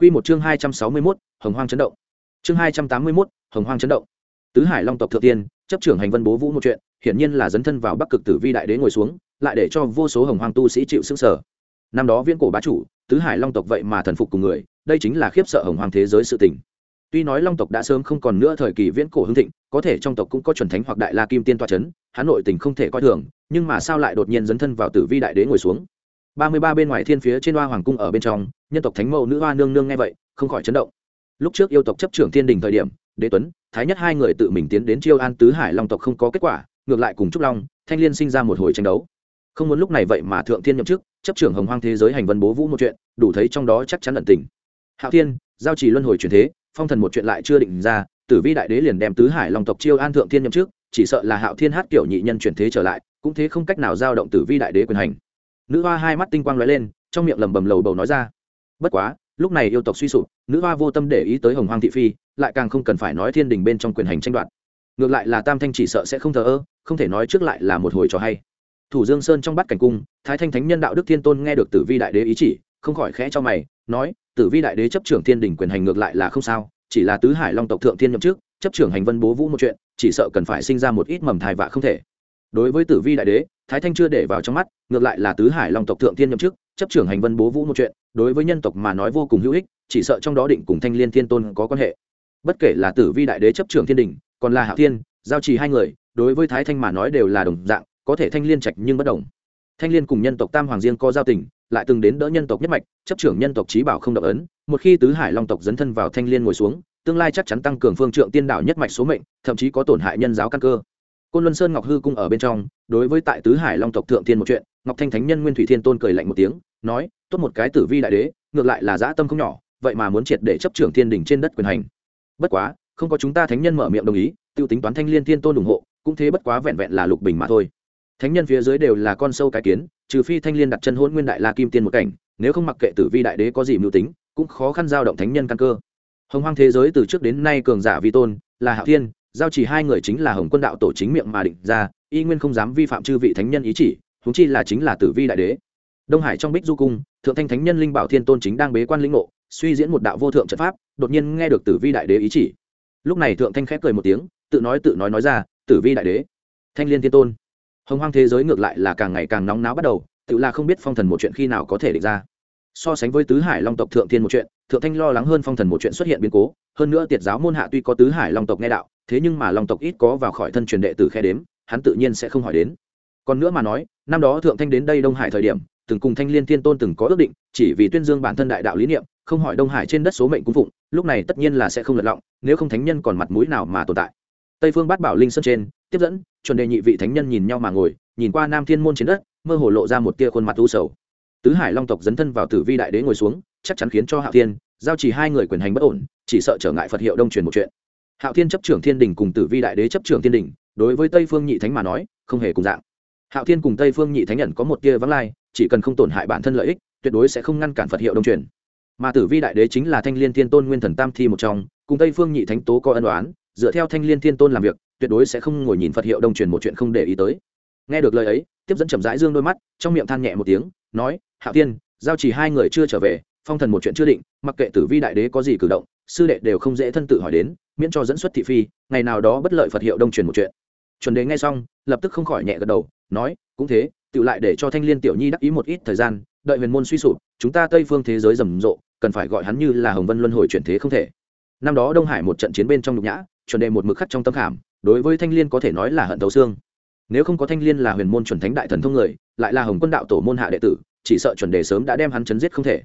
Quy một chương 261, Hồng Hoang chấn động. Chương 281, Hồng Hoang chấn động. Tứ Hải Long tộc thượng tiên, chấp trưởng hành vân bố vũ một chuyện, hiển nhiên là dấn thân vào Bắc Cực Tử Vi đại đế ngồi xuống, lại để cho vô số Hồng Hoang tu sĩ chịu sững sờ. Năm đó viễn cổ bá chủ, Tứ Hải Long tộc vậy mà thần phục cùng người, đây chính là khiếp sợ Hồng Hoang thế giới sự tình. Tuy nói Long tộc đã sớm không còn nữa thời kỳ viễn cổ hưng thịnh, có thể trong tộc cũng có chuẩn thánh hoặc đại la kim tiên tọa chấn, hắn nội tình không thể coi thường, nhưng mà sao lại đột nhiên dấn thân vào Tử Vi đại đế ngồi xuống? Ba mươi ba bên ngoài thiên phía trên Hoa Hoàng cung ở bên trong, nhân tộc thánh mẫu nữ hoa nương nương nghe vậy, không khỏi chấn động. Lúc trước yêu tộc chấp trưởng thiên đình thời điểm đế tuấn thái nhất hai người tự mình tiến đến chiêu an tứ hải long tộc không có kết quả ngược lại cùng trúc long thanh liên sinh ra một hồi tranh đấu. Không muốn lúc này vậy mà thượng thiên nhậm chức chấp trưởng hồng hoang thế giới hành vân bố vũ một chuyện đủ thấy trong đó chắc chắn ẩn tình. Hạo thiên giao trì luân hồi truyền thế phong thần một chuyện lại chưa định ra tử vi đại đế liền đem tứ hải long tộc chiêu an thượng thiên nhậm chức chỉ sợ là hạo thiên hát kiểu nhị nhân chuyển thế trở lại cũng thế không cách nào giao động tử vi đại đế quyền hành nữ hoa hai mắt tinh quang lóe lên, trong miệng lầm bầm lầu bầu nói ra. Bất quá, lúc này yêu tộc suy sụp, nữ hoa vô tâm để ý tới hồng hoàng thị phi, lại càng không cần phải nói thiên đình bên trong quyền hành tranh đoạt. Ngược lại là tam thanh chỉ sợ sẽ không thờ ơ, không thể nói trước lại là một hồi trò hay. Thủ dương sơn trong bắt cảnh cung, thái thanh thánh nhân đạo đức thiên tôn nghe được tử vi đại đế ý chỉ, không khỏi khẽ cho mày, nói, tử vi đại đế chấp trưởng thiên đình quyền hành ngược lại là không sao, chỉ là tứ hải long tộc thượng thiên nhậm trước chấp trưởng hành vân bố vũ một chuyện, chỉ sợ cần phải sinh ra một ít mầm thai vạ không thể. Đối với tử vi đại đế thái thanh chưa để vào trong mắt, ngược lại là tứ hải long tộc thượng thiên nhậm chức, chấp trưởng hành vân bố vũ một chuyện, đối với nhân tộc mà nói vô cùng hữu ích, chỉ sợ trong đó định cùng thanh liên thiên tôn có quan hệ. Bất kể là tử vi đại đế chấp trưởng thiên đình, còn là hạ thiên, giao trì hai người, đối với thái thanh mà nói đều là đồng dạng, có thể thanh liên trạch nhưng bất đồng. Thanh liên cùng nhân tộc tam hoàng riêng có giao tình, lại từng đến đỡ nhân tộc nhất mạch, chấp trưởng nhân tộc trí bảo không động ấn, một khi tứ hải long tộc dấn thân vào thanh liên ngồi xuống, tương lai chắc chắn tăng cường phương trượng tiên đạo nhất mạch số mệnh, thậm chí có tổn hại nhân giáo căn cơ côn luân sơn ngọc hư cung ở bên trong, đối với tại tứ hải long tộc thượng thiên một chuyện, ngọc thanh thánh nhân nguyên thủy thiên tôn cười lạnh một tiếng, nói, tốt một cái tử vi đại đế, ngược lại là dã tâm không nhỏ, vậy mà muốn triệt để chấp trưởng thiên đình trên đất quyền hành. Bất quá, không có chúng ta thánh nhân mở miệng đồng ý, tiêu tính toán thanh liên thiên tôn ủng hộ, cũng thế bất quá vẹn vẹn là lục bình mà thôi. Thánh nhân phía dưới đều là con sâu cái kiến, trừ phi thanh liên đặt chân hôn nguyên đại la kim tiên một cảnh, nếu không mặc kệ tử vi đại đế có gì mưu tính, cũng khó khăn giao động thánh nhân căn cơ. Hồng hoang thế giới từ trước đến nay cường giả vi tôn, là hạo thiên giao chỉ hai người chính là hồng quân đạo tổ chính miệng mà định ra, y nguyên không dám vi phạm chư vị thánh nhân ý chỉ húng chi là chính là tử vi đại đế. Đông hải trong bích du cung, thượng thanh thánh nhân linh bảo thiên tôn chính đang bế quan lĩnh ngộ, suy diễn một đạo vô thượng trận pháp, đột nhiên nghe được tử vi đại đế ý chỉ. Lúc này thượng thanh khép cười một tiếng, tự nói tự nói nói ra, tử vi đại đế, thanh liên thiên tôn. Hồng hoang thế giới ngược lại là càng ngày càng nóng náo bắt đầu, tự là không biết phong thần một chuyện khi nào có thể định ra. So sánh với tứ hải long tộc thượng thiên một chuyện, thượng thanh lo lắng hơn phong thần một chuyện xuất hiện biến cố, hơn nữa tiệt giáo môn hạ tuy có tứ hải long tộc nghe đạo thế nhưng mà long tộc ít có vào khỏi thân truyền đệ tử khe đếm, hắn tự nhiên sẽ không hỏi đến. Còn nữa mà nói, năm đó thượng thanh đến đây đông hải thời điểm, từng cùng thanh liên thiên tôn từng có ước định, chỉ vì tuyên dương bản thân đại đạo lý niệm, không hỏi đông hải trên đất số mệnh cung phụng, lúc này tất nhiên là sẽ không lật lọng, nếu không thánh nhân còn mặt mũi nào mà tồn tại. Tây phương bát bảo linh sơn trên, tiếp dẫn, chuẩn đề nhị vị thánh nhân nhìn nhau mà ngồi, nhìn qua nam thiên môn trên đất, mơ hồ lộ ra một tia khuôn mặt u sầu. Tứ hải long tộc dấn thân vào tử vi đại đế ngồi xuống, chắc chắn khiến cho hạ thiên giao chỉ hai người quyền hành bất ổn, chỉ sợ trở ngại phật hiệu đông truyền một chuyện hạo thiên chấp trưởng thiên đình cùng tử vi đại đế chấp trưởng thiên đình, đối với tây phương nhị thánh mà nói, không hề cùng dạng. Hạo thiên cùng tây phương nhị thánh nhận có một tia vắng lai, chỉ cần không tổn hại bản thân lợi ích, tuyệt đối sẽ không ngăn cản phật hiệu đông truyền. Mà tử vi đại đế chính là thanh l i ê n thiên tôn nguyên thần tam thi một trong, cùng tây phương nhị thánh tố có ân đoán dựa theo thanh l i ê n thiên tôn làm việc, tuyệt đối sẽ không ngồi nhìn phật hiệu đông truyền một chuyện không để ý tới. Nghe được lời ấy, tiếp dẫn chậm rãi dương đôi mắt, trong miệng than nhẹ một tiếng, nói, hạo thiên, giao chỉ hai người chưa trở về, phong thần một chuyện chưa định, mặc kệ tử vi đại đế có gì cử động, sư đệ đều không dễ thân tự hỏi đến miễn cho dẫn xuất thị phi, ngày nào đó bất lợi phật hiệu đông truyền một chuyện. Chuẩn Đề nghe xong, lập tức không khỏi nhẹ gật đầu, nói, cũng thế, tự lại để cho thanh liên tiểu nhi đắc ý một ít thời gian, đợi huyền môn suy sụp, chúng ta tây phương thế giới rầm rộ, cần phải gọi hắn như là hồng vân luân hồi chuyển thế không thể. Năm đó đông hải một trận chiến bên trong nhục nhã, chuẩn đề một mực khắc trong tâm khảm, đối với thanh liên có thể nói là hận thấu xương. Nếu không có thanh liên là huyền môn chuẩn thánh đại thần thông người, lại là hồng quân đạo tổ môn hạ đệ tử, chỉ sợ chuẩn đề sớm đã đem hắn chấn giết không thể.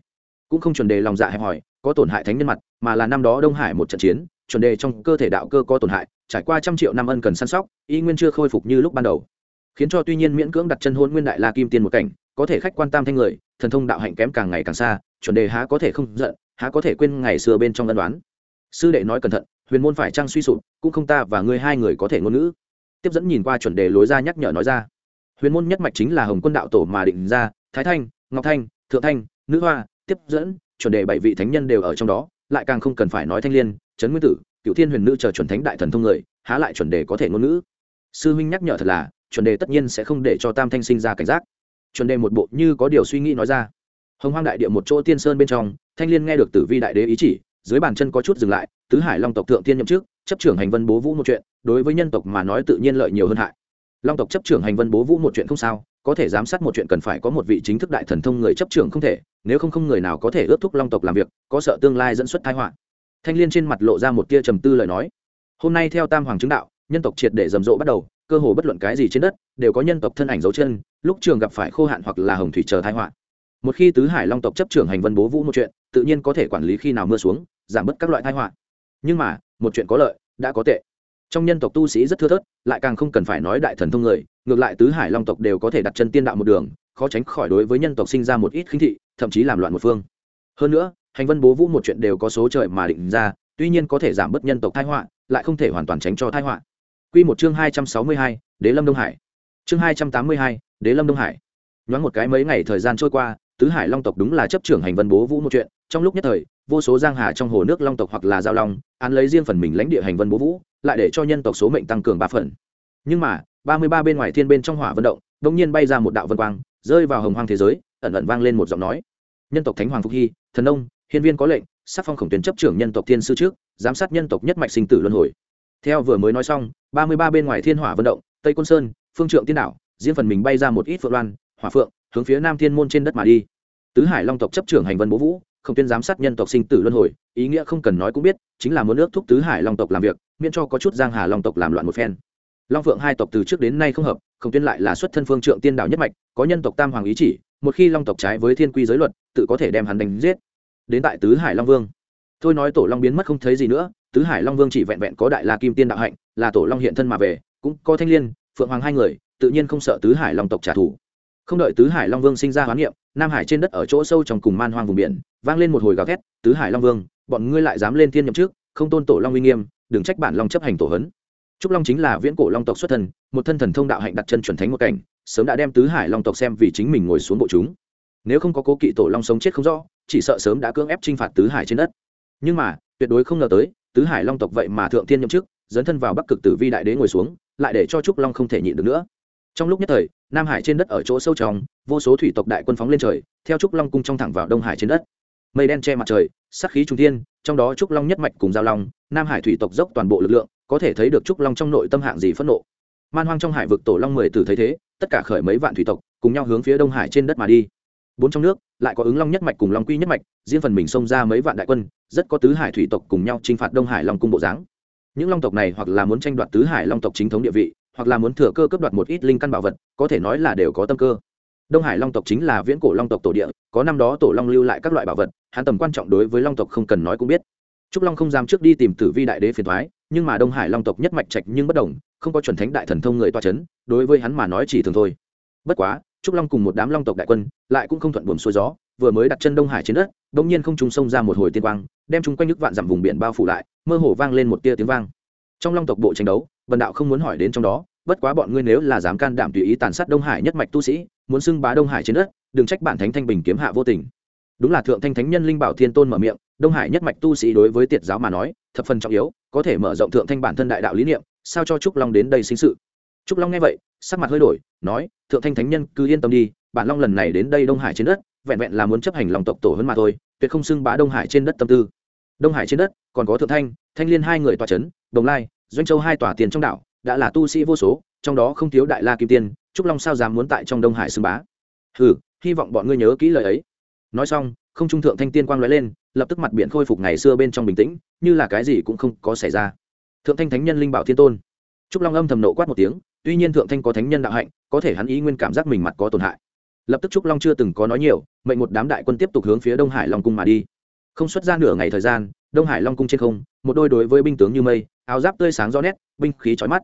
Cũng không chuẩn đề lòng dạ hẹp hòi, có tổn hại thánh nhân mặt, mà là năm đó đông hải một trận chiến chuẩn đề trong cơ thể đạo cơ có tổn hại, trải qua trăm triệu năm ân cần săn sóc, y nguyên chưa khôi phục như lúc ban đầu. Khiến cho tuy nhiên miễn cưỡng đặt chân hôn nguyên đại la kim tiên một cảnh, có thể khách quan tam thanh người, thần thông đạo hạnh kém càng ngày càng xa, chuẩn đề há có thể không giận, há có thể quên ngày xưa bên trong ân đoán sư đệ nói cẩn thận, huyền môn phải trăng suy sụp, cũng không ta và ngươi hai người có thể ngôn ngữ. Tiếp dẫn nhìn qua chuẩn đề lối ra nhắc nhở nói ra. Huyền môn nhất mạch chính là hồng quân đạo tổ mà định ra, thái thanh, ngọc thanh, thượng thanh, nữ hoa, tiếp dẫn, chuẩn đề bảy vị thánh nhân đều ở trong đó, lại càng không cần phải nói thanh liên trấn nguyên tử, cựu thiên huyền nữ chờ chuẩn thánh đại thần thông người, há lại chuẩn đề có thể ngôn ngữ. Sư huynh nhắc nhở thật là, chuẩn đề tất nhiên sẽ không để cho tam thanh sinh ra cảnh giác. Chuẩn đề một bộ như có điều suy nghĩ nói ra. Hồng hoang đại địa một chỗ tiên sơn bên trong, thanh liên nghe được tử vi đại đế ý chỉ, dưới bàn chân có chút dừng lại, tứ hải long tộc thượng tiên nhậm trước chấp trưởng hành vân bố vũ một chuyện, đối với nhân tộc mà nói tự nhiên lợi nhiều hơn hại. Long tộc chấp trưởng hành vân bố vũ một chuyện không sao, có thể giám sát một chuyện cần phải có một vị chính thức đại thần thông người chấp trưởng không thể, nếu không không người nào có thể ước thúc long tộc làm việc, có sợ tương lai dẫn xuất thái họa thanh liên trên mặt lộ ra một tia trầm tư lời nói. Hôm nay theo tam hoàng chứng đạo, nhân tộc triệt để rầm rộ bắt đầu, cơ hồ bất luận cái gì trên đất, đều có nhân tộc thân ảnh dấu chân, lúc trường gặp phải khô hạn hoặc là hồng thủy chờ thái họa. Một khi tứ hải long tộc chấp trưởng hành vân bố vũ một chuyện, tự nhiên có thể quản lý khi nào mưa xuống, giảm bớt các loại thái họa. Nhưng mà, một chuyện có lợi, đã có tệ. Trong nhân tộc tu sĩ rất thưa thớt, lại càng không cần phải nói đại thần thông người, ngược lại tứ hải long tộc đều có thể đặt chân tiên đạo một đường, khó tránh khỏi đối với nhân tộc sinh ra một ít khinh thị, thậm chí làm loạn một phương. Hơn nữa hành vân bố vũ một chuyện đều có số trời mà định ra tuy nhiên có thể giảm bớt nhân tộc thái họa lại không thể hoàn toàn tránh cho thái họa Quy một chương hai trăm sáu mươi hai, Đế Lâm Đông Hải. Chương hai trăm tám mươi hai, Đế Lâm Đông Hải. Nhoáng một cái mấy ngày thời gian trôi qua, tứ hải long tộc đúng là chấp trưởng hành vân bố vũ một chuyện, trong lúc nhất thời, vô số giang hà trong hồ nước long tộc hoặc là giao long, án lấy riêng phần mình lãnh địa hành vân bố vũ, lại để cho nhân tộc số mệnh tăng cường ba phần. Nhưng mà, ba mươi ba bên ngoài thiên bên trong hỏa vận động, đột nhiên bay ra một đạo vân quang, rơi vào hồng hoang thế giới, ẩn ẩn vang lên một giọng nói. Nhân tộc Thánh Hoàng Phục Hy, thần ông, hiên viên có lệnh, sắc phong khổng tuyến chấp trưởng nhân tộc thiên sư trước, giám sát nhân tộc nhất mạch sinh tử luân hồi. Theo vừa mới nói xong, ba mươi ba bên ngoài thiên hỏa vận động, Tây Quân Sơn, Phương Trượng Tiên đảo, diễn phần mình bay ra một ít phượng loan, hỏa phượng, hướng phía Nam Thiên môn trên đất mà đi. Tứ Hải Long tộc chấp trưởng hành vân bố vũ, không tuyên giám sát nhân tộc sinh tử luân hồi, ý nghĩa không cần nói cũng biết, chính là muốn nước thúc Tứ Hải Long tộc làm việc, miễn cho có chút giang hà Long tộc làm loạn một phen long phượng hai tộc từ trước đến nay không hợp không tuyên lại là xuất thân phương trượng tiên đảo nhất mạch có nhân tộc tam hoàng ý chỉ một khi long tộc trái với thiên quy giới luật tự có thể đem hắn đánh giết đến tại tứ hải long vương. Thôi nói tổ long biến mất không thấy gì nữa tứ hải long vương chỉ vẹn vẹn có đại la kim tiên đạo hạnh là tổ long hiện thân mà về cũng có thanh liên phượng hoàng hai người tự nhiên không sợ tứ hải long tộc trả thù. Không đợi tứ hải long vương sinh ra hoán niệm nam hải trên đất ở chỗ sâu trong cùng man hoang vùng biển vang lên một hồi gào thét tứ hải long vương bọn ngươi lại dám lên thiên nhậm trước không tôn tổ long uy nghiêm đừng trách bản long chấp hành tổ hấn trúc long chính là viễn cổ long tộc xuất thần, một thân thần thông đạo hạnh đặt chân chuẩn thánh một cảnh sớm đã đem tứ hải long tộc xem vì chính mình ngồi xuống bộ chúng. Nếu không có cố kỵ tổ long sống chết không rõ chỉ sợ sớm đã cưỡng ép t r i n h phạt tứ hải trên đất. Nhưng mà, tuyệt đối không ngờ tới, tứ hải long tộc vậy mà thượng thiên nhậm chức, dấn thân vào bắc cực tử vi đại đế ngồi xuống, lại để cho trúc long không thể nhịn được nữa. Trong lúc nhất thời, nam hải trên đất ở chỗ sâu trong, vô số thủy tộc đại quân phóng lên trời, theo trúc long cung trong thẳng vào đông hải trên đất. Mây đen che mặt trời sắc khí trung thiên, trong đó trúc long nhất mạch cùng giao long, nam hải thủy tộc dốc toàn bộ lực lượng, có thể thấy được trúc long trong nội tâm hạng gì phẫn nộ. Man hoang trong hải vực tổ long mười tử thấy thế, tất cả khởi mấy vạn thủy tộc, cùng nhau hướng phía đông hải trên đất mà đi bốn trong nước lại có ứng long nhất mạch cùng long quy nhất mạch, riêng phần mình xông ra mấy vạn đại quân, rất có tứ hải thủy tộc cùng nhau t r i n h phạt đông hải long cung bộ dáng. Những long tộc này hoặc là muốn tranh đoạt tứ hải long tộc chính thống địa vị, hoặc là muốn thừa cơ cướp đoạt một ít linh căn bảo vật, có thể nói là đều có tâm cơ. Đông hải long tộc chính là viễn cổ long tộc tổ địa, có năm đó tổ long lưu lại các loại bảo vật, hắn tầm quan trọng đối với long tộc không cần nói cũng biết. Trúc long không dám trước đi tìm tử vi đại đế phiền thoái nhưng mà đông hải long tộc nhất mạch trạch nhưng bất đồng không có chuẩn thánh đại thần thông người toa c h ấ n đối với hắn mà nói chỉ thường thôi. Bất quá trúc long cùng một đám long tộc đại quân lại cũng không thuận buồm xuôi gió, vừa mới đặt chân đông hải trên đất đ ỗ n g nhiên không trùng sông ra một hồi tiên quang, đem chúng quanh nước vạn dặm vùng biển bao phủ lại, mơ hồ vang lên một tia tiếng vang. Trong long tộc bộ tranh đấu vần đạo không muốn hỏi đến trong đó, bất quá bọn ngươi nếu là dám can đảm tùy ý tàn sát đông hải nhất mạch tu sĩ, muốn xưng bá đông hải trên đất, đừng trách bản thánh thanh bình kiếm hạ vô tình. Đúng là thượng thanh thánh nhân linh bảo thiên tôn mở miệng, đông hải nhất mạch tu sĩ đối với tiệt giáo mà nói, thập phần trọng yếu, có thể mở rộng thượng thanh bản thân đại đạo lý niệm, sao cho trúc long đến đây sinh sự? Trúc long nghe vậy, sắc mặt hơi đổi, nói, thượng thanh thánh nhân, cứ yên tâm đi, bản long lần này đến đây đông hải trên đất, vẹn vẹn là muốn chấp hành lòng tộc tổ hơn mà thôi, tuyệt không xưng bá đông hải trên đất tâm tư. Đông hải trên đất, còn có thượng thanh thanh liên hai người tòa trấn, đồng lai, doanh châu hai tòa tiền trong đảo, đã là tu sĩ vô số, trong đó không thiếu đại la kim tiên, trúc long sao dám muốn tại trong đông hải xưng bá? Hừ, hy vọng bọn ngươi nhớ kỹ lời ấy. Nói xong, không trung thượng thanh tiên quang lóe lên, lập tức mặt biển khôi phục ngày xưa bên trong bình tĩnh, như là cái gì cũng không có xảy ra. Thượng thanh thánh nhân linh bảo thiên tôn. Trúc long âm thầm nộ quát một tiếng tuy nhiên thượng thanh có thánh nhân đạo hạnh, có thể hắn ý nguyên cảm giác mình mặt có tổn hại. Lập tức trúc long chưa từng có nói nhiều, mệnh một đám đại quân tiếp tục hướng phía đông hải long cung mà đi. Không xuất ra nửa ngày thời gian, đông hải long cung trên không, một đôi đối với binh tướng như mây, áo giáp tươi sáng rõ nét, binh khí chói mắt.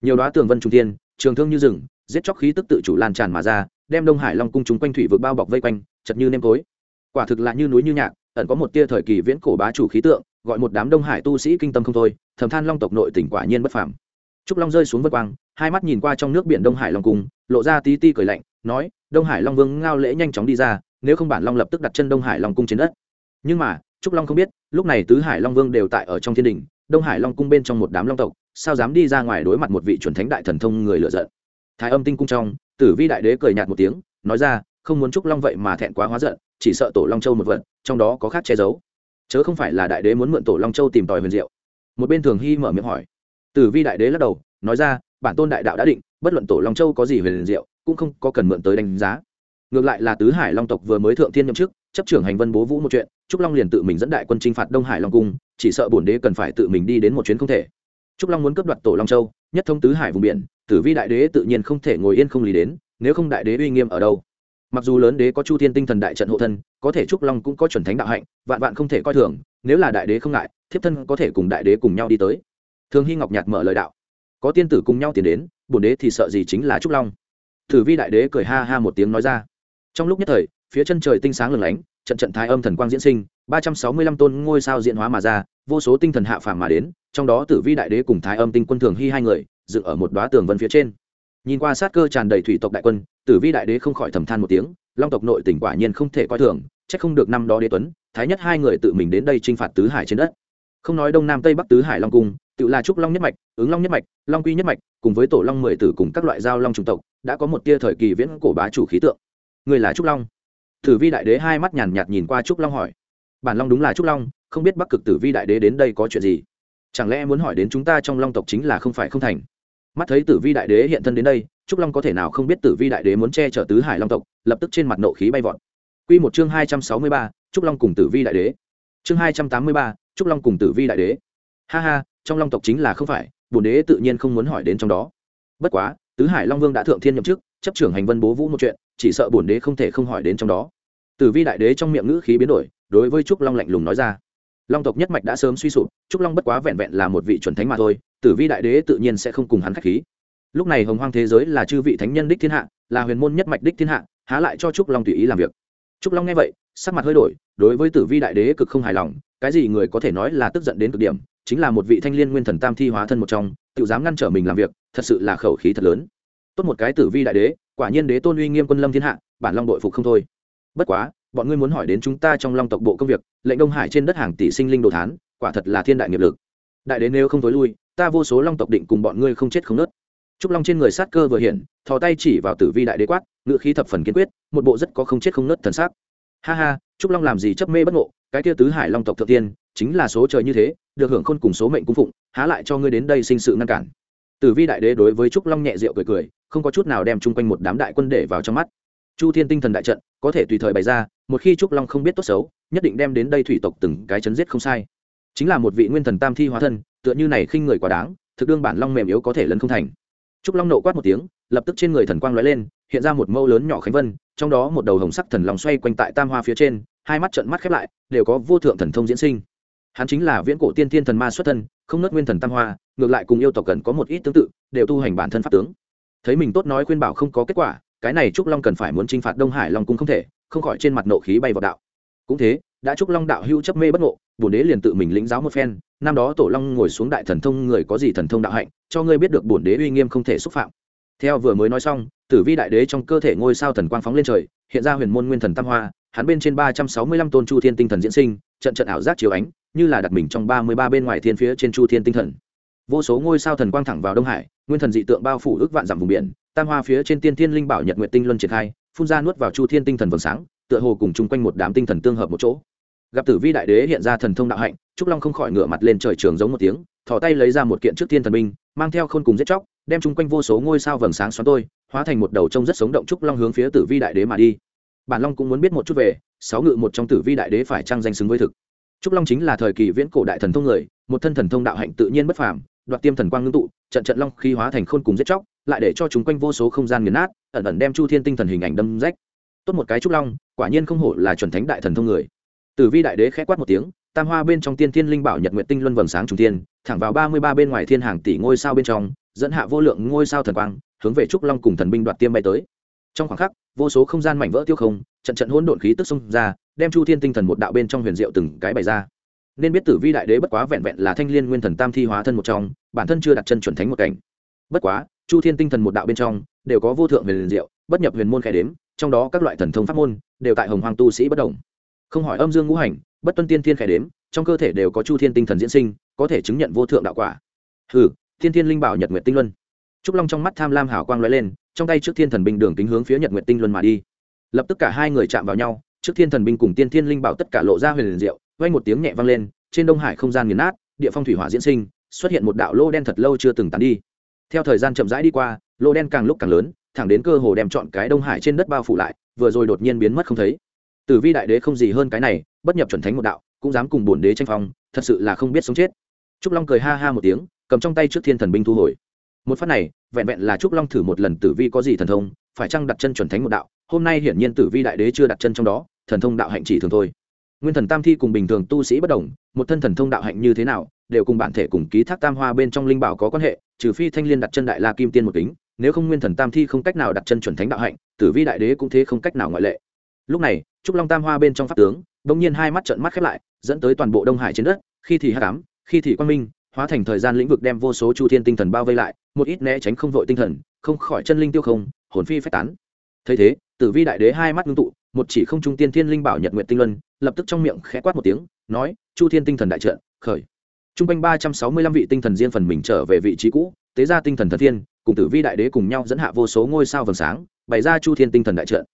Nhiều đoá tường vân trung tiên trường thương như rừng, giết chóc khí tức tự chủ lan tràn mà ra, đem đông hải long cung chúng quanh thủy vực bao bọc vây quanh, chật như nêm tối. Quả thực là như núi như nhạc, ẩn có một tia thời kỳ viễn cổ bá chủ khí tượng, gọi một đám đông hải tu sĩ kinh tâm không thôi, thầm than long tộc nội tỉnh quả nhiên bất phàm. Trúc long rơi xuống vân quang hai mắt nhìn qua trong nước biển đông hải long cung lộ ra tí ti cười lạnh, nói, đông hải long vương ngao lễ nhanh chóng đi ra, nếu không bản long lập tức đặt chân đông hải long cung trên đất. Nhưng mà, trúc long không biết, lúc này tứ hải long vương đều tại ở trong thiên đình, đông hải long cung bên trong một đám long tộc, sao dám đi ra ngoài đối mặt một vị chuẩn thánh đại thần thông người lựa giận? Thái âm tinh cung trong, tử vi đại đế cười nhạt một tiếng, nói ra, không muốn trúc long vậy mà thẹn quá hóa giận, chỉ sợ tổ long châu một vật trong đó có khác che giấu. Chớ không phải là đại đế muốn mượn tổ long châu tìm tòi huyền diệu. Một bên thường hy mở miệng hỏi. Tử vi đại đế lắc đầu, nói ra bản tôn đại đạo đã định, bất luận tổ long châu có gì huyền diệu, cũng không có cần mượn tới đánh giá. Ngược lại là tứ hải long tộc vừa mới thượng thiên nhậm chức, chấp trưởng hành vân bố vũ một chuyện, trúc long liền tự mình dẫn đại quân chinh phạt đông hải long cung, chỉ sợ bổn đế cần phải tự mình đi đến một chuyến không thể. Trúc long muốn cướp đoạt tổ long châu, nhất thông tứ hải vùng biển, tử vi đại đế tự nhiên không thể ngồi yên không lý đến, nếu không đại đế uy nghiêm ở đâu? Mặc dù lớn đế có chu thiên tinh thần đại trận hộ thân, có thể trúc long cũng có chuẩn thánh đạo hạnh, vạn vạn không thể coi thường, nếu là đại đế không ngại, thiếp thân có thể cùng đại đế cùng nhau đi tới. Thường hy ngọc nhạt mở lời đạo có tiên tử cùng nhau tiến đến, bổn đế thì sợ gì chính là trúc long. Tử vi đại đế cười ha ha một tiếng nói ra. Trong lúc nhất thời, phía chân trời tinh sáng lừng lánh, trận trận thái âm thần quang diễn sinh, ba trăm sáu mươi lăm tôn ngôi sao diễn hóa mà ra, vô số tinh thần hạ phàm mà đến, trong đó tử vi đại đế cùng thái âm tinh quân thường hy hai người, dựng ở một đoá tường vân phía trên. Nhìn qua sát cơ tràn đầy thủy tộc đại quân, tử vi đại đế không khỏi thầm than một tiếng, long tộc nội tỉnh quả nhiên không thể coi thường c h ắ c không được năm đó đế tuấn, thái nhất hai người tự mình đến đây t r i n h phạt tứ hải trên đất. Không nói đông nam tây bắc tứ hải long cung tự là trúc long nhất mạch, ứng long nhất mạch, long quy nhất mạch, cùng với tổ long mười tử cùng các loại giao long chủng tộc, đã có một tia thời kỳ viễn cổ bá chủ khí tượng. Người là trúc long. Tử vi đại đế hai mắt nhàn nhạt nhìn qua trúc long hỏi. Bản long đúng là trúc long, không biết bắc cực tử vi đại đế đến đây có chuyện gì? Chẳng lẽ muốn hỏi đến chúng ta trong long tộc chính là không phải không thành? Mắt thấy tử vi đại đế hiện thân đến đây, trúc long có thể nào không biết tử vi đại đế muốn che chở tứ hải long tộc, lập tức trên mặt nộ khí bay vọt. Q một chương hai trăm sáu mươi ba, trúc long cùng tử vi đại đế. Chương hai trăm tám mươi ba, trúc long cùng tử vi đại đế. Ha ha trong long tộc chính là không phải bồn đế tự nhiên không muốn hỏi đến trong đó. Bất quá, tứ hải long vương đã thượng thiên nhậm chức, chấp trưởng hành vân bố vũ một chuyện, chỉ sợ bồn đế không thể không hỏi đến trong đó. Tử vi đại đế trong miệng ngữ khí biến đổi, đối với trúc long lạnh lùng nói ra. Long tộc nhất mạch đã sớm suy sụp, trúc long bất quá vẹn vẹn là một vị chuẩn thánh mà thôi, tử vi đại đế tự nhiên sẽ không cùng hắn khách khí. Lúc này hồng hoang thế giới là chư vị thánh nhân đích thiên hạ, là huyền môn nhất mạch đích thiên hạ, há lại cho trúc long tùy ý làm việc. Trúc long nghe vậy, sắc mặt hơi đổi, đối với tử vi đại đế cực không hài lòng, cái gì người có thể nói là tức giận đến cực điểm chính là một vị thanh liên nguyên thần tam thi hóa thân một trong tự dám ngăn trở mình làm việc, thật sự là khẩu khí thật lớn. Tốt một cái tử vi đại đế, quả nhiên đế tôn uy nghiêm quân lâm thiên hạ, bản long đội phục không thôi. Bất quá, bọn ngươi muốn hỏi đến chúng ta trong long tộc bộ công việc, lệnh đông hải trên đất hàng tỷ sinh linh đồ thán, quả thật là thiên đại nghiệp lực. Đại đế nếu không tối lui, ta vô số long tộc định cùng bọn ngươi không chết không nớt. Trúc long trên người sát cơ vừa hiện, thò tay chỉ vào tử vi đại đế quát, ngựa khí thập phần kiên quyết, một bộ rất có không chết không nớt thần sắc. Ha ha, trúc long làm gì chấp mê bất ngộ, cái tia tứ hải long tộc thượng tiên, chính là số trời như thế được hưởng khôn cùng số mệnh cung phụng, há lại cho ngươi đến đây sinh sự ngăn cản. Tử vi đại đế đối với trúc long nhẹ rượu cười cười, không có chút nào đem chung quanh một đám đại quân để vào trong mắt. Chu thiên tinh thần đại trận, có thể tùy thời bày ra, một khi trúc long không biết tốt xấu, nhất định đem đến đây thủy tộc từng cái chấn giết không sai. Chính là một vị nguyên thần tam thi hóa thân, tựa như này khinh người quá đáng, thực đương bản long mềm yếu có thể lấn không thành. Trúc long nộ quát một tiếng, lập tức trên người thần quang lóe lên, hiện ra một mâu lớn nhỏ khánh vân, trong đó một đầu hồng sắc thần lòng xoay quanh tại tam hoa phía trên, hai mắt trận mắt khép lại, đều có vô thượng thần thông diễn sinh hắn chính là viễn cổ tiên thiên thần ma xuất thân, không nớt nguyên thần tam hoa, ngược lại cùng yêu tộc cần có một ít tương tự, đều tu hành bản thân pháp tướng. Thấy mình tốt nói khuyên bảo không có kết quả, cái này trúc long cần phải muốn chinh phạt đông hải long cung không thể, không khỏi trên mặt nộ khí bay vào đạo. Cũng thế, đã trúc long đạo hưu chấp mê bất ngộ, bổn đế liền tự mình lĩnh giáo một phen, năm đó tổ long ngồi xuống đại thần thông người có gì thần thông đạo hạnh, cho ngươi biết được bổn đế uy nghiêm không thể xúc phạm. Theo vừa mới nói xong, tử vi đại đế trong cơ thể ngôi sao thần quang phóng lên trời, hiện ra huyền môn nguyên thần tam hoa, hắn bên trên ba trăm sáu mươi lăm tôn chu thiên tinh thần diễn sinh, trận trận ảo giác chiếu ánh như là đặt mình trong ba mươi ba bên ngoài thiên phía trên chu thiên tinh thần. Vô số ngôi sao thần quang thẳng vào đông hải, nguyên thần dị tượng bao phủ ước vạn dặm vùng biển, tam hoa phía trên tiên thiên linh bảo nhật nguyện tinh luân triển khai, phun ra nuốt vào chu thiên tinh thần vầng sáng, tựa hồ cùng chung quanh một đám tinh thần tương hợp một chỗ. Gặp tử vi đại đế hiện ra thần thông đạo hạnh, trúc long không khỏi ngửa mặt lên trời trường giống một tiếng, thò tay lấy ra một kiện trước thiên thần binh, mang theo khôn cùng giết chóc, đem chung quanh vô số ngôi sao vầng sáng xoắn tôi, hóa thành một đầu trông rất sống động trúc long hướng phía tử vi đại đế mà đi. Bản long cũng muốn biết một chút về, sáu ngự một trong tử vi đại đế phải trang danh xứng với thực trúc long chính là thời kỳ viễn cổ đại thần thông người, một thân thần thông đạo hạnh tự nhiên bất phàm, đoạt tiêm thần quang ngưng tụ, trận trận long khí hóa thành khôn cùng giết chóc, lại để cho chúng quanh vô số không gian nghiền nát, ẩn ẩn đem chu thiên tinh thần hình ảnh đâm rách. Tốt một cái trúc long, quả nhiên không hổ là chuẩn thánh đại thần thông người. Tử vi đại đế khẽ quát một tiếng, tam hoa bên trong tiên thiên linh bảo nhật nguyện tinh luân vầng sáng trùng thiên, thẳng vào ba mươi ba bên ngoài thiên hàng tỷ ngôi sao bên trong, dẫn hạ vô lượng ngôi sao thần quang, hướng về trúc long cùng thần binh đoạt tiêm bay tới. Trong khoảng khắc, vô số không gian mảnh vỡ tiêu không trận trận hỗn độn khí tức xông ra, đem chu thiên tinh thần một đạo bên trong huyền diệu từng cái bày ra. Nên biết tử vi đại đế bất quá vẹn vẹn là thanh liên nguyên thần tam thi hóa thân một trong, bản thân chưa đặt chân chuẩn thánh một cảnh. Bất quá, chu thiên tinh thần một đạo bên trong, đều có vô thượng huyền diệu, bất nhập huyền môn khai đếm, trong đó các loại thần thông pháp môn, đều tại hồng hoàng tu sĩ bất đồng không hỏi âm dương ngũ hành, bất tuân tiên thiên khai đếm, trong cơ thể đều có chu thiên tinh thần diễn sinh, có thể chứng nhận vô thượng đạo quả. Hừ, thiên thiên linh bảo nhật nguyệt tinh luân. Trúc long trong mắt tham lam hào quang lóe lên, trong tay trước thiên thần bình đường kính hướng phía nhật nguyệt tinh luân mà đi lập tức cả hai người chạm vào nhau, trước thiên thần binh cùng tiên thiên linh bảo tất cả lộ ra huyền liền diệu vay một tiếng nhẹ vang lên, trên đông hải không gian nghiền nát, địa phong thủy hỏa diễn sinh, xuất hiện một đạo lô đen thật lâu chưa từng tán đi. Theo thời gian chậm rãi đi qua, lô đen càng lúc càng lớn, thẳng đến cơ hồ đem chọn cái đông hải trên đất bao phủ lại, vừa rồi đột nhiên biến mất không thấy. Tử vi đại đế không gì hơn cái này, bất nhập chuẩn thánh một đạo, cũng dám cùng bổn đế tranh phong, thật sự là không biết sống chết. Trúc long cười ha ha một tiếng, cầm trong tay trước thiên thần binh thu hồi. Một phát này, vẹn vẹn là trúc long thử một lần, tử vi có gì thần thông phải chăng đặt chân chuẩn thánh một đạo hôm nay hiển nhiên tử vi đại đế chưa đặt chân trong đó thần thông đạo hạnh chỉ thường thôi. Nguyên thần tam thi cùng bình thường tu sĩ bất đồng một thân thần thông đạo hạnh như thế nào đều cùng bản thể cùng ký thác tam hoa bên trong linh bảo có quan hệ trừ phi thanh liên đặt chân đại la kim tiên một kính nếu không nguyên thần tam thi không cách nào đặt chân chuẩn thánh đạo hạnh tử vi đại đế cũng thế không cách nào ngoại lệ. Lúc này trúc long tam hoa bên trong pháp tướng bỗng nhiên hai mắt trận mắt khép lại dẫn tới toàn bộ đông hải trên đất khi thì hắc ám, khi thì quang minh hóa thành thời gian lĩnh vực đem vô số chu thiên tinh thần bao vây lại một ít né tránh không vội tinh thần không khỏi chân linh tiêu không hồn phi phách tán thấy thế tử vi đại đế hai mắt ngưng tụ một chỉ không trung tiên thiên linh bảo nhật nguyện tinh luân lập tức trong miệng khẽ quát một tiếng nói chu thiên tinh thần đại trận khởi Trung quanh ba trăm sáu mươi lăm vị tinh thần riêng phần mình trở về vị trí cũ, tế ra tinh thần thần thiên, cùng Tử Vi đại đế cùng nhau dẫn hạ vô số ngôi sao vầng sáng, bày ra Chu Thiên tinh thần đại trận.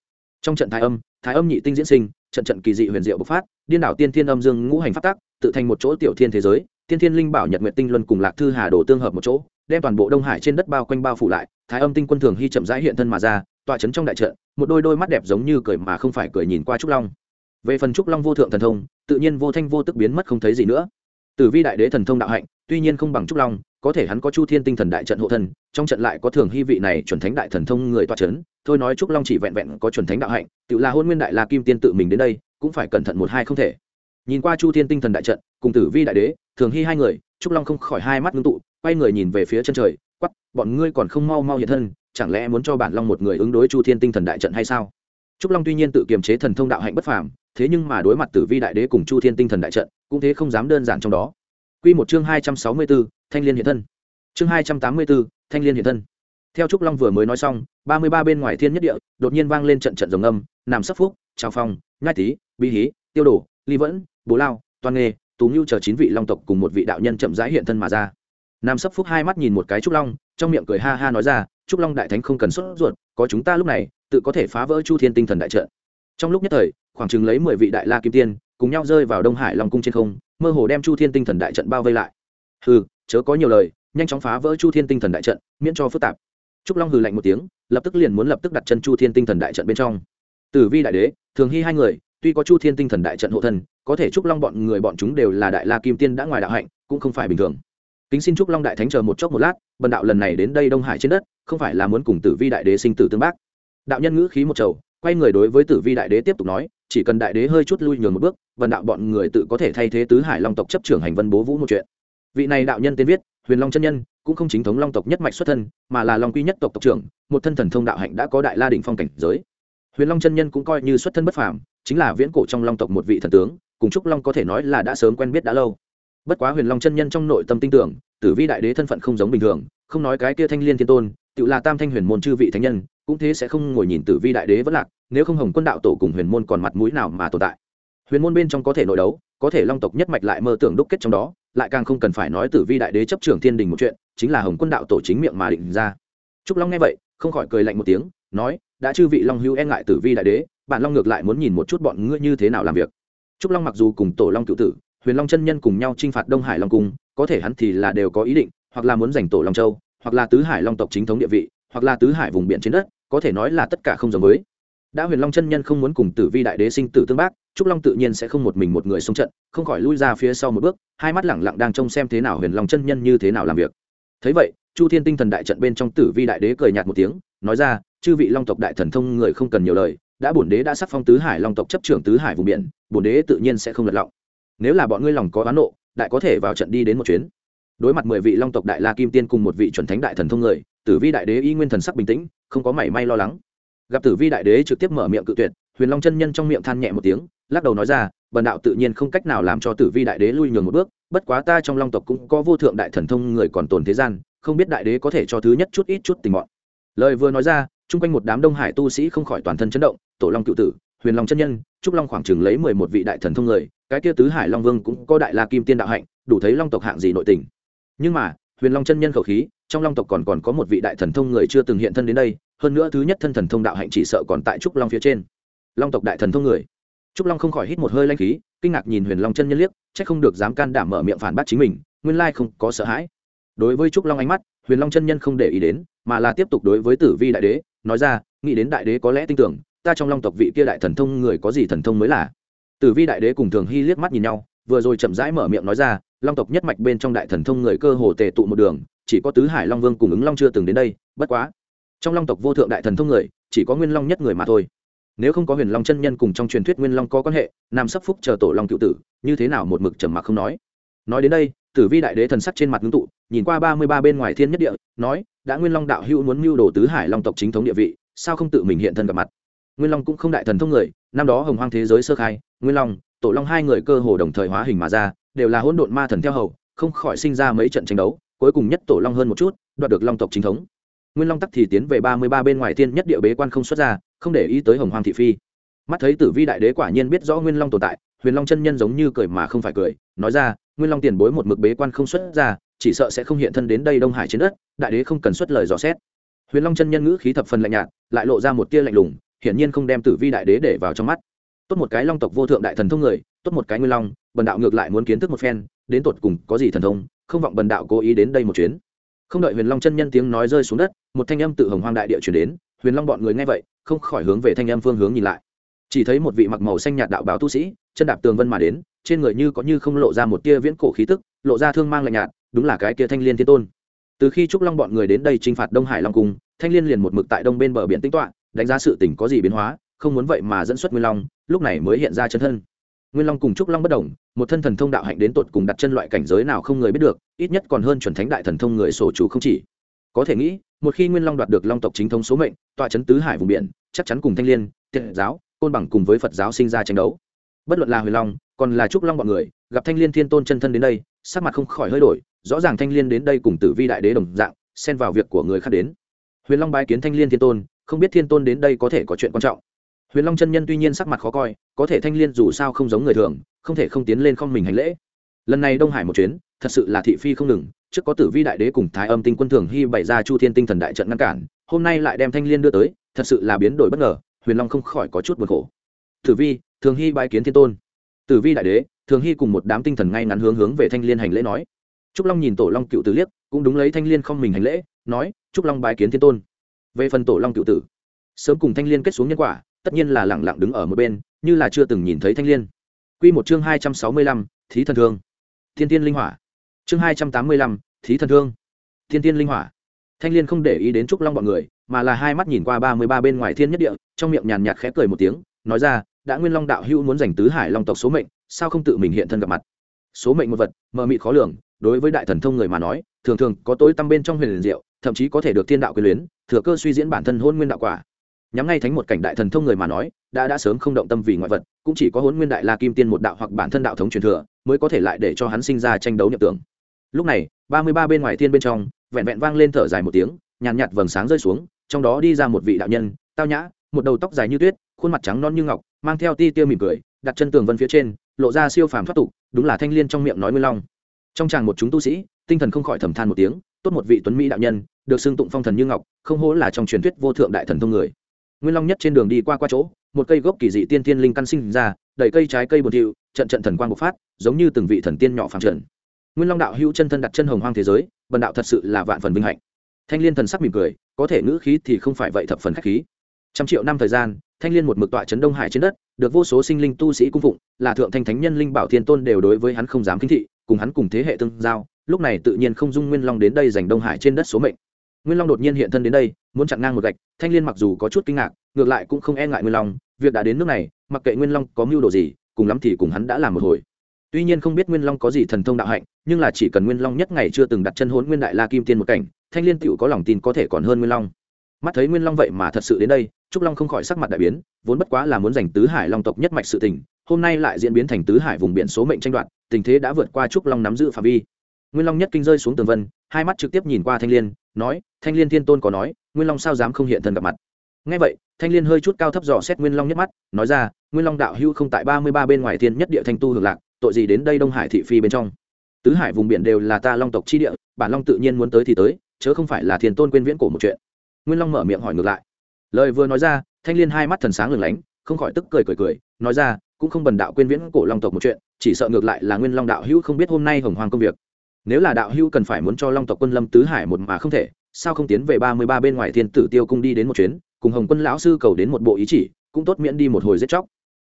Trong trận thái âm, thái âm nhị tinh diễn sinh, trận trận kỳ dị huyền diệu bộc phát, điên đảo tiên thiên âm dương ngũ hành pháp tắc, tự thành một chỗ tiểu thiên thế giới, tiên thiên linh bảo nhật nguyệt tinh luân cùng lạc thư hà đồ tương hợp một chỗ, đem toàn bộ đông hải trên đất bao quanh bao phủ lại, thái âm tinh quân thường hy chậm rãi hiện thân mà ra, tọa chấn trong đại trận, một đôi đôi mắt đẹp giống như cười mà không phải cười nhìn qua trúc long. Về phần trúc long vô thượng thần thông, tự nhiên vô thanh vô tức biến mất không thấy gì nữa tử vi đại đế thần thông đạo hạnh tuy nhiên không bằng trúc long có thể hắn có chu thiên tinh thần đại trận hộ thần trong trận lại có thường hy vị này chuẩn thánh đại thần thông người toa c h ấ n thôi nói trúc long chỉ vẹn vẹn có chuẩn thánh đạo hạnh tự là hôn nguyên đại la kim tiên tự mình đến đây cũng phải cẩn thận một hai không thể nhìn qua chu thiên tinh thần đại trận cùng tử vi đại đế thường hy hai người trúc long không khỏi hai mắt ngưng tụ quay người nhìn về phía chân trời quắp bọn ngươi còn không mau mau hiện thân, chẳng lẽ muốn cho bản long một người ứng đối chu thiên tinh thần đại trận hay sao? Trúc long tuy nhiên tự kiềm chế thần thông đạo hạnh bất phàm, thế nhưng mà đối mặt tử vi đại đế cùng chu thiên tinh thần đại trận, cũng thế không dám đơn giản trong đó. Q một chương hai trăm sáu mươi b ố thanh liên hiện thân. Chương hai trăm tám mươi b ố thanh liên hiện thân. Theo trúc long vừa mới nói xong, ba mươi ba bên ngoài thiên nhất địa, đột nhiên vang lên trận trận rồng âm nằm sấp phúc, trào phong, nhai tý, bi hí, tiêu đổ ly vẫn, bố lao, toàn nghề, tú ngưu chờ chín vị long tộc cùng một vị đạo nhân chậm rãi hiện thân mà ra nam sấp phúc hai mắt nhìn một cái trúc long trong miệng cười ha ha nói ra trúc long đại thánh không cần sốt ruột có chúng ta lúc này tự có thể phá vỡ chu thiên tinh thần đại trận. Trong lúc nhất thời khoảng chừng lấy mười vị đại la kim tiên cùng nhau rơi vào đông hải long cung trên không mơ hồ đem chu thiên tinh thần đại trận bao vây lại. Hừ chớ có nhiều lời nhanh chóng phá vỡ chu thiên tinh thần đại trận miễn cho phức tạp. Trúc long hừ lạnh một tiếng lập tức liền muốn lập tức đặt chân chu thiên tinh thần đại trận bên trong. Tử vi đại đế thường hy hai người tuy có chu thiên tinh thần đại trận hộ thân, có thể trúc long bọn người bọn chúng đều là đại la kim tiên đã ngoài đạo hạnh cũng không phải bình thường kính xin chúc long đại thánh chờ một chốc một lát, bần đạo lần này đến đây đông hải trên đất, không phải là muốn cùng tử vi đại đế sinh tử tương bác. Đạo nhân ngữ khí một chầu quay người đối với tử vi đại đế tiếp tục nói, chỉ cần đại đế hơi chút lui nhường một bước vần đạo bọn người tự có thể thay thế tứ hải long tộc chấp trưởng hành vân bố vũ một chuyện. Vị này đạo nhân tên viết, huyền long chân nhân, cũng không chính thống long tộc nhất mạch xuất thân, mà là long quy nhất tộc tộc trưởng, một thân thần thông đạo hạnh đã có đại la đỉnh phong cảnh giới. Huyền long chân nhân cũng coi như xuất thân bất phàm, chính là viễn cổ trong long tộc một vị thần tướng, cùng trúc long có thể nói là đã sớm quen biết đã lâu bất quá huyền long chân nhân trong nội tâm tin tưởng, tử vi đại đế thân phận không giống bình thường, không nói cái kia thanh liên thiên tôn, tự là tam thanh huyền môn chư vị thánh nhân, cũng thế sẽ không ngồi nhìn tử vi đại đế vẫn lạc, nếu không hồng quân đạo tổ cùng huyền môn còn mặt mũi nào mà tồn tại. Huyền môn bên trong có thể nội đấu, có thể long tộc nhất mạch lại mơ tưởng đúc kết trong đó, lại càng không cần phải nói tử vi đại đế chấp trưởng thiên đình một chuyện, chính là hồng quân đạo tổ chính miệng mà định ra. Trúc long nghe vậy, không khỏi cười lạnh một tiếng, nói, đã chư vị long hữu e ngại tử vi đại đế bạn long ngược lại muốn nhìn một chút bọn ngươi như thế nào làm việc. Trúc long mặc dù cùng tổ long cựu tử huyền long chân nhân cùng nhau t r i n h phạt đông hải long cung, có thể hắn thì là đều có ý định, hoặc là muốn giành tổ long châu, hoặc là tứ hải long tộc chính thống địa vị, hoặc là tứ hải vùng biển trên đất, có thể nói là tất cả không giống với. Đã huyền long chân nhân không muốn cùng tử vi đại đế sinh tử tương bác, trúc long tự nhiên sẽ không một mình một người xông trận, không khỏi lui ra phía sau một bước, hai mắt lẳng lặng đang trông xem thế nào huyền long chân nhân như thế nào làm việc. Thấy vậy, chu thiên tinh thần đại trận bên trong tử vi đại đế cười nhạt một tiếng, nói ra, chư vị long tộc đại thần thông người không cần nhiều lời, đã bổn đế đã sắc phong tứ hải long tộc chấp trưởng tứ hải vùng biển, bổn đế tự nhiên sẽ không lật lọng nếu là bọn ngươi lòng có oán nộ, đại có thể vào trận đi đến một chuyến. Đối mặt mười vị long tộc đại la kim tiên cùng một vị chuẩn thánh đại thần thông người, tử vi đại đế y nguyên thần sắc bình tĩnh, không có mảy may lo lắng. Gặp tử vi đại đế trực tiếp mở miệng cự tuyệt, huyền long chân nhân trong miệng than nhẹ một tiếng, lắc đầu nói ra, bần đạo tự nhiên không cách nào làm cho tử vi đại đế lui nhường một bước, bất quá ta trong long tộc cũng có vô thượng đại thần thông người còn tồn thế gian, không biết đại đế có thể cho thứ nhất chút ít chút tình mọn. Lời vừa nói ra, chung quanh một đám đông hải tu sĩ không khỏi toàn thân chấn động, tổ long cựu tử huyền long chân nhân, trúc long khoảng chừng lấy mười một vị đại thần thông người, cái kia tứ hải long vương cũng có đại la kim tiên đạo hạnh, đủ thấy long tộc hạng gì nội tình. Nhưng mà, huyền long chân nhân khẩu khí, trong long tộc còn còn có một vị đại thần thông người chưa từng hiện thân đến đây, hơn nữa thứ nhất thân thần thông đạo hạnh chỉ sợ còn tại trúc long phía trên. Long tộc đại thần thông người. Trúc long không khỏi hít một hơi lanh khí, kinh ngạc nhìn huyền long chân nhân liếc c h ắ c không được dám can đảm mở miệng phản bác chính mình, nguyên lai không có sợ hãi. Đối với trúc long ánh mắt, huyền long chân nhân không để ý đến, mà là tiếp tục đối với tử vi đại đế, nói ra, nghĩ đến đại đế có lẽ tin tưởng ta trong long tộc vị kia đại thần thông người có gì thần thông mới là? Tử vi đại đế cùng thường hy liếc mắt nhìn nhau, vừa rồi chậm rãi mở miệng nói ra, long tộc nhất mạch bên trong đại thần thông người cơ hồ tề tụ một đường, chỉ có tứ hải long vương cùng ứng long chưa từng đến đây, bất quá. Trong long tộc vô thượng đại thần thông người, chỉ có nguyên long nhất người mà thôi. Nếu không có huyền long chân nhân cùng trong truyền thuyết nguyên long có quan hệ, nam sắp phúc chờ tổ long cựu tử, như thế nào một mực trầm mặc không nói. Nói đến đây, tử vi đại đế thần sắc trên mặt ngưng tụ, nhìn qua ba mươi ba bên ngoài thiên nhất địa, nói, đã nguyên long đạo hữu muốn mưu đồ tứ hải long tộc chính thống địa vị, sao không tự mình hiện thân gặp mặt? Nguyên long cũng không đại thần thông người, năm đó hồng hoang thế giới sơ khai, nguyên long, tổ long hai người cơ hồ đồng thời hóa hình mà ra, đều là hỗn độn ma thần theo hầu, không khỏi sinh ra mấy trận tranh đấu, cuối cùng nhất tổ long hơn một chút, đoạt được long tộc chính thống. Nguyên long tắc thì tiến về ba mươi ba bên ngoài tiên nhất địa bế quan không xuất ra, không để ý tới hồng hoàng thị phi. Mắt thấy tử vi đại đế quả nhiên biết rõ nguyên long tồn tại, huyền long chân nhân giống như cười mà không phải cười, nói ra, nguyên long tiền bối một mực bế quan không xuất ra, chỉ sợ sẽ không hiện thân đến đây đông hải trên đất, đại đế không cần xuất lời dò xét. Huyền long chân nhân ngữ khí thập phần lạnh nhạt, lại lộ ra một tia lạnh lùng hiển nhiên không đem tử vi đại đế để vào trong mắt. Tốt một cái long tộc vô thượng đại thần thông người, tốt một cái nguyên long, bần đạo ngược lại muốn kiến thức một phen, đến tột cùng có gì thần thông, không vọng bần đạo cố ý đến đây một chuyến. Không đợi huyền long chân nhân tiếng nói rơi xuống đất, một thanh âm tự hồng hoang đại địa chuyển đến, huyền long bọn người nghe vậy, không khỏi hướng về thanh âm phương hướng nhìn lại. Chỉ thấy một vị mặc màu xanh nhạt đạo báo tu sĩ, chân đạp tường vân mà đến, trên người như có như không lộ ra một tia viễn cổ khí tức, lộ ra thương mang lạnh nhạt, đúng là cái kia thanh liên thiên tôn. Từ khi trúc long bọn người đến đây trinh phạt đông hải long cung, thanh liên liền một mực tại đông bên bờ biển tính toạ đánh giá sự tình có gì biến hóa, không muốn vậy mà dẫn xuất nguyên long, lúc này mới hiện ra chân thân. Nguyên long cùng trúc long bất đồng, một thân thần thông đạo hạnh đến tột cùng đặt chân loại cảnh giới nào không người biết được, ít nhất còn hơn chuẩn thánh đại thần thông người sổ chủ không chỉ. Có thể nghĩ, một khi nguyên long đoạt được long tộc chính thống số mệnh, tọa chấn tứ hải vùng biển, chắc chắn cùng thanh liên tiện giáo, côn bằng cùng với phật giáo sinh ra tranh đấu. Bất luận là huyền long, còn là trúc long bọn người, gặp thanh liên thiên tôn chân thân đến đây, sắc mặt không khỏi hơi đổi, rõ ràng thanh liên đến đây cùng tử vi đại đế đồng dạng, xen vào việc của người khác đến. Huyền long bái kiến thanh liên thiên tôn không biết thiên tôn đến đây có thể có chuyện quan trọng. Huyền long chân nhân tuy nhiên sắc mặt khó coi, có thể thanh liên dù sao không giống người thường, không thể không tiến lên không mình hành lễ. Lần này đông hải một chuyến, thật sự là thị phi không ngừng, trước có tử vi đại đế cùng thái âm tinh quân thường hy bày ra chu thiên tinh thần đại trận ngăn cản, hôm nay lại đem thanh liên đưa tới, thật sự là biến đổi bất ngờ, huyền long không khỏi có chút buồn khổ. Tử vi, thường hy bái kiến thiên tôn. Tử vi đại đế, thường hy cùng một đám tinh thần ngay ngắn hướng hướng về thanh liên hành lễ nói. Trúc long nhìn tổ long cựu tử liếc, cũng đúng lấy thanh liên không mình hành lễ, nói, trúc long bái kiến thiên tôn về phần tổ long cựu tử, sớm cùng thanh liên kết xuống nhân quả, tất nhiên là lẳng lặng đứng ở một bên, như là chưa từng nhìn thấy thanh liên. Q một chương hai trăm sáu mươi lăm, thí thần thương. Thiên tiên linh hỏa. Chương hai trăm tám mươi lăm, thí thần thương. Thiên tiên linh hỏa. Thanh liên không để ý đến trúc long bọn người, mà là hai mắt nhìn qua ba mươi ba bên ngoài thiên nhất địa, trong miệng nhàn nhạt khẽ cười một tiếng, nói ra, đã nguyên long đạo hữu muốn giành tứ hải long tộc số mệnh, sao không tự mình hiện thân gặp mặt? Số mệnh một vật, mờ mịt khó lường, đối với đại thần thông người mà nói, thường thường có tối tăm bên trong huyền liền diệu thậm chí có thể được thiên đạo quyền luyến, thừa cơ suy diễn bản thân hôn nguyên đạo quả. Nhắm ngay thánh một cảnh đại thần thông người mà nói, đã đã sớm không động tâm vì ngoại vật, cũng chỉ có hôn nguyên đại la kim tiên một đạo hoặc bản thân đạo thống truyền thừa, mới có thể lại để cho hắn sinh ra tranh đấu nhập tưởng. Lúc này, ba mươi ba bên ngoài thiên bên trong, vẹn vẹn vang lên thở dài một tiếng, nhàn nhạt vầng sáng rơi xuống, trong đó đi ra một vị đạo nhân, tao nhã, một đầu tóc dài như tuyết, khuôn mặt trắng non như ngọc, mang theo ti tiêu mỉm cười, đặt chân tường vân phía trên, lộ ra siêu phàm thoát tục, đúng là thanh l i ê n trong miệng nói nguyên long. Trong tràng một chúng tu sĩ, tinh thần không khỏi thầm than một tiếng tốt một vị tuấn mỹ đạo nhân, được xưng tụng phong thần như ngọc, không hố là trong truyền thuyết vô thượng đại thần thông người. Nguyên long nhất trên đường đi qua qua chỗ, một cây gốc kỳ dị tiên tiên linh căn sinh ra, đầy cây trái cây bồn thiệu trận trận thần quang bộc phát, giống như từng vị thần tiên nhỏ phàm trần. Nguyên long đạo hữu chân thân đặt chân hồng hoang thế giới, bần đạo thật sự là vạn phần vinh hạnh. Thanh l i ê n thần sắc mỉm cười, có thể ngữ khí thì không phải vậy thập phần k h á c h khí. Trăm triệu năm thời gian, thanh l i ê n một mực tọa trấn đông hải trên đất, được vô số sinh linh tu sĩ cung phụng, là thượng thanh thánh nhân linh bảo thiên tôn đều đối với hắn không dám kính thị cùng hắn cùng thế hệ tương giao, lúc này tự nhiên không dung nguyên long đến đây giành đông hải trên đất số mệnh. Nguyên long đột nhiên hiện thân đến đây, muốn chặn ngang một gạch, thanh l i ê n mặc dù có chút kinh ngạc, ngược lại cũng không e ngại nguyên long, việc đã đến nước này, mặc kệ nguyên long có mưu đồ gì, cùng lắm thì cùng hắn đã làm một hồi. Tuy nhiên không biết nguyên long có gì thần thông đạo hạnh, nhưng là chỉ cần nguyên long nhất ngày chưa từng đặt chân hốn nguyên đại la kim tiên một cảnh, thanh liên tựu có lòng tin có thể còn hơn nguyên long. Mắt thấy nguyên long vậy mà thật sự đến đây, trúc long không khỏi sắc mặt đại biến, vốn bất quá là muốn giành tứ hải long tộc nhất mạch sự tình hôm nay lại diễn biến thành tứ hải vùng biển số mệnh tranh đoạt, tình thế đã vượt qua trúc long nắm giữ phạm vi. Nguyên long nhất kinh rơi xuống tường vân, hai mắt trực tiếp nhìn qua thanh liên, nói, thanh liên thiên tôn có nói, nguyên long sao dám không hiện thân gặp mặt? Ngay vậy, thanh liên hơi chút cao thấp dò xét nguyên long nhất mắt, nói ra, nguyên long đạo hưu không tại ba mươi ba bên ngoài thiên nhất địa thanh tu hưởng lạc, tội gì đến đây đông hải thị phi bên trong? Tứ hải vùng biển đều là ta long tộc chi địa, bản long tự nhiên muốn tới thì tới, chớ không phải là thiên tôn quên viễn cổ một chuyện. Nguyên long mở miệng hỏi ngược lại. Lời vừa nói ra, thanh l i ê n hai mắt thần sáng lừng lánh, không khỏi tức cười cười cười, nói ra cũng không bần đạo quên viễn cổ long tộc một chuyện, chỉ sợ ngược lại là nguyên long đạo hữu không biết hôm nay hồng hoàng công việc. Nếu là đạo hữu cần phải muốn cho long tộc quân lâm tứ hải một mà không thể, sao không tiến về ba mươi ba bên ngoài thiên tử tiêu cung đi đến một chuyến, cùng hồng quân lão sư cầu đến một bộ ý chỉ, cũng tốt miễn đi một hồi giết chóc.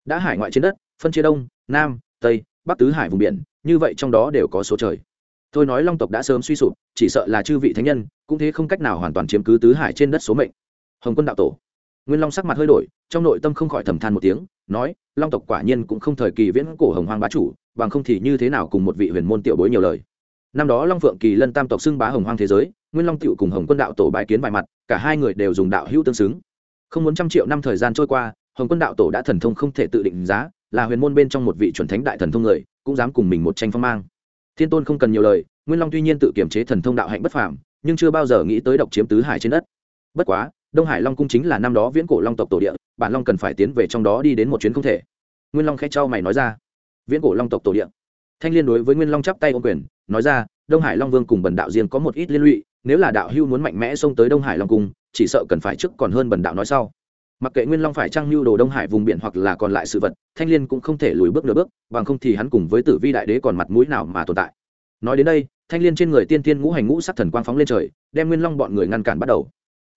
Đã hải ngoại trên đất, phân chia đông, nam, tây, bắc tứ hải vùng biển, như vậy trong đó đều có số trời. Tôi nói long tộc đã sớm suy sụp, chỉ sợ là chư vị thánh nhân, cũng thế không cách nào hoàn toàn chiếm cứ tứ hải trên đất số mệnh. Hồng quân đạo tổ nguyên long sắc mặt hơi đổi, trong nội tâm không khỏi thầm than một tiếng, nói, long tộc quả nhiên cũng không thời kỳ viễn cổ hồng hoang bá chủ, bằng không thì như thế nào cùng một vị huyền môn tiểu bối nhiều lời. Năm đó long phượng kỳ lân tam tộc xưng bá hồng hoang thế giới, nguyên long tiểu cùng hồng quân đạo tổ bái kiến vài mặt, cả hai người đều dùng đạo hữu tương xứng. Không muốn trăm triệu năm thời gian trôi qua, hồng quân đạo tổ đã thần thông không thể tự định giá, là huyền môn bên trong một vị chuẩn thánh đại thần thông người, cũng dám cùng mình một tranh phong mang. Thiên tôn không cần nhiều lời, nguyên long tuy nhiên tự kiềm chế thần thông đạo hạnh bất phàm, nhưng chưa bao giờ nghĩ tới độc chiếm tứ hải trên đất. Bất quá đông hải long cung chính là năm đó viễn cổ long tộc tổ địa, bản long cần phải tiến về trong đó đi đến một chuyến không thể. Nguyên long khẽ trao mày nói ra. Viễn cổ long tộc tổ địa. Thanh liên đối với nguyên long chắp tay ô quyền, nói ra, đông hải long vương cùng bần đạo riêng có một ít liên lụy, nếu là đạo hưu muốn mạnh mẽ xông tới đông hải long cung, chỉ sợ cần phải trước còn hơn bần đạo nói sau. Mặc kệ nguyên long phải trăng lưu đồ đông hải vùng biển hoặc là còn lại sự vật, thanh liên cũng không thể lùi bước nửa bước, bằng không thì hắn cùng với tử vi đại đế còn mặt mũi nào mà tồn tại. Nói đến đây, thanh liên trên người tiên tiên ngũ hành ngũ sắc thần quang phóng lên trời, đem nguyên long bọn người ngăn cản bắt đầu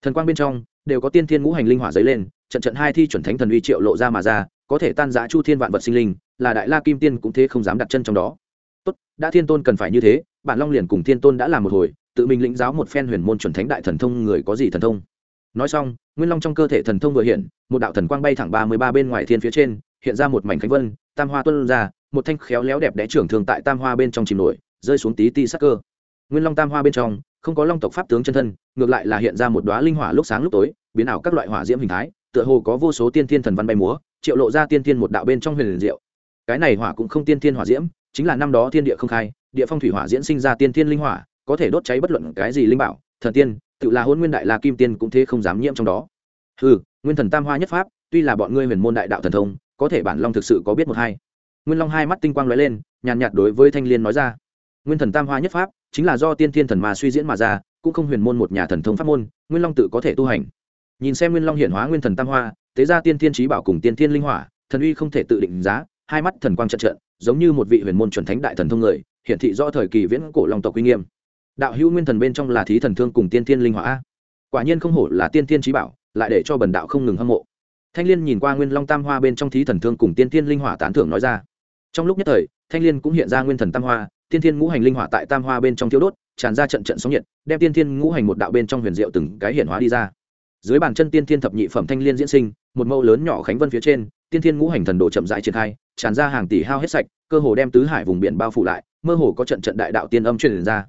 thần quang bên trong, đều có tiên thiên ngũ hành linh hỏa dấy lên, trận trận hai thi chuẩn thánh thần uy triệu lộ ra mà ra, có thể tan giã chu thiên vạn vật sinh linh, là đại la kim tiên cũng thế không dám đặt chân trong đó. Tốt, đã thiên tôn cần phải như thế, bản long liền cùng thiên tôn đã làm một hồi, tự mình lĩnh giáo một phen huyền môn chuẩn thánh đại thần thông người có gì thần thông. Nói xong, nguyên long trong cơ thể thần thông vừa hiện, một đạo thần quang bay thẳng ba mươi ba bên ngoài thiên phía trên, hiện ra một mảnh khánh vân, tam hoa tuân ra, một thanh khéo léo đẹp đẽ trưởng thường tại tam hoa bên trong chìm nổi, rơi xuống tí ti sắc cơ. Nguyên long tam hoa bên trong không có long tộc pháp tướng chân thân, ngược lại là hiện ra một đoá linh hỏa lúc sáng lúc tối, biến ảo các loại hỏa diễm hình thái, tựa hồ có vô số tiên thiên thần văn bay múa, triệu lộ ra tiên thiên một đạo bên trong huyền liền diệu. Cái này hỏa cũng không tiên thiên hỏa diễm, chính là năm đó thiên địa không khai, địa phong thủy hỏa diễn sinh ra tiên thiên linh hỏa, có thể đốt cháy bất luận cái gì linh bảo, thần tiên, tự là hôn nguyên đại la kim tiên cũng thế không dám nhiễm trong đó. Ừ nguyên thần tam hoa nhất pháp, tuy là bọn ngươi huyền môn đại đạo thần thông, có thể bản long thực sự có biết một hai. Nguyên long hai mắt tinh quang lóe lên, nhàn nhạt đối với thanh liên nói ra. Nguyên thần tam hoa nhất pháp chính là do tiên thiên thần mà suy diễn mà ra, cũng không huyền môn một nhà thần thông pháp môn, nguyên long tự có thể tu hành. Nhìn xem nguyên long hiện hóa nguyên thần tam hoa tế ra tiên thiên trí bảo cùng tiên thiên linh hỏa, thần uy không thể tự định giá, hai mắt thần quang trận trận giống như một vị huyền môn chuẩn thánh đại thần thông người hiện thị do thời kỳ viễn cổ long tộc uy nghiêm. Đạo hữu nguyên thần bên trong là thí thần thương cùng tiên thiên linh hỏa quả nhiên không hổ là tiên thiên trí bảo, lại để cho bần đạo không ngừng hâm mộ. Thanh liên nhìn qua nguyên long tam hoa bên trong thí thần thương cùng tiên thiên linh hỏa tán thưởng nói ra. Trong lúc nhất thời, thanh liên cũng hiện ra nguyên thần tam hoa tiên thiên ngũ hành linh hỏa tại tam hoa bên trong thiếu đốt, tràn ra trận trận sóng nhiệt, đem tiên thiên ngũ hành một đạo bên trong huyền diệu từng cái hiện hóa đi ra. Dưới bàn chân tiên thiên thập nhị phẩm thanh liên diễn sinh, một mẫu lớn nhỏ khánh vân phía trên, tiên thiên ngũ hành thần đồ chậm rãi triển khai, tràn ra hàng tỷ hao hết sạch, cơ hồ đem tứ hải vùng biển bao phủ lại, mơ hồ có trận trận đại đạo tiên âm truyền ra.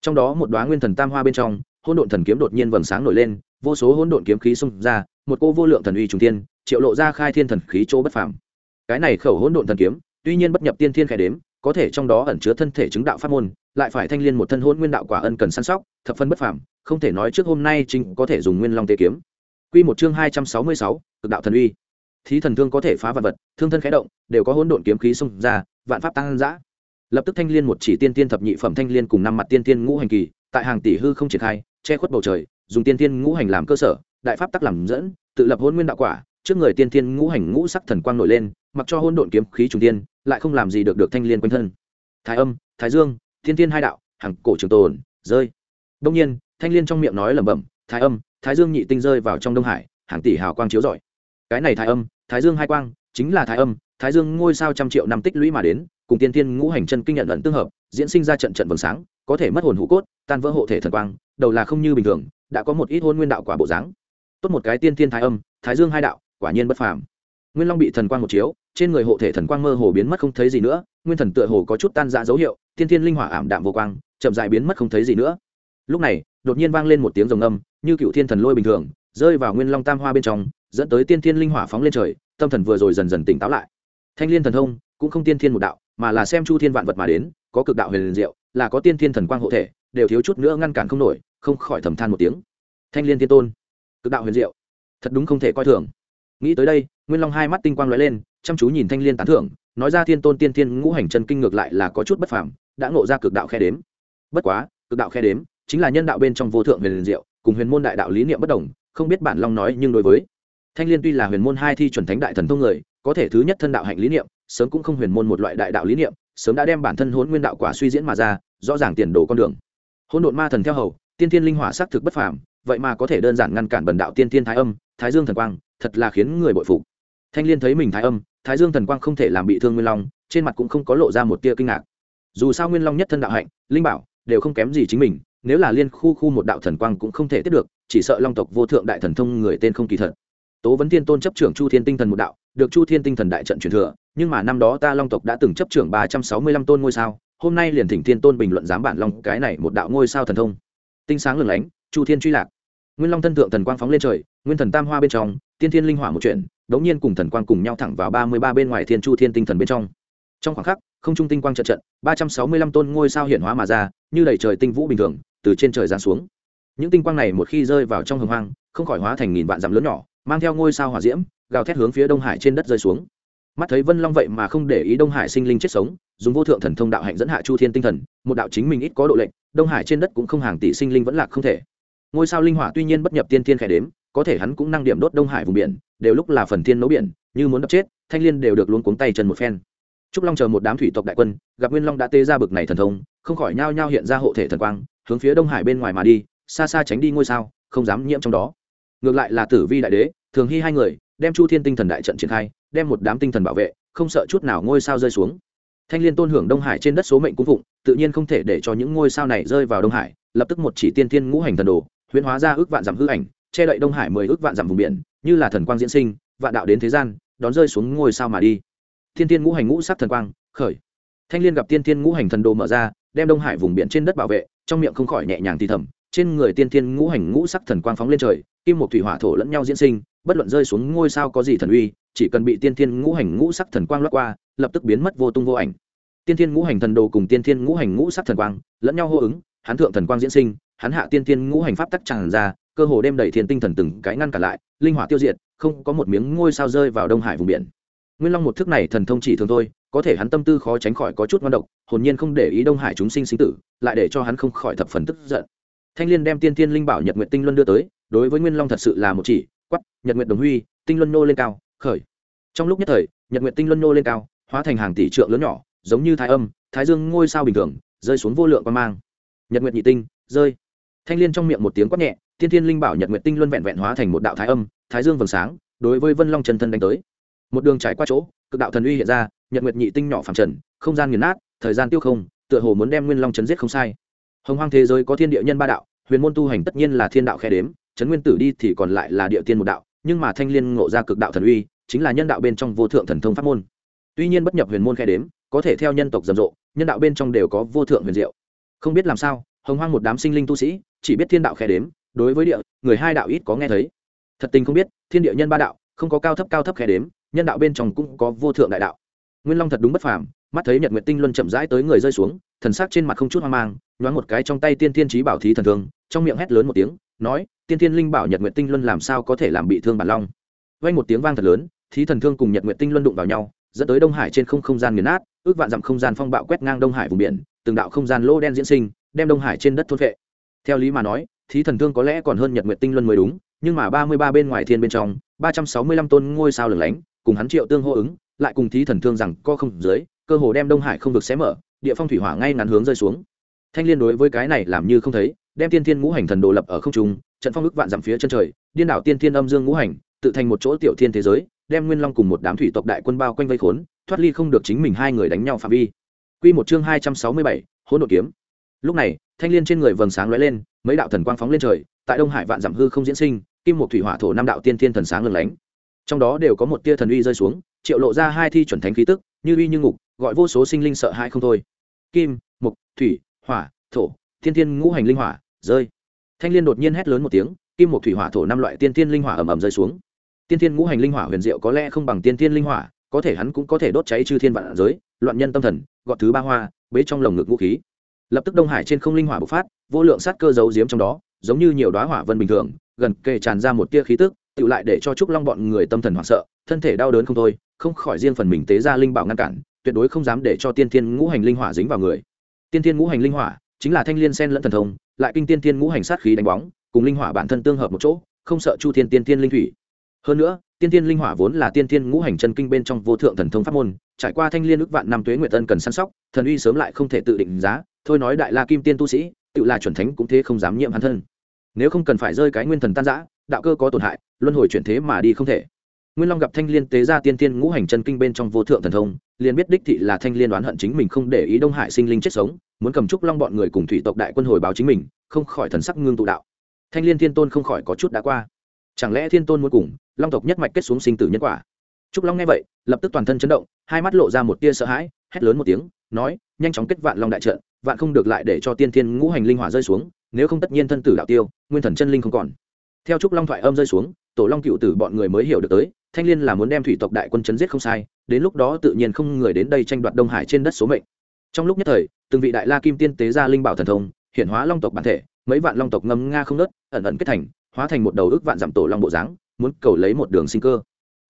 Trong đó một đoá nguyên thần tam hoa bên trong, hỗn độn thần kiếm đột nhiên vầng sáng nổi lên, vô số hỗn độn kiếm khí xung ra, một cô vô lượng thần uy trùng tiên triệu lộ ra khai thiên thần khí chỗ bất phàm. Cái này khẩu hỗn độn thần kiếm, tuy nhiên bất nhập tiên thiên khẽ đếm có thể trong đó ẩn chứa thân thể chứng đạo pháp môn, lại phải thanh liên một thân hôn nguyên đạo quả ân cần săn sóc, thập phân bất phàm, không thể nói trước hôm nay chính có thể dùng nguyên long tế kiếm. Quy một chương hai trăm sáu mươi sáu, cực đạo thần uy. Thí thần thương có thể phá vật vật, thương thân khẽ động, đều có hỗn độn kiếm khí xung ra, vạn pháp tăng dã. Lập tức thanh liên một chỉ tiên tiên thập nhị phẩm thanh liên cùng năm mặt tiên tiên ngũ hành kỳ, tại hàng tỷ hư không triển khai, che khuất bầu trời, dùng tiên tiên ngũ hành làm cơ sở, đại pháp tắc làm dẫn, tự lập hỗn nguyên đạo quả, trước người tiên tiên ngũ hành ngũ sắc thần quang nổi lên, mặc cho hỗn độn kiếm khí trùng tiên lại không làm gì được được thanh liên quanh thân. Thái âm, thái dương, thiên thiên hai đạo hàng cổ trường tồn, rơi. Đông nhiên, thanh liên trong miệng nói lẩm bẩm, thái âm, thái dương nhị tinh rơi vào trong đông hải, hàng tỷ hào quang chiếu rọi. Cái này thái âm, thái dương hai quang, chính là thái âm, thái dương ngôi sao trăm triệu năm tích lũy mà đến, cùng tiên tiên ngũ hành chân kinh nhận lẫn tương hợp, diễn sinh ra trận trận vầng sáng, có thể mất hồn hũ cốt, tan vỡ hộ thể thần quang, đầu là không như bình thường, đã có một ít hôn nguyên đạo quả bộ dáng. Tốt một cái tiên tiên thái âm, thái dương hai đạo, quả nhiên bất phàm nguyên long bị thần quang một chiếu, trên người hộ thể thần quang mơ hồ biến mất không thấy gì nữa, nguyên thần tựa hồ có chút tan ra dấu hiệu tiên thiên linh hỏa ảm đạm vô quang, chậm dại biến mất không thấy gì nữa. Lúc này, đột nhiên vang lên một tiếng rồng âm, như cựu thiên thần lôi bình thường, rơi vào nguyên long tam hoa bên trong, dẫn tới tiên thiên linh hỏa phóng lên trời, tâm thần vừa rồi dần dần tỉnh táo lại. Thanh liên thần thông, cũng không tiên thiên một đạo, mà là xem chu thiên vạn vật mà đến, có cực đạo huyền liền diệu, là có tiên thiên thần quang hộ thể, đều thiếu chút nữa ngăn cản không nổi, không khỏi thầm than một tiếng. Thanh liên tiên tôn, cực đạo huyền diệu, thật đúng không thể coi thường. Nghĩ tới đây nguyên long hai mắt tinh quang lóe lên, chăm chú nhìn thanh liên tán thưởng, nói ra thiên tôn tiên thiên ngũ hành chân kinh ngược lại là có chút bất phàm, đã ngộ ra cực đạo khe đếm. Bất quá, cực đạo khe đếm chính là nhân đạo bên trong vô thượng huyền liền diệu, cùng huyền môn đại đạo lý niệm bất đồng, không biết bản long nói nhưng đối với. Thanh liên tuy là huyền môn hai thi chuẩn thánh đại thần thông người, có thể thứ nhất thân đạo hạnh lý niệm, sớm cũng không huyền môn một loại đại đạo lý niệm, sớm đã đem bản thân hôn nguyên đạo quả suy diễn mà ra, rõ ràng tiền đồ con đường. Hôn độn ma thần theo hầu, tiên tiên linh hỏa xác thực bất phàm, vậy mà có thể đơn giản ngăn cản bần đạo tiên tiên thái âm, thái dương thần quang, thật là khiến người bội phục thanh liên thấy mình thái âm, thái dương thần quang không thể làm bị thương nguyên long, trên mặt cũng không có lộ ra một tia kinh ngạc. Dù sao nguyên long nhất thân đạo hạnh, linh bảo, đều không kém gì chính mình, nếu là liên khu khu một đạo thần quang cũng không thể tiếp được, chỉ sợ long tộc vô thượng đại thần thông người tên không kỳ thật. Tố vấn tiên tôn chấp trưởng chu thiên tinh thần một đạo, được chu thiên tinh thần đại trận truyền thừa, nhưng mà năm đó ta long tộc đã từng chấp trưởng ba trăm sáu mươi lăm tôn ngôi sao, hôm nay liền thỉnh thiên tôn bình luận giám bản long cái này một đạo ngôi sao thần thông. Tinh sáng lừng lánh, chu thiên truy lạc. Nguyên long thân thượng thần quang phóng lên trời, nguyên thần tam hoa bên trong, tiên thiên linh hỏa một chuyện đống nhiên cùng thần quang cùng nhau thẳng vào ba mươi ba bên ngoài thiên chu thiên tinh thần bên trong. Trong khoảng khắc, không trung tinh quang trận trận, ba trăm sáu mươi lăm tôn ngôi sao hiện hóa mà ra, như đầy trời tinh vũ bình thường, từ trên trời giáng xuống. Những tinh quang này một khi rơi vào trong hồng hoang, không khỏi hóa thành nghìn vạn dặm lớn nhỏ, mang theo ngôi sao hỏa diễm, gào thét hướng phía đông hải trên đất rơi xuống. Mắt thấy vân long vậy mà không để ý đông hải sinh linh chết sống, dùng vô thượng thần thông đạo hạnh dẫn hạ chu thiên tinh thần, một đạo chính mình ít có độ lệnh đông hải trên đất cũng không hàng tỷ sinh linh vẫn lạc không thể ngôi sao linh hỏa tuy nhiên bất nhập tiên thiên khẽ đếm, có thể hắn cũng năng điểm đốt đông hải vùng biển, đều lúc là phần thiên nấu biển, như muốn đập chết, thanh liên đều được luôn cuống tay chân một phen. Trúc long chờ một đám thủy tộc đại quân, gặp nguyên long đã tê ra bực này thần thông, không khỏi nhao nhao hiện ra hộ thể thần quang, hướng phía đông hải bên ngoài mà đi, xa xa tránh đi ngôi sao, không dám nhiễm trong đó. Ngược lại là tử vi đại đế, thường hy hai người, đem chu thiên tinh thần đại trận triển khai, đem một đám tinh thần bảo vệ, không sợ chút nào ngôi sao rơi xuống. Thanh liên tôn hưởng đông hải trên đất số mệnh cung phụng, tự nhiên không thể để cho những ngôi sao này rơi vào đông hải, lập tức một chỉ tiên tiên ngũ hành thần đồ huyễn hóa ra ước vạn dặm hư ảnh, che đậy đông hải mười ước vạn dặm vùng biển, như là thần quang diễn sinh, vạn đạo đến thế gian, đón rơi xuống ngôi sao mà đi. Thiên tiên ngũ hành ngũ sắc thần quang, khởi. Thanh liên gặp tiên tiên ngũ hành thần đồ mở ra, đem đông hải vùng biển trên đất bảo vệ, trong miệng không khỏi nhẹ nhàng thì thầm, trên người tiên tiên ngũ hành ngũ sắc thần quang phóng lên trời, kim một thủy hỏa thổ lẫn nhau diễn sinh, bất luận rơi xuống ngôi sao có gì thần uy, chỉ cần bị tiên tiên ngũ hành ngũ sắc thần quang lướt qua, lập tức biến mất vô tung vô ảnh. Tiên tiên ngũ hành thần đồ cùng tiên tiên ngũ hành ngũ sắc thần quang, lẫn nhau hô ứng, hán thượng thần quang diễn sinh hắn hạ tiên tiên ngũ hành pháp tắc tràn ra, cơ hồ đem đẩy thiên tinh thần từng cái ngăn cả lại, linh hỏa tiêu diệt, không có một miếng ngôi sao rơi vào đông hải vùng biển. Nguyên long một thức này thần thông chỉ thường thôi, có thể hắn tâm tư khó tránh khỏi có chút ngon độc, hồn nhiên không để ý đông hải chúng sinh sinh tử, lại để cho hắn không khỏi thập phần tức giận. Thanh liên đem tiên tiên linh bảo nhật nguyện tinh luân đưa tới, đối với nguyên long thật sự là một chỉ quắp nhật nguyện đồng huy, tinh luân nô lên cao, khởi. Trong lúc nhất thời, nhật nguyện tinh luân nô lên cao, hóa thành hàng tỷ trượng lớn nhỏ, giống như thái âm, thái dương ngôi sao bình thường, rơi xuống vô lượng quan mang. Nhật nguyện nhị tinh, rơi thanh liên trong miệng một tiếng quát nhẹ, tiên Thiên linh bảo nhật nguyện tinh luân vẹn vẹn hóa thành một đạo thái âm, thái dương vầng sáng, đối với vân long chân thân đánh tới. Một đường trải qua chỗ, cực đạo thần uy hiện ra, nhật nguyệt nhị tinh nhỏ phẳng trần, không gian nghiền nát, thời gian tiêu không, tựa hồ muốn đem nguyên long chấn giết không sai. Hồng hoang thế giới có thiên địa nhân ba đạo, huyền môn tu hành tất nhiên là thiên đạo khe đếm, chấn nguyên tử đi thì còn lại là địa tiên một đạo, nhưng mà thanh liên ngộ ra cực đạo thần uy, chính là nhân đạo bên trong vô thượng thần thông pháp môn. Tuy nhiên bất nhập huyền môn khe đếm, có thể theo nhân tộc rầm rộ, nhân đạo bên trong đều có vô thượng huyền diệu. Không biết làm sao, hồng hoang một đám sinh linh tu sĩ chỉ biết thiên đạo khe đếm, đối với địa, người hai đạo ít có nghe thấy. Thật tình không biết, thiên địa nhân ba đạo, không có cao thấp cao thấp khe đếm, nhân đạo bên trong cũng có vô thượng đại đạo. Nguyên long thật đúng bất phàm, mắt thấy nhật nguyện tinh luân chậm rãi tới người rơi xuống, thần sắc trên mặt không chút hoang mang, nhoáng một cái trong tay tiên thiên trí bảo thí thần thương, trong miệng hét lớn một tiếng, nói, tiên thiên linh bảo nhật nguyện tinh luân làm sao có thể làm bị thương bản long? Vang một tiếng vang thật lớn, thí thần thương cùng nhật nguyện tinh luân đụng vào nhau, dẫn tới đông hải trên không không gian nghiền nát, ước vạn dặm không gian phong bạo quét ngang đông hải vùng biển, từng đạo không gian lô đen diễn sinh, đem đông hải trên đất thôn vệ theo lý mà nói, thí thần thương có lẽ còn hơn nhật nguyện tinh luân mới đúng, nhưng mà ba mươi ba bên ngoài thiên bên trong, ba trăm sáu mươi lăm tôn ngôi sao lửng lánh, cùng hắn triệu tương hô ứng, lại cùng thí thần thương rằng co không dưới, cơ hồ đem đông hải không được xé mở, địa phong thủy hỏa ngay ngắn hướng rơi xuống. Thanh liên đối với cái này làm như không thấy, đem tiên thiên ngũ hành thần đồ lập ở không trung, trận phong ức vạn dặm phía chân trời, điên đảo tiên thiên âm dương ngũ hành, tự thành một chỗ tiểu thiên thế giới, đem nguyên long cùng một đám thủy tộc đại quân bao quanh vây khốn, thoát ly không được chính mình hai người đánh nhau phạm vi. Quy một chương hai trăm sáu mươi bảy, hỗn độn kiếm. Lúc này thanh liên trên người vầng sáng lóe lên, mấy đạo thần quang phóng lên trời, tại đông hải vạn dặm hư không diễn sinh, kim một thủy hỏa thổ năm đạo tiên thiên thần sáng lừng lánh. Trong đó đều có một tia thần uy rơi xuống, triệu lộ ra hai thi chuẩn thánh khí tức, như uy như ngục, gọi vô số sinh linh sợ hãi không thôi. Kim, mục, thủy, hỏa, thổ, thiên thiên ngũ hành linh hỏa, rơi. Thanh liên đột nhiên hét lớn một tiếng, kim mục thủy hỏa thổ năm loại tiên thiên linh hỏa ầm ầm rơi xuống. Tiên thiên ngũ hành linh hỏa huyền diệu có lẽ không bằng tiên thiên linh hỏa, có thể hắn cũng có thể đốt cháy chư thiên vạn giới, loạn nhân tâm thần gọi thứ ba hoa, bế trong lồng ngực vũ khí lập tức đông hải trên không linh hỏa bộc phát, vô lượng sát cơ giấu giếm trong đó, giống như nhiều đoá hỏa vân bình thường, gần kề tràn ra một tia khí tức tự lại để cho trúc long bọn người tâm thần hoảng sợ, thân thể đau đớn không thôi, không khỏi riêng phần mình tế ra linh bảo ngăn cản, tuyệt đối không dám để cho tiên thiên ngũ hành linh hỏa dính vào người. Tiên thiên ngũ hành linh hỏa chính là thanh liên sen lẫn thần thông, lại kinh tiên thiên ngũ hành sát khí đánh bóng, cùng linh hỏa bản thân tương hợp một chỗ, không sợ chu thiên tiên thiên linh thủy. Hơn nữa, tiên Thiên linh hỏa vốn là tiên Thiên ngũ hành chân kinh bên trong vô thượng thần thông pháp môn, trải qua thanh liên ước vạn năm tuế nguyệt tân cần săn sóc, thần uy sớm lại không thể tự định giá thôi nói đại la kim tiên tu sĩ, tự là chuẩn thánh cũng thế không dám nhiễm hắn thân. Nếu không cần phải rơi cái nguyên thần tan giã đạo cơ có tổn hại, luân hồi chuyển thế mà đi không thể. Nguyên long gặp thanh liên tế ra tiên tiên ngũ hành chân kinh bên trong vô thượng thần thông, liền biết đích thị là thanh liên đoán hận chính mình không để ý đông hải sinh linh chết sống, muốn cầm trúc long bọn người cùng thủy tộc đại quân hồi báo chính mình, không khỏi thần sắc ngưng tụ đạo. Thanh liên thiên tôn không khỏi có chút đã qua. Chẳng lẽ thiên tôn muốn cùng long tộc nhất mạch kết xuống sinh tử nhân quả? Trúc long nghe vậy, lập tức toàn thân chấn động, hai mắt lộ ra một tia sợ hãi, hét lớn một tiếng, nói nhanh chóng kết vạn long đại trận, vạn không được lại để cho tiên thiên ngũ hành linh hỏa rơi xuống, nếu không tất nhiên thân tử đạo tiêu, nguyên thần chân linh không còn. Theo trúc long thoại âm rơi xuống, tổ long cựu tử bọn người mới hiểu được tới, thanh liên là muốn đem thủy tộc đại quân chấn giết không sai, đến lúc đó tự nhiên không người đến đây tranh đoạt đông hải trên đất số mệnh. Trong lúc nhất thời, từng vị đại la kim tiên tế ra linh bảo thần thông, hiện hóa long tộc bản thể, mấy vạn long tộc ngâm nga không nớt ẩn ẩn kết thành, hóa thành một đầu ước vạn giảm tổ long bộ dáng, muốn cầu lấy một đường sinh cơ.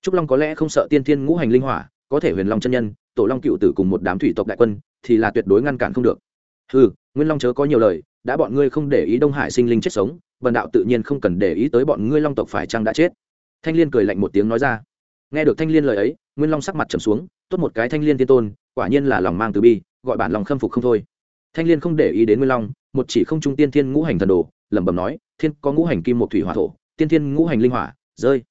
Trúc long có lẽ không sợ tiên thiên ngũ hành linh hỏa, có thể huyền long chân nhân tổ long cựu tử cùng một đám thủy tộc đại quân, thì là tuyệt đối ngăn cản không được. Ừ nguyên long chớ có nhiều lời, đã bọn ngươi không để ý đông hải sinh linh chết sống vần đạo tự nhiên không cần để ý tới bọn ngươi long tộc phải chăng đã chết. Thanh liên cười lạnh một tiếng nói ra. Nghe được thanh liên lời ấy, nguyên long sắc mặt trầm xuống, tốt một cái thanh liên tiên tôn, quả nhiên là lòng mang từ bi, gọi bản lòng khâm phục không thôi. Thanh liên không để ý đến nguyên long, một chỉ không trung tiên thiên ngũ hành thần đồ, lẩm bẩm nói, thiên, có ngũ hành kim một thủy hỏa thổ, tiên thiên ngũ hành linh hỏa, rơi.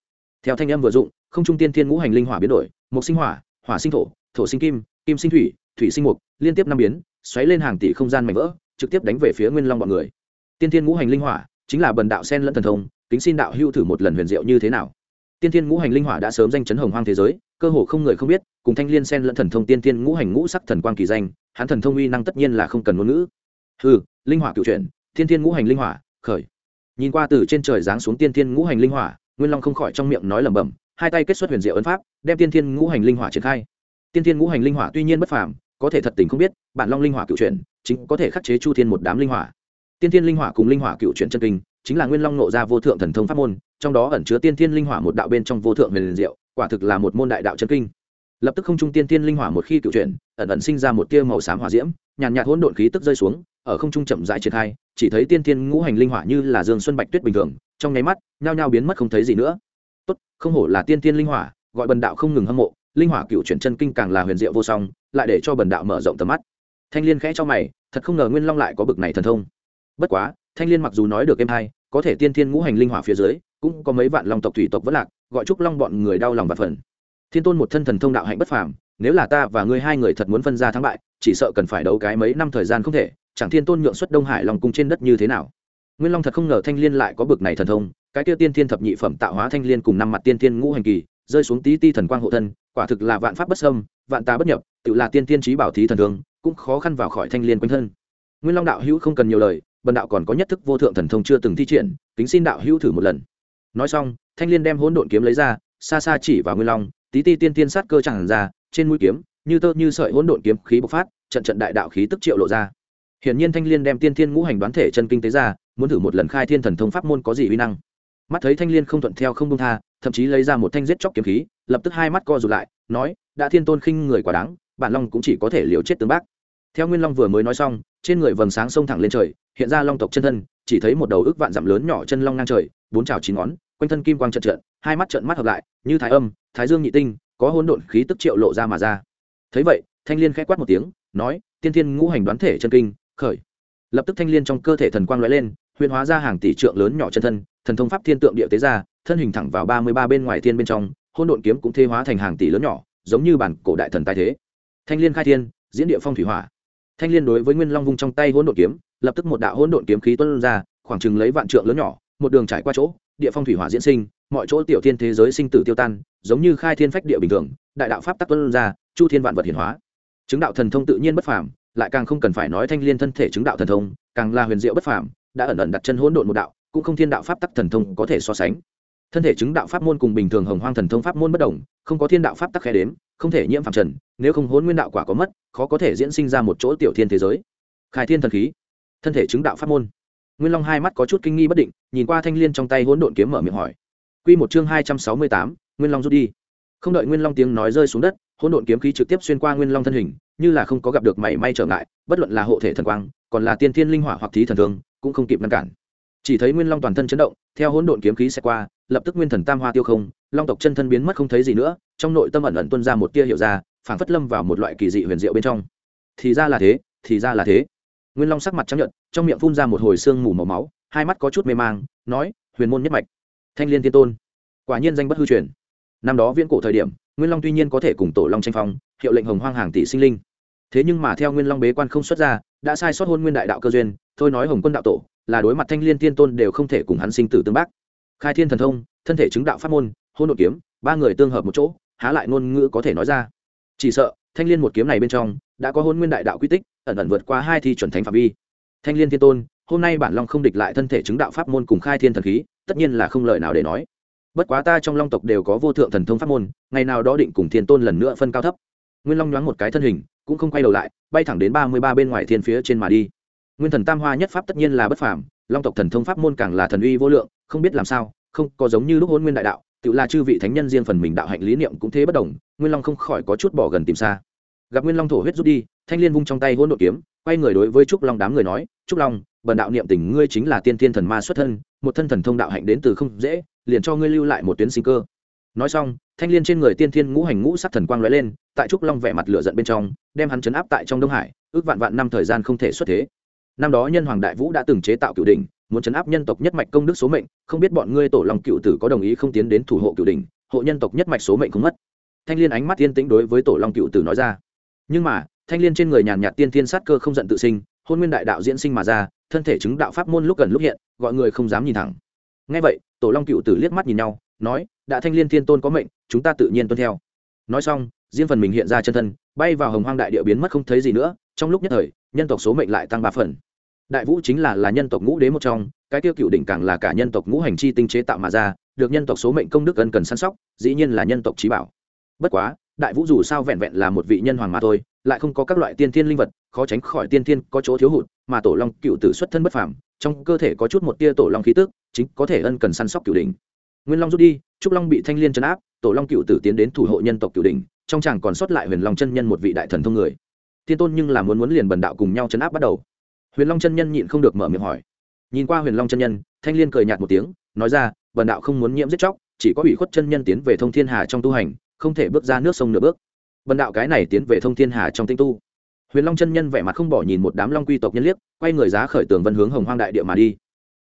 Theo thanh âm vừa dụng, không trung tiên thiên ngũ hành linh hỏa biến đổi, một sinh hỏa hỏa sinh thổ thổ sinh kim kim sinh thủy thủy sinh mục, liên tiếp năm biến, xoáy lên hàng tỷ không gian mảnh vỡ, trực tiếp đánh về phía nguyên long bọn người. Tiên thiên ngũ hành linh hỏa chính là bần đạo sen lẫn thần thông, kính xin đạo hưu thử một lần huyền diệu như thế nào. Tiên thiên ngũ hành linh hỏa đã sớm danh chấn hồng hoang thế giới, cơ hồ không người không biết, cùng thanh liên sen lẫn thần thông tiên thiên ngũ hành ngũ sắc thần quang kỳ danh, hắn thần thông uy năng tất nhiên là không cần ngôn ngữ. Ừ linh hỏa cựu chuyển tiên thiên ngũ hành linh hỏa, khởi. Nhìn qua từ trên trời giáng xuống tiên thiên ngũ hành linh hỏa, nguyên long không khỏi trong miệng nói lẩm bẩm, hai tay kết xuất huyền diệu ấn pháp, đem tiên thiên ngũ hành linh hỏa triển khai tiên thiên ngũ hành linh hỏa tuy nhiên bất phàm, có thể thật tình không biết, bản long linh hỏa cựu chuyển, chính có thể khắc chế chu thiên một đám linh hỏa. Tiên thiên linh hỏa cùng linh hỏa cựu chuyển chân kinh, chính là nguyên long nộ ra vô thượng thần thông pháp môn, trong đó ẩn chứa tiên thiên linh hỏa một đạo bên trong vô thượng huyền diệu, quả thực là một môn đại đạo chân kinh. Lập tức không trung tiên thiên linh hỏa một khi cựu chuyển, ẩn ẩn sinh ra một tia màu xám hỏa diễm, nhàn nhạt hỗn độn khí tức rơi xuống, ở không trung chậm rãi triển khai, chỉ thấy tiên thiên ngũ hành linh hỏa như là dương xuân bạch tuyết bình thường, trong nháy mắt, nhao nhao biến mất không thấy gì nữa. Tốt, không hổ là tiên thiên linh hỏa, gọi bần đạo không ngừng hâm mộ linh hỏa cựu chuyển chân kinh càng là huyền diệu vô song, lại để cho bần đạo mở rộng tầm mắt. Thanh liên khẽ cho mày, thật không ngờ nguyên long lại có bực này thần thông. Bất quá, thanh liên mặc dù nói được em hai có thể tiên thiên ngũ hành linh hỏa phía dưới, cũng có mấy vạn long tộc thủy tộc vẫn lạc, gọi chúc long bọn người đau lòng và phần thiên tôn một thân thần thông đạo hạnh bất phàm, nếu là ta và ngươi hai người thật muốn phân ra thắng bại, chỉ sợ cần phải đấu cái mấy năm thời gian không thể, chẳng thiên tôn nhượng xuất đông hải lòng cung trên đất như thế nào? Nguyên long thật không ngờ thanh liên lại có bực này thần thông, cái tiêu tiên thiên thập nhị phẩm tạo hóa thanh liên cùng năm mặt tiên thiên ngũ hành kỳ rơi xuống tí ti thần quang hộ thân quả thực là vạn pháp bất xâm, vạn ta bất nhập tự là tiên tiên trí bảo thí thần thường cũng khó khăn vào khỏi thanh liên quanh thân. Nguyên long đạo hữu không cần nhiều lời bần đạo còn có nhất thức vô thượng thần thông chưa từng thi triển kính xin đạo hữu thử một lần. Nói xong thanh liên đem hỗn độn kiếm lấy ra xa xa chỉ vào nguyên long tí ti tiên tiên sát cơ chẳng ra trên mũi kiếm như tơ như sợi hỗn độn kiếm khí bộc phát trận trận đại đạo khí tức triệu lộ ra. Hiển nhiên thanh liên đem tiên thiên ngũ hành đoán thể chân kinh tế ra muốn thử một lần khai thiên thần thông pháp môn có gì uy năng mắt thấy thanh liên không thuận theo không công tha, thậm chí lấy ra một thanh giết chóc kiếm khí, lập tức hai mắt co rụt lại, nói, đã thiên tôn khinh người quả đáng, bản long cũng chỉ có thể liều chết tướng bác. Theo nguyên long vừa mới nói xong, trên người vầng sáng sông thẳng lên trời, hiện ra long tộc chân thân, chỉ thấy một đầu ước vạn dặm lớn nhỏ chân long ngang trời, bốn trào chín ngón, quanh thân kim quang trận trận hai mắt trận mắt hợp lại, như thái âm, thái dương nhị tinh, có hỗn độn khí tức triệu lộ ra mà ra. Thấy vậy, thanh liên khẽ quát một tiếng, nói, tiên thiên ngũ hành đoán thể chân kinh, khởi. Lập tức thanh liên trong cơ thể thần quang lóe lên, huyền hóa ra hàng tỷ trượng lớn nhỏ chân thân thần thông pháp thiên tượng địa tế ra, thân hình thẳng vào ba mươi ba bên ngoài thiên bên trong hôn độn kiếm cũng thế hóa thành hàng tỷ lớn nhỏ, giống như bản cổ đại thần tài thế. Thanh liên khai thiên, diễn địa phong thủy hỏa. Thanh liên đối với nguyên long vung trong tay hỗn độn kiếm, lập tức một đạo hỗn độn kiếm khí tuôn ra, khoảng chừng lấy vạn trượng lớn nhỏ, một đường trải qua chỗ, địa phong thủy hỏa diễn sinh, mọi chỗ tiểu thiên thế giới sinh tử tiêu tan, giống như khai thiên phách địa bình thường, đại đạo pháp tắc tuôn ra, chu thiên vạn vật hiển hóa. Chứng đạo thần thông tự nhiên bất phàm, lại càng không cần phải nói thanh liên thân thể chứng đạo thần thông, càng là huyền diệu bất phàm, đã ẩn ẩn đặt chân hỗn độn một đạo cũng không thiên đạo pháp tắc thần thông có thể so sánh. Thân thể chứng đạo pháp môn cùng bình thường hồng hoang thần thông pháp môn bất đồng, không có thiên đạo pháp tắc khe đếm, không thể nhiễm phạm trần, nếu không hôn nguyên đạo quả có mất, khó có thể diễn sinh ra một chỗ tiểu thiên thế giới. Khai thiên thần khí, thân thể chứng đạo pháp môn. Nguyên long hai mắt có chút kinh nghi bất định, nhìn qua thanh l i ê n trong tay hỗn độn kiếm mở miệng hỏi. Q một chương hai trăm sáu mươi tám, nguyên long rút đi. Không đợi nguyên long tiếng nói rơi xuống đất, hỗn độn kiếm khí trực tiếp xuyên qua nguyên long thân hình, như là không có gặp được mảy may trở ngại, bất luận là hộ thể thần quang, còn là tiên thiên linh hỏa hoặc thí thần thương, cũng không kịp ngăn cản chỉ thấy nguyên long toàn thân chấn động, theo hỗn độn kiếm khí xa qua, lập tức nguyên thần tam hoa tiêu không, long tộc chân thân biến mất không thấy gì nữa, trong nội tâm ẩn ẩn tuân ra một tia hiểu ra, phảng phất lâm vào một loại kỳ dị huyền diệu bên trong. Thì ra là thế, thì ra là thế. Nguyên long sắc mặt chấp nhận trong miệng phun ra một hồi xương mù màu máu, hai mắt có chút mê mang, nói, huyền môn nhất mạch, thanh liên thiên tôn, quả nhiên danh bất hư truyền. Năm đó viễn cổ thời điểm, nguyên long tuy nhiên có thể cùng tổ long tranh phong, hiệu lệnh hồng hoang hàng tỷ sinh linh. Thế nhưng mà theo nguyên long bế quan không xuất ra, đã sai sót hôn nguyên đại đạo cơ duyên, thôi nói hồng quân đạo tổ là đối mặt thanh liên thiên tôn đều không thể cùng hắn sinh tử tương bác. Khai thiên thần thông, thân thể chứng đạo pháp môn hôn nội kiếm, ba người tương hợp một chỗ, há lại ngôn ngữ có thể nói ra. Chỉ sợ, thanh liên một kiếm này bên trong, đã có hôn nguyên đại đạo quy tích, ẩn ẩn vượt qua hai thi chuẩn thánh phạm vi. Thanh liên thiên tôn, hôm nay bản long không địch lại thân thể chứng đạo pháp môn cùng khai thiên thần khí, tất nhiên là không lời nào để nói. Bất quá ta trong long tộc đều có vô thượng thần thông pháp môn, ngày nào đó định cùng thiên tôn lần nữa phân cao thấp. Nguyên long nhoáng một cái thân hình, cũng không quay đầu lại, bay thẳng đến ba mươi ba bên ngoài thiên phía trên mà đi nguyên thần tam hoa nhất pháp tất nhiên là bất phàm, long tộc thần thông pháp môn càng là thần uy vô lượng, không biết làm sao, không có giống như lúc hôn nguyên đại đạo, tự là chư vị thánh nhân riêng phần mình đạo hạnh lý niệm cũng thế bất đồng, nguyên long không khỏi có chút bỏ gần tìm xa. Gặp nguyên long thổ huyết rút đi, thanh liên vung trong tay hôn đội kiếm, quay người đối với trúc long đám người nói, trúc long, bần đạo niệm tình ngươi chính là tiên thiên thần ma xuất thân, một thân thần thông đạo hạnh đến từ không dễ, liền cho ngươi lưu lại một tuyến sinh cơ. Nói xong, thanh liên trên người tiên thiên ngũ hành ngũ sắc thần quang lóe lên, tại trúc long vẻ mặt lửa giận bên trong, đem hắn chấn áp tại trong đông hải, ước vạn vạn năm thời gian không thể xuất thế năm đó nhân hoàng đại vũ đã từng chế tạo cựu đỉnh, muốn chấn áp nhân tộc nhất mạch công đức số mệnh, không biết bọn ngươi tổ long cựu tử có đồng ý không tiến đến thủ hộ cựu đỉnh, hộ nhân tộc nhất mạch số mệnh không mất. Thanh liên ánh mắt tiên tĩnh đối với tổ long cựu tử nói ra. Nhưng mà, thanh liên trên người nhàn nhạt tiên thiên sát cơ không giận tự sinh, hôn nguyên đại đạo diễn sinh mà ra, thân thể chứng đạo pháp môn lúc gần lúc hiện, gọi người không dám nhìn thẳng. Ngay vậy, tổ long cựu tử liếc mắt nhìn nhau, nói, đã thanh liên thiên tôn có mệnh, chúng ta tự nhiên tuân theo. Nói xong, riêng phần mình hiện ra chân thân, bay vào hồng hoang đại địa biến mất không thấy gì nữa trong lúc nhất thời, nhân tộc số mệnh lại tăng ba phần. Đại vũ chính là là nhân tộc ngũ đế một trong, cái tiêu cựu đỉnh càng là cả nhân tộc ngũ hành chi tinh chế tạo mà ra, được nhân tộc số mệnh công đức ân cần săn sóc, dĩ nhiên là nhân tộc trí bảo. Bất quá, đại vũ dù sao vẹn vẹn là một vị nhân hoàng mà thôi, lại không có các loại tiên thiên linh vật, khó tránh khỏi tiên thiên có chỗ thiếu hụt, mà tổ long cựu tử xuất thân bất phàm, trong cơ thể có chút một tia tổ long khí tức, chính có thể ân cần săn sóc cựu đỉnh. Nguyên long rút đi, trúc long bị thanh liên chấn áp, tổ long cựu tử tiến đến thủ hộ nhân tộc cựu đỉnh, trong chàng còn sót lại huyền long chân nhân một vị đại thần thông người thiên tôn nhưng là muốn muốn liền bần đạo cùng nhau chấn áp bắt đầu. Huyền long chân nhân nhịn không được mở miệng hỏi. Nhìn qua huyền long chân nhân, thanh liên cười nhạt một tiếng, nói ra, bần đạo không muốn nhiễm giết chóc, chỉ có ủy khuất chân nhân tiến về thông thiên hà trong tu hành, không thể bước ra nước sông nửa bước. Bần đạo cái này tiến về thông thiên hà trong tinh tu. Huyền long chân nhân vẻ mặt không bỏ nhìn một đám long quy tộc nhân liếc, quay người giá khởi tường vân hướng hồng hoang đại địa mà đi.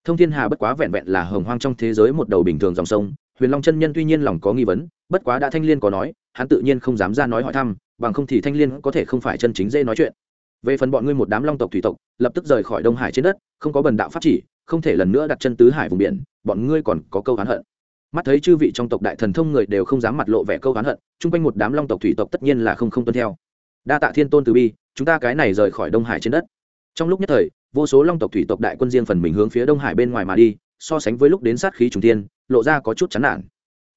Thông thiên hà bất quá vẹn vẹn là hồng hoang trong thế giới một đầu bình thường dòng sông, huyền long chân nhân tuy nhiên lòng có nghi vấn, bất quá đã thanh liên có nói, hắn tự nhiên không dám ra nói hỏi thăm bằng không thì thanh liên có thể không phải chân chính dễ nói chuyện. Về phần bọn ngươi một đám long tộc thủy tộc, lập tức rời khỏi đông hải trên đất, không có bần đạo pháp chỉ, không thể lần nữa đặt chân tứ hải vùng biển, bọn ngươi còn có câu oán hận. Mắt thấy chư vị trong tộc đại thần thông người đều không dám mặt lộ vẻ câu oán hận, chung quanh một đám long tộc thủy tộc tất nhiên là không không tuân theo. Đa tạ thiên tôn từ bi, chúng ta cái này rời khỏi đông hải trên đất. Trong lúc nhất thời, vô số long tộc thủy tộc đại quân riêng phần mình hướng phía đông hải bên ngoài mà đi, so sánh với lúc đến sát khí trùng tiên lộ ra có chút chán nản.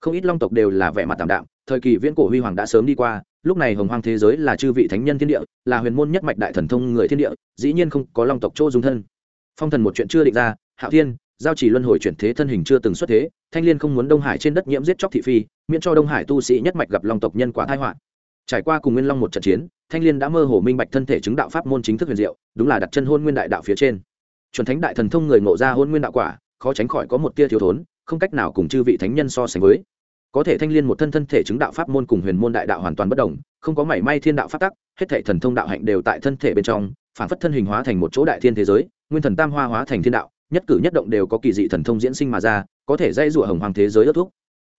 Không ít long tộc đều là vẻ mặt tạm đạm, thời kỳ viễn cổ huy hoàng đã sớm đi qua lúc này hồng hoang thế giới là chư vị thánh nhân thiên địa, là huyền môn nhất mạch đại thần thông người thiên địa, dĩ nhiên không có long tộc chỗ dung thân. Phong thần một chuyện chưa định ra, hạo thiên, giao chỉ luân hồi chuyển thế thân hình chưa từng xuất thế, thanh liên không muốn đông hải trên đất nhiễm giết chóc thị phi, miễn cho đông hải tu sĩ nhất mạch gặp long tộc nhân quả thái họa. Trải qua cùng nguyên long một trận chiến, thanh liên đã mơ hồ minh bạch thân thể chứng đạo pháp môn chính thức huyền diệu, đúng là đặt chân hôn nguyên đại đạo phía trên. Chuẩn thánh đại thần thông người ngộ ra hôn nguyên đạo quả, khó tránh khỏi có một tia thiếu thốn, không cách nào cùng chư vị thánh nhân so sánh với có thể thanh liên một thân thân thể chứng đạo pháp môn cùng huyền môn đại đạo hoàn toàn bất đồng, không có mảy may thiên đạo pháp tắc, hết thể thần thông đạo hạnh đều tại thân thể bên trong, phản phất thân hình hóa thành một chỗ đại thiên thế giới, nguyên thần tam hoa hóa thành thiên đạo, nhất cử nhất động đều có kỳ dị thần thông diễn sinh mà ra, có thể dây rủa hồng hoàng thế giới ước thúc.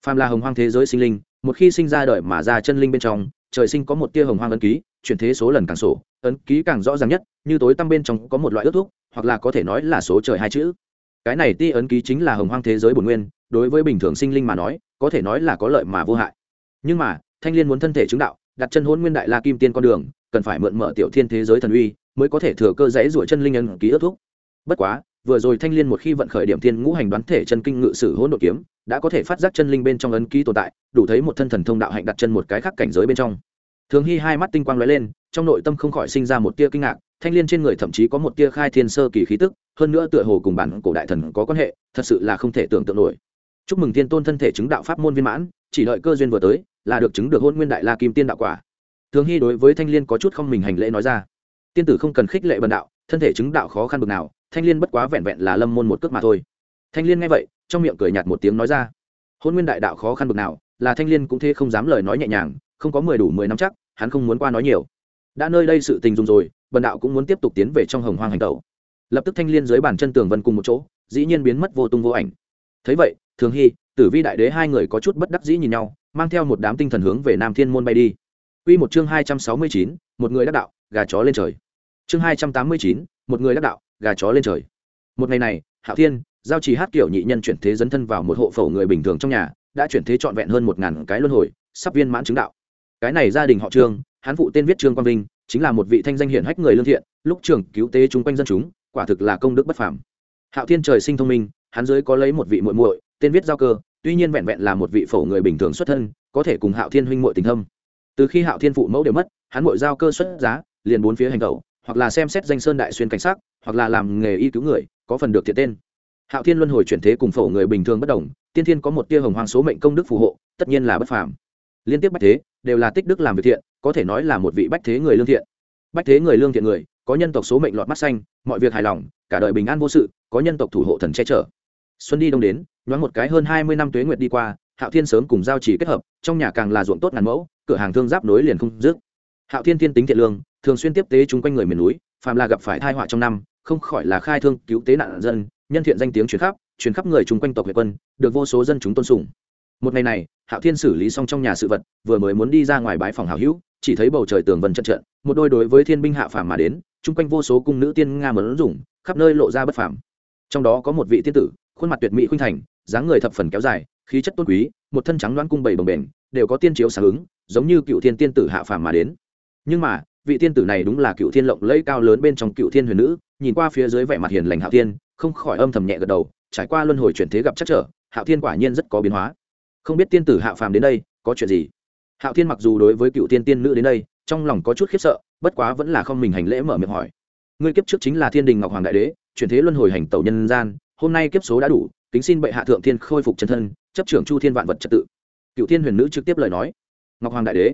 Phàm là hồng hoàng thế giới sinh linh, một khi sinh ra đời mà ra chân linh bên trong, trời sinh có một tia hồng hoàng ấn ký, chuyển thế số lần càng sổ, ấn ký càng rõ ràng nhất, như tối tăm bên trong có một loại ước thúc, hoặc là có thể nói là số trời hai chữ. Cái này ti ấn ký chính là hồng hoàng thế giới bổn nguyên, đối với bình thường sinh linh mà nói có thể nói là có lợi mà vô hại. Nhưng mà, thanh liên muốn thân thể chứng đạo, đặt chân hôn nguyên đại la kim tiên con đường, cần phải mượn mở tiểu thiên thế giới thần uy, mới có thể thừa cơ dãy rủa chân linh ấn ký ước thúc. Bất quá, vừa rồi thanh liên một khi vận khởi điểm thiên ngũ hành đoán thể chân kinh ngự sử hỗn độn kiếm, đã có thể phát giác chân linh bên trong ấn ký tồn tại, đủ thấy một thân thần thông đạo hạnh đặt chân một cái khác cảnh giới bên trong. Thường hy hai mắt tinh quang lóe lên, trong nội tâm không khỏi sinh ra một tia kinh ngạc, thanh liên trên người thậm chí có một tia khai thiên sơ kỳ khí tức, hơn nữa tựa hồ cùng bản cổ đại thần có quan hệ, thật sự là không thể tưởng tượng nổi chúc mừng thiên tôn thân thể chứng đạo pháp môn viên mãn, chỉ đợi cơ duyên vừa tới, là được chứng được hôn nguyên đại la kim tiên đạo quả. Thường hy đối với thanh liên có chút không mình hành lễ nói ra. Tiên tử không cần khích lệ bần đạo, thân thể chứng đạo khó khăn bực nào, thanh liên bất quá vẹn vẹn là lâm môn một cước mà thôi. Thanh liên nghe vậy, trong miệng cười nhạt một tiếng nói ra. Hôn nguyên đại đạo khó khăn bực nào, là thanh liên cũng thế không dám lời nói nhẹ nhàng, không có mười đủ mười năm chắc, hắn không muốn qua nói nhiều. Đã nơi đây sự tình dùng rồi, bần đạo cũng muốn tiếp tục tiến về trong hồng hoang hành tẩu. Lập tức thanh liên dưới bàn chân tường vân cùng một chỗ, dĩ nhiên biến mất vô tung vô ảnh thấy vậy thường hy tử vi đại đế hai người có chút bất đắc dĩ nhìn nhau mang theo một đám tinh thần hướng về nam thiên môn bay đi Quy một chương hai trăm sáu mươi chín, một người đắc đạo, gà chó lên trời. Chương hai trăm tám mươi chín, một người đắc đạo, gà chó lên trời. Một ngày này, Hạo Thiên, giao trì hát kiểu nhị nhân chuyển thế dấn thân vào một hộ phổ người bình thường trong nhà, đã chuyển thế trọn vẹn hơn một ngàn cái luân hồi, sắp viên mãn chứng đạo. Cái này gia đình họ Trương, hán phụ tên viết Trương Quang Vinh, chính là một vị thanh danh hiển hách người lương thiện, lúc trưởng cứu tế chung quanh dân chúng, quả thực là công đức bất phàm. Hạo Thiên trời sinh thông minh, hắn dưới có lấy một vị muội muội, tên viết giao cơ, tuy nhiên vẹn vẹn là một vị phổ người bình thường xuất thân, có thể cùng Hạo Thiên huynh muội tình thâm. Từ khi hạo thiên phụ mẫu đều mất hắn muội giao cơ xuất giá liền bốn phía hành tẩu hoặc là xem xét danh sơn đại xuyên cảnh sát hoặc là làm nghề y cứu người có phần được thiện tên. Hạo thiên luân hồi chuyển thế cùng phổ người bình thường bất đồng tiên thiên có một tia hồng hoàng số mệnh công đức phù hộ tất nhiên là bất phàm. Liên tiếp bách thế đều là tích đức làm việc thiện có thể nói là một vị bách thế người lương thiện. Bách thế người lương thiện người có nhân tộc số mệnh lọt mắt xanh mọi việc hài lòng cả đời bình an vô sự có nhân tộc thủ hộ thần che chở xuân đi đông đến, nhoáng một cái hơn hai mươi năm tuế nguyệt đi qua, hạo thiên sớm cùng giao chỉ kết hợp, trong nhà càng là ruộng tốt ngàn mẫu, cửa hàng thương giáp nối liền không dứt. Hạo thiên thiên tính thiện lương, thường xuyên tiếp tế chung quanh người miền núi, phàm là gặp phải tai họa trong năm, không khỏi là khai thương cứu tế nạn dân, nhân thiện danh tiếng truyền khắp truyền khắp người chung quanh tộc huệ quân, được vô số dân chúng tôn sùng. Một ngày này, hạo thiên xử lý xong trong nhà sự vật, vừa mới muốn đi ra ngoài bãi phòng hảo hữu, chỉ thấy bầu trời tường vân trận trận, một đôi đối với thiên binh hạ phàm mà đến, chung quanh vô số cung nữ tiên nga mờ ứng dụng, khắp nơi lộ ra bất phàm. Trong đó có một vị tiên tử khuôn mặt tuyệt mỹ khuynh thành, dáng người thập phần kéo dài, khí chất tôn quý, một thân trắng đoán cung bảy bồng bềnh, đều có tiên chiếu sáng ứng, giống như cựu thiên tiên tử hạ phàm mà đến. Nhưng mà, vị tiên tử này đúng là cựu thiên lộng lẫy cao lớn bên trong cựu thiên huyền nữ, nhìn qua phía dưới vẻ mặt hiền lành hạo thiên, không khỏi âm thầm nhẹ gật đầu, trải qua luân hồi chuyển thế gặp chắc trở, hạo thiên quả nhiên rất có biến hóa. Không biết tiên tử hạ phàm đến đây, có chuyện gì? Hạo thiên mặc dù đối với cựu tiên tiên nữ đến đây, trong lòng có chút khiếp sợ, bất quá vẫn là không mình hành lễ mở miệng hỏi. Ngươi kiếp trước chính là thiên đình ngọc hoàng đại đế, chuyển thế luân hồi hành tẩu nhân gian hôm nay kiếp số đã đủ, kính xin bệ hạ thượng thiên khôi phục chân thân, chấp trưởng chu thiên vạn vật trật tự. Cựu thiên huyền nữ trực tiếp lời nói. Ngọc hoàng đại đế.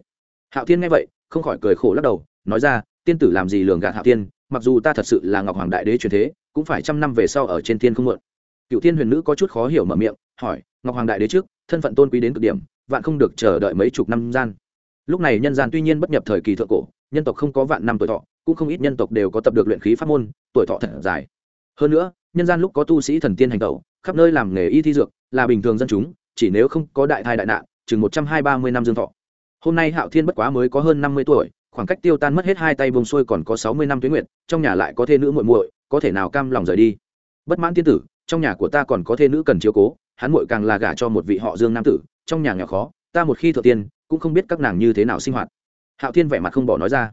Hạo thiên nghe vậy, không khỏi cười khổ lắc đầu, nói ra, tiên tử làm gì lường gạt hạo thiên, mặc dù ta thật sự là ngọc hoàng đại đế truyền thế, cũng phải trăm năm về sau ở trên thiên không mượn. Cựu thiên huyền nữ có chút khó hiểu mở miệng, hỏi, ngọc hoàng đại đế trước, thân phận tôn quý đến cực điểm, vạn không được chờ đợi mấy chục năm gian. Lúc này nhân gian tuy nhiên bất nhập thời kỳ thượng cổ, nhân tộc không có vạn năm tuổi thọ, cũng không ít nhân tộc đều có tập được luyện khí pháp môn, tuổi thọ thật dài. Hơn nữa nhân gian lúc có tu sĩ thần tiên hành tẩu, khắp nơi làm nghề y thi dược, là bình thường dân chúng, chỉ nếu không có đại thai đại nạn, chừng một trăm hai ba mươi năm dương thọ. Hôm nay hạo thiên bất quá mới có hơn năm mươi tuổi, khoảng cách tiêu tan mất hết hai tay bông xuôi còn có sáu mươi năm tuyến nguyện trong nhà lại có thê nữ muội muội, có thể nào cam lòng rời đi? Bất mãn tiên tử, trong nhà của ta còn có thê nữ cần chiếu cố, hắn muội càng là gả cho một vị họ dương nam tử, trong nhà nghèo khó, ta một khi thượng tiên, cũng không biết các nàng như thế nào sinh hoạt. Hạo thiên vẻ mặt không bỏ nói ra.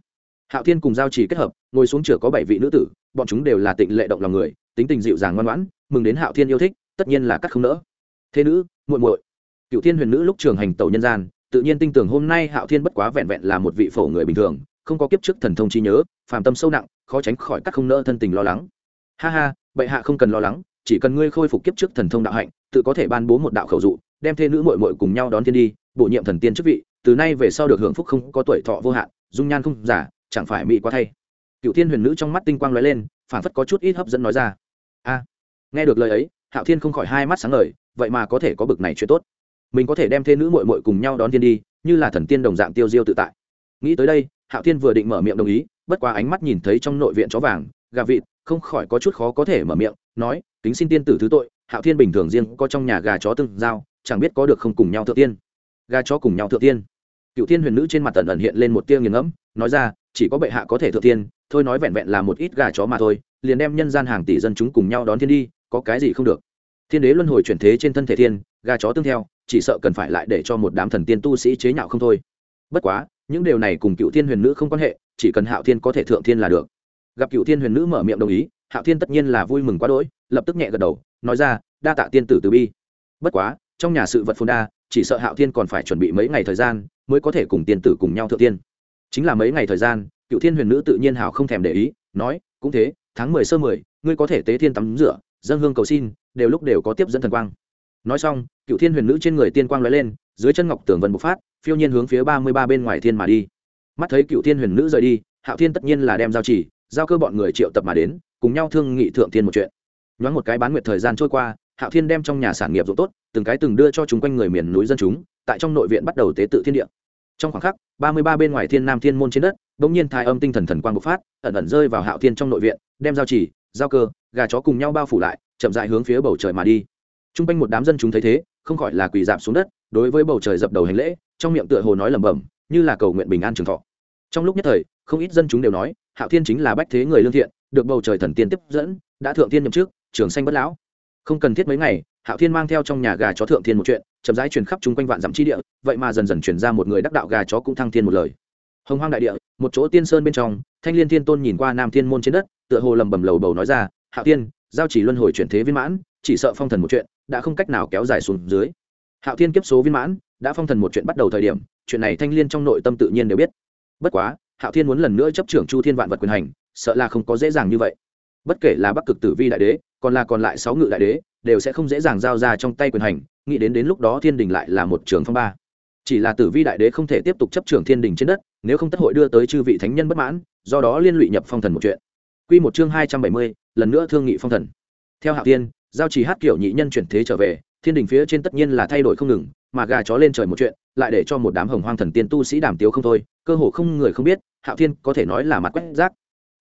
Hạo thiên cùng giao trì kết hợp, ngồi xuống chửa có bảy vị nữ tử bọn chúng đều là tịnh lệ động lòng người, tính tình dịu dàng ngoan ngoãn, mừng đến hạo thiên yêu thích, tất nhiên là cắt không nỡ. Thế nữ, muội muội. Cựu thiên huyền nữ lúc trường hành tẩu nhân gian, tự nhiên tin tưởng hôm nay hạo thiên bất quá vẹn vẹn là một vị phổ người bình thường, không có kiếp trước thần thông trí nhớ, phàm tâm sâu nặng, khó tránh khỏi các không nỡ thân tình lo lắng. Ha ha, bệ hạ không cần lo lắng, chỉ cần ngươi khôi phục kiếp trước thần thông đạo hạnh, tự có thể ban bố một đạo khẩu dụ, đem thê nữ mội mội cùng nhau đón thiên đi, bổ nhiệm thần tiên chức vị, từ nay về sau được hưởng phúc không có tuổi thọ vô hạn, dung nhan không giả, chẳng phải mỹ quá thay cựu thiên huyền nữ trong mắt tinh quang lóe lên, phản phất có chút ít hấp dẫn nói ra. A, nghe được lời ấy, hạo thiên không khỏi hai mắt sáng ngời, vậy mà có thể có bực này chuyện tốt. Mình có thể đem thê nữ mội mội cùng nhau đón thiên đi, như là thần tiên đồng dạng tiêu diêu tự tại. Nghĩ tới đây, hạo thiên vừa định mở miệng đồng ý, bất quá ánh mắt nhìn thấy trong nội viện chó vàng, gà vịt, không khỏi có chút khó có thể mở miệng, nói, kính xin tiên tử thứ tội, hạo thiên bình thường riêng có trong nhà gà chó từng giao, chẳng biết có được không cùng nhau thượng tiên. Gà chó cùng nhau thượng tiên? Cựu thiên huyền nữ trên mặt tần ẩn hiện lên một tia nghiền ngẫm, nói ra chỉ có bệ hạ có thể thượng tiên thôi nói vẹn vẹn là một ít gà chó mà thôi, liền đem nhân gian hàng tỷ dân chúng cùng nhau đón thiên đi, có cái gì không được. Thiên đế luân hồi chuyển thế trên thân thể thiên, gà chó tương theo, chỉ sợ cần phải lại để cho một đám thần tiên tu sĩ chế nhạo không thôi. Bất quá, những điều này cùng cựu thiên huyền nữ không quan hệ, chỉ cần hạo thiên có thể thượng thiên là được. Gặp cựu thiên huyền nữ mở miệng đồng ý, hạo thiên tất nhiên là vui mừng quá đỗi, lập tức nhẹ gật đầu, nói ra, đa tạ tiên tử từ bi. Bất quá, trong nhà sự vật phồn đa, chỉ sợ hạo thiên còn phải chuẩn bị mấy ngày thời gian, mới có thể cùng tiên tử cùng nhau thượng tiên chính là mấy ngày thời gian, cựu thiên huyền nữ tự nhiên hào không thèm để ý, nói, cũng thế, tháng mười sơ mười, ngươi có thể tế thiên tắm rửa dân hương cầu xin, đều lúc đều có tiếp dẫn thần quang. Nói xong, cựu thiên huyền nữ trên người tiên quang lóe lên, dưới chân ngọc tường vần bộc phát, phiêu nhiên hướng phía ba mươi ba bên ngoài thiên mà đi. Mắt thấy cựu thiên huyền nữ rời đi, hạo thiên tất nhiên là đem giao chỉ, giao cơ bọn người triệu tập mà đến, cùng nhau thương nghị thượng thiên một chuyện. Nhoáng một cái bán nguyệt thời gian trôi qua, hạo thiên đem trong nhà sản nghiệp dỗ tốt, từng cái từng đưa cho chúng quanh người miền núi dân chúng, tại trong nội viện bắt đầu tế tự thiên địa trong khoảng khắc, ba mươi ba bên ngoài thiên nam thiên môn trên đất đ ỗ n g nhiên thai âm tinh thần thần quang bộc phát, ẩn ẩn rơi vào hạo thiên trong nội viện, đem giao chỉ giao cơ, gà chó cùng nhau bao phủ lại, chậm dại hướng phía bầu trời mà đi. T r u n g quanh một đám dân chúng thấy thế, không khỏi là quỳ dạp xuống đất, đối với bầu trời dập đầu hành lễ, trong miệng tựa hồ nói lẩm bẩm, như là cầu nguyện bình an trường thọ. Trong lúc nhất thời, không ít dân chúng đều nói, hạo thiên chính là bách thế người lương thiện, được bầu trời thần tiên tiếp dẫn, đã thượng tiên nhậm trước trường xanh bất lão. Không cần thiết mấy ngày, hạo thiên mang theo trong nhà gà chó thượng thiên một chuyện chậm rãi truyền khắp chung quanh vạn dặm chi địa, vậy mà dần dần truyền ra một người đắc đạo gà chó cũng thăng thiên một lời. Hồng hoang đại địa, một chỗ tiên sơn bên trong, thanh liên thiên tôn nhìn qua nam thiên môn trên đất, tựa hồ lầm bầm lầu bầu nói ra, hạo thiên, giao chỉ luân hồi chuyển thế viên mãn, chỉ sợ phong thần một chuyện, đã không cách nào kéo dài xuống dưới. Hạo thiên kiếp số viên mãn, đã phong thần một chuyện bắt đầu thời điểm, chuyện này thanh liên trong nội tâm tự nhiên đều biết. Bất quá, hạo thiên muốn lần nữa chấp trưởng chu thiên vạn vật quyền hành, sợ là không có dễ dàng như vậy. Bất kể là bắc cực tử vi đại đế, còn là còn lại sáu ngự đại đế đều sẽ không dễ dàng giao ra trong tay quyền hành nghĩ đến đến lúc đó thiên đình lại là một trường phong ba chỉ là tử vi đại đế không thể tiếp tục chấp trường thiên đình trên đất nếu không tất hội đưa tới chư vị thánh nhân bất mãn do đó liên lụy nhập phong thần một chuyện Quy một chương hai trăm bảy mươi, lần nữa thương nghị phong thần. Theo Hạo Thiên, giao chỉ hát kiểu nhị nhân chuyển thế trở về, thiên đình phía trên tất nhiên là thay đổi không ngừng, mà gà chó lên trời một chuyện, lại để cho một đám hồng hoang thần tiên tu sĩ đàm tiếu không thôi, cơ hồ không người không biết, Hạo Thiên có thể nói là mặt quét rác.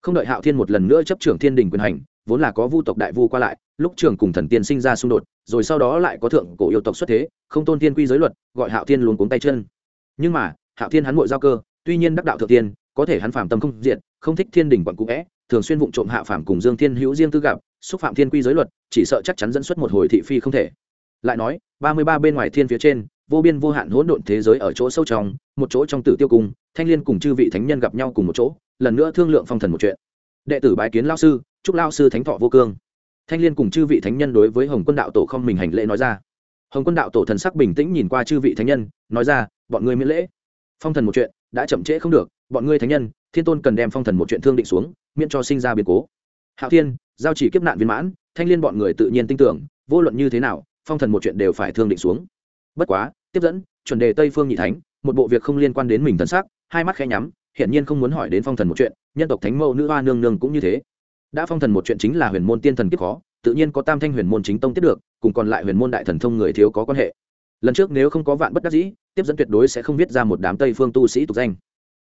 Không đợi Hạo Thiên một lần nữa chấp trưởng thiên đình quyền hành, vốn là có vu tộc đại vu qua lại, lúc trường cùng thần tiên sinh ra xung đột, rồi sau đó lại có thượng cổ yêu tộc xuất thế không tôn tiên quy giới luật gọi hạo thiên luôn cuống tay chân. Nhưng mà hạo thiên hắn mội giao cơ tuy nhiên đắc đạo thượng tiên có thể hắn phạm tâm không diện không thích thiên đình quận cũ vẽ thường xuyên vụng trộm hạ phạm cùng dương thiên hữu riêng tư gặp xúc phạm thiên quy giới luật chỉ sợ chắc chắn dẫn xuất một hồi thị phi không thể. Lại nói ba mươi ba bên ngoài thiên phía trên vô biên vô hạn hỗn độn thế giới ở chỗ sâu trong một chỗ trong tử tiêu cung thanh liên cùng chư vị thánh nhân gặp nhau cùng một chỗ lần nữa thương lượng phong thần một chuyện. Đệ tử bái kiến lao sư chúc lao sư thánh thọ vô cương thanh liên cùng chư vị thánh nhân đối với hồng quân đạo tổ không mình hành lễ nói ra. Hồng quân đạo tổ thần sắc bình tĩnh nhìn qua chư vị thánh nhân, nói ra, bọn ngươi miễn lễ. Phong thần một chuyện, đã chậm trễ không được. Bọn ngươi thánh nhân, thiên tôn cần đem phong thần một chuyện thương định xuống, miễn cho sinh ra biến cố. Hạo thiên, giao chỉ kiếp nạn viên mãn, thanh liên bọn người tự nhiên tin tưởng, vô luận như thế nào, phong thần một chuyện đều phải thương định xuống. Bất quá, tiếp dẫn, chuẩn đề tây phương nhị thánh, một bộ việc không liên quan đến mình thần sắc, hai mắt khẽ nhắm, hiển nhiên không muốn hỏi đến phong thần một chuyện, nhân tộc thánh mẫu nữ hoa nương nương cũng như thế đã phong thần một chuyện chính là huyền môn tiên thần kiếp khó, tự nhiên có tam thanh huyền môn chính tông tiếp được, cùng còn lại huyền môn đại thần thông người thiếu có quan hệ. Lần trước nếu không có vạn bất đắc dĩ, tiếp dẫn tuyệt đối sẽ không viết ra một đám tây phương tu sĩ tục danh.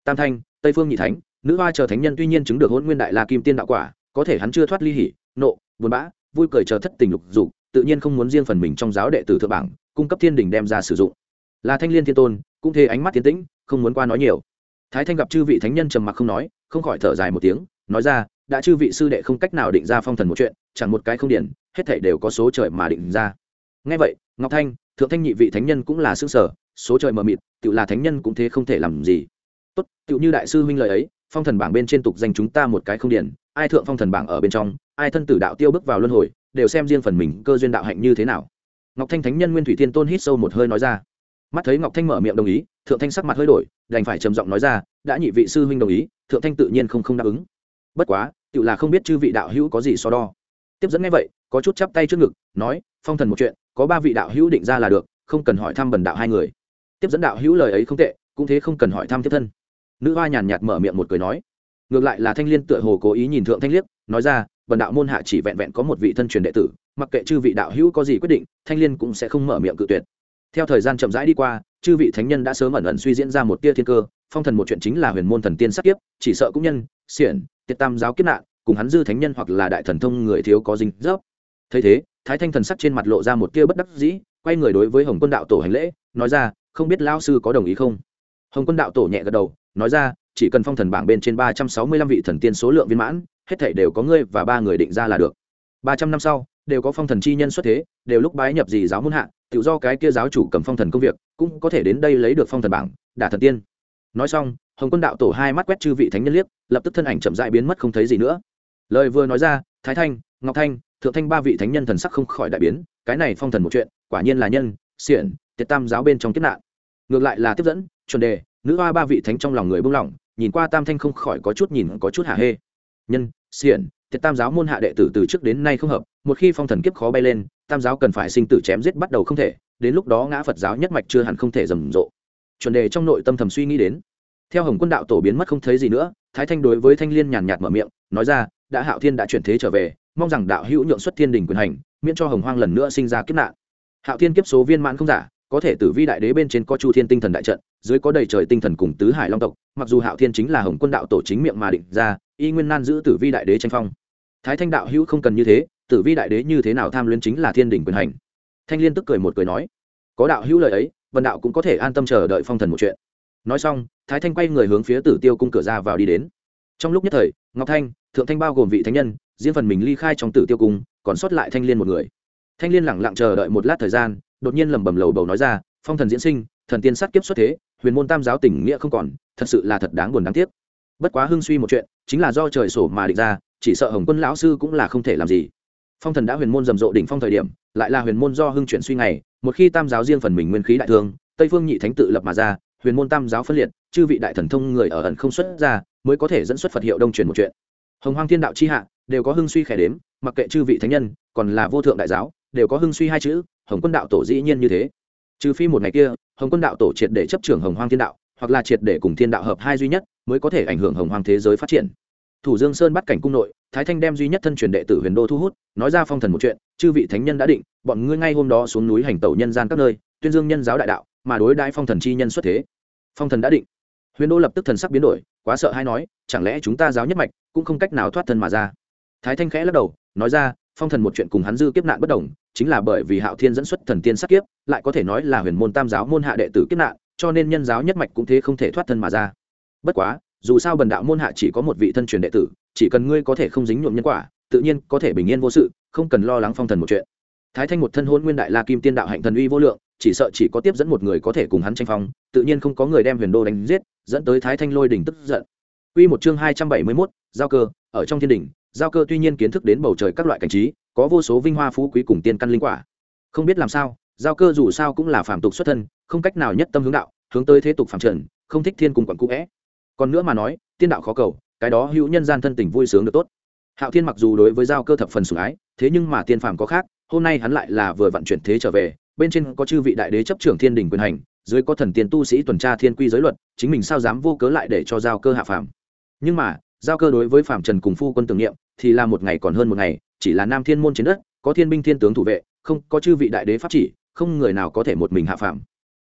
Tam thanh, tây phương nhị thánh, nữ hoa chờ thánh nhân tuy nhiên chứng được hôn nguyên đại la kim tiên đạo quả, có thể hắn chưa thoát ly hỉ, nộ, buồn bã, vui cười chờ thất tình lục dục, tự nhiên không muốn riêng phần mình trong giáo đệ tử thượng bảng, cung cấp thiên đình đem ra sử dụng. Là thanh liên thiên tôn, cũng thế ánh mắt tiến tĩnh, không muốn qua nói nhiều. Thái thanh gặp chư vị thánh nhân trầm mặc không nói, không khỏi thở dài một tiếng, nói ra đã chư vị sư đệ không cách nào định ra phong thần một chuyện, chẳng một cái không điển, hết thảy đều có số trời mà định ra. Ngay vậy, ngọc thanh, thượng thanh nhị vị thánh nhân cũng là xương sở số trời mờ mịt tự là thánh nhân cũng thế không thể làm gì. Tốt tự như đại sư huynh lời ấy, phong thần bảng bên trên tục danh chúng ta một cái không điển, ai thượng phong thần bảng ở bên trong, ai thân tử đạo tiêu bước vào luân hồi, đều xem riêng phần mình cơ duyên đạo hạnh như thế nào. Ngọc thanh thánh nhân nguyên thủy thiên tôn hít sâu một hơi nói ra. Mắt thấy ngọc thanh mở miệng đồng ý, thượng thanh sắc mặt hơi đổi, đành phải trầm giọng nói ra, đã nhị vị sư huynh đồng ý, thượng thanh tự nhiên không không đáp ứng bất quá tự là không biết chư vị đạo hữu có gì so đo. Tiếp dẫn ngay vậy, có chút chắp tay trước ngực, nói, phong thần một chuyện, có ba vị đạo hữu định ra là được, không cần hỏi thăm bần đạo hai người. Tiếp dẫn đạo hữu lời ấy không tệ, cũng thế không cần hỏi thăm tiếp thân. Nữ hoa nhàn nhạt mở miệng một cười nói, ngược lại là thanh liên tựa hồ cố ý nhìn thượng thanh liếc, nói ra, bần đạo môn hạ chỉ vẹn vẹn có một vị thân truyền đệ tử, mặc kệ chư vị đạo hữu có gì quyết định, thanh liên cũng sẽ không mở miệng cự tuyệt. Theo thời gian chậm rãi đi qua, chư vị thánh nhân đã sớm ẩn ẩn suy diễn ra một tia thiên cơ, phong thần một chuyện chính là huyền môn thần tiên sắc kiếp, chỉ sợ cũng nhân, xiển tiệt tam giáo kiếp nạn, cùng hắn dư thánh nhân hoặc là đại thần thông người thiếu có dinh dốc thấy thế, thái thanh thần sắc trên mặt lộ ra một tia bất đắc dĩ, quay người đối với hồng quân đạo tổ hành lễ, nói ra, không biết lao sư có đồng ý không? Hồng quân đạo tổ nhẹ gật đầu, nói ra, chỉ cần phong thần bảng bên trên ba trăm sáu mươi lăm vị thần tiên số lượng viên mãn, hết thể đều có ngươi và ba người định ra là được. Ba trăm năm sau, đều có phong thần chi nhân xuất thế, đều lúc bái nhập gì giáo muôn hạ, tự do cái kia giáo chủ cầm phong thần công việc, cũng có thể đến đây lấy được phong thần bảng, đả thần tiên. Nói xong, hồng quân đạo tổ hai mắt quét chư vị thánh nhân liếc lập tức thân ảnh chậm dại biến mất không thấy gì nữa. Lời vừa nói ra, thái thanh, ngọc thanh, thượng thanh ba vị thánh nhân thần sắc không khỏi đại biến, cái này phong thần một chuyện, quả nhiên là nhân, xiển, tiệt tam giáo bên trong kiếp nạn. Ngược lại là tiếp dẫn, chuẩn đề, nữ hoa ba vị thánh trong lòng người buông lỏng nhìn qua tam thanh không khỏi có chút nhìn, có chút hạ hê. Nhân, xiển, tiệt tam giáo môn hạ đệ tử từ trước đến nay không hợp, một khi phong thần kiếp khó bay lên, tam giáo cần phải sinh tử chém giết bắt đầu không thể, đến lúc đó ngã phật giáo nhất mạch chưa hẳn không thể rầm rộ. Chuẩn đề trong nội tâm thầm suy nghĩ đến theo hồng quân đạo tổ biến mất không thấy gì nữa, thái thanh đối với thanh liên nhàn nhạt mở miệng, nói ra, đã hạo thiên đã chuyển thế trở về, mong rằng đạo hữu nhượng xuất thiên đình quyền hành, miễn cho hồng hoang lần nữa sinh ra kiếp nạn. Hạo thiên kiếp số viên mãn không giả, có thể tử vi đại đế bên trên có chu thiên tinh thần đại trận, dưới có đầy trời tinh thần cùng tứ hải long tộc, mặc dù hạo thiên chính là hồng quân đạo tổ chính miệng mà định ra, y nguyên nan giữ tử vi đại đế tranh phong. Thái thanh đạo hữu không cần như thế, tử vi đại đế như thế nào tham luyến chính là thiên đình quyền hành. Thanh liên tức cười một cười nói, có đạo hữu lời ấy vần đạo cũng có thể an tâm chờ đợi phong thần một chuyện nói xong, thái thanh quay người hướng phía tử tiêu cung cửa ra vào đi đến. Trong lúc nhất thời, ngọc thanh, thượng thanh bao gồm vị thánh nhân, riêng phần mình ly khai trong tử tiêu cung, còn sót lại thanh liên một người. Thanh liên lẳng lặng chờ đợi một lát thời gian, đột nhiên lẩm bẩm lầu bầu nói ra, phong thần diễn sinh, thần tiên sát kiếp xuất thế, huyền môn tam giáo tỉnh nghĩa không còn, thật sự là thật đáng buồn đáng tiếc. Bất quá hưng suy một chuyện, chính là do trời sổ mà định ra, chỉ sợ hồng quân lão sư cũng là không thể làm gì. Phong thần đã huyền môn rầm rộ đỉnh phong thời điểm, lại là huyền môn do hưng chuyển suy ngày, một khi tam giáo riêng phần mình nguyên khí đại thương, tây phương nhị thánh tự lập mà ra huyền môn tam giáo phân liệt, chư vị đại thần thông người ở ẩn không xuất ra, mới có thể dẫn xuất phật hiệu đông truyền một chuyện. Hồng hoang thiên đạo chi hạ, đều có hưng suy khẻ đếm, mặc kệ chư vị thánh nhân, còn là vô thượng đại giáo, đều có hưng suy hai chữ, hồng quân đạo tổ dĩ nhiên như thế. Trừ phi một ngày kia, hồng quân đạo tổ triệt để chấp trưởng hồng hoang thiên đạo, hoặc là triệt để cùng thiên đạo hợp hai duy nhất, mới có thể ảnh hưởng hồng hoang thế giới phát triển. Thủ dương sơn bắt cảnh cung nội, thái thanh đem duy nhất thân truyền đệ tử huyền đô thu hút, nói ra phong thần một chuyện, chư vị thánh nhân đã định, bọn ngươi ngay hôm đó xuống núi hành tẩu nhân gian các nơi, tuyên dương nhân giáo đại đạo mà đối đãi phong thần chi nhân xuất thế. Phong thần đã định. Huyền đô lập tức thần sắc biến đổi, quá sợ hay nói, chẳng lẽ chúng ta giáo nhất mạch cũng không cách nào thoát thân mà ra? Thái thanh khẽ lắc đầu, nói ra, phong thần một chuyện cùng hắn dư kiếp nạn bất đồng, chính là bởi vì hạo thiên dẫn xuất thần tiên sát kiếp, lại có thể nói là huyền môn tam giáo môn hạ đệ tử kiếp nạn, cho nên nhân giáo nhất mạch cũng thế không thể thoát thân mà ra. Bất quá, dù sao bần đạo môn hạ chỉ có một vị thân truyền đệ tử, chỉ cần ngươi có thể không dính nhuộm nhân quả, tự nhiên có thể bình yên vô sự, không cần lo lắng phong thần một chuyện. Thái thanh một thân hôn nguyên đại la kim tiên đạo hạnh thần uy vô lượng chỉ sợ chỉ có tiếp dẫn một người có thể cùng hắn tranh phong tự nhiên không có người đem huyền đô đánh giết dẫn tới thái thanh lôi đỉnh tức giận Quy một chương hai trăm bảy mươi 271, giao cơ, ở trong thiên đỉnh, giao cơ tuy nhiên kiến thức đến bầu trời các loại cảnh trí, có vô số vinh hoa phú quý cùng tiên căn linh quả. Không biết làm sao, giao cơ dù sao cũng là phàm tục xuất thân, không cách nào nhất tâm hướng đạo, hướng tới thế tục phàm trần, không thích thiên cùng quận cũ é. Còn nữa mà nói, tiên đạo khó cầu, cái đó hữu nhân gian thân tình vui sướng được tốt. Hạo Thiên mặc dù đối với giao cơ thập phần sủng ái, thế nhưng mà tiên phàm có khác, hôm nay hắn lại là vừa vận chuyển thế trở về, bên trên có chư vị đại đế chấp trưởng thiên đình quyền hành, dưới có thần tiên tu sĩ tuần tra thiên quy giới luật, chính mình sao dám vô cớ lại để cho giao cơ hạ phàm. Nhưng mà giao cơ đối với phạm trần cùng phu quân tưởng niệm thì là một ngày còn hơn một ngày chỉ là nam thiên môn trên đất có thiên binh thiên tướng thủ vệ không có chư vị đại đế pháp chỉ không người nào có thể một mình hạ phạm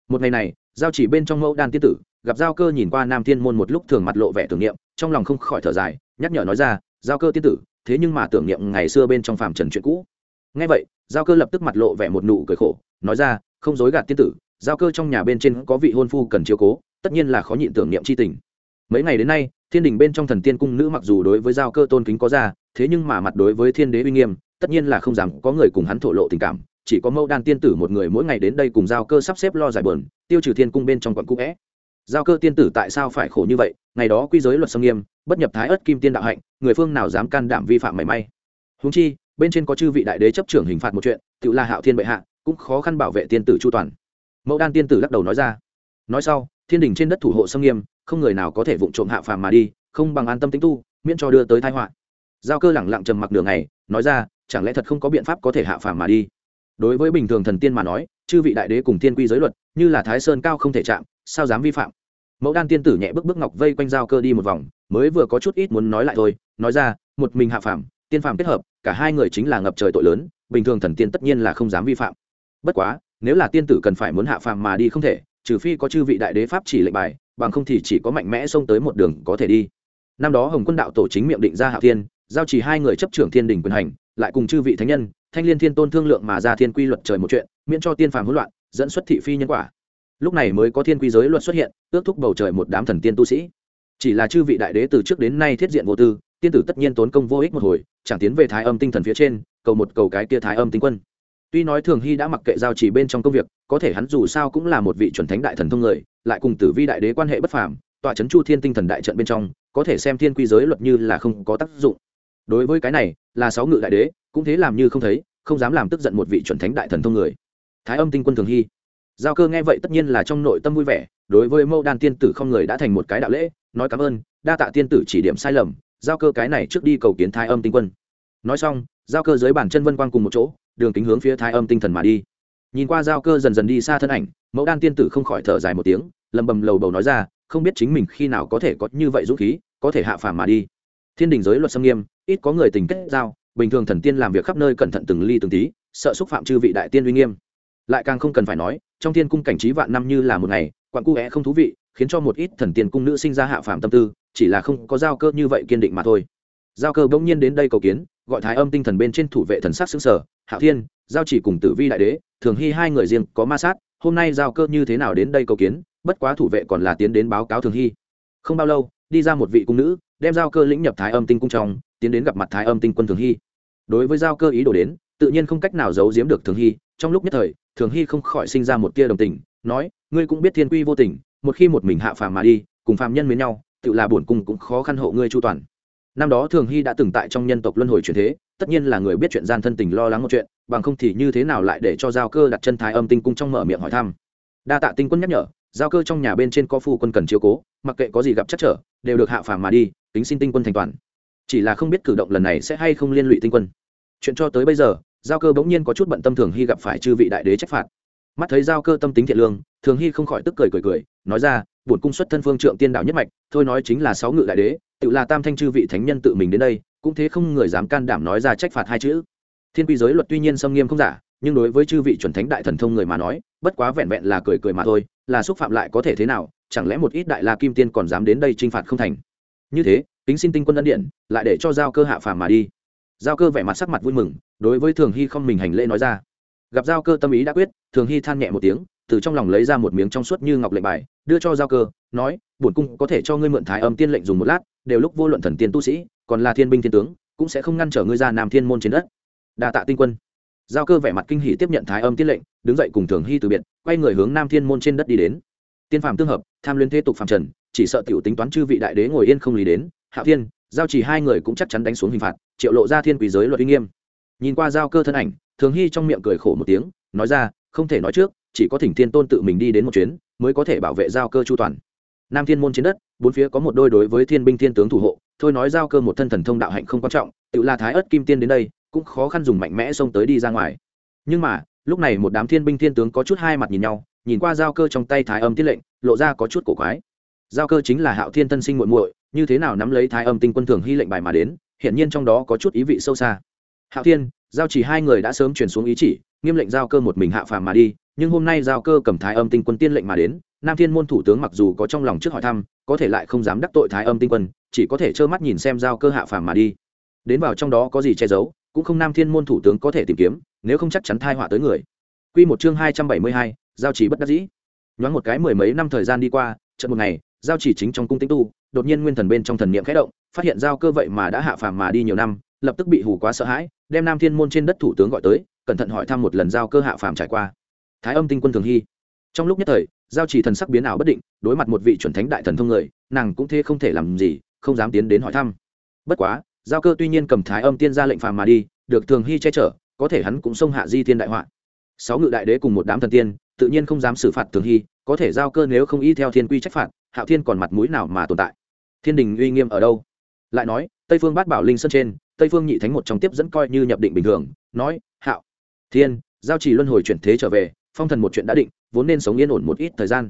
một ngày này giao chỉ bên trong mẫu đan tiên tử gặp giao cơ nhìn qua nam thiên môn một lúc thường mặt lộ vẻ tưởng niệm trong lòng không khỏi thở dài nhắc nhở nói ra giao cơ tiên tử thế nhưng mà tưởng niệm ngày xưa bên trong phạm trần chuyện cũ. Ngay vậy giao cơ lập tức mặt lộ vẻ một nụ cười khổ nói ra, không dối gạt tiên tử, giao cơ trong nhà bên trên có vị hôn phu cần chiếu cố, tất nhiên là khó nhịn tưởng niệm c h i tình. Mấy ngày đến nay, thiên đình bên trong thần tiên cung nữ mặc dù đối với giao cơ tôn kính có ra, thế nhưng mà mặt đối với thiên đế uy nghiêm, tất nhiên là không dám có người cùng hắn thổ lộ tình cảm, chỉ có mẫu đan tiên tử một người mỗi ngày đến đây cùng giao cơ sắp xếp lo giải bờn tiêu trừ thiên cung bên trong quận cũ vẽ. Giao cơ tiên tử tại sao phải khổ như vậy? Ngày đó quy giới luật sông nghiêm, bất nhập thái ất kim tiên đạo hạnh, người phương nào dám can đảm vi phạm mảy may? Húng chi, bên trên có chư vị đại đế chấp trưởng hình phạt một chuyện, tự là hạo thiên bệ hạ cũng khó khăn bảo vệ tiên tử chu toàn. Mẫu đan tiên tử lắc đầu nói ra. Nói sau, thiên đình trên đất thủ hộ xâm nghiêm, không người nào có thể vụng trộm hạ phàm mà đi, không bằng an tâm tính tu, miễn cho đưa tới thái họa. Giao cơ lẳng lặng trầm mặc đường này nói ra, chẳng lẽ thật không có biện pháp có thể hạ phàm mà đi? Đối với bình thường thần tiên mà nói, chư vị đại đế cùng thiên quy giới luật, như là thái sơn cao không thể chạm, sao dám vi phạm? Mẫu đan tiên tử nhẹ bước bước ngọc vây quanh giao cơ đi một vòng, mới vừa có chút ít muốn nói lại thôi, nói ra, một mình hạ phàm, tiên phàm kết hợp, cả hai người chính là ngập trời tội lớn, bình thường thần tiên tất nhiên là không dám vi phạm bất quá, nếu là tiên tử cần phải muốn hạ phàm mà đi không thể, trừ phi có chư vị đại đế pháp chỉ lệnh bài, bằng không thì chỉ có mạnh mẽ xông tới một đường có thể đi. Năm đó hồng quân đạo tổ chính miệng định ra hạ thiên, giao chỉ hai người chấp trưởng thiên đình quyền hành, lại cùng chư vị thánh nhân, thanh liên thiên tôn thương lượng mà ra thiên quy luật trời một chuyện, miễn cho tiên phàm hỗn loạn, dẫn xuất thị phi nhân quả. Lúc này mới có thiên quy giới luật xuất hiện ước thúc bầu trời một đám thần tiên tu sĩ. Chỉ là chư vị đại đế từ trước đến nay thiết diện vô tư, tiên tử tất nhiên tốn công vô ích một hồi, chẳng tiến về thái âm tinh thần phía trên, cầu một cầu cái kia thái âm tinh quân tuy nói thường hy đã mặc kệ giao chỉ bên trong công việc, có thể hắn dù sao cũng là một vị chuẩn thánh đại thần thông người, lại cùng tử vi đại đế quan hệ bất phàm, tọa trấn chu thiên tinh thần đại trận bên trong, có thể xem thiên quy giới luật như là không có tác dụng. Đối với cái này, là sáu ngự đại đế, cũng thế làm như không thấy, không dám làm tức giận một vị chuẩn thánh đại thần thông người. Thái âm tinh quân thường hy. Giao cơ nghe vậy tất nhiên là trong nội tâm vui vẻ, đối với Mẫu đan tiên tử không người đã thành một cái đạo lễ, nói cảm ơn, đa tạ tiên tử chỉ điểm sai lầm, giao cơ cái này trước đi cầu kiến thái âm tinh quân. Nói xong, giao cơ dưới bàn chân vân quang cùng một chỗ đường kính hướng phía thái âm tinh thần mà đi. Nhìn qua giao cơ dần dần đi xa thân ảnh, mẫu đan tiên tử không khỏi thở dài một tiếng lầm bầm lầu bầu nói ra, không biết chính mình khi nào có thể có như vậy dũng khí, có thể hạ phàm mà đi. Thiên đình giới luật xâm nghiêm, ít có người tình kết giao, bình thường thần tiên làm việc khắp nơi cẩn thận từng ly từng tí, sợ xúc phạm chư vị đại tiên uy nghiêm. Lại càng không cần phải nói, trong thiên cung cảnh trí vạn năm như là một ngày, quặn cu é không thú vị, khiến cho một ít thần tiên cung nữ sinh ra hạ phàm tâm tư, chỉ là không có giao cơ như vậy kiên định mà thôi. Giao cơ bỗng nhiên đến đây cầu kiến, gọi thái âm tinh thần bên trên thủ vệ thần sắc xứng sở Hạo thiên, giao chỉ cùng tử vi đại đế, thường hy hai người riêng có ma sát, hôm nay giao cơ như thế nào đến đây cầu kiến, bất quá thủ vệ còn là tiến đến báo cáo thường hy. Không bao lâu, đi ra một vị cung nữ, đem giao cơ lĩnh nhập thái âm tinh cung trong, tiến đến gặp mặt thái âm tinh quân thường hy. Đối với giao cơ ý đồ đến, tự nhiên không cách nào giấu giếm được thường hy, trong lúc nhất thời, thường hy không khỏi sinh ra một tia đồng tình, nói, ngươi cũng biết thiên quy vô tình, một khi một mình hạ phàm mà đi, cùng phàm nhân với nhau, tự là bổn cung cũng khó khăn hộ ngươi chu toàn năm đó thường hy đã từng tại trong nhân tộc luân hồi truyền thế, tất nhiên là người biết chuyện gian thân tình lo lắng một chuyện, bằng không thì như thế nào lại để cho giao cơ đặt chân thái âm tinh cung trong mở miệng hỏi thăm. Đa tạ tinh quân nhắc nhở, giao cơ trong nhà bên trên có phu quân cần chiếu cố, mặc kệ có gì gặp chắc trở, đều được hạ phàm mà đi tính xin tinh quân thành toàn. Chỉ là không biết cử động lần này sẽ hay không liên lụy tinh quân. Chuyện cho tới bây giờ, giao cơ bỗng nhiên có chút bận tâm thường hy gặp phải chư vị đại đế trách phạt. Mắt thấy giao cơ tâm tính thiện lương, thường hy không khỏi tức cười cười cười, nói ra bổn cung xuất thân phương trượng tiên đạo nhất mạch, thôi nói chính là sáu ngự đại đế, tự là tam thanh chư vị thánh nhân tự mình đến đây, cũng thế không người dám can đảm nói ra trách phạt hai chữ. Thiên quy giới luật tuy nhiên xâm nghiêm không giả, nhưng đối với chư vị chuẩn thánh đại thần thông người mà nói, bất quá vẹn vẹn là cười cười mà thôi, là xúc phạm lại có thể thế nào, chẳng lẽ một ít đại la kim tiên còn dám đến đây t r i n h phạt không thành? Như thế tính xin tinh quân ân điện, lại để cho giao cơ hạ phàm mà đi. Giao cơ vẻ mặt sắc mặt vui mừng, đối với thường hy không mình hành lễ nói ra. Gặp giao cơ tâm ý đã quyết, thường hy than nhẹ một tiếng từ trong lòng lấy ra một miếng trong suốt như ngọc lệnh bài, đưa cho giao cơ, nói, bổn cung có thể cho ngươi mượn thái âm tiên lệnh dùng một lát, đều lúc vô luận thần tiên tu sĩ, còn là thiên binh thiên tướng, cũng sẽ không ngăn trở ngươi ra nam thiên môn trên đất. Đa tạ tinh quân. Giao cơ vẻ mặt kinh hỉ tiếp nhận thái âm tiên lệnh, đứng dậy cùng thường hy từ biệt, quay người hướng nam thiên môn trên đất đi đến. Tiên phàm tương hợp, tham luyến thế tục phàm trần, chỉ sợ tiểu tính toán chư vị đại đế ngồi yên không lý đến hạ thiên, giao chỉ hai người cũng chắc chắn đánh xuống hình phạt, triệu lộ ra thiên quỷ giới luật uy nghiêm. Nhìn qua giao cơ thân ảnh, thường hy trong miệng cười khổ một tiếng, nói ra, không thể nói trước chỉ có thỉnh thiên tôn tự mình đi đến một chuyến, mới có thể bảo vệ giao cơ chu toàn. Nam thiên môn trên đất, bốn phía có một đôi đối với thiên binh thiên tướng thủ hộ, thôi nói giao cơ một thân thần thông đạo hạnh không quan trọng, tự là thái ất kim tiên đến đây, cũng khó khăn dùng mạnh mẽ xông tới đi ra ngoài. Nhưng mà, lúc này một đám thiên binh thiên tướng có chút hai mặt nhìn nhau, nhìn qua giao cơ trong tay thái âm tiết lệnh, lộ ra có chút cổ quái. Giao cơ chính là hạo thiên tân sinh muộn muội, như thế nào nắm lấy thái âm tinh quân thường hy lệnh bài mà đến hiện nhiên trong đó có chút ý vị sâu xa. Hạo thiên, giao chỉ hai người đã sớm chuyển xuống ý chỉ, nghiêm lệnh giao cơ một mình hạ phàm mà đi nhưng hôm nay giao cơ cầm thái âm tinh quân tiên lệnh mà đến nam thiên môn thủ tướng mặc dù có trong lòng trước hỏi thăm có thể lại không dám đắc tội thái âm tinh quân chỉ có thể trơ mắt nhìn xem giao cơ hạ phàm mà đi đến vào trong đó có gì che giấu cũng không nam thiên môn thủ tướng có thể tìm kiếm nếu không chắc chắn thai họa tới người Quy một chương hai trăm bảy mươi hai, giao chỉ bất đắc dĩ. Nhoáng một cái mười mấy năm thời gian đi qua, chợt một ngày, giao chỉ chính trong cung tĩnh tu, đột nhiên nguyên thần bên trong thần niệm khẽ động, phát hiện giao cơ vậy mà đã hạ phàm mà đi nhiều năm, lập tức bị hù quá sợ hãi, đem Nam Thiên môn trên đất thủ tướng gọi tới, cẩn thận hỏi thăm một lần giao cơ hạ phàm trải qua. Thái Âm Tinh Quân Thường Hy. Trong lúc nhất thời, giao chỉ thần sắc biến ảo bất định, đối mặt một vị chuẩn thánh đại thần thông người, nàng cũng thế không thể làm gì, không dám tiến đến hỏi thăm. Bất quá, giao cơ tuy nhiên cầm Thái Âm Tiên ra lệnh phàm mà đi, được Thường Hy che chở, có thể hắn cũng xông hạ di thiên đại họa sáu ngự đại đế cùng một đám thần tiên tự nhiên không dám xử phạt thường hy có thể giao cơ nếu không y theo thiên quy trách phạt hạo thiên còn mặt mũi nào mà tồn tại thiên đình uy nghiêm ở đâu lại nói tây phương bát bảo linh sơn trên tây phương nhị thánh một trong tiếp dẫn coi như nhập định bình thường nói hạo thiên giao chỉ luân hồi chuyển thế trở về phong thần một chuyện đã định, vốn nên sống yên ổn một ít thời gian.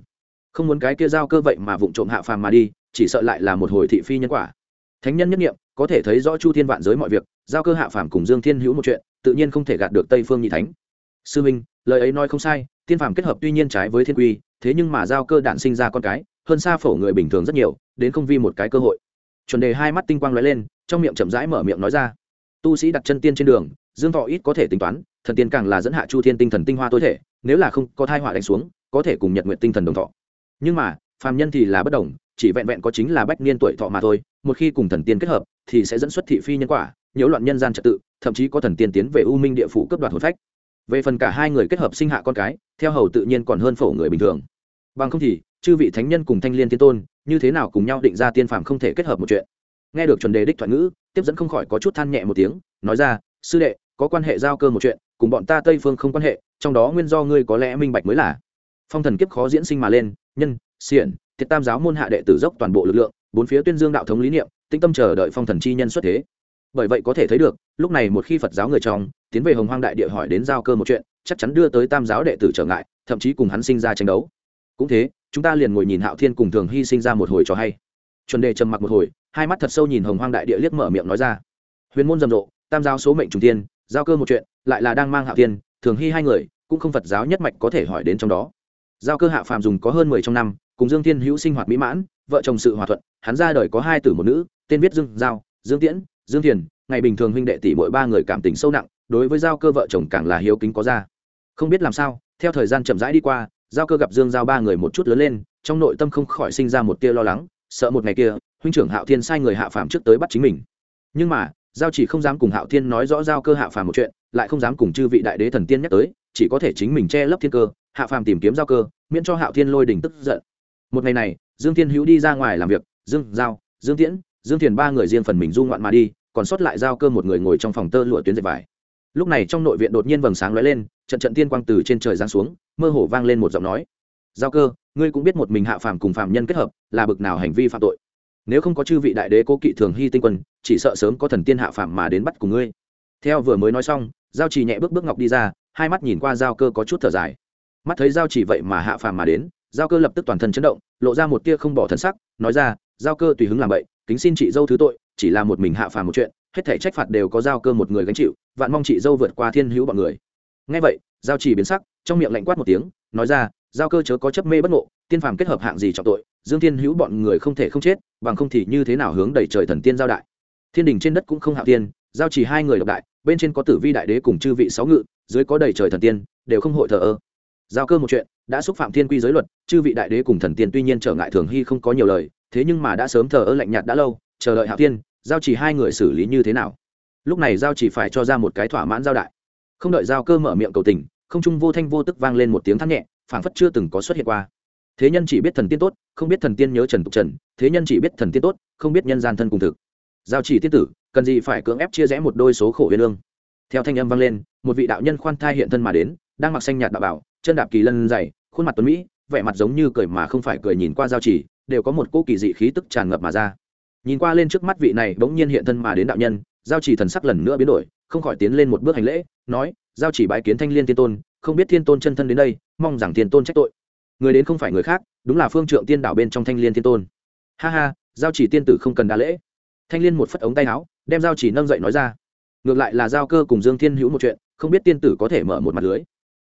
Không muốn cái kia giao cơ vậy mà vụng trộm hạ phàm mà đi, chỉ sợ lại là một hồi thị phi nhân quả. Thánh nhân nhất nghiệm có thể thấy rõ chu thiên vạn giới mọi việc, giao cơ hạ phàm cùng dương thiên hữu một chuyện, tự nhiên không thể gạt được tây phương nhị thánh. Sư minh, lời ấy nói không sai, tiên phàm kết hợp tuy nhiên trái với thiên quy, thế nhưng mà giao cơ đạn sinh ra con cái, hơn xa phổ người bình thường rất nhiều, đến không vi một cái cơ hội. Chuẩn đề hai mắt tinh quang lóe lên, trong miệng chậm rãi mở miệng nói ra. Tu sĩ đặt chân tiên trên đường, dương thọ ít có thể tính toán, thần tiên càng là dẫn hạ chu thiên tinh thần tinh hoa tối thể nếu là không có thai họa đánh xuống, có thể cùng nhật nguyện tinh thần đồng thọ. Nhưng mà, phàm nhân thì là bất đồng, chỉ vẹn vẹn có chính là bách niên tuổi thọ mà thôi, một khi cùng thần tiên kết hợp, thì sẽ dẫn xuất thị phi nhân quả, nhiễu loạn nhân gian trật tự, thậm chí có thần tiên tiến về u minh địa phủ cấp đoạt hồn phách. Về phần cả hai người kết hợp sinh hạ con cái, theo hầu tự nhiên còn hơn phổ người bình thường. Bằng không thì, chư vị thánh nhân cùng thanh liên tiên tôn, như thế nào cùng nhau định ra tiên phàm không thể kết hợp một chuyện? Nghe được chuẩn đề đích thoại ngữ, tiếp dẫn không khỏi có chút than nhẹ một tiếng, nói ra, sư đệ, có quan hệ giao cơ một chuyện cùng bọn ta tây phương không quan hệ, trong đó nguyên do ngươi có lẽ minh bạch mới là. Phong thần kiếp khó diễn sinh mà lên, nhân, xiển, thiệt tam giáo môn hạ đệ tử dốc toàn bộ lực lượng, bốn phía tuyên dương đạo thống lý niệm, tĩnh tâm chờ đợi phong thần chi nhân xuất thế. Bởi vậy có thể thấy được, lúc này một khi phật giáo người trong, tiến về hồng hoang đại địa hỏi đến giao cơ một chuyện, chắc chắn đưa tới tam giáo đệ tử trở ngại, thậm chí cùng hắn sinh ra tranh đấu. Cũng thế, chúng ta liền ngồi nhìn hạo thiên cùng thường hy sinh ra một hồi cho hay. Chuẩn đề trầm mặc một hồi, hai mắt thật sâu nhìn hồng hoang đại địa liếc mở miệng nói ra. Huyền môn rầm rộ, tam giáo số mệnh trùng tiên, giao cơ một chuyện lại là đang mang hạo thiên, thường hy hai người, cũng không phật giáo nhất mạch có thể hỏi đến trong đó. Giao cơ hạ phàm dùng có hơn mười trong năm, cùng dương thiên hữu sinh hoạt mỹ mãn, vợ chồng sự hòa thuận, hắn ra đời có hai tử một nữ, tên viết dương giao, dương tiễn, dương thiền, ngày bình thường huynh đệ tỷ mỗi ba người cảm tình sâu nặng, đối với giao cơ vợ chồng càng là hiếu kính có ra. Không biết làm sao, theo thời gian chậm rãi đi qua, giao cơ gặp dương giao ba người một chút lớn lên, trong nội tâm không khỏi sinh ra một tia lo lắng, sợ một ngày kia, huynh trưởng hạo thiên sai người hạ phàm trước tới bắt chính mình. Nhưng mà giao chỉ không dám cùng hạo thiên nói rõ giao cơ hạ phàm một chuyện, lại không dám cùng chư vị đại đế thần tiên nhắc tới, chỉ có thể chính mình che lấp thiên cơ, hạ phàm tìm kiếm giao cơ, miễn cho hạo thiên lôi đình tức giận. Một ngày này, dương thiên hữu đi ra ngoài làm việc, dương giao, dương tiễn, dương thiền ba người riêng phần mình du ngoạn mà đi, còn sót lại giao cơ một người ngồi trong phòng tơ lụa tuyến dệt vải. Lúc này trong nội viện đột nhiên vầng sáng lóe lên, trận trận tiên quang từ trên trời giáng xuống, mơ hồ vang lên một giọng nói. Giao cơ, ngươi cũng biết một mình hạ phàm cùng phàm nhân kết hợp, là bực nào hành vi phạm tội? Nếu không có chư vị đại đế cố kỵ thường hy tinh quân, chỉ sợ sớm có thần tiên hạ phàm mà đến bắt cùng ngươi. Theo vừa mới nói xong, giao chỉ nhẹ bước bước ngọc đi ra, hai mắt nhìn qua giao cơ có chút thở dài. Mắt thấy giao chỉ vậy mà hạ phàm mà đến, giao cơ lập tức toàn thân chấn động, lộ ra một tia không bỏ thần sắc, nói ra, giao cơ tùy hứng làm vậy, kính xin chị dâu thứ tội, chỉ là một mình hạ phàm một chuyện, hết thể trách phạt đều có giao cơ một người gánh chịu, vạn mong chị dâu vượt qua thiên hữu bọn người. Ngay vậy, giao chỉ biến sắc, trong miệng lạnh quát một tiếng, nói ra giao cơ chớ có chấp mê bất ngộ, tiên phàm kết hợp hạng gì trọng tội, dương thiên hữu bọn người không thể không chết, bằng không thì như thế nào hướng đẩy trời thần tiên giao đại. Thiên đình trên đất cũng không hạ tiên, giao chỉ hai người độc đại, bên trên có tử vi đại đế cùng chư vị sáu ngự, dưới có đầy trời thần tiên, đều không hội thờ ơ. Giao cơ một chuyện, đã xúc phạm thiên quy giới luật, chư vị đại đế cùng thần tiên tuy nhiên trở ngại thường hy không có nhiều lời, thế nhưng mà đã sớm thờ ơ lạnh nhạt đã lâu, chờ đợi hạ tiên, giao chỉ hai người xử lý như thế nào? Lúc này giao chỉ phải cho ra một cái thỏa mãn giao đại. Không đợi giao cơ mở miệng cầu tình, không trung vô thanh vô tức vang lên một tiếng thắt nhẹ phảng phất chưa từng có xuất hiện qua. Thế nhân chỉ biết thần tiên tốt, không biết thần tiên nhớ trần tục trần, thế nhân chỉ biết thần tiên tốt, không biết nhân gian thân cùng thực. Giao chỉ tiên tử, cần gì phải cưỡng ép chia rẽ một đôi số khổ huyền lương theo thanh âm vang lên, một vị đạo nhân khoan thai hiện thân mà đến, đang mặc xanh nhạt đạo bảo, chân đạp kỳ lân dày, khuôn mặt tuấn mỹ, vẻ mặt giống như cười mà không phải cười nhìn qua giao chỉ, đều có một cô kỳ dị khí tức tràn ngập mà ra. Nhìn qua lên trước mắt vị này bỗng nhiên hiện thân mà đến đạo nhân, giao chỉ thần sắc lần nữa biến đổi, không khỏi tiến lên một bước hành lễ, nói, giao chỉ bái kiến thanh liên tiên tôn không biết thiên tôn chân thân đến đây, mong rằng thiên tôn trách tội. Người đến không phải người khác, đúng là phương trượng tiên Đảo bên trong thanh liên thiên tôn. Ha ha, giao chỉ tiên tử không cần đa lễ. Thanh liên một phất ống tay áo, đem giao chỉ nâng dậy nói ra. Ngược lại là giao cơ cùng dương thiên hữu một chuyện, không biết tiên tử có thể mở một mặt lưới.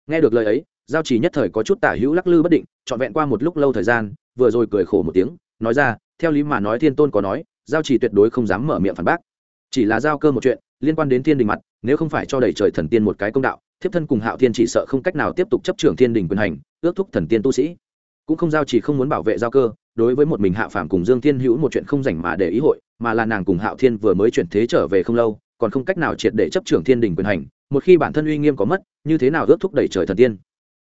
Nghe được lời ấy, giao chỉ nhất thời có chút tả hữu lắc lư bất định, trọn vẹn qua một lúc lâu thời gian, vừa rồi cười khổ một tiếng, nói ra, theo lý mà nói thiên tôn có nói, giao chỉ tuyệt đối không dám mở miệng phản bác. Chỉ là giao cơ một chuyện, liên quan đến thiên đình mặt, nếu không phải cho đầy trời thần tiên một cái công đạo thiếp thân cùng hạo thiên chỉ sợ không cách nào tiếp tục chấp trưởng thiên đình quyền hành, ước thúc thần tiên tu sĩ. Cũng không giao chỉ không muốn bảo vệ giao cơ, đối với một mình hạ phàm cùng dương thiên hữu một chuyện không dành mà để ý hội, mà là nàng cùng hạo thiên vừa mới chuyển thế trở về không lâu, còn không cách nào triệt để chấp trưởng thiên đình quyền hành, một khi bản thân uy nghiêm có mất, như thế nào ước thúc đẩy trời thần tiên?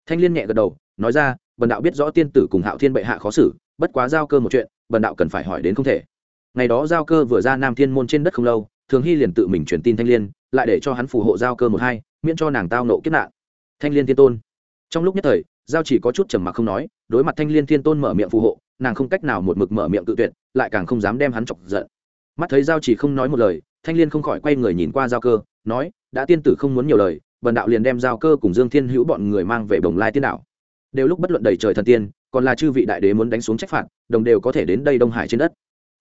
Thanh liên nhẹ gật đầu, nói ra, bần đạo biết rõ tiên tử cùng hạo thiên bệ hạ khó xử, bất quá giao cơ một chuyện, bần đạo cần phải hỏi đến không thể. Ngày đó giao cơ vừa ra nam thiên môn trên đất không lâu, thường hy liền tự mình truyền tin thanh liên, lại để cho hắn phù hộ giao cơ một hai miễn cho nàng tao nộ kiếp nạn. Thanh liên thiên tôn. Trong lúc nhất thời, giao chỉ có chút trầm mặc không nói, đối mặt thanh liên thiên tôn mở miệng phù hộ, nàng không cách nào một mực mở miệng tự tuyệt, lại càng không dám đem hắn chọc giận. Mắt thấy giao chỉ không nói một lời, thanh liên không khỏi quay người nhìn qua giao cơ, nói, đã tiên tử không muốn nhiều lời, bần đạo liền đem giao cơ cùng dương thiên hữu bọn người mang về bồng lai tiên đạo. Đều lúc bất luận đầy trời thần tiên, còn là chư vị đại đế muốn đánh xuống trách phạt, đồng đều có thể đến đây đông hải trên đất.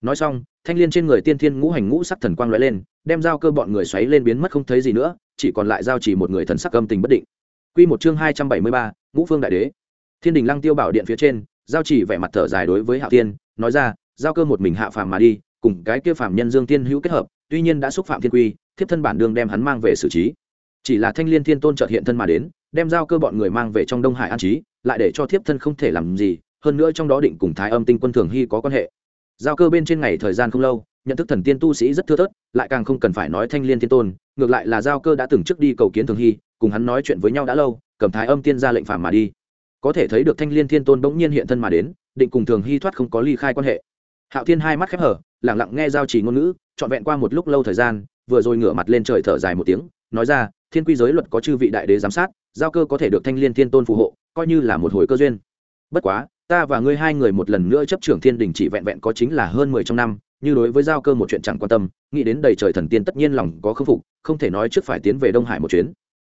Nói xong, thanh liên trên người tiên thiên ngũ hành ngũ sắc thần quang lóe lên, đem giao cơ bọn người xoáy lên biến mất không thấy gì nữa chỉ còn lại giao chỉ một người thần sắc âm tình bất định Quy một chương hai trăm bảy mươi ba, Ngũ Phương Đại Đế. Thiên đình Lăng Tiêu Bảo điện phía trên, giao chỉ vẻ mặt thở dài đối với Hạo Tiên, nói ra, giao cơ một mình hạ phàm mà đi, cùng cái kia phàm nhân Dương Tiên hữu kết hợp, tuy nhiên đã xúc phạm thiên quy, thiếp thân bản đường đem hắn mang về xử trí. Chỉ là Thanh Liên Thiên Tôn chợt hiện thân mà đến, đem giao cơ bọn người mang về trong Đông Hải an trí, lại để cho thiếp thân không thể làm gì, hơn nữa trong đó định cùng Thái Âm Tinh Quân Thường Hy có quan hệ. Giao cơ bên trên ngày thời gian không lâu, nhận thức thần tiên tu sĩ rất thưa thớt, lại càng không cần phải nói Thanh Liên Thiên Tôn, ngược lại là giao cơ đã từng trước đi cầu kiến Thường Hy, cùng hắn nói chuyện với nhau đã lâu, cầm Thái Âm Tiên ra lệnh phàm mà đi. Có thể thấy được Thanh Liên Thiên Tôn bỗng nhiên hiện thân mà đến, định cùng Thường Hy thoát không có ly khai quan hệ. Hạo Thiên hai mắt khép hở, lặng lặng nghe giao chỉ ngôn ngữ, trọn vẹn qua một lúc lâu thời gian, vừa rồi ngửa mặt lên trời thở dài một tiếng, nói ra, thiên quy giới luật có chư vị đại đế giám sát, giao cơ có thể được Thanh Liên Thiên Tôn phù hộ, coi như là một hồi cơ duyên bất quá ta và ngươi hai người một lần nữa chấp trưởng thiên đình chỉ vẹn vẹn có chính là hơn mười trong năm như đối với giao cơ một chuyện chẳng quan tâm, nghĩ đến đầy trời thần tiên tất nhiên lòng có khâm phục, không thể nói trước phải tiến về đông hải một chuyến.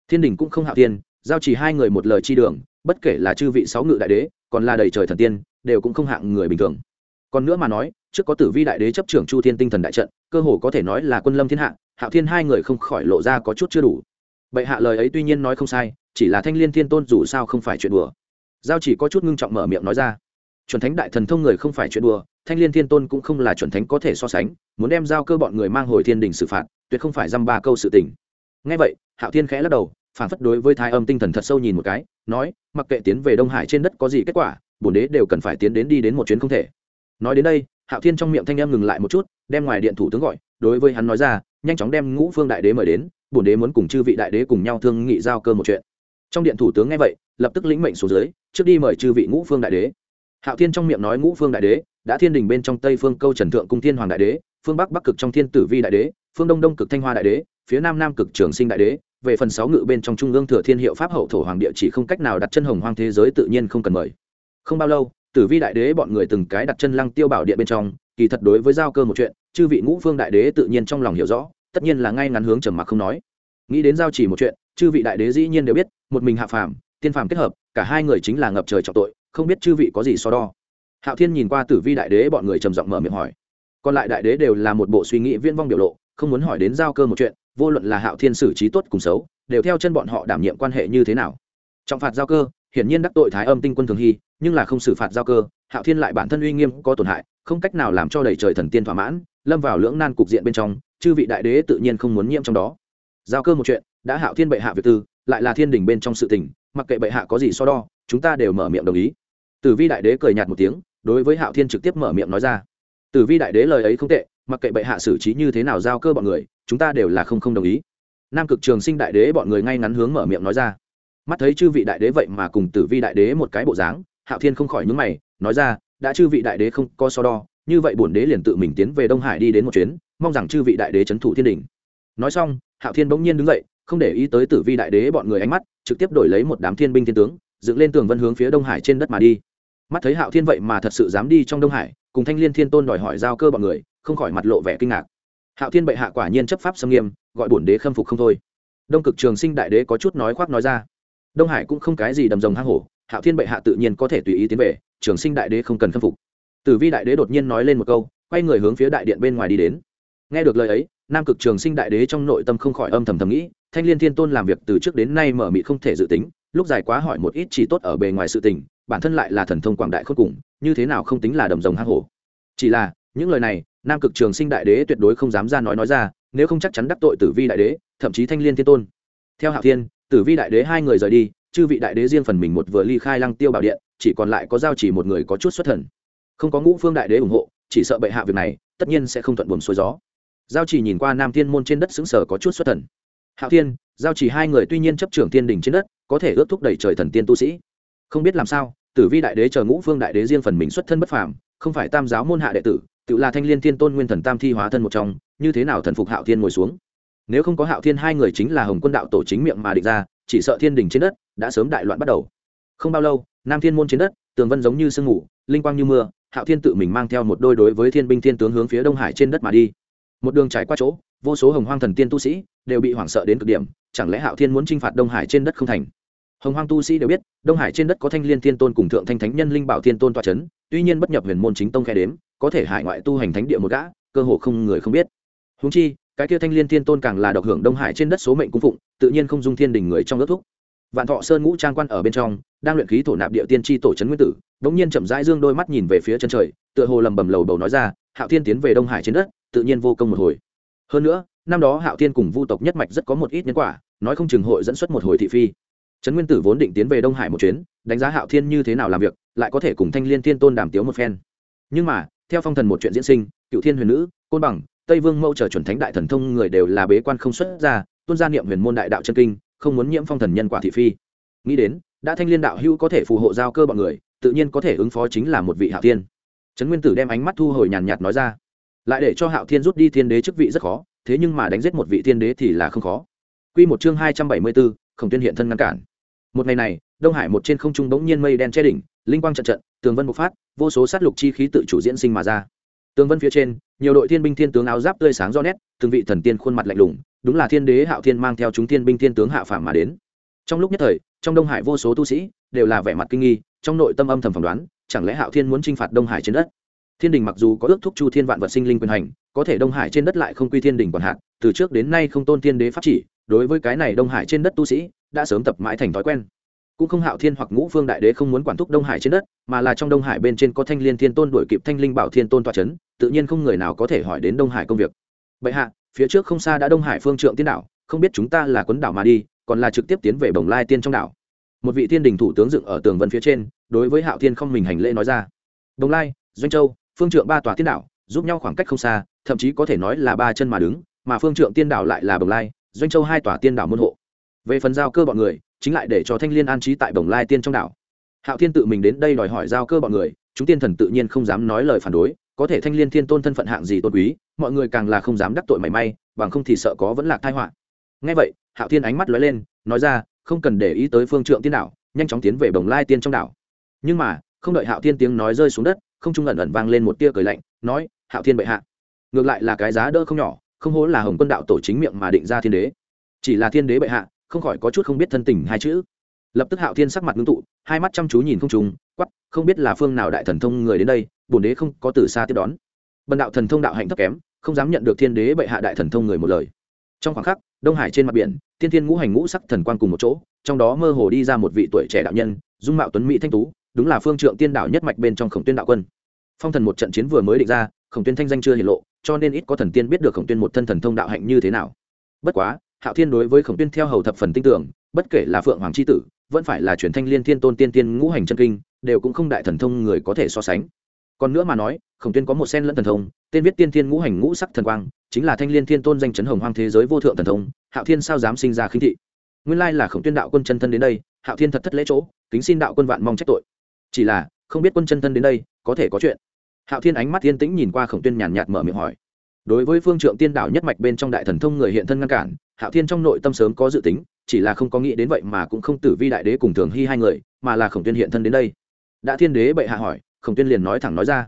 Thiên đình cũng không hạ tiên giao chỉ hai người một lời chi đường, bất kể là chư vị sáu ngự đại đế, còn là đầy trời thần tiên, đều cũng không hạng người bình thường. Còn nữa mà nói, trước có tử vi đại đế chấp trưởng chu thiên tinh thần đại trận, cơ hồ có thể nói là quân lâm thiên hạ, hạo thiên hai người không khỏi lộ ra có chút chưa đủ. Bệ hạ lời ấy tuy nhiên nói không sai, chỉ là thanh liên thiên tôn dù sao không phải chuyện đùa. Giao chỉ có chút ngưng trọng mở miệng nói ra chuẩn thánh đại thần thông người không phải chuyện đùa, thanh liên thiên tôn cũng không là chuẩn thánh có thể so sánh, muốn đem giao cơ bọn người mang hồi thiên đình xử phạt, tuyệt không phải dăm ba câu sự tình. Ngay vậy, hạo thiên khẽ lắc đầu, phản phất đối với thái âm tinh thần thật sâu nhìn một cái, nói, mặc kệ tiến về đông hải trên đất có gì kết quả, bổn đế đều cần phải tiến đến đi đến một chuyến không thể. Nói đến đây, hạo thiên trong miệng thanh em ngừng lại một chút, đem ngoài điện thủ tướng gọi, đối với hắn nói ra, nhanh chóng đem ngũ phương đại đế mời đến, bổn đế muốn cùng chư vị đại đế cùng nhau thương nghị giao cơ một chuyện. Trong điện thủ tướng nghe vậy, lập tức lĩnh mệnh xuống dưới, trước đi mời chư vị ngũ phương đại đế hạo thiên trong miệng nói ngũ phương đại đế, đã thiên đình bên trong tây phương câu trần thượng cung thiên hoàng đại đế, phương bắc bắc cực trong thiên tử vi đại đế, phương đông đông cực thanh hoa đại đế, phía nam nam cực trường sinh đại đế. Về phần sáu ngự bên trong trung ương thừa thiên hiệu pháp hậu thổ hoàng địa chỉ không cách nào đặt chân hồng hoang thế giới tự nhiên không cần mời. Không bao lâu, tử vi đại đế bọn người từng cái đặt chân lăng tiêu bảo điện bên trong, kỳ thật đối với giao cơ một chuyện, chư vị ngũ phương đại đế tự nhiên trong lòng hiểu rõ, tất nhiên là ngay ngắn hướng trầm mặc không nói. Nghĩ đến giao chỉ một chuyện, chư vị đại đế dĩ nhiên đều biết, một mình hạ phàm, tiên phàm kết hợp, cả hai người chính là ngập trời trọng tội không biết chư vị có gì so đo. Hạo thiên nhìn qua tử vi đại đế, bọn người trầm giọng mở miệng hỏi. Còn lại đại đế đều là một bộ suy nghĩ viễn vong biểu lộ, không muốn hỏi đến giao cơ một chuyện, vô luận là hạo thiên xử trí tốt cùng xấu, đều theo chân bọn họ đảm nhiệm quan hệ như thế nào. Trọng phạt giao cơ, hiển nhiên đắc tội thái âm tinh quân thường hy, nhưng là không xử phạt giao cơ, hạo thiên lại bản thân uy nghiêm có tổn hại, không cách nào làm cho đầy trời thần tiên thỏa mãn, lâm vào lưỡng nan cục diện bên trong, chư vị đại đế tự nhiên không muốn nhiễm trong đó. Giao cơ một chuyện, đã hạo thiên bệ hạ việc tư, lại là thiên đình bên trong sự tình, mặc kệ bệ hạ có gì so đo, chúng ta đều mở miệng đồng ý tử vi đại đế cười nhạt một tiếng, đối với hạo thiên trực tiếp mở miệng nói ra. Tử vi đại đế lời ấy không tệ, mặc kệ bệ hạ xử trí như thế nào giao cơ bọn người, chúng ta đều là không không đồng ý. Nam cực trường sinh đại đế bọn người ngay ngắn hướng mở miệng nói ra. Mắt thấy chư vị đại đế vậy mà cùng tử vi đại đế một cái bộ dáng, hạo thiên không khỏi nhúng mày, nói ra, đã chư vị đại đế không có so đo, như vậy bổn đế liền tự mình tiến về đông hải đi đến một chuyến, mong rằng chư vị đại đế c thủ thiên đình. Nói xong, hạo thiên bỗng nhiên đứng dậy, không để ý tới tử vi đại đế bọn người ánh mắt, trực tiếp đổi lấy một đám thiên binh thiên tướng, dựng lên tường vân hướng phía đông hải trên đất mà đi mắt thấy hạo thiên vậy mà thật sự dám đi trong đông hải, cùng thanh liên thiên tôn đòi hỏi giao cơ bọn người, không khỏi mặt lộ vẻ kinh ngạc. Hạo thiên bệ hạ quả nhiên chấp pháp xâm nghiêm, gọi bổn đế khâm phục không thôi. Đông cực trường sinh đại đế có chút nói khoác nói ra. Đông hải cũng không cái gì đầm rồng hang hổ, hạo thiên bệ hạ tự nhiên có thể tùy ý tiến về, trường sinh đại đế không cần khâm phục. Tử vi đại đế đột nhiên nói lên một câu, quay người hướng phía đại điện bên ngoài đi đến. Nghe được lời ấy, nam cực trường sinh đại đế trong nội tâm không khỏi âm thầm thầm nghĩ, thanh liên thiên tôn làm việc từ trước đến nay mở mị không thể dự tính, lúc dài quá hỏi một ít chỉ tốt ở bề ngoài sự tình bản thân lại là thần thông quảng đại khốt cùng, như thế nào không tính là đầm rồng hang hổ. Chỉ là, những lời này, nam cực trường sinh đại đế tuyệt đối không dám ra nói nói ra, nếu không chắc chắn đắc tội tử vi đại đế, thậm chí thanh liên thiên tôn. Theo hạo thiên, tử vi đại đế hai người rời đi, chư vị đại đế riêng phần mình một vừa ly khai lăng tiêu bảo điện, chỉ còn lại có giao chỉ một người có chút xuất thần. Không có ngũ phương đại đế ủng hộ, chỉ sợ bệ hạ việc này, tất nhiên sẽ không thuận buồm xuôi gió. Giao chỉ nhìn qua nam thiên môn trên đất xứng sở có chút xuất thần. Hạo thiên, giao chỉ hai người tuy nhiên chấp trưởng thiên đình trên đất, có thể ước thúc đẩy trời thần tiên tu sĩ không biết làm sao, tử vi đại đế chờ ngũ phương đại đế riêng phần mình xuất thân bất phàm, không phải tam giáo môn hạ đệ tử, tự là thanh liên thiên tôn nguyên thần tam thi hóa thân một trong, như thế nào thần phục hạo thiên ngồi xuống? Nếu không có hạo thiên hai người chính là hồng quân đạo tổ chính miệng mà định ra, chỉ sợ thiên đình trên đất đã sớm đại loạn bắt đầu. Không bao lâu, nam thiên môn trên đất, tường vân giống như sương ngủ linh quang như mưa, hạo thiên tự mình mang theo một đôi đối với thiên binh thiên tướng hướng phía đông hải trên đất mà đi. Một đường trải qua chỗ, vô số hồng hoang thần tiên tu sĩ đều bị hoảng sợ đến cực điểm, chẳng lẽ hạo thiên muốn t r i n h phạt đông hải trên đất không thành? Hồng hoang tu sĩ đều biết, đông hải trên đất có thanh liên thiên tôn cùng thượng thanh thánh nhân linh bảo thiên tôn toa c h ấ n tuy nhiên bất nhập huyền môn chính tông khe đếm, có thể hải ngoại tu hành thánh địa một gã, cơ hồ không người không biết. Húng chi, cái kia thanh liên thiên tôn càng là độc hưởng đông hải trên đất số mệnh cung phụng, tự nhiên không dung thiên đình người trong ước thúc. Vạn thọ sơn ngũ trang quan ở bên trong, đang luyện khí thổ nạp địa tiên tri tổ trấn nguyên tử đ ỗ n g nhiên chậm rãi dương đôi mắt nhìn về phía chân trời, tựa hồ lầm bầm lầu bầu nói ra, hạo thiên tiến về đông hải trên đất, tự nhiên vô công một hồi. Hơn nữa, năm đó hạo thiên cùng vu tộc nhất mạch rất có một ít nhân quả, nói không chừng hội dẫn xuất một hồi thị phi trấn nguyên tử vốn định tiến về đông hải một chuyến, đánh giá hạo thiên như thế nào làm việc, lại có thể cùng thanh liên thiên tôn đàm tiếu một phen. Nhưng mà, theo phong thần một chuyện diễn sinh, cựu thiên huyền nữ, côn bằng, tây vương mẫu Chờ chuẩn thánh đại thần thông người đều là bế quan không xuất ra tuân gia niệm huyền môn đại đạo chân kinh, không muốn nhiễm phong thần nhân quả thị phi. Nghĩ đến, đã thanh liên đạo hữu có thể phù hộ giao cơ bọn người, tự nhiên có thể ứng phó chính là một vị hạo thiên. Trấn nguyên tử đem ánh mắt thu hồi nhàn nhạt nói ra. Lại để cho hạo thiên rút đi thiên đế chức vị rất khó, thế nhưng mà đánh giết một vị thiên đế thì là không khó. Quy một chương hai trăm bảy mươi bốn khổng tuyên hiện thân ngăn cản một ngày này, đông hải một trên không trung bỗng nhiên mây đen che đỉnh, linh quang trận trận, tường vân bộc phát, vô số sát lục chi khí tự chủ diễn sinh mà ra. Tường vân phía trên, nhiều đội thiên binh thiên tướng áo giáp tươi sáng do nét, từng vị thần tiên khuôn mặt lạnh lùng, đúng là thiên đế hạo thiên mang theo chúng thiên binh thiên tướng hạ phàm mà đến. Trong lúc nhất thời, trong đông hải vô số tu sĩ đều là vẻ mặt kinh nghi, trong nội tâm âm thầm phỏng đoán, chẳng lẽ hạo thiên muốn chinh phạt đông hải trên đất? Thiên đình mặc dù có ước thúc chu thiên vạn vật sinh linh quyền hành, có thể đông hải trên đất lại không quy thiên đình còn hạn từ trước đến nay không tôn thiên đế pháp chỉ, đối với cái này đông hải trên đất tu sĩ đã sớm tập mãi thành thói quen. Cũng không hạo thiên hoặc ngũ phương đại đế không muốn quản thúc đông hải trên đất, mà là trong đông hải bên trên có thanh liên thiên tôn đổi kịp thanh linh bảo thiên tôn toa c h ấ n tự nhiên không người nào có thể hỏi đến đông hải công việc. Bệ hạ, phía trước không xa đã đông hải phương trượng tiên đảo, không biết chúng ta là quấn đảo mà đi, còn là trực tiếp tiến về bồng lai tiên trong đảo. Một vị thiên đình thủ tướng dựng ở tường vân phía trên, đối với hạo thiên không mình hành lễ nói ra. Bồng lai, doanh châu, phương trượng ba tòa tiên đảo, giúp nhau khoảng cách không xa, thậm chí có thể nói là ba chân mà đứng, mà phương trượng tiên đảo lại là bồng lai, doanh châu hai tòa tiên đảo môn hộ về phần giao cơ bọn người, chính lại để cho thanh liên an trí tại bồng lai tiên trong đảo. Hạo thiên tự mình đến đây đòi hỏi giao cơ bọn người, chúng tiên thần tự nhiên không dám nói lời phản đối, có thể thanh liên thiên tôn thân phận hạng gì tôn quý, mọi người càng là không dám đắc tội mảy may, bằng không thì sợ có vẫn lạc thai họa. Ngay vậy, hạo thiên ánh mắt lóe lên, nói ra, không cần để ý tới phương trượng tiên đảo, nhanh chóng tiến về bồng lai tiên trong đảo. Nhưng mà, không đợi hạo thiên tiếng nói rơi xuống đất, không trung ẩn ẩn vang lên một tia cười lạnh, nói, hạo thiên bệ hạ, ngược lại là cái giá đỡ không nhỏ, không hố là hồng quân đạo tổ chính miệng mà định ra thiên đế. Chỉ là thiên đế bệ hạ không khỏi có chút không biết thân tình hai chữ. Lập tức hạo thiên sắc mặt ngưng tụ, hai mắt chăm chú nhìn không trùng quắp không biết là phương nào đại thần thông người đến đây, bổn đế không có từ xa tiếp đón. Bần đạo thần thông đạo hạnh thấp kém, không dám nhận được thiên đế bệ hạ đại thần thông người một lời. Trong khoảng khắc, đông hải trên mặt biển tiên thiên ngũ hành ngũ sắc thần quan cùng một chỗ, trong đó mơ hồ đi ra một vị tuổi trẻ đạo nhân, dung mạo tuấn mỹ thanh tú, đúng là phương trượng tiên đạo nhất mạch bên trong khổng tuyên đạo quân. Phong thần một trận chiến vừa mới định ra, khổng tuyên thanh danh chưa hiển lộ, cho nên ít có thần tiên biết được khổng tuyên một thân thần thông đạo hạnh như thế nào. Bất quá hạo thiên đối với khổng tuyên theo hầu thập phần tin tưởng, bất kể là phượng hoàng c h i tử, vẫn phải là truyền thanh liên thiên tôn tiên tiên ngũ hành chân kinh, đều cũng không đại thần thông người có thể so sánh. Còn nữa mà nói, khổng tuyên có một sen lẫn thần thông, tên viết tiên thiên ngũ hành ngũ sắc thần quang, chính là thanh liên thiên tôn danh chấn hồng hoang thế giới vô thượng thần thông, hạo thiên sao dám sinh ra khinh thị? Nguyên lai là khổng tuyên đạo quân chân thân đến đây, hạo thiên thật thất lễ chỗ, kính xin đạo quân vạn mong trách tội. Chỉ là, không biết quân chân thân đến đây, có thể có chuyện. Hạo thiên ánh mắt thiên tĩnh nhìn qua khổng tuyên nhàn nhạt mở miệng hỏi. Đối với phương trượng tiên đạo nhất mạch bên trong đại thần thông người hiện thân ngăn cản hạo thiên trong nội tâm sớm có dự tính, chỉ là không có nghĩ đến vậy mà cũng không tử vi đại đế cùng thường hy hai người, mà là khổng tuyên hiện thân đến đây. Đã thiên đế bệ hạ hỏi, khổng tuyên liền nói thẳng nói ra.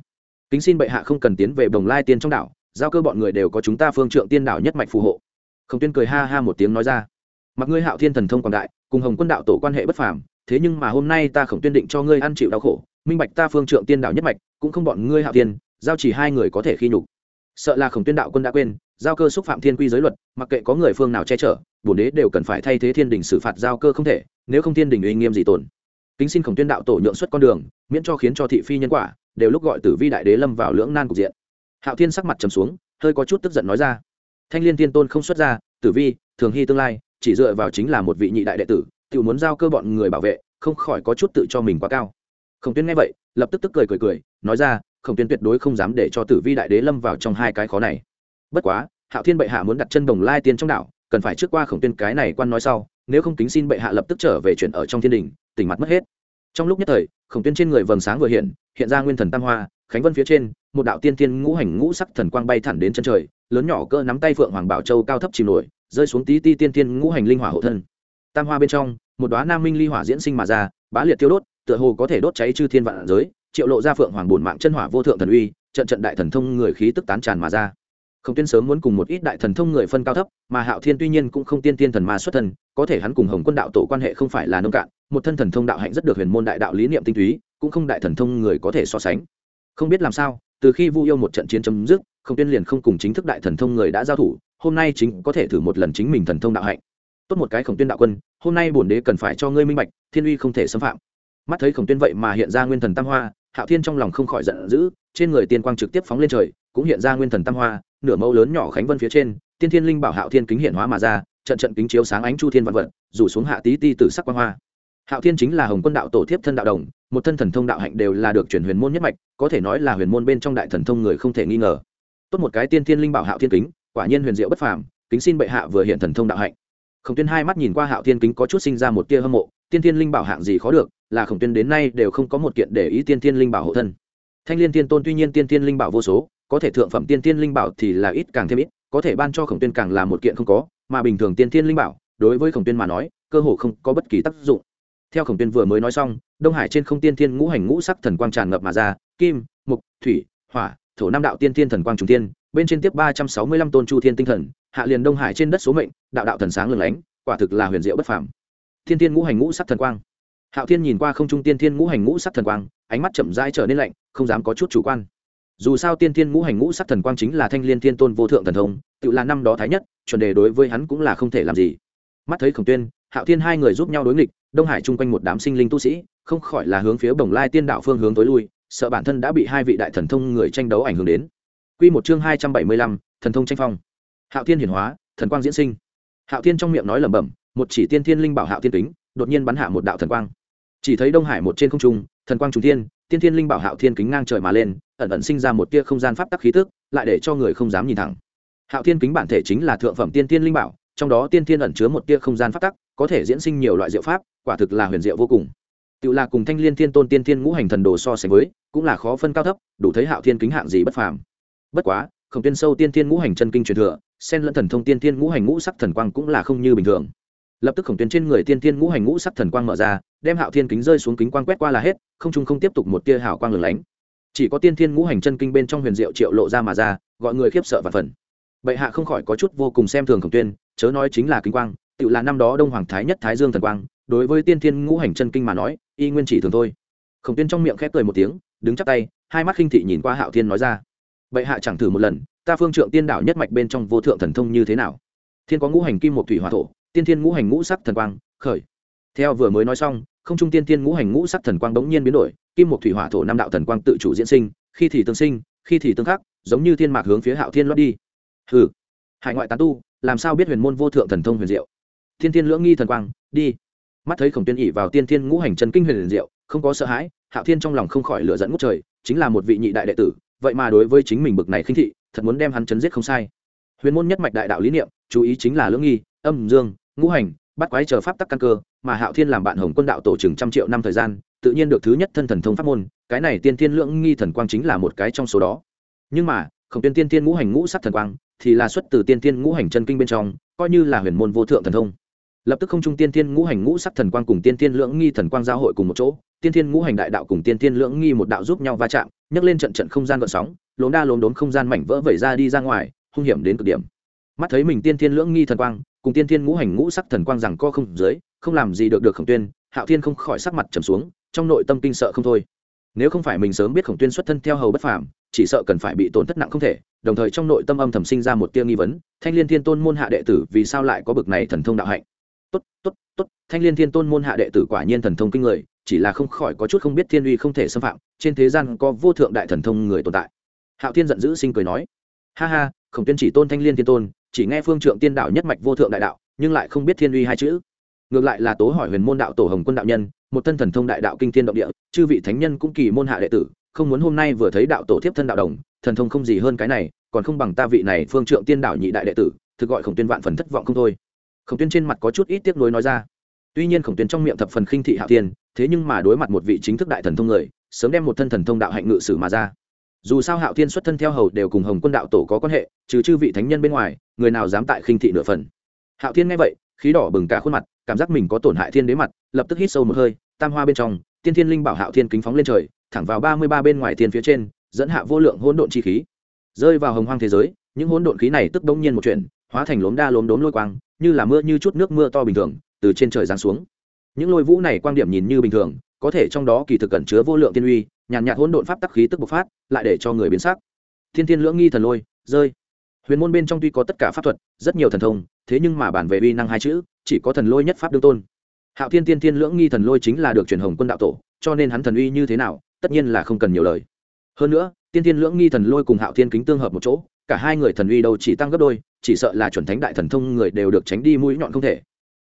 Kính xin bệ hạ không cần tiến về đồng lai tiên trong đảo, giao cơ bọn người đều có chúng ta phương trượng tiên đảo nhất mạch phù hộ. Khổng tuyên cười ha ha một tiếng nói ra. Mặc ngươi hạo thiên thần thông quảng đại, cùng hồng quân đạo tổ quan hệ bất phàm, thế nhưng mà hôm nay ta khổng tuyên định cho ngươi ăn chịu đau khổ, minh bạch ta phương trượng tiên đảo nhất mạch, cũng không bọn ngươi hạo thiên, giao chỉ hai người có thể khi nhục. Sợ là khổng tuyên đạo quân đã quên giao cơ xúc phạm thiên quy giới luật, mặc kệ có người phương nào che chở, bổn đế đều cần phải thay thế thiên đình xử phạt giao cơ không thể, nếu không thiên đình uy nghiêm gì tồn. Kính xin khổng tuyên đạo tổ nhượng xuất con đường, miễn cho khiến cho thị phi nhân quả, đều lúc gọi tử vi đại đế lâm vào lưỡng nan cục diện. Hạo thiên sắc mặt trầm xuống, hơi có chút tức giận nói ra. Thanh liên thiên tôn không xuất ra, tử vi, thường hy tương lai, chỉ dựa vào chính là một vị nhị đại đệ tử, tự muốn giao cơ bọn người bảo vệ, không khỏi có chút tự cho mình quá cao. Khổng tuyên nghe vậy, lập tức tức cười cười cười, nói ra, khổng tuyên tuyệt đối không dám để cho tử vi đại đế lâm vào trong hai cái khó này bất quá, hạo thiên bệ hạ muốn đặt chân đồng lai tiên trong đảo, cần phải trước qua khổng tuyên cái này quan nói sau, nếu không kính xin bệ hạ lập tức trở về chuyện ở trong thiên đình, tỉnh mặt mất hết. Trong lúc nhất thời, khổng tuyên trên người vầng sáng vừa hiện hiện ra nguyên thần tam hoa, khánh vân phía trên, một đạo tiên tiên ngũ hành ngũ sắc thần quang bay thẳng đến chân trời, lớn nhỏ cơ nắm tay phượng hoàng bảo châu cao thấp chìm nổi, rơi xuống tí ti tiên tiên ngũ hành linh hỏa hộ thân. Tam hoa bên trong, một đoá nam minh ly hỏa diễn sinh mà ra, bá liệt tiêu đốt, tựa hồ có thể đốt cháy chư thiên vạn giới, triệu lộ ra phượng hoàng bổn mạng chân hỏa vô thượng thần uy, trận trận đại thần thông người khí tức tán tràn mà ra không tiên sớm muốn cùng một ít đại thần thông người phân cao thấp, mà hạo thiên tuy nhiên cũng không tiên tiên thần ma xuất thân, có thể hắn cùng hồng quân đạo tổ quan hệ không phải là nông cạn, một thân thần thông đạo hạnh rất được huyền môn đại đạo lý niệm tinh túy, cũng không đại thần thông người có thể so sánh. Không biết làm sao, từ khi vu yêu một trận chiến chấm dứt không tiên liền không cùng chính thức đại thần thông người đã giao thủ, hôm nay chính có thể thử một lần chính mình thần thông đạo hạnh. Tốt một cái khổng tiên đạo quân, hôm nay bổn đế cần phải cho ngươi minh bạch, thiên uy không thể xâm phạm. Mắt thấy khổng tiên vậy mà hiện ra nguyên thần tam hoa, hạo thiên trong lòng không khỏi giận dữ, trên người tiên quang trực tiếp phóng lên trời, cũng hiện ra nguyên thần tam hoa nửa mẫu lớn nhỏ khánh vân phía trên, tiên thiên linh bảo hạo thiên kính hiện hóa mà ra, trận trận kính chiếu sáng ánh chu thiên vạn vận rủ xuống hạ tí ti tử sắc quang hoa. Hạo thiên chính là hồng quân đạo tổ thiếp thân đạo đồng, một thân thần thông đạo hạnh đều là được chuyển huyền môn nhất mạch, có thể nói là huyền môn bên trong đại thần thông người không thể nghi ngờ. Tốt một cái tiên thiên linh bảo hạo thiên kính, quả nhiên huyền diệu bất phàm, kính xin bệ hạ vừa hiện thần thông đạo hạnh. Khổng tuyên hai mắt nhìn qua hạo thiên kính có chút sinh ra một tia hâm mộ, tiên thiên linh bảo hạng gì khó được, là khổng tuyên đến nay đều không có một kiện để ý tiên thiên linh bảo hộ thân. Thanh liên tiên tôn tuy nhiên tiên thiên linh bảo vô số có thể thượng phẩm tiên thiên linh bảo thì là ít càng thêm ít, có thể ban cho khổng tuyên càng là một kiện không có, mà bình thường tiên thiên linh bảo, đối với khổng tuyên mà nói, cơ hồ không có bất kỳ tác dụng. Theo khổng tuyên vừa mới nói xong, đông hải trên không tiên thiên ngũ hành ngũ sắc thần quang tràn ngập mà ra, kim, mục, thủy, hỏa, thổ nam đạo tiên thiên thần quang trùng tiên, bên trên tiếp ba trăm sáu mươi lăm tôn chu thiên tinh thần, hạ liền đông hải trên đất số mệnh, đạo đạo thần sáng lừng lánh, quả thực là huyền diệu bất phàm. Thiên thiên ngũ hành ngũ sắc thần quang. Hạo thiên nhìn qua không trung tiên thiên ngũ hành ngũ sắc thần quang, ánh mắt chậm rãi trở nên lạnh, không dám có chút chủ quan dù sao tiên thiên ngũ hành ngũ sắc thần quang chính là thanh liên thiên tôn vô thượng thần thông, tự là năm đó thái nhất, chuẩn đề đối với hắn cũng là không thể làm gì. Mắt thấy khổng tuyên, hạo thiên hai người giúp nhau đối nghịch, đông hải chung quanh một đám sinh linh tu sĩ, không khỏi là hướng phía bồng lai tiên đạo phương hướng tối lui, sợ bản thân đã bị hai vị đại thần thông người tranh đấu ảnh hưởng đến. Quy một chương hai trăm bảy mươi lăm, thần thông tranh phong. Hạo thiên hiển hóa, thần quang diễn sinh. Hạo thiên trong miệng nói lẩm bẩm, một chỉ tiên thiên linh bảo hạo thiên kính, đột nhiên bắn hạ một đạo thần quang. Chỉ thấy đông hải một trên không trung, thần quang trung thiên, tiên thiên linh bảo hạo thiên kính ngang trời mà lên ẩn ẩn sinh ra một tia không gian pháp tắc khí tức, lại để cho người không dám nhìn thẳng. Hạo thiên kính bản thể chính là thượng phẩm tiên thiên linh bảo, trong đó tiên thiên ẩn chứa một tia không gian pháp tắc, có thể diễn sinh nhiều loại diệu pháp, quả thực là huyền diệu vô cùng. Tự là cùng thanh liên thiên tôn tiên thiên ngũ hành thần đồ so sánh với, cũng là khó phân cao thấp, đủ thấy hạo thiên kính hạng gì bất phàm. Bất quá, khổng tiên sâu tiên thiên ngũ hành chân kinh truyền thừa, xen lẫn thần thông tiên thiên ngũ hành ngũ sắc thần quang cũng là không như bình thường. Lập tức khổng Tiên trên người tiên thiên ngũ hành ngũ sắc thần quang mở ra, đem hạo thiên kính rơi xuống kính quang quét qua là hết, không trung không tiếp tục một tia hào quang lửng lánh chỉ có tiên thiên ngũ hành chân kinh bên trong huyền diệu triệu lộ ra mà ra, gọi người khiếp sợ và phần. Bệ hạ không khỏi có chút vô cùng xem thường khổng tuyên, chớ nói chính là kính quang tự là năm đó đông hoàng thái nhất thái dương thần quang, đối với tiên thiên ngũ hành chân kinh mà nói, y nguyên chỉ thường thôi. Khổng tuyên trong miệng khép cười một tiếng, đứng chắp tay, hai mắt khinh thị nhìn qua hạo thiên nói ra, bệ hạ chẳng thử một lần, ta phương trượng tiên đạo nhất mạch bên trong vô thượng thần thông như thế nào? Thiên có ngũ hành kim một thủy hòa thổ, tiên thiên ngũ hành ngũ sắc thần quang, khởi. Theo vừa mới nói xong, không trung tiên thiên ngũ hành ngũ sắc thần quang bỗng nhiên biến đổi kim một thủy hỏa thổ năm đạo thần quang tự chủ diễn sinh, khi thì tương sinh, khi thì tương khắc, giống như thiên mạc hướng phía hạo thiên loát đi. Hừ. Hải ngoại tán tu, làm sao biết huyền môn vô thượng thần thông huyền diệu? Thiên thiên lưỡng nghi thần quang, đi. Mắt thấy khổng tiên ỉ vào tiên thiên ngũ hành chân kinh huyền diệu, không có sợ hãi, hạo thiên trong lòng không khỏi lửa dẫn ngút trời, chính là một vị nhị đại đệ tử, vậy mà đối với chính mình bực này khinh thị, thật muốn đem hắn chấn giết không sai. Huyền môn nhất mạch đại đạo lý niệm, chú ý chính là lưỡng nghi, âm dương, ngũ hành, bắt quái chờ pháp tắc căn cơ, mà hạo thiên làm bạn hồng quân đạo tổ chừng trăm triệu năm thời gian tự nhiên được thứ nhất thân thần thông pháp môn, cái này tiên thiên lượng nghi thần quang chính là một cái trong số đó. Nhưng mà, khổng tiên tiên tiên ngũ hành ngũ sắc thần quang thì là xuất từ tiên tiên ngũ hành chân kinh bên trong, coi như là huyền môn vô thượng thần thông. Lập tức không trung tiên tiên ngũ hành ngũ sắc thần quang cùng tiên tiên lưỡng nghi thần quang giao hội cùng một chỗ, tiên tiên ngũ hành đại đạo cùng tiên tiên lưỡng nghi một đạo giúp nhau va chạm, nhấc lên trận trận không gian gợn sóng, lốm đa lốm đốn không gian mảnh vỡ vẩy ra đi ra ngoài, hung hiểm đến cực điểm. Mắt thấy mình tiên tiên lưỡng nghi thần quang cùng tiên tiên ngũ hành ngũ sắc thần quang rằng co không dưới, không làm gì được được khổng tuyên, hạo thiên không khỏi sắc mặt trầm xuống trong nội tâm kinh sợ không thôi. Nếu không phải mình sớm biết khổng tuyên xuất thân theo hầu bất phàm, chỉ sợ cần phải bị tổn thất nặng không thể, đồng thời trong nội tâm âm thầm sinh ra một tia nghi vấn, thanh liên thiên tôn môn hạ đệ tử vì sao lại có bực này thần thông đạo hạnh? Tốt tốt tốt, thanh liên thiên tôn môn hạ đệ tử quả nhiên thần thông kinh người, chỉ là không khỏi có chút không biết thiên uy không thể xâm phạm, trên thế gian có vô thượng đại thần thông người tồn tại. Hạo thiên giận dữ sinh cười nói, ha ha, khổng tuyên chỉ tôn thanh liên thiên tôn, chỉ nghe phương trượng tiên đạo nhất mạch vô thượng đại đạo, nhưng lại không biết thiên uy hai chữ. Ngược lại là tố hỏi huyền môn đạo tổ hồng quân đạo nhân một thân thần thông đại đạo kinh thiên động địa, chư vị thánh nhân cũng kỳ môn hạ đệ tử, không muốn hôm nay vừa thấy đạo tổ thiếp thân đạo đồng, thần thông không gì hơn cái này, còn không bằng ta vị này phương trượng tiên đạo nhị đại đệ tử, thực gọi khổng tuyên vạn phần thất vọng không thôi. Khổng tuyên trên mặt có chút ít tiếc nuối nói ra. Tuy nhiên khổng tuyên trong miệng thập phần khinh thị hạ tiên thế nhưng mà đối mặt một vị chính thức đại thần thông người, sớm đem một thân thần thông đạo hạnh ngự sử mà ra. Dù sao hạo thiên xuất thân theo hầu đều cùng hồng quân đạo tổ có quan hệ, trừ chư vị thánh nhân bên ngoài, người nào dám tại khinh thị nửa phần. Hạo thiên nghe vậy, khí đỏ bừng cả khuôn mặt, cảm giác mình có tổn hại thiên đế mặt lập tức hít sâu một hơi, tam hoa bên trong, tiên thiên linh bảo hạo thiên kính phóng lên trời, thẳng vào ba mươi ba bên ngoài thiên phía trên, dẫn hạ vô lượng hỗn độn chi khí. Rơi vào hồng hoang thế giới, những hỗn độn khí này tức đông nhiên một chuyện hóa thành lốm đa lốm đốm lôi quang, như là mưa như chút nước mưa to bình thường, từ trên trời giáng xuống. Những lôi vũ này quang điểm nhìn như bình thường, có thể trong đó kỳ thực cẩn chứa vô lượng tiên uy, nhàn nhạt hỗn độn pháp tắc khí tức bộc phát, lại để cho người biến sắc. Thiên thiên lưỡng nghi thần lôi, rơi. Huyền môn bên trong tuy có tất cả pháp thuật, rất nhiều thần thông, thế nhưng mà bản về uy năng hai chữ, chỉ có thần lôi nhất pháp đương tôn hạo thiên tiên thiên lưỡng nghi thần lôi chính là được truyền hồng quân đạo tổ, cho nên hắn thần uy như thế nào, tất nhiên là không cần nhiều lời. Hơn nữa, tiên thiên lưỡng nghi thần lôi cùng hạo thiên kính tương hợp một chỗ, cả hai người thần uy đâu chỉ tăng gấp đôi, chỉ sợ là chuẩn thánh đại thần thông người đều được tránh đi mũi nhọn không thể.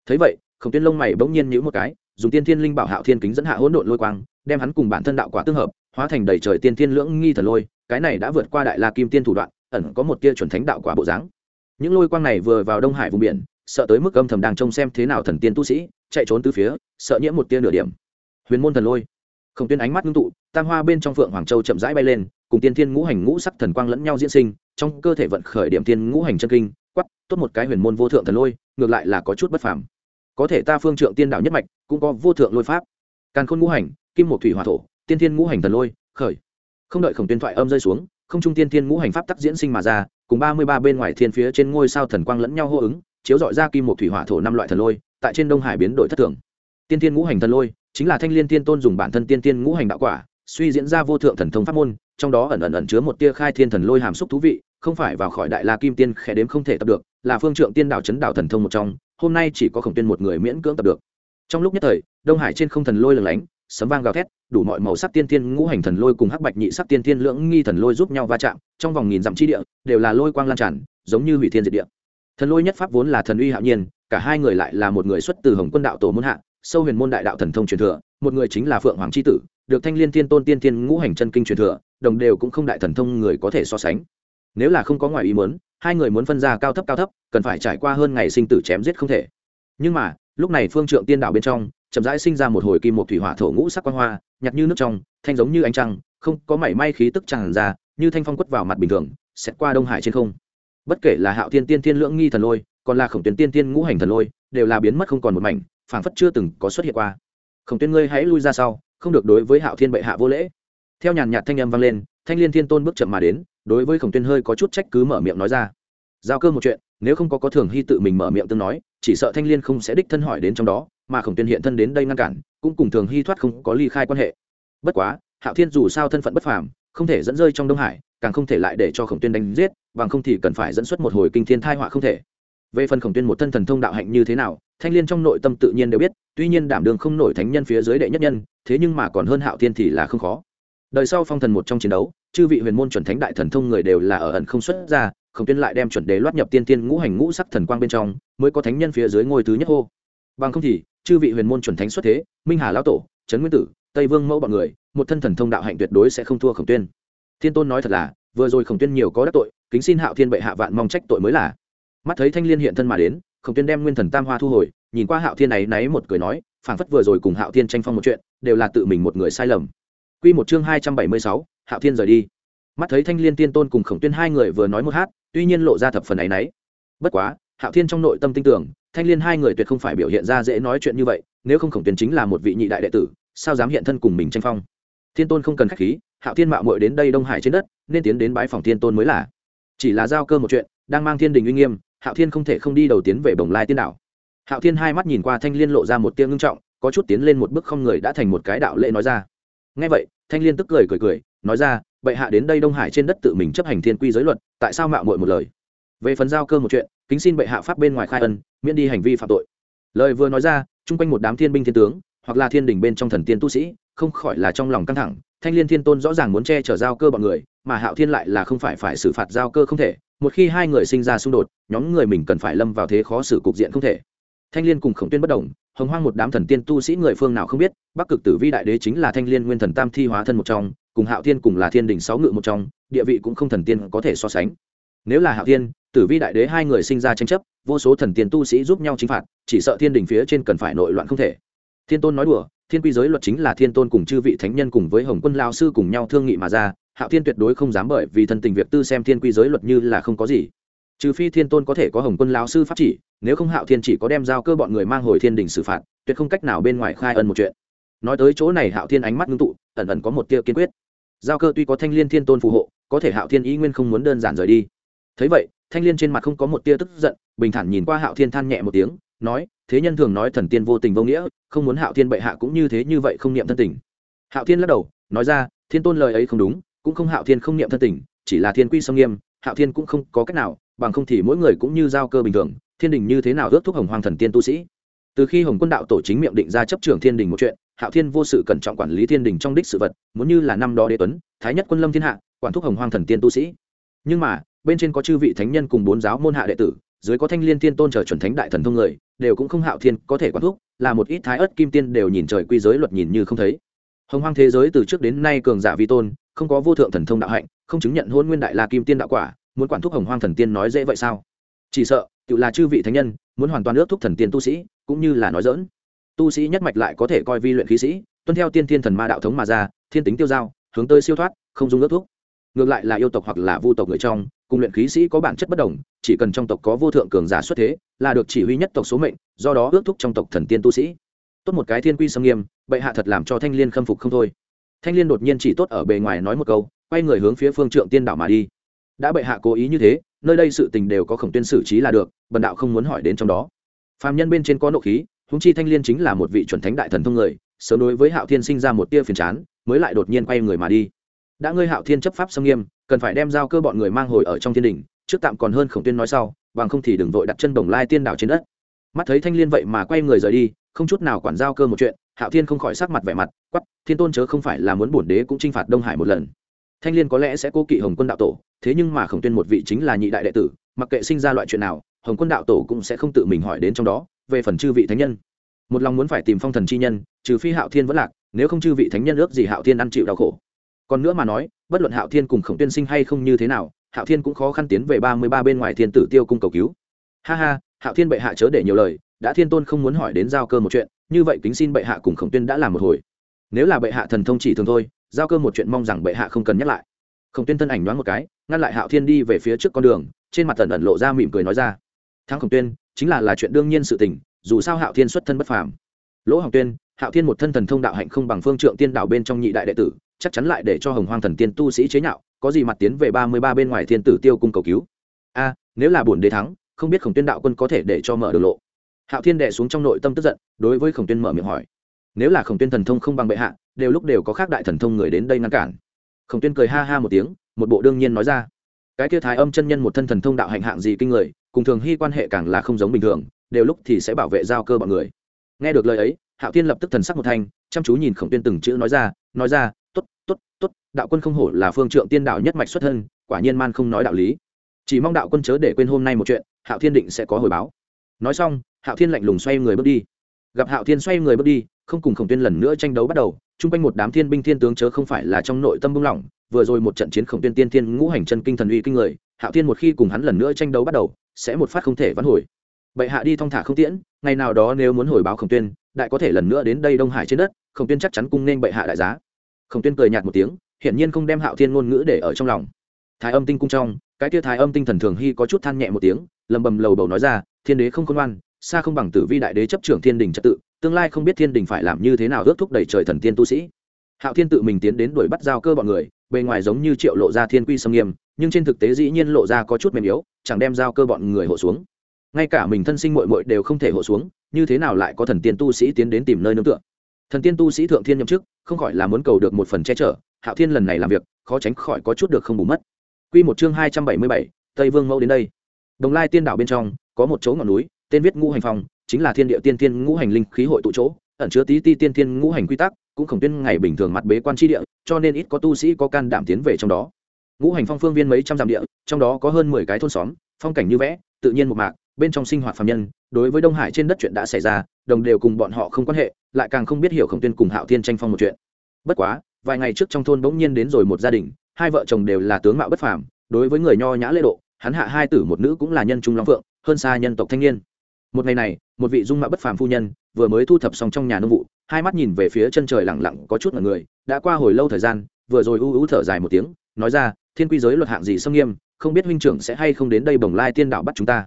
Thấy vậy, khổng tiên lông mày bỗng nhiên nhữ một cái, dùng tiên thiên linh bảo hạo thiên kính dẫn hạ hỗn độn lôi quang, đem hắn cùng bản thân đạo quả tương hợp, hóa thành đầy trời tiên thiên lưỡng nghi thần lôi, cái này đã vượt qua đại la kim tiên thủ đoạn, ẩn có một tia chuẩn thánh đạo quả bộ dáng. Những lôi quang này vừa vào đông hải vùng biển, sợ tới mức âm thầm đang trông xem thế nào thần tiên tu sĩ chạy trốn từ phía, sợ nhiễm một tia nửa điểm. Huyền môn thần lôi. Khổng Tuyên ánh mắt ngưng tụ, tam hoa bên trong phượng hoàng châu chậm rãi bay lên, cùng tiên thiên ngũ hành ngũ sắc thần quang lẫn nhau diễn sinh, trong cơ thể vận khởi điểm tiên ngũ hành chân kinh quắp tốt một cái huyền môn vô thượng thần lôi, ngược lại là có chút bất phàm. Có thể ta phương trượng tiên đạo nhất mạch, cũng có vô thượng lôi pháp. Càn khôn ngũ hành, kim một thủy hòa thổ, tiên thiên ngũ hành thần lôi, khởi. Không đợi khổng Tuyên thoại âm rơi xuống, không trung tiên thiên ngũ hành pháp tắc diễn sinh mà ra, cùng ba mươi ba bên ngoài thiên phía trên ngôi sao thần quang lẫn nhau hô ứng chiếu dọi ra kim một thủy hỏa thổ năm loại thần lôi, tại trên đông hải biến đổi thất thường. Tiên thiên ngũ hành thần lôi, chính là thanh liên tiên tôn dùng bản thân tiên thiên ngũ hành đạo quả, suy diễn ra vô thượng thần thông pháp môn, trong đó ẩn ẩn ẩn chứa một tia khai thiên thần lôi hàm xúc thú vị, không phải vào khỏi đại la kim tiên khẽ đếm không thể tập được, là phương trượng tiên đạo chấn đạo thần thông một trong, hôm nay chỉ có khổng tiên một người miễn cưỡng tập được. Trong lúc nhất thời, đông hải trên không thần lôi lừng lánh, sấm vang gào thét, đủ mọi màu sắc tiên tiên ngũ hành thần lôi cùng hắc bạch nhị sắc tiên tiên lưỡng nghi thần lôi giúp nhau va chạm, trong vòng nghìn dặm chi địa, đều là lôi quang lan tràn, giống như hủy thiên diệt địa thần lôi nhất pháp vốn là thần uy hạo nhiên, cả hai người lại là một người xuất từ hồng quân đạo tổ môn hạ, sâu huyền môn đại đạo thần thông truyền thừa, một người chính là phượng hoàng c h i tử, được thanh liên tiên tôn tiên thiên ngũ hành chân kinh truyền thừa, đồng đều cũng không đại thần thông người có thể so sánh. Nếu là không có ngoài ý muốn, hai người muốn phân ra cao thấp cao thấp, cần phải trải qua hơn ngày sinh tử chém giết không thể. Nhưng mà, lúc này phương trượng tiên đạo bên trong, chậm rãi sinh ra một hồi kim một thủy hỏa thổ ngũ sắc quan hoa nhặt như nước trong, thanh giống như ánh trăng, không có mảy may khí tức tràn ra, như thanh phong quất vào mặt bình thường xét qua đông hải trên không bất kể là hạo Thiên tiên Thiên lưỡng nghi thần lôi, còn là khổng tuyến tiên tiên ngũ hành thần lôi, đều là biến mất không còn một mảnh, phảng phất chưa từng có xuất hiện qua. Khổng tuyến ngươi hãy lui ra sau, không được đối với hạo thiên bệ hạ vô lễ. Theo nhàn nhạt thanh âm vang lên, thanh liên thiên tôn bước chậm mà đến, đối với khổng tuyên hơi có chút trách cứ mở miệng nói ra. Giao cơ một chuyện, nếu không có có thường hy tự mình mở miệng tương nói, chỉ sợ thanh liên không sẽ đích thân hỏi đến trong đó, mà khổng tuyên hiện thân đến đây ngăn cản, cũng cùng thường hy thoát không có ly khai quan hệ. Bất quá, hạo thiên dù sao thân phận bất phàm, không thể dẫn rơi trong đông hải càng không thể lại để cho khổng tuyên đánh giết, bằng không thì cần phải dẫn xuất một hồi kinh thiên thai họa không thể. Về phần khổng tuyên một thân thần thông đạo hạnh như thế nào, thanh liên trong nội tâm tự nhiên đều biết, tuy nhiên đảm đường không nổi thánh nhân phía dưới đệ nhất nhân, thế nhưng mà còn hơn hạo thiên thì là không khó. Đời sau phong thần một trong chiến đấu, chư vị huyền môn chuẩn thánh đại thần thông người đều là ở ẩn không xuất ra, khổng tuyên lại đem chuẩn đế loát nhập tiên tiên ngũ hành ngũ sắc thần quang bên trong, mới có thánh nhân phía dưới ngôi thứ nhất hô. Bằng không thì, chư vị huyền môn chuẩn thánh xuất thế, minh hà lão tổ, trấn nguyên tử, tây vương mẫu bọn người, một thân thần thông đạo hạnh tuyệt đối sẽ không thua khổng tuyên thiên tôn nói thật là vừa rồi khổng tuyên nhiều có đắc tội kính xin hạo thiên bệ hạ vạn mong trách tội mới là. Mắt thấy thanh liên hiện thân mà đến khổng tuyên đem nguyên thần tam hoa thu hồi nhìn qua hạo thiên này náy một cười nói phảng phất vừa rồi cùng hạo thiên tranh phong một chuyện đều là tự mình một người sai lầm. Quy một chương hai trăm bảy mươi sáu, hạo thiên rời đi. Mắt thấy thanh liên tiên tôn cùng khổng tuyên hai người vừa nói một hát tuy nhiên lộ ra thập phần ấ y n ấ y bất quá hạo thiên trong nội tâm tin tưởng thanh liên hai người tuyệt không phải biểu hiện ra dễ nói chuyện như vậy nếu không khổng tuyên chính là một vị nhị đại đệ tử sao dám hiện thân cùng mình tranh phong? Thiên tôn không cần k h á c h khí hạo thiên mạo muội đến đây đông hải trên đất, nên tiến đến bái phòng thiên tôn mới là. Chỉ là giao cơ một chuyện, đang mang thiên đình uy nghiêm, hạo thiên không thể không đi đầu tiến về bồng lai tiên đảo. Hạo thiên hai mắt nhìn qua thanh liên lộ ra một tiếng ngưng trọng, có chút tiến lên một bước không người đã thành một cái đạo lệ nói ra. Ngay vậy, thanh liên tức cười cười cười, nói ra, bệ hạ đến đây đông hải trên đất tự mình chấp hành thiên quy giới luật, tại sao mạo muội một lời? Về phần giao cơ một chuyện, kính xin bệ hạ pháp bên ngoài khai ân, miễn đi hành vi phạm tội. Lời vừa nói ra, chung quanh một đám thiên binh thiên tướng, hoặc là thiên đình bên trong thần tiên tu sĩ, không khỏi là trong lòng căng thẳng thanh liên thiên tôn rõ ràng muốn che chở giao cơ bọn người, mà hạo thiên lại là không phải phải xử phạt giao cơ không thể. Một khi hai người sinh ra xung đột, nhóm người mình cần phải lâm vào thế khó xử cục diện không thể. Thanh liên cùng khổng tuyên bất đồng hồng hoang một đám thần tiên tu sĩ người phương nào không biết, bắc cực tử vi đại đế chính là thanh liên nguyên thần tam thi hóa thân một trong, cùng hạo thiên cùng là thiên đình sáu ngự một trong, địa vị cũng không thần tiên có thể so sánh. Nếu là hạo thiên, tử vi đại đế hai người sinh ra tranh chấp, vô số thần tiên tu sĩ giúp nhau chính phạt, chỉ sợ thiên đình phía trên cần phải nội loạn không thể. Thiên tôn nói đùa thiên quy giới luật chính là thiên tôn cùng chư vị thánh nhân cùng với hồng quân lao sư cùng nhau thương nghị mà ra, hạo thiên tuyệt đối không dám bởi vì thân tình việc tư xem thiên quy giới luật như là không có gì. Trừ phi thiên tôn có thể có hồng quân lao sư pháp chỉ, nếu không hạo thiên chỉ có đem giao cơ bọn người mang hồi thiên đình xử phạt, tuyệt không cách nào bên ngoài khai ân một chuyện. Nói tới chỗ này hạo thiên ánh mắt ngưng tụ, ẩn ẩn có một tia kiên quyết. Giao cơ tuy có thanh liên thiên tôn phù hộ, có thể hạo thiên ý nguyên không muốn đơn giản rời đi. Thấy vậy, thanh liên trên mặt không có một tia tức giận, bình thản nhìn qua hạo thiên than nhẹ một tiếng nói, thế nhân thường nói thần tiên vô tình vô nghĩa, không muốn hạo thiên bệ hạ cũng như thế như vậy không niệm thân tình. Hạo thiên lắc đầu, nói ra, thiên tôn lời ấy không đúng, cũng không hạo thiên không niệm thân tình, chỉ là thiên quy sông nghiêm, hạo thiên cũng không có cách nào, bằng không thì mỗi người cũng như giao cơ bình thường, thiên đình như thế nào ước thúc hồng hoàng thần tiên tu sĩ? Từ khi hồng quân đạo tổ chính miệng định ra chấp trưởng thiên đình một chuyện, hạo thiên vô sự cẩn trọng quản lý thiên đình trong đích sự vật, muốn như là năm đó đế tuấn, thái nhất quân lâm thiên hạ, quản thúc hồng hoàng thần tiên tu sĩ. Nhưng mà, bên trên có chư vị thánh nhân cùng bốn giáo môn hạ đệ tử, dưới có thanh liên thiên tôn chờ chuẩn thánh đại thần thông người đều cũng không hạo thiên, có thể quản thúc, là một ít thái ớt kim tiên đều nhìn trời quy giới luật nhìn như không thấy. Hồng hoang thế giới từ trước đến nay cường giả vi tôn, không có vô thượng thần thông đạo hạnh, không chứng nhận hôn nguyên đại la kim tiên đạo quả, muốn quản thúc hồng hoang thần tiên nói dễ vậy sao? Chỉ sợ, tự là chư vị thánh nhân, muốn hoàn toàn ước thúc thần tiên tu sĩ, cũng như là nói dỡn tu sĩ nhất mạch lại có thể coi vi luyện khí sĩ, tuân theo tiên thiên thần ma đạo thống mà ra, thiên tính tiêu giao, hướng tới siêu thoát, không dung ước thúc. Ngược lại là yêu tộc hoặc là vu tộc người trong cùng luyện khí sĩ có bản chất bất đồng, chỉ cần trong tộc có vô thượng cường giả xuất thế, là được chỉ huy nhất tộc số mệnh, do đó ước thúc trong tộc thần tiên tu sĩ. Tốt một cái thiên quy sâm nghiêm, bệ hạ thật làm cho thanh liên khâm phục không thôi. Thanh liên đột nhiên chỉ tốt ở bề ngoài nói một câu, quay người hướng phía phương trượng tiên đạo mà đi. Đã bệ hạ cố ý như thế, nơi đây sự tình đều có khổng tuyên xử trí là được, bần đạo không muốn hỏi đến trong đó. Phàm nhân bên trên có nộ khí húng chi thanh liên chính là một vị chuẩn thánh đại thần thông người, sớm đối với hạo thiên sinh ra một tia phiền chán, mới lại đột nhiên quay người mà đi đã ngươi hạo thiên chấp pháp xâm nghiêm, cần phải đem giao cơ bọn người mang hồi ở trong thiên đình, trước tạm còn hơn khổng tuyên nói sau, bằng không thì đừng vội đặt chân bồng lai tiên đảo trên đất. Mắt thấy thanh liên vậy mà quay người rời đi, không chút nào quản giao cơ một chuyện, hạo thiên không khỏi sắc mặt vẻ mặt quắp thiên tôn chớ không phải là muốn bổn đế cũng t r i n h phạt đông hải một lần. Thanh liên có lẽ sẽ cố kỵ hồng quân đạo tổ, thế nhưng mà khổng tuyên một vị chính là nhị đại đệ tử, mặc kệ sinh ra loại chuyện nào, hồng quân đạo tổ cũng sẽ không tự mình hỏi đến trong đó, về phần chư vị thánh nhân. Một lòng muốn phải tìm phong thần chi nhân, trừ phi hạo thiên vẫn lạc, nếu không chư vị thánh nhân ước gì hạo thiên ăn chịu đau khổ còn nữa mà nói, bất luận hạo thiên cùng khổng tuyên sinh hay không như thế nào, hạo thiên cũng khó khăn tiến về ba mươi ba bên ngoài thiên tử tiêu cung cầu cứu. Ha ha, hạo thiên bệ hạ chớ để nhiều lời, đã thiên tôn không muốn hỏi đến giao cơ một chuyện, như vậy kính xin bệ hạ cùng khổng tuyên đã làm một hồi. Nếu là bệ hạ thần thông chỉ thường thôi, giao cơ một chuyện mong rằng bệ hạ không cần nhắc lại. Khổng tuyên thân ảnh đoán một cái, ngăn lại hạo thiên đi về phía trước con đường, trên mặt tần ẩn lộ ra mỉm cười nói ra. Thắng khổng tuyên, chính là là chuyện đương nhiên sự tình, dù sao hạo thiên xuất thân bất phàm. Lỗ hồng tuyên, hạo thiên một thân thần thông đạo hạnh không bằng phương trượng tiên đạo bên trong nhị đại đệ tử chắc chắn lại để cho hồng hoang thần tiên tu sĩ chế nhạo, có gì mặt tiến về ba mươi ba bên ngoài thiên tử tiêu cung cầu cứu? A, nếu là bổn đế thắng, không biết khổng tuyên đạo quân có thể để cho mở đường lộ. Hạo thiên đệ xuống trong nội tâm tức giận, đối với khổng tuyên mở miệng hỏi. Nếu là khổng tuyên thần thông không bằng bệ hạ, đều lúc đều có khác đại thần thông người đến đây ngăn cản. Khổng tuyên cười ha ha một tiếng, một bộ đương nhiên nói ra. Cái kia thái âm chân nhân một thân thần thông đạo hạnh hạng gì kinh người, cùng thường hy quan hệ càng là không giống bình thường, đều lúc thì sẽ bảo vệ giao cơ bọn người. Nghe được lời ấy, hạo thiên lập tức thần sắc một thanh, chăm chú nhìn khổng tuyên từng chữ nói ra nói ra t ố t t ố t đạo quân không hổ là phương trượng tiên đạo nhất mạch xuất thân, quả nhiên man không nói đạo lý. Chỉ mong đạo quân chớ để quên hôm nay một chuyện, hạo thiên định sẽ có hồi báo. Nói xong, hạo thiên lạnh lùng xoay người bước đi. Gặp hạo thiên xoay người bước đi, không cùng khổng tuyên lần nữa tranh đấu bắt đầu, chung quanh một đám thiên binh thiên tướng chớ không phải là trong nội tâm bung lỏng, vừa rồi một trận chiến khổng tuyên tiên thiên ngũ hành chân kinh thần uy kinh người, hạo thiên một khi cùng hắn lần nữa tranh đấu bắt đầu, sẽ một phát không thể vãn hồi. Bệ hạ đi thong thả không tiễn, ngày nào đó nếu muốn hồi báo khổng tuyên, đại có thể lần nữa đến đây đông hải trên đất, khổng tuyên chắc chắn cung nên bệ hạ đại giá khổng tuyên cười nhạt một tiếng, hiển nhiên không đem hạo thiên ngôn ngữ để ở trong lòng. Thái âm tinh cung trong, cái tia thái âm tinh thần thường hy có chút than nhẹ một tiếng, lầm bầm lầu bầu nói ra, thiên đế không khôn ngoan, xa không bằng tử vi đại đế chấp trưởng thiên đình trật tự, tương lai không biết thiên đình phải làm như thế nào ước thúc đẩy trời thần tiên tu sĩ. Hạo thiên tự mình tiến đến đuổi bắt giao cơ bọn người, bề ngoài giống như triệu lộ ra thiên quy sâm nghiêm, nhưng trên thực tế dĩ nhiên lộ ra có chút mềm yếu, chẳng đem giao cơ bọn người hộ xuống. Ngay cả mình thân sinh mội mội đều không thể hộ xuống, như thế nào lại có thần tiên tu sĩ tiến đến tìm nơi nương tựa? Thần tiên tu sĩ thượng thiên nhậm chức, không khỏi là muốn cầu được một phần che chở, hạo thiên lần này làm việc, khó tránh khỏi có chút được không bù mất. Quy một chương hai trăm bảy mươi bảy, tây vương mẫu đến đây. Đồng lai tiên đảo bên trong, có một chỗ ngọn núi, tên viết ngũ hành phong, chính là thiên địa tiên tiên ngũ hành linh khí hội tụ chỗ, ẩn chứa tí ti tiên tiên ngũ hành quy tắc, cũng không tuyên ngày bình thường mặt bế quan tri địa, cho nên ít có tu sĩ có can đảm tiến về trong đó. Ngũ hành phong phương viên mấy trăm dặm địa, trong đó có hơn mười cái thôn xóm, phong cảnh như vẽ, tự nhiên một mạc, bên trong sinh hoạt phạm nhân, đối với đông hải trên đất chuyện đã xảy ra đồng đều cùng bọn họ không quan hệ, lại càng không biết hiểu khổng tuyên cùng hạo thiên tranh phong một chuyện. Bất quá, vài ngày trước trong thôn bỗng nhiên đến rồi một gia đình, hai vợ chồng đều là tướng mạo bất phàm, đối với người nho nhã lễ độ, hắn hạ hai tử một nữ cũng là nhân trung long phượng, hơn xa nhân tộc thanh niên. Một ngày này, một vị dung mạo bất phàm phu nhân vừa mới thu thập xong trong nhà nông vụ, hai mắt nhìn về phía chân trời lẳng lặng có chút mọi người, đã qua hồi lâu thời gian, vừa rồi u u thở dài một tiếng, nói ra, thiên quy giới luật hạng gì xâm nghiêm, không biết huynh trưởng sẽ hay không đến đây bồng lai tiên đạo bắt chúng ta.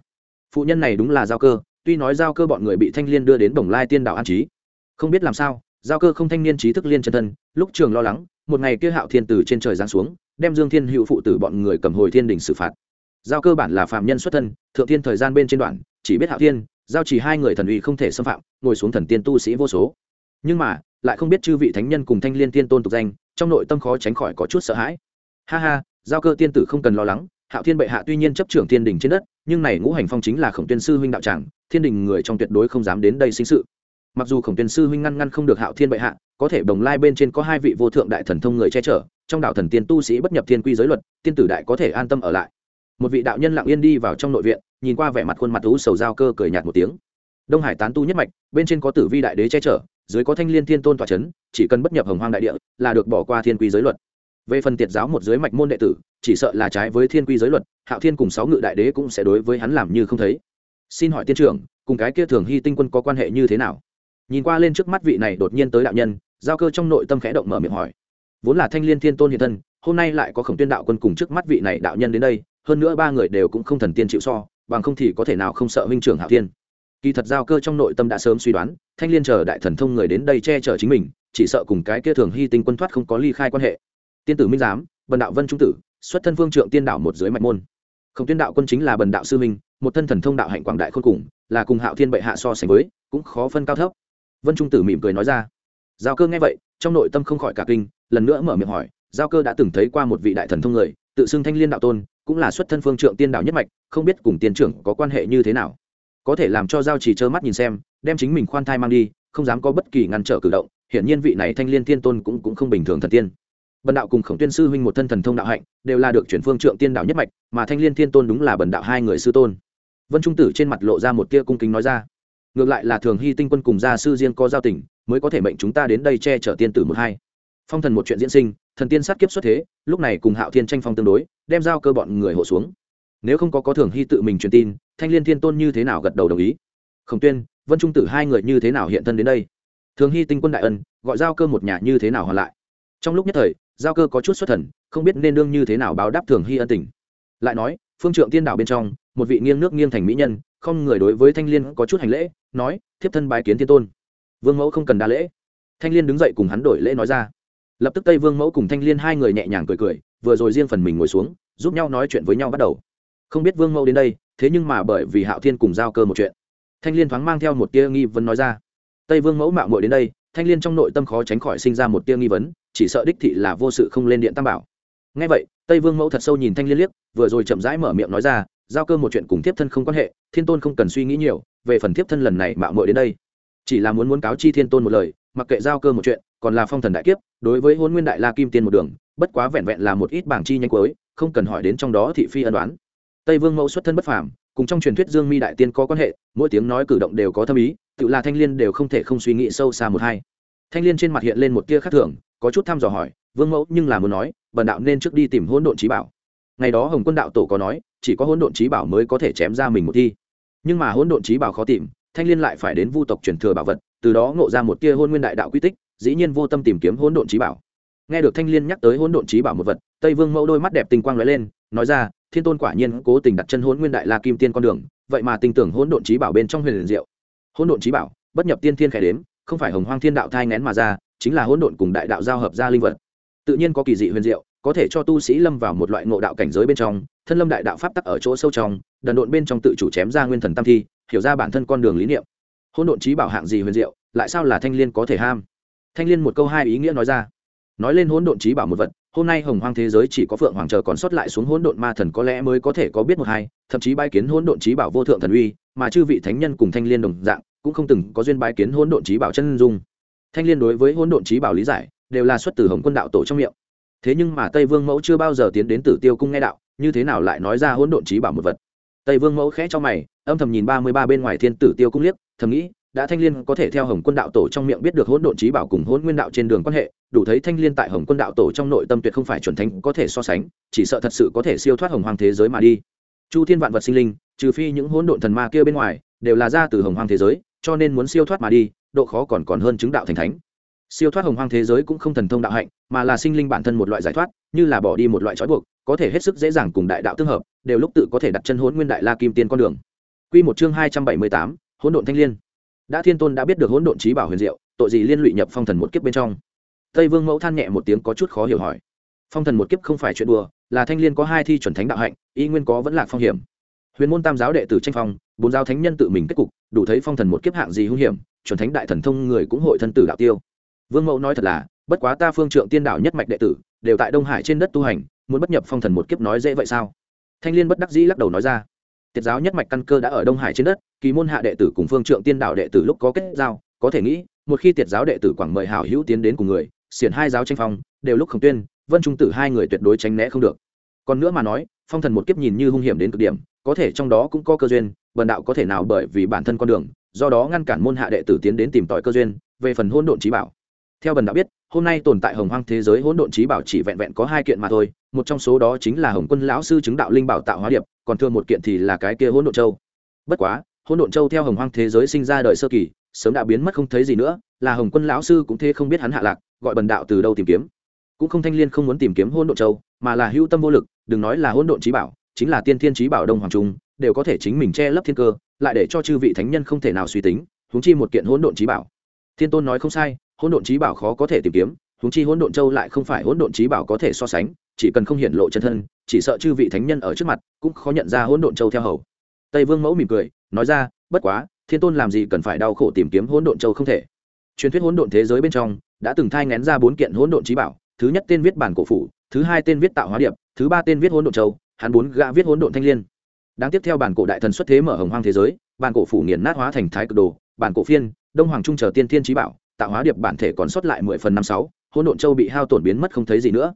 Phụ nhân này đúng là giao cơ tuy nói giao cơ bọn người bị thanh liên đưa đến bồng lai tiên đạo an trí. Không biết làm sao, giao cơ không thanh niên trí thức liên chân thân, lúc trường lo lắng, một ngày kia hạo thiên từ trên trời giáng xuống, đem dương thiên hữu phụ tử bọn người cầm hồi thiên đình xử phạt. Giao cơ bản là phạm nhân xuất thân, thượng thiên thời gian bên trên đoạn, chỉ biết hạo thiên, giao chỉ hai người thần uy không thể xâm phạm, ngồi xuống thần tiên tu sĩ vô số. Nhưng mà, lại không biết chư vị thánh nhân cùng thanh liên tiên tôn tục danh, trong nội tâm khó tránh khỏi có chút sợ hãi. Ha ha, giao cơ tiên tử không cần lo lắng, hạo thiên bệ hạ tuy nhiên chấp trưởng thiên đình trên đất, nhưng này ngũ hành phong chính là khổng tuyên sư huynh đạo tràng thiên đình người trong tuyệt đối không dám đến đây sinh sự. Mặc dù khổng tuyên sư huynh ngăn ngăn không được hạo thiên bệ hạ, có thể đồng lai bên trên có hai vị vô thượng đại thần thông người che chở, trong đạo thần tiên tu sĩ bất nhập thiên quy giới luật, tiên tử đại có thể an tâm ở lại. Một vị đạo nhân lặng yên đi vào trong nội viện, nhìn qua vẻ mặt khuôn mặt thú sầu giao cơ cười nhạt một tiếng. Đông hải tán tu nhất mạch, bên trên có tử vi đại đế che chở, dưới có thanh liên thiên tôn tòa c h ấ n chỉ cần bất nhập hồng hoang đại địa là được bỏ qua thiên quy giới luật. Về phần tiệt giáo một giới mạch môn đệ tử, chỉ sợ là trái với thiên quy giới luật, hạo thiên cùng sáu ngự đại đế cũng sẽ đối với hắn làm như không thấy xin hỏi tiên trưởng, cùng cái kia thường hy tinh quân có quan hệ như thế nào? Nhìn qua lên trước mắt vị này đột nhiên tới đạo nhân, giao cơ trong nội tâm khẽ động mở miệng hỏi. Vốn là thanh liên thiên tôn hiện thân, hôm nay lại có khổng tuyên đạo quân cùng trước mắt vị này đạo nhân đến đây, hơn nữa ba người đều cũng không thần tiên chịu so, bằng không thì có thể nào không sợ huynh trưởng hạo tiên? kỳ thật giao cơ trong nội tâm đã sớm suy đoán, thanh liên chờ đại thần thông người đến đây che chở chính mình, chỉ sợ cùng cái kia thường hy tinh quân thoát không có ly khai quan hệ. Tiên tử minh giám, bần đạo vân trung tử, xuất thân vương trượng tiên đạo một dưới mạch môn khổng tiên đạo quân chính là bần đạo sư minh, một thân thần thông đạo hạnh quảng đại khôn cùng, là cùng hạo thiên bệ hạ so sánh với, cũng khó phân cao thấp. Vân trung tử mỉm cười nói ra. Giao cơ nghe vậy, trong nội tâm không khỏi cả kinh, lần nữa mở miệng hỏi, giao cơ đã từng thấy qua một vị đại thần thông người, tự xưng thanh liên đạo tôn, cũng là xuất thân phương trượng tiên đạo nhất mạch, không biết cùng tiên trưởng có quan hệ như thế nào. Có thể làm cho giao chỉ trơ mắt nhìn xem, đem chính mình khoan thai mang đi, không dám có bất kỳ ngăn trở cử động, hiển nhiên vị này thanh liên tiên tôn cũng cũng không bình thường thần tiên bần đạo cùng khổng tuyên sư huynh một thân thần thông đạo hạnh, đều là được chuyển phương trượng tiên đạo nhất mạch, mà thanh liên thiên tôn đúng là bần đạo hai người sư tôn. Vân trung tử trên mặt lộ ra một tia cung kính nói ra. Ngược lại là thường hy tinh quân cùng gia sư riêng có giao tình, mới có thể mệnh chúng ta đến đây che chở tiên tử một hai. Phong thần một chuyện diễn sinh, thần tiên sát kiếp xuất thế, lúc này cùng hạo thiên tranh phong tương đối, đem giao cơ bọn người hộ xuống. Nếu không có có thường hy tự mình truyền tin, thanh liên thiên tôn như thế nào gật đầu đồng ý? Khổng tuyên, vân trung tử hai người như thế nào hiện thân đến đây? Thường hy tinh quân đại ân, gọi giao cơ một nhà như thế nào hoàn lại? Trong lúc nhất thời giao cơ có chút xuất thần, không biết nên đương như thế nào báo đáp thường hy ân tình. Lại nói, phương trượng tiên đảo bên trong, một vị nghiêng nước nghiêng thành mỹ nhân, không người đối với thanh liên có chút hành lễ, nói, thiếp thân bái kiến thiên tôn. Vương mẫu không cần đa lễ. Thanh liên đứng dậy cùng hắn đổi lễ nói ra. Lập tức tây vương mẫu cùng thanh liên hai người nhẹ nhàng cười cười, vừa rồi riêng phần mình ngồi xuống, giúp nhau nói chuyện với nhau bắt đầu. Không biết vương mẫu đến đây, thế nhưng mà bởi vì hạo thiên cùng giao cơ một chuyện, thanh liên thoáng mang theo một tia nghi vấn nói ra. Tây vương mẫu mạo muội đến đây thanh liên trong nội tâm khó tránh khỏi sinh ra một tia nghi vấn, chỉ sợ đích thị là vô sự không lên điện tam bảo. Ngay vậy, tây vương mẫu thật sâu nhìn thanh liên liếc, vừa rồi chậm rãi mở miệng nói ra, giao cơ một chuyện cùng thiếp thân không quan hệ, thiên tôn không cần suy nghĩ nhiều, về phần thiếp thân lần này mạo muội đến đây. Chỉ là muốn muốn cáo chi thiên tôn một lời, mặc kệ giao cơ một chuyện, còn là phong thần đại kiếp, đối với hôn nguyên đại la kim tiên một đường, bất quá vẹn vẹn là một ít bảng chi nhanh cuối, không cần hỏi đến trong đó thị phi ân đoán tây vương mẫu xuất thân bất phàm cùng trong truyền thuyết dương mi đại tiên có quan hệ, mỗi tiếng nói cử động đều có thâm ý, tự là thanh liên đều không thể không suy nghĩ sâu xa một hai. Thanh liên trên mặt hiện lên một tia khác thường, có chút thăm dò hỏi, vương mẫu, nhưng là muốn nói, bần đạo nên trước đi tìm hỗn độn trí bảo. Ngày đó hồng quân đạo tổ có nói, chỉ có hỗn độn trí bảo mới có thể chém ra mình một thi. Nhưng mà hỗn độn trí bảo khó tìm, thanh liên lại phải đến vu tộc truyền thừa bảo vật, từ đó ngộ ra một tia hôn nguyên đại đạo quy tích, dĩ nhiên vô tâm tìm kiếm hỗn độn trí bảo. Nghe được thanh liên nhắc tới hỗn độn trí bảo một vật, tây vương mẫu đôi mắt đẹp tinh quang lóe lên, nói ra thiên tôn quả nhiên cố tình đặt chân hôn nguyên đại la kim tiên con đường, vậy mà tình tưởng hỗn độn trí bảo bên trong huyền liền diệu. Hỗn độn trí bảo, bất nhập tiên thiên khải đếm, không phải hồng hoang thiên đạo thai ngén mà ra, chính là hỗn độn cùng đại đạo giao hợp ra linh vật. Tự nhiên có kỳ dị huyền diệu, có thể cho tu sĩ lâm vào một loại ngộ đạo cảnh giới bên trong, thân lâm đại đạo pháp tắc ở chỗ sâu trong, đần độn bên trong tự chủ chém ra nguyên thần tam thi, hiểu ra bản thân con đường lý niệm. Hỗn độn trí bảo hạng gì huyền diệu, lại sao là thanh liên có thể ham? Thanh liên một câu hai ý nghĩa nói ra. Nói lên hỗn độn trí bảo một vật hôm nay hồng hoang thế giới chỉ có phượng hoàng chờ còn sót lại xuống hỗn độn ma thần có lẽ mới có thể có biết một hai, thậm chí bái kiến hỗn độn trí bảo vô thượng thần uy, mà chư vị thánh nhân cùng thanh liên đồng dạng cũng không từng có duyên bái kiến hỗn độn trí bảo chân dung. Thanh liên đối với hỗn độn trí bảo lý giải đều là xuất từ hồng quân đạo tổ trong miệng. Thế nhưng mà tây vương mẫu chưa bao giờ tiến đến tử tiêu cung nghe đạo, như thế nào lại nói ra hỗn độn trí bảo một vật? Tây vương mẫu khẽ cho mày, âm thầm nhìn ba mươi ba bên ngoài thiên tử tiêu cung liếc, thầm nghĩ, đã thanh liên có thể theo hồng quân đạo tổ trong miệng biết được hỗn độn trí bảo cùng hỗn nguyên đạo trên đường quan hệ đủ thấy thanh liên tại hồng quân đạo tổ trong nội tâm tuyệt không phải chuẩn thánh có thể so sánh chỉ sợ thật sự có thể siêu thoát hồng hoàng thế giới mà đi chu thiên vạn vật sinh linh trừ phi những hỗn độn thần ma kia bên ngoài đều là ra từ hồng hoàng thế giới cho nên muốn siêu thoát mà đi độ khó còn còn hơn chứng đạo thành thánh siêu thoát hồng hoàng thế giới cũng không thần thông đạo hạnh mà là sinh linh bản thân một loại giải thoát như là bỏ đi một loại trói buộc có thể hết sức dễ dàng cùng đại đạo tương hợp đều lúc tự có thể đặt chân hỗn nguyên đại la kim tiên con đường Quy một chương hai trăm bảy mươi tám, hỗn độn thanh liên. Đã Thiên Tôn đã biết được hỗn độn trí bảo huyền diệu, tội gì liên lụy nhập phong thần một kiếp bên trong. Tây Vương Mẫu than nhẹ một tiếng có chút khó hiểu hỏi. Phong thần một kiếp không phải chuyện đùa, là thanh liên có hai thi chuẩn thánh đạo hạnh, y nguyên có vẫn là phong hiểm. Huyền môn tam giáo đệ tử tranh phong, bốn giáo thánh nhân tự mình kết cục, đủ thấy phong thần một kiếp hạng gì hung hiểm, chuẩn thánh đại thần thông người cũng hội thân tử đạo tiêu vương mẫu nói thật là bất quá ta phương trượng tiên đạo nhất mạch đệ tử đều tại đông hải trên đất tu hành muốn bất nhập phong thần một kiếp nói dễ vậy sao thanh liên bất đắc dĩ lắc đầu nói ra tiết giáo nhất mạch căn cơ đã ở đông hải trên đất kỳ môn hạ đệ tử cùng phương trượng tiên đạo đệ tử lúc có kết giao có thể nghĩ một khi tiết giáo đệ tử quảng mời hảo hữu tiến đến cùng người xiển hai giáo tranh phong, đều lúc không tuyên, vân trung tử hai người tuyệt đối tránh né không được. Còn nữa mà nói, phong thần một kiếp nhìn như hung hiểm đến cực điểm, có thể trong đó cũng có cơ duyên bần đạo có thể nào bởi vì bản thân con đường, do đó ngăn cản môn hạ đệ tử tiến đến tìm tòi cơ duyên, về phần hôn độn trí bảo. Theo bần đạo biết, hôm nay tồn tại hồng hoang thế giới hỗn độn trí bảo chỉ vẹn vẹn có hai kiện mà thôi, một trong số đó chính là hồng quân lão sư chứng đạo linh bảo tạo hóa điệp, còn thương một kiện thì là cái kia hỗn độn châu. Bất quá, hỗn độn châu theo hồng hoang thế giới sinh ra đời sơ kỳ sớm đã biến mất không thấy gì nữa, là hồng quân lão sư cũng thế không biết hắn hạ lạc, gọi bần đạo từ đâu tìm kiếm. Cũng không thanh liên không muốn tìm kiếm hôn độn châu, mà là hưu tâm vô lực, đừng nói là hôn độn trí bảo, chính là tiên thiên trí bảo đông hoàng trung, đều có thể chính mình che lấp thiên cơ, lại để cho chư vị thánh nhân không thể nào suy tính, huống chi một kiện hỗn độn trí bảo. Thiên tôn nói không sai, hỗn độn trí bảo khó có thể tìm kiếm húng chi hỗn độn châu lại không phải hỗn độn trí bảo có thể so sánh, chỉ cần không hiện lộ chân thân, chỉ sợ chư vị thánh nhân ở trước mặt cũng khó nhận ra hỗn độn châu theo hầu. Tây vương mẫu mỉm cười, nói ra, bất quá thiên tôn làm gì cần phải đau khổ tìm kiếm hỗn độn châu không thể? Truyền thuyết hỗn độn thế giới bên trong, đã từng thai ngén ra bốn kiện hỗn độn trí bảo, thứ nhất tên viết bản cổ phủ, thứ hai tên viết tạo hóa điệp, thứ ba tên viết hỗn độn châu, hắn bốn gã viết hỗn độn thanh liên. Đáng tiếp theo bản cổ đại thần xuất thế mở hồng hoang thế giới, bản cổ phủ nghiền nát hóa thành thái cực đồ, bản cổ phiên, đông hoàng trung chờ tiên thiên trí bảo, tạo hóa điệp bản thể còn sót lại mười phần năm sáu, hỗn độn châu bị hao tổn biến mất không thấy gì nữa.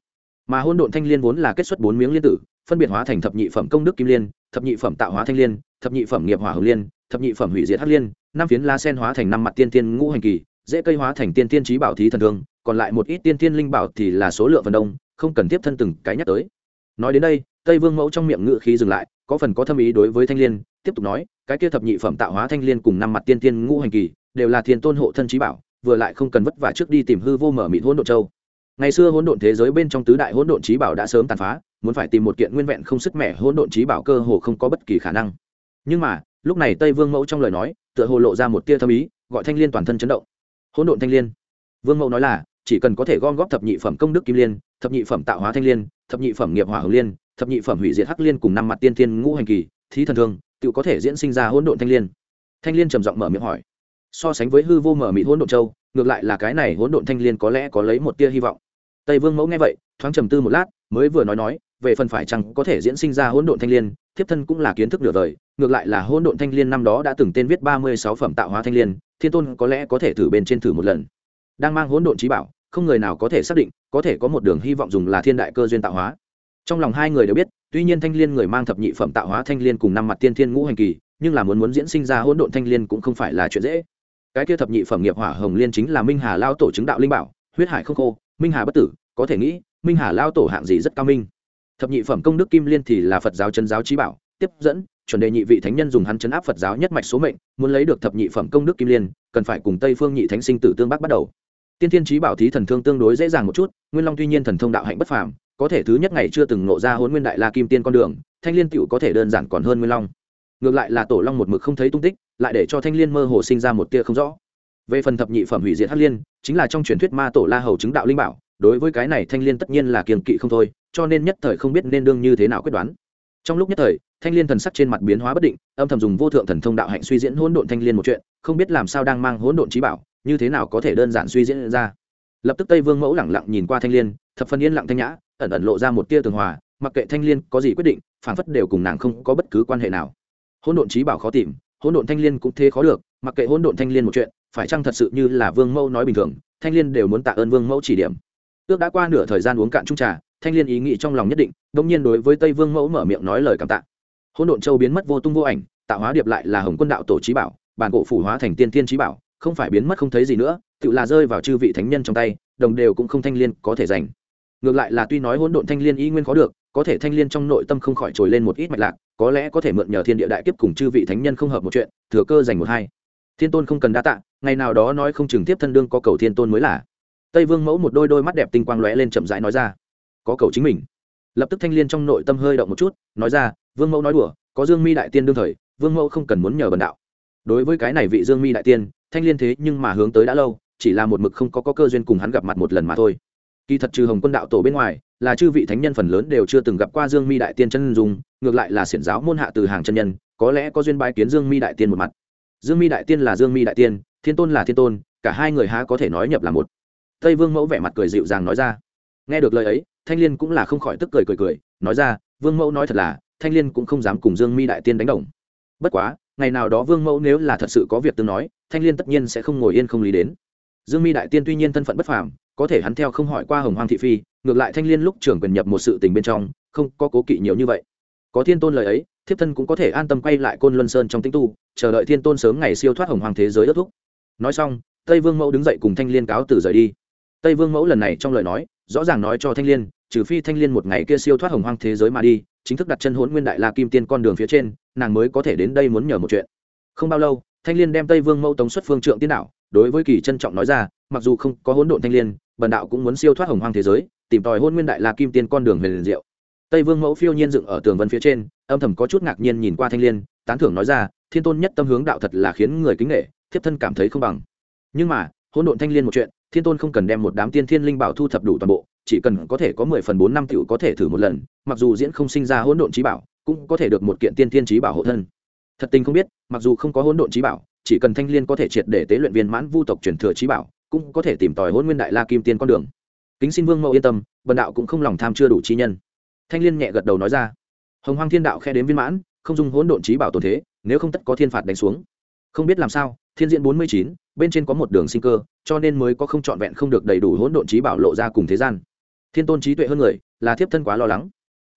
Mà hỗn độn thanh liên vốn là kết xuất bốn miếng liên tử, phân biệt hóa thành thập nhị phẩm công đức kim liên, thập nhị phẩm tạo hóa thanh liên, thập nhị phẩm nghiệp hỏa hồng liên thập nhị phẩm hủy diệt hắc liên, năm phiến la sen hóa thành năm mặt tiên tiên ngũ hành kỳ, dễ cây hóa thành tiên tiên trí bảo thí thần thương, còn lại một ít tiên tiên linh bảo thì là số lượng phần đông, không cần tiếp thân từng cái nhắc tới. Nói đến đây, tây vương mẫu trong miệng ngự khí dừng lại, có phần có thâm ý đối với thanh liên, tiếp tục nói, cái kia thập nhị phẩm tạo hóa thanh liên cùng năm mặt tiên tiên ngũ hành kỳ, đều là thiên tôn hộ thân trí bảo, vừa lại không cần vất vả trước đi tìm hư vô mở mịt hỗn độn châu. Ngày xưa hỗn độn thế giới bên trong tứ đại hỗn độn trí bảo đã sớm tàn phá, muốn phải tìm một kiện nguyên vẹn không sức mẻ hỗn độn trí bảo cơ hồ không có bất kỳ khả năng. Nhưng mà lúc này tây vương mẫu trong lời nói, tựa hồ lộ ra một tia thâm ý, gọi thanh liên toàn thân chấn động. Hỗn độn thanh liên. Vương mẫu nói là, chỉ cần có thể gom góp thập nhị phẩm công đức kim liên, thập nhị phẩm tạo hóa thanh liên, thập nhị phẩm nghiệp hỏa hồng liên, thập nhị phẩm hủy diệt hắc liên cùng năm mặt tiên thiên ngũ hành kỳ, thí thần thương tự có thể diễn sinh ra hỗn độn thanh liên. Thanh liên trầm giọng mở miệng hỏi. So sánh với hư vô mở mịt hỗn độn châu, ngược lại là cái này hỗn độn thanh liên có lẽ có lấy một tia hy vọng. Tây vương mẫu nghe vậy, thoáng trầm tư một lát, mới vừa nói nói, về phần phải chăng có thể diễn sinh ra hỗn độn thanh liên thiếp thân cũng là kiến thức nửa vời, ngược lại là hỗn độn thanh liên năm đó đã từng tên viết ba mươi sáu phẩm tạo hóa thanh liên, thiên tôn có lẽ có thể thử bên trên thử một lần. Đang mang hỗn độn trí bảo, không người nào có thể xác định, có thể có một đường hy vọng dùng là thiên đại cơ duyên tạo hóa. Trong lòng hai người đều biết, tuy nhiên thanh liên người mang thập nhị phẩm tạo hóa thanh liên cùng năm mặt tiên thiên ngũ hành kỳ, nhưng là muốn muốn diễn sinh ra hỗn độn thanh liên cũng không phải là chuyện dễ. Cái kia thập nhị phẩm nghiệp hỏa hồng liên chính là minh hà lao tổ chứng đạo linh bảo, huyết hải không khô, minh hà bất tử, có thể nghĩ, minh hà lao tổ hạng gì rất cao minh thập nhị phẩm công đức kim liên thì là phật giáo chân giáo trí bảo, tiếp dẫn, chuẩn đề nhị vị thánh nhân dùng hắn chấn áp phật giáo nhất mạch số mệnh, muốn lấy được thập nhị phẩm công đức kim liên, cần phải cùng tây phương nhị thánh sinh tử tương bắc bắt đầu. Tiên thiên trí bảo thí thần thương tương đối dễ dàng một chút, nguyên long tuy nhiên thần thông đạo hạnh bất phàm, có thể thứ nhất ngày chưa từng nộ ra hôn nguyên đại la kim tiên con đường, thanh liên tựu có thể đơn giản còn hơn nguyên long. Ngược lại là tổ long một mực không thấy tung tích, lại để cho thanh liên mơ hồ sinh ra một tia không rõ. Về phần thập nhị phẩm hủy diệt hắc liên, chính là trong truyền thuyết ma tổ la hầu chứng đạo linh bảo, đối với cái này thanh liên tất nhiên là kiềm kỵ không thôi cho nên nhất thời không biết nên đương như thế nào quyết đoán. Trong lúc nhất thời, thanh liên thần sắc trên mặt biến hóa bất định, âm thầm dùng vô thượng thần thông đạo hạnh suy diễn hỗn độn thanh liên một chuyện, không biết làm sao đang mang hỗn độn trí bảo, như thế nào có thể đơn giản suy diễn ra. Lập tức tây vương mẫu lẳng lặng nhìn qua thanh liên, thập phân yên lặng thanh nhã, ẩn ẩn lộ ra một tia tường hòa, mặc kệ thanh liên có gì quyết định phản phất đều cùng nàng không có bất cứ quan hệ nào. Hỗn độn trí bảo khó tìm, hỗn độn thanh liên cũng thế khó được, mặc kệ hỗn độn thanh liên một chuyện, phải chăng thật sự như là vương mẫu nói bình thường, thanh liên đều muốn tạ ơn vương mẫu chỉ điểm. Ước đã qua nửa thời gian uống cạn chung trà thanh liên ý nghĩ trong lòng nhất định đông nhiên đối với tây vương mẫu mở miệng nói lời cảm tạ. Hỗn độn châu biến mất vô tung vô ảnh, tạo hóa điệp lại là hồng quân đạo tổ trí bảo, bản cổ phủ hóa thành tiên tiên trí bảo, không phải biến mất không thấy gì nữa, tự là rơi vào chư vị thánh nhân trong tay, đồng đều cũng không thanh liên có thể giành. Ngược lại là tuy nói hỗn độn thanh liên y nguyên khó được, có thể thanh liên trong nội tâm không khỏi trồi lên một ít mạch lạc, có lẽ có thể mượn nhờ thiên địa đại kiếp cùng chư vị thánh nhân không hợp một chuyện, thừa cơ giành một hai. Thiên tôn không cần đa tạ, ngày nào đó nói không chừng tiếp thân đương có cầu thiên tôn mới là. Tây vương mẫu một đôi đôi mắt đẹp tinh quang lóe lên chậm rãi nói ra có cầu chính mình. Lập tức thanh liên trong nội tâm hơi động một chút nói ra vương mẫu nói đùa có dương mi đại tiên đương thời vương mẫu không cần muốn nhờ bần đạo. Đối với cái này vị dương mi đại tiên thanh liên thế nhưng mà hướng tới đã lâu chỉ là một mực không có, có cơ duyên cùng hắn gặp mặt một lần mà thôi. Kỳ thật trừ hồng quân đạo tổ bên ngoài là chư vị thánh nhân phần lớn đều chưa từng gặp qua dương mi đại tiên chân dung ngược lại là xiển giáo môn hạ từ hàng chân nhân có lẽ có duyên bái kiến dương mi đại tiên một mặt. Dương mi đại tiên là dương mi đại tiên thiên tôn là thiên tôn cả hai người há có thể nói nhập là một. Tây vương mẫu vẻ mặt cười dịu dàng nói ra. Nghe được lời ấy thanh liên cũng là không khỏi tức cười cười cười, nói ra, vương mẫu nói thật là, thanh liên cũng không dám cùng dương mi đại tiên đánh đồng. Bất quá, ngày nào đó vương mẫu nếu là thật sự có việc tương nói, thanh liên tất nhiên sẽ không ngồi yên không lý đến. Dương mi đại tiên tuy nhiên thân phận bất phàm, có thể hắn theo không hỏi qua hồng hoang thị phi, ngược lại thanh liên lúc trưởng quyền nhập một sự tình bên trong, không có cố kỵ nhiều như vậy. Có thiên tôn lời ấy, thiếp thân cũng có thể an tâm quay lại côn luân sơn trong tinh tu, chờ đợi thiên tôn sớm ngày siêu thoát hồng hoàng thế giới đất thúc. Nói xong, tây vương mẫu đứng dậy cùng thanh liên cáo từ rời đi. Tây vương mẫu lần này trong lời nói, rõ ràng nói cho thanh liên trừ phi thanh liên một ngày kia siêu thoát hồng hoang thế giới mà đi, chính thức đặt chân hỗn nguyên đại la kim tiên con đường phía trên, nàng mới có thể đến đây muốn nhờ một chuyện. Không bao lâu, thanh liên đem tây vương mẫu tống xuất phương trượng tiên đạo đối với kỳ trân trọng nói ra, mặc dù không có hỗn độn thanh liên, bần đạo cũng muốn siêu thoát hồng hoang thế giới, tìm tòi hôn nguyên đại la kim tiên con đường huyền diệu. Tây vương mẫu phiêu nhiên dựng ở tường vân phía trên, âm thầm có chút ngạc nhiên nhìn qua thanh liên, tán thưởng nói ra, thiên tôn nhất tâm hướng đạo thật là khiến người kính nghệ thiếp thân cảm thấy không bằng. Nhưng mà, hỗn độn thanh liên một chuyện, thiên tôn không cần đem một đám tiên thiên linh bảo thu thập đủ toàn bộ chỉ cần có thể có mười phần bốn năm t có thể thử một lần, mặc dù diễn không sinh ra hỗn độn trí bảo, cũng có thể được một kiện tiên tiên trí bảo hộ thân. Thật tình không biết, mặc dù không có hỗn độn trí bảo, chỉ cần thanh liên có thể triệt để tế luyện viên mãn vu tộc truyền thừa trí bảo, cũng có thể tìm tòi hôn nguyên đại la kim tiên con đường. Kính xin vương mẫu yên tâm, bần đạo cũng không lòng tham chưa đủ chi nhân. Thanh liên nhẹ gật đầu nói ra. Hồng hoang thiên đạo khe đến viên mãn, không dùng hỗn độn trí bảo tồn thế, nếu không tất có thiên phạt đánh xuống. Không biết làm sao, thiên diễn bốn mươi chín, bên trên có một đường sinh cơ, cho nên mới có không trọn vẹn không được đầy đủ hỗn độn trí bảo lộ ra cùng thế gian thiên tôn trí tuệ hơn người, là thiếp thân quá lo lắng.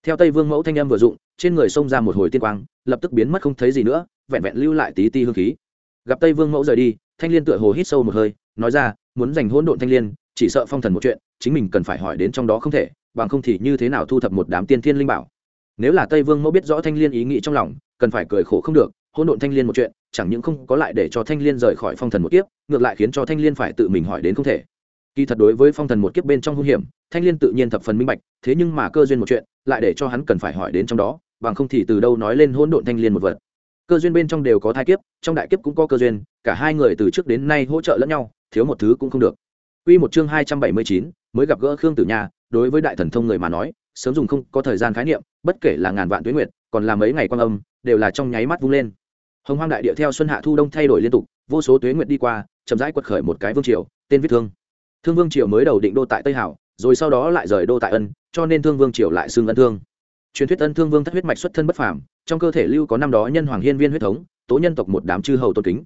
Theo tây vương mẫu thanh em vừa dụng, trên người xông ra một hồi tiên quang, lập tức biến mất không thấy gì nữa, vẹn vẹn lưu lại tí ti hương khí. Gặp tây vương mẫu rời đi, thanh liên tựa hồ hít sâu một hơi, nói ra, muốn giành hỗn độn thanh liên, chỉ sợ phong thần một chuyện, chính mình cần phải hỏi đến trong đó không thể, bằng không thì như thế nào thu thập một đám tiên thiên linh bảo? Nếu là tây vương mẫu biết rõ thanh liên ý nghĩ trong lòng, cần phải cười khổ không được, hỗn độn thanh liên một chuyện, chẳng những không có lại để cho thanh liên rời khỏi phong thần một kiếp, ngược lại khiến cho thanh liên phải tự mình hỏi đến không thể kỳ thật đối với phong thần một kiếp bên trong hung hiểm thanh liên tự nhiên thập phần minh bạch thế nhưng mà cơ duyên một chuyện lại để cho hắn cần phải hỏi đến trong đó bằng không thì từ đâu nói lên hỗn độn thanh liên một vật cơ duyên bên trong đều có thai kiếp trong đại kiếp cũng có cơ duyên cả hai người từ trước đến nay hỗ trợ lẫn nhau thiếu một thứ cũng không được Quy một chương hai trăm bảy mươi chín mới gặp gỡ Khương Tử Nha, đối với đại thần thông người mà nói, sớm dùng không có thời gian khái niệm, bất kể là ngàn vạn tuyết nguyệt, còn là mấy ngày quang âm, đều là trong nháy mắt vung lên. Hồng Hoang đại địa theo xuân hạ thu đông thay đổi liên tục, vô số tuế nguyệt đi qua, chậm rãi quật khởi một cái vương triều, tên viết Thương. Thương Vương triều mới đầu định đô tại Tây Hảo, rồi sau đó lại rời đô tại Ân, cho nên Thương Vương triều lại xưng Ân Thương. Truyền thuyết Ân Thương Vương thất huyết mạch xuất thân bất phàm, trong cơ thể lưu có năm đó nhân hoàng hiên viên huyết thống, tố nhân tộc một đám chư hầu tôn kính.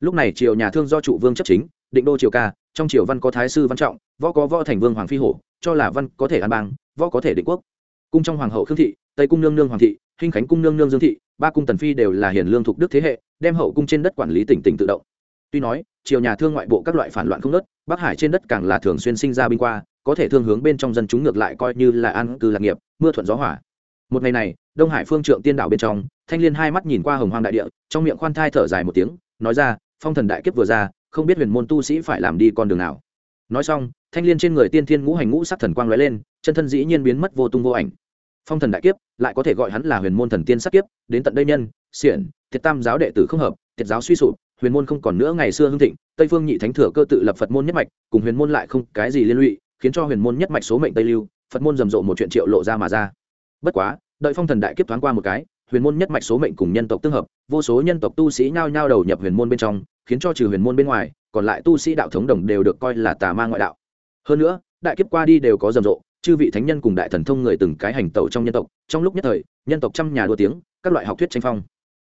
Lúc này triều nhà Thương do trụ vương chấp chính, định đô triều ca, trong triều văn có thái sư văn trọng võ có võ thành vương hoàng phi hổ cho là văn có thể an bang võ có thể định quốc cung trong hoàng hậu khương thị tây cung nương nương hoàng thị Hinh khánh cung nương nương dương thị ba cung tần phi đều là hiền lương thuộc đức thế hệ đem hậu cung trên đất quản lý tỉnh tỉnh tự động tuy nói, triều nhà thương ngoại bộ các loại phản loạn không nớt bắc hải trên đất càng là thường xuyên sinh ra binh qua, có thể thương hướng bên trong dân chúng ngược lại coi như là an cư lạc nghiệp, mưa thuận gió hỏa một ngày này, đông hải phương trượng tiên đảo bên trong, thanh liên hai mắt nhìn qua hồng hoang đại địa, trong miệng khoan thai thở dài một tiếng, nói ra, phong thần đại kiếp vừa ra, không biết huyền môn tu sĩ phải làm đi con đường nào. Nói xong, thanh l i ê n trên người tiên thiên ngũ hành ngũ sắc thần quang l ó e lên, chân thân dĩ nhiên biến mất vô tung vô ảnh. Phong thần đại kiếp, lại có thể gọi hắn là huyền môn thần tiên sắc kiếp, đến tận đây nhân, xiển, thiệt tam giáo đệ tử không hợp, thiệt giáo suy sụp huyền môn không còn nữa ngày xưa hưng thịnh, tây phương nhị thánh thừa cơ tự lập phật môn nhất mạch, cùng huyền môn lại không cái gì liên lụy, khiến cho huyền môn nhất mạch số mệnh tây lưu, phật môn rầm rộ một chuyện triệu lộ ra mà ra. Bất quá, đợi phong thần đại kiếp thoáng qua một cái, huyền môn nhất mạch số mệnh cùng nhân tộc tương hợp, vô số nhân tộc tu sĩ nhao nhao đầu nhập huyền môn bên trong, khiến cho trừ huyền môn bên ngoài, còn lại tu sĩ đạo thống đồng đều được coi là tà ma ngoại đạo. Hơn nữa, đại kiếp qua đi đều có rầm rộ, chư vị thánh nhân cùng đại thần thông người từng cái hành tẩu trong nhân tộc, trong lúc nhất thời, nhân tộc trăm nhà đua tiếng, các loại học thuyết tranh phong.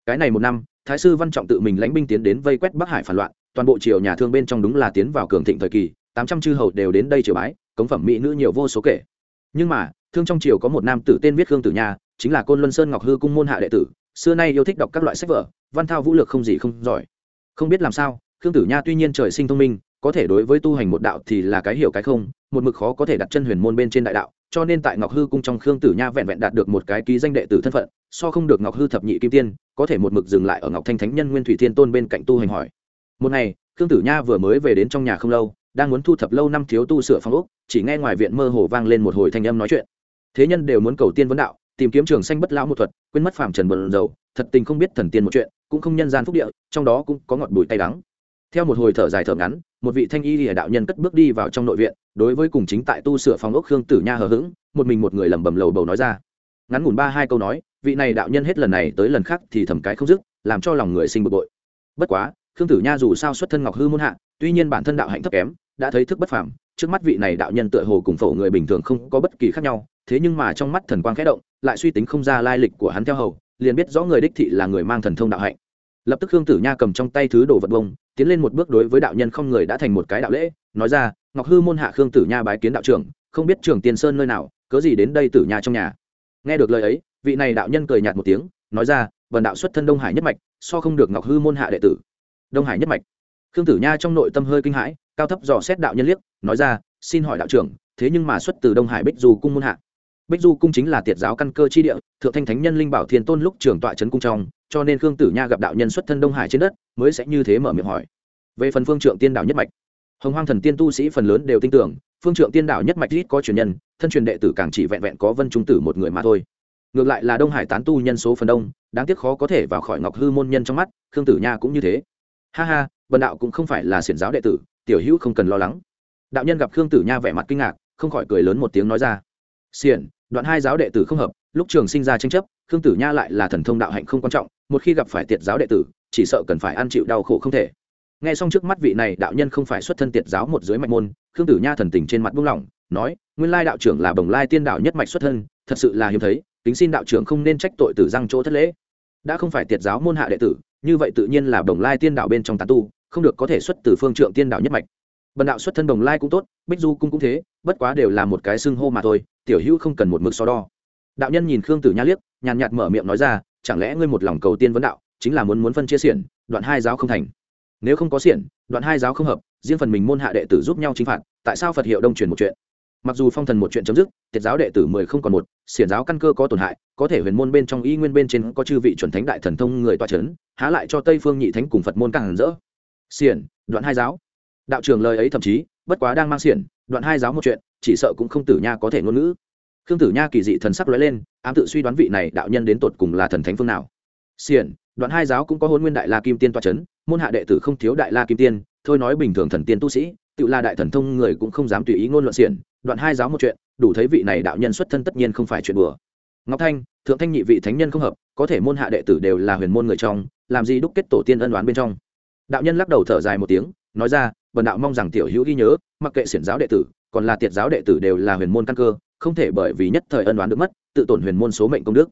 Cái này một năm thái sư văn trọng tự mình lãnh binh tiến đến vây quét bắc hải phản loạn, toàn bộ triều nhà thương bên trong đúng là tiến vào cường thịnh thời kỳ, tám trăm chư hầu đều đến đây triều bái, cống phẩm mỹ nữ nhiều vô số kể. Nhưng mà, thương trong triều có một nam tử tên viết khương tử nha, chính là côn luân sơn ngọc hư cung môn hạ đệ tử, xưa nay yêu thích đọc các loại sách vở, văn thao vũ lược không gì không giỏi. Không biết làm sao, khương tử nha tuy nhiên trời sinh thông minh, có thể đối với tu hành một đạo thì là cái hiểu cái không, một mực khó có thể đặt chân huyền môn bên trên đại đạo, cho nên tại ngọc hư cung trong khương tử nha vẹn vẹn đạt được một cái ký danh đệ tử thân phận so không được ngọc hư thập nhị kim tiên, có thể một mực dừng lại ở ngọc thanh thánh nhân nguyên thủy thiên tôn bên cạnh tu hành hỏi. Một ngày, khương tử nha vừa mới về đến trong nhà không lâu, đang muốn thu thập lâu năm thiếu tu sửa phong ốc, chỉ nghe ngoài viện mơ hồ vang lên một hồi thanh âm nói chuyện. Thế nhân đều muốn cầu tiên vấn đạo, tìm kiếm trường xanh bất lão một thuật, quên mất phàm trần bận dầu thật tình không biết thần tiên một chuyện, cũng không nhân gian phúc địa, trong đó cũng có ngọt bùi tay đắng. Theo một hồi thở dài thở ngắn, một vị thanh y lìa đạo nhân cất bước đi vào trong nội viện, đối với cùng chính tại tu sửa phòng ốc khương tử nha hờ hững, một mình một người lẩm bẩm lầu bầu nói ra. Ngắn ngủn ba hai câu nói vị này đạo nhân hết lần này tới lần khác thì thầm cái không dứt, làm cho lòng người sinh bực bội. Bất quá, khương tử nha dù sao xuất thân ngọc hư muôn hạ, tuy nhiên bản thân đạo hạnh thấp kém, đã thấy thức bất phàm, trước mắt vị này đạo nhân tựa hồ cùng phổ người bình thường không có bất kỳ khác nhau, thế nhưng mà trong mắt thần quang khẽ động, lại suy tính không ra lai lịch của hắn theo hầu, liền biết rõ người đích thị là người mang thần thông đạo hạnh. Lập tức khương tử nha cầm trong tay thứ đồ vật bông, tiến lên một bước đối với đạo nhân không người đã thành một cái đạo lễ, nói ra, ngọc hư môn hạ khương tử nha bái kiến đạo trưởng, không biết trường tiền sơn nơi nào, cớ gì đến đây tử nha trong nhà? Nghe được lời ấy vị này đạo nhân cười nhạt một tiếng, nói ra vần đạo xuất thân đông hải nhất mạch, so không được ngọc hư môn hạ đệ tử. Đông hải nhất mạch. Khương tử nha trong nội tâm hơi kinh hãi, cao thấp dò xét đạo nhân liếc, nói ra, xin hỏi đạo trưởng, thế nhưng mà xuất từ đông hải bích du cung môn hạ. Bích du cung chính là tiệt giáo căn cơ chi địa, thượng thanh thánh nhân linh bảo thiên tôn lúc trưởng tọa trấn cung trong, cho nên khương tử nha gặp đạo nhân xuất thân đông hải trên đất, mới sẽ như thế mở miệng hỏi. Về phần phương trượng tiên đạo nhất mạch. Hồng hoang thần tiên tu sĩ phần lớn đều tin tưởng, phương trượng tiên đạo nhất mạch ít có truyền nhân, thân truyền đệ tử càng chỉ vẹn vẹn có vân trung tử một người mà thôi ngược lại là đông hải tán tu nhân số phần đông, đáng tiếc khó có thể vào khỏi ngọc hư môn nhân trong mắt, khương tử nha cũng như thế. Ha ha vần đạo cũng không phải là xiển giáo đệ tử, tiểu hữu không cần lo lắng. Đạo nhân gặp khương tử nha vẻ mặt kinh ngạc, không khỏi cười lớn một tiếng nói ra. Xiển, đoạn hai giáo đệ tử không hợp, lúc trường sinh ra tranh chấp, khương tử nha lại là thần thông đạo hạnh không quan trọng, một khi gặp phải tiệt giáo đệ tử, chỉ sợ cần phải ăn chịu đau khổ không thể. Nghe xong trước mắt vị này, đạo nhân không phải xuất thân tiệt giáo một dưới mạch môn, khương tử nha thần tình trên mặt buông lỏng, nói, nguyên lai đạo trưởng là bồng lai tiên đạo nhất mạch xuất thân, thật sự là hiếm thấy tính xin đạo trưởng không nên trách tội tử răng chỗ thất lễ. Đã không phải tiệt giáo môn hạ đệ tử, như vậy tự nhiên là đồng lai tiên đạo bên trong tán tu, không được có thể xuất từ phương trượng tiên đạo nhất mạch. Bần đạo xuất thân đồng lai cũng tốt, bích du cung cũng thế, bất quá đều là một cái xưng hô mà thôi, tiểu hữu không cần một mực so đo. Đạo nhân nhìn khương tử nha liếc, nhàn nhạt mở miệng nói ra, chẳng lẽ ngươi một lòng cầu tiên vấn đạo, chính là muốn muốn phân chia xiển, đoạn hai giáo không thành? Nếu không có xiển, đoạn hai giáo không hợp, riêng phần mình môn hạ đệ tử giúp nhau chính phạt, tại sao phật hiệu đông truyền một chuyện? Mặc dù phong thần một chuyện chấm dứt, tiệt giáo đệ tử mười không còn một, xiển giáo căn cơ có tổn hại, có thể huyền môn bên trong y nguyên bên trên có chư vị chuẩn thánh đại thần thông người toa c h ấ n há lại cho tây phương nhị thánh cùng phật môn càng hẳn rỡ. Xiển, đoạn hai giáo. Đạo trường lời ấy thậm chí, bất quá đang mang xiển, đoạn hai giáo một chuyện, chỉ sợ cũng không tử nha có thể ngôn ngữ. Khương tử nha kỳ dị thần sắc lóe lên, ám tự suy đoán vị này đạo nhân đến tột cùng là thần thánh phương nào. Xiển, đoạn hai giáo cũng có hôn nguyên đại la kim tiên toa c h ấ n môn hạ đệ tử không thiếu đại la kim tiên, thôi nói bình thường thần tiên tu sĩ, tự là đại thần thông người cũng không dám tùy ý ngôn luận xiển đoạn hai giáo một chuyện, đủ thấy vị này đạo nhân xuất thân tất nhiên không phải chuyện bừa ngọc thanh, thượng thanh nhị vị thánh nhân không hợp, có thể môn hạ đệ tử đều là huyền môn người trong, làm gì đúc kết tổ tiên ân đoán bên trong. Đạo nhân lắc đầu thở dài một tiếng, nói ra, bần đạo mong rằng tiểu hữu ghi nhớ, mặc kệ xiển giáo đệ tử, còn là tiệt giáo đệ tử đều là huyền môn căn cơ, không thể bởi vì nhất thời ân đoán được mất, tự tổn huyền môn số mệnh công đức.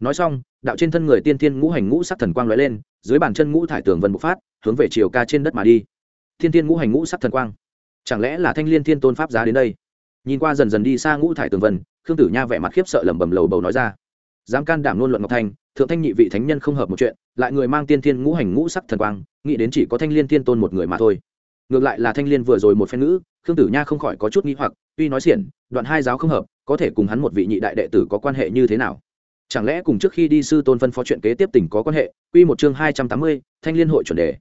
Nói xong, đạo trên thân người tiên thiên ngũ hành ngũ sắc thần quang lóe lên, dưới bàn chân ngũ thải tường vân bộc phát, hướng về chiều ca trên đất mà đi. Thiên thiên ngũ hành ngũ sắc thần quang. Chẳng lẽ là thanh liên thiên tôn pháp giá đến đây? Nhìn qua dần dần đi xa ngũ thải tường vân, khương tử nha vẻ mặt khiếp sợ lẩm bẩm lầu bầu nói ra. Dám can đảm luôn luận ngọc thanh, thượng thanh nhị vị thánh nhân không hợp một chuyện, lại người mang tiên thiên ngũ hành ngũ sắc thần quang, nghĩ đến chỉ có thanh liên thiên tôn một người mà thôi. Ngược lại là thanh liên vừa rồi một phen ngữ, khương tử nha không khỏi có chút nghi hoặc, tuy nói xiển, đoạn hai giáo không hợp, có thể cùng hắn một vị nhị đại đệ tử có quan hệ như thế nào? Chẳng lẽ cùng trước khi đi sư tôn phân phó chuyện kế tiếp tỉnh có quan hệ? Quy một chương hai trăm tám mươi, thanh liên hội chuẩn đề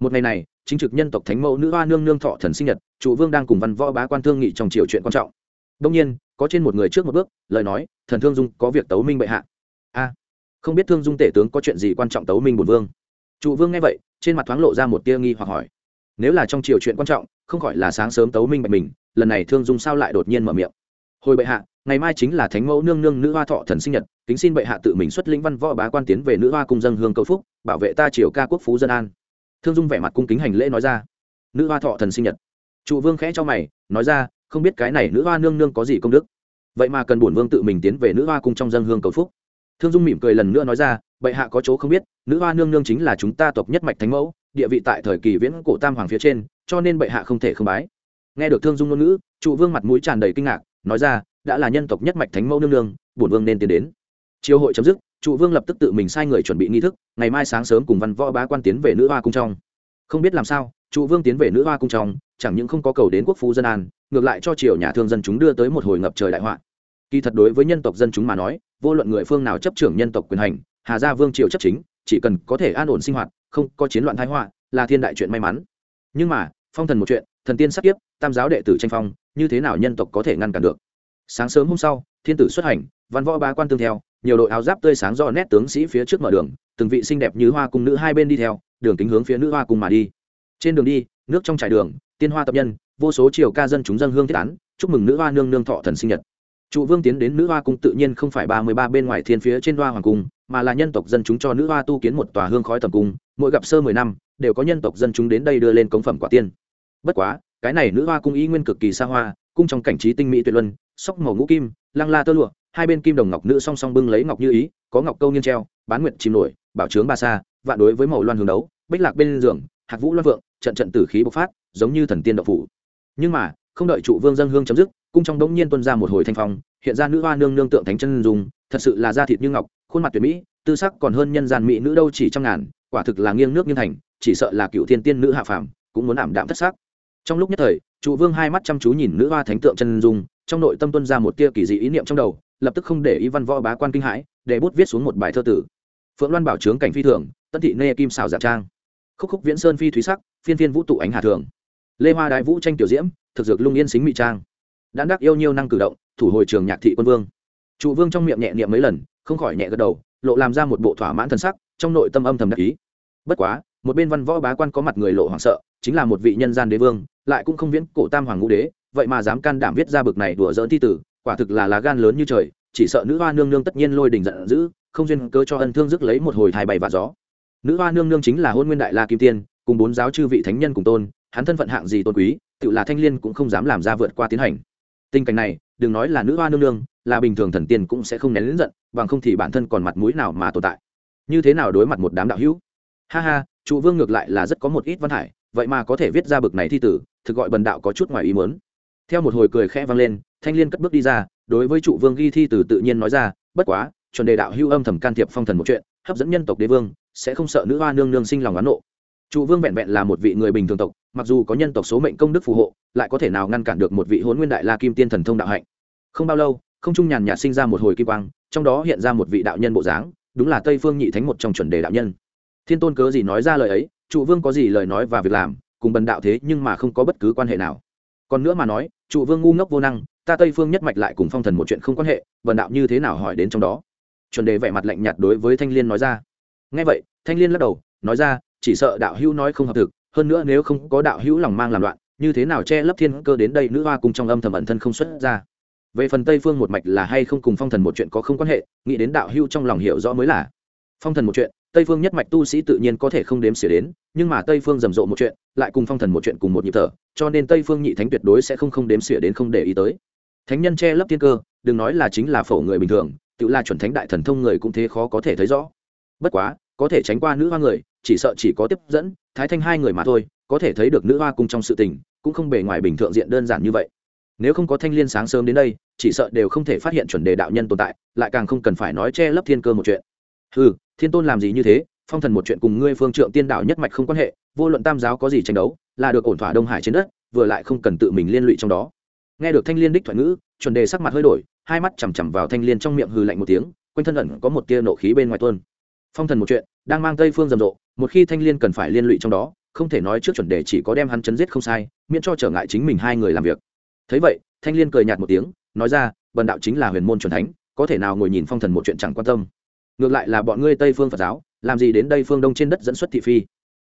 một ngày này, chính trực nhân tộc thánh mẫu nữ hoa nương nương thọ thần sinh nhật chủ vương đang cùng văn võ bá quan thương nghị trong triều chuyện quan trọng. Đông nhiên, có trên một người trước một bước, lời nói, thần thương dung, có việc tấu minh bệ hạ. A, không biết thương dung tể tướng có chuyện gì quan trọng tấu minh bổn vương? Trụ vương nghe vậy, trên mặt thoáng lộ ra một tia nghi hoặc hỏi. Nếu là trong triều chuyện quan trọng, không khỏi là sáng sớm tấu minh bạch mình, lần này thương dung sao lại đột nhiên mở miệng? Hồi bệ hạ, ngày mai chính là thánh mẫu nương nương nữ hoa thọ thần sinh nhật, kính xin bệ hạ tự mình xuất lĩnh văn võ bá quan tiến về nữ hoa cung dân hương cầu phúc, bảo vệ ta triều ca quốc phú dân an thương dung vẻ mặt cung kính hành lễ nói ra, nữ hoa thọ thần sinh nhật. Trụ vương khẽ cho mày, nói ra, không biết cái này nữ hoa nương nương có gì công đức? Vậy mà cần bổn vương tự mình tiến về nữ hoa cung trong dân hương cầu phúc. Thương dung mỉm cười lần nữa nói ra, bệ hạ có chỗ không biết, nữ hoa nương nương chính là chúng ta tộc nhất mạch thánh mẫu, địa vị tại thời kỳ viễn cổ tam hoàng phía trên, cho nên bệ hạ không thể không bái. Nghe được thương dung ngôn ngữ, trụ vương mặt mũi tràn đầy kinh ngạc, nói ra, đã là nhân tộc nhất mạch thánh mẫu nương nương, bổn vương nên tiến đến chiều hội chấm dứt, trụ vương lập tức tự mình sai người chuẩn bị nghi thức, ngày mai sáng sớm cùng văn võ bá quan tiến về nữ hoa cung trong. Không biết làm sao, trụ vương tiến về nữ hoa cung trong, chẳng những không có cầu đến quốc phú dân an, ngược lại cho triều nhà thương dân chúng đưa tới một hồi ngập trời đại họa. Kỳ thật đối với nhân tộc dân chúng mà nói, vô luận người phương nào chấp trưởng nhân tộc quyền hành, hà gia vương triều chấp chính, chỉ cần có thể an ổn sinh hoạt, không có chiến loạn thái họa, là thiên đại chuyện may mắn. Nhưng mà, phong thần một chuyện, thần tiên sắp tiếp tam giáo đệ tử tranh phong, như thế nào nhân tộc có thể ngăn cản được? Sáng sớm hôm sau, thiên tử xuất hành văn võ bá quan tương theo, nhiều đội áo giáp tươi sáng do nét tướng sĩ phía trước mở đường, từng vị xinh đẹp như hoa cung nữ hai bên đi theo, đường kính hướng phía nữ hoa cung mà đi. Trên đường đi, nước trong trải đường, tiên hoa tập nhân, vô số triều ca dân chúng dân hương thiết án chúc mừng nữ hoa nương nương thọ thần sinh nhật. Trụ vương tiến đến nữ hoa cung tự nhiên không phải ba mươi ba bên ngoài thiên phía trên hoa hoàng cung, mà là nhân tộc dân chúng cho nữ hoa tu kiến một tòa hương khói tầm cung, mỗi gặp sơ mười năm, đều có nhân tộc dân chúng đến đây đưa lên cống phẩm quả tiên. Bất quá, cái này nữ hoa cung ý nguyên cực kỳ xa hoa, cung trong cảnh trí tinh mỹ tuyệt luân, sóc màu ngũ kim, lăng la tơ lụa hai bên kim đồng ngọc nữ song song bưng lấy ngọc như ý, có ngọc câu nghiêng treo, bán nguyện chìm nổi, bảo trướng ba sa, vạn đối với màu loan hướng đấu, bích lạc bên giường, hạc vũ loan vượng, trận trận tử khí bộc phát, giống như thần tiên độc phủ. Nhưng mà, không đợi trụ vương dân hương chấm dứt, cung trong đống nhiên tuân ra một hồi thanh phong, hiện ra nữ hoa nương nương tượng thánh chân dùng thật sự là da thịt như ngọc, khuôn mặt tuyệt mỹ, tư sắc còn hơn nhân gian mỹ nữ đâu chỉ trăm ngàn, quả thực là nghiêng nước nghiêng thành, chỉ sợ là cựu thiên tiên nữ hạ phàm, cũng muốn ảm đạm thất sắc. Trong lúc nhất thời, trụ vương hai mắt chăm chú nhìn nữ hoa thánh tượng chân dung, trong nội tâm tuân ra một tia kỳ dị ý niệm trong đầu lập tức không để ý văn võ bá quan kinh hãi, để bút viết xuống một bài thơ tử. Phượng loan bảo trướng cảnh phi thường tân thị nê kim xào giả trang. Khúc khúc viễn sơn phi thúy sắc, phiên phiên vũ tụ ánh hà thường. Lê hoa đại vũ tranh tiểu diễm, thực dược lung yên xính mỹ trang. Đã đắc yêu nhiêu năng cử động, thủ hồi trường nhạc thị quân vương. Trụ vương trong miệng nhẹ niệm mấy lần, không khỏi nhẹ gật đầu, lộ làm ra một bộ thỏa mãn thần sắc, trong nội tâm âm thầm đắc ý. Bất quá, một bên văn võ bá quan có mặt người lộ hoảng sợ, chính là một vị nhân gian đế vương, lại cũng không viễn cổ tam hoàng ngũ đế, vậy mà dám can đảm viết ra bực này đùa dỡn thi tử quả thực là lá gan lớn như trời, chỉ sợ nữ hoa nương nương tất nhiên lôi đình giận dữ, không duyên cơ cho ân thương dứt lấy một hồi thai bày và gió. Nữ hoa nương nương chính là hôn nguyên đại la kim tiên, cùng bốn giáo chư vị thánh nhân cùng tôn, hắn thân phận hạng gì tôn quý, tự là thanh liên cũng không dám làm ra vượt qua tiến hành. Tình cảnh này, đừng nói là nữ hoa nương nương, là bình thường thần tiên cũng sẽ không nén lớn giận, bằng không thì bản thân còn mặt mũi nào mà tồn tại. Như thế nào đối mặt một đám đạo hữu? Ha ha, trụ vương ngược lại là rất có một ít văn hải, vậy mà có thể viết ra bực này thi tử, thực gọi bần đạo có chút ngoài ý muốn theo một hồi cười khẽ vang lên, thanh liên cất bước đi ra, đối với trụ vương ghi thi từ tự nhiên nói ra, bất quá, chuẩn đề đạo hưu âm thầm can thiệp phong thần một chuyện, hấp dẫn nhân tộc đế vương, sẽ không sợ nữ hoa nương nương sinh lòng oán nộ. Trụ vương vẹn vẹn là một vị người bình thường tộc, mặc dù có nhân tộc số mệnh công đức phù hộ, lại có thể nào ngăn cản được một vị hôn nguyên đại la kim tiên thần thông đạo hạnh. Không bao lâu, không trung nhàn nhạt sinh ra một hồi kim quang, trong đó hiện ra một vị đạo nhân bộ dáng, đúng là tây phương nhị thánh một trong chuẩn đề đạo nhân. Thiên tôn cớ gì nói ra lời ấy, trụ vương có gì lời nói và việc làm, cùng bần đạo thế nhưng mà không có bất cứ quan hệ nào. Còn nữa mà nói trụ vương ngu ngốc vô năng, ta tây phương nhất mạch lại cùng phong thần một chuyện không quan hệ bần đạo như thế nào hỏi đến trong đó? Chuẩn đề vẻ mặt lạnh nhạt đối với thanh liên nói ra. Ngay vậy, thanh liên lắc đầu, nói ra, chỉ sợ đạo hữu nói không hợp thực, hơn nữa nếu không có đạo hữu lòng mang làm loạn, như thế nào che lấp thiên cơ đến đây nữ hoa cùng trong âm thầm ẩn thân không xuất ra? Về phần tây phương một mạch là hay không cùng phong thần một chuyện có không quan hệ, nghĩ đến đạo hữu trong lòng hiểu rõ mới là. Phong thần một chuyện tây phương nhất mạch tu sĩ tự nhiên có thể không đếm xỉa đến, nhưng mà tây phương rầm rộ một chuyện, lại cùng phong thần một chuyện cùng một nhịp thở, cho nên tây phương nhị thánh tuyệt đối sẽ không không đếm xỉa đến không để ý tới. Thánh nhân che lấp thiên cơ, đừng nói là chính là phổ người bình thường, tự là chuẩn thánh đại thần thông người cũng thế khó có thể thấy rõ. Bất quá, có thể tránh qua nữ hoa người, chỉ sợ chỉ có tiếp dẫn, thái thanh hai người mà thôi, có thể thấy được nữ hoa cùng trong sự tình, cũng không bề ngoài bình thường diện đơn giản như vậy. Nếu không có thanh liên sáng sớm đến đây, chỉ sợ đều không thể phát hiện chuẩn đề đạo nhân tồn tại, lại càng không cần phải nói che lấp thiên cơ một chuyện. Ừ thiên tôn làm gì như thế, phong thần một chuyện cùng ngươi phương trượng tiên đạo nhất mạch không quan hệ, vô luận tam giáo có gì tranh đấu, là được ổn thỏa đông hải trên đất, vừa lại không cần tự mình liên lụy trong đó. Nghe được thanh liên đích thoại ngữ, chuẩn đề sắc mặt hơi đổi, hai mắt chằm chằm vào thanh liên trong miệng hừ lạnh một tiếng, quanh thân ẩn có một tia nộ khí bên ngoài tuôn. Phong thần một chuyện, đang mang tây phương rầm rộ, một khi thanh liên cần phải liên lụy trong đó, không thể nói trước chuẩn đề chỉ có đem hắn chấn giết không sai, miễn cho trở ngại chính mình hai người làm việc. Thấy vậy, thanh liên cười nhạt một tiếng, nói ra, bần đạo chính là huyền môn chuẩn thánh, có thể nào ngồi nhìn phong thần một chuyện chẳng quan tâm? Ngược lại là bọn ngươi tây phương phật giáo làm gì đến đây phương đông trên đất dẫn xuất thị phi?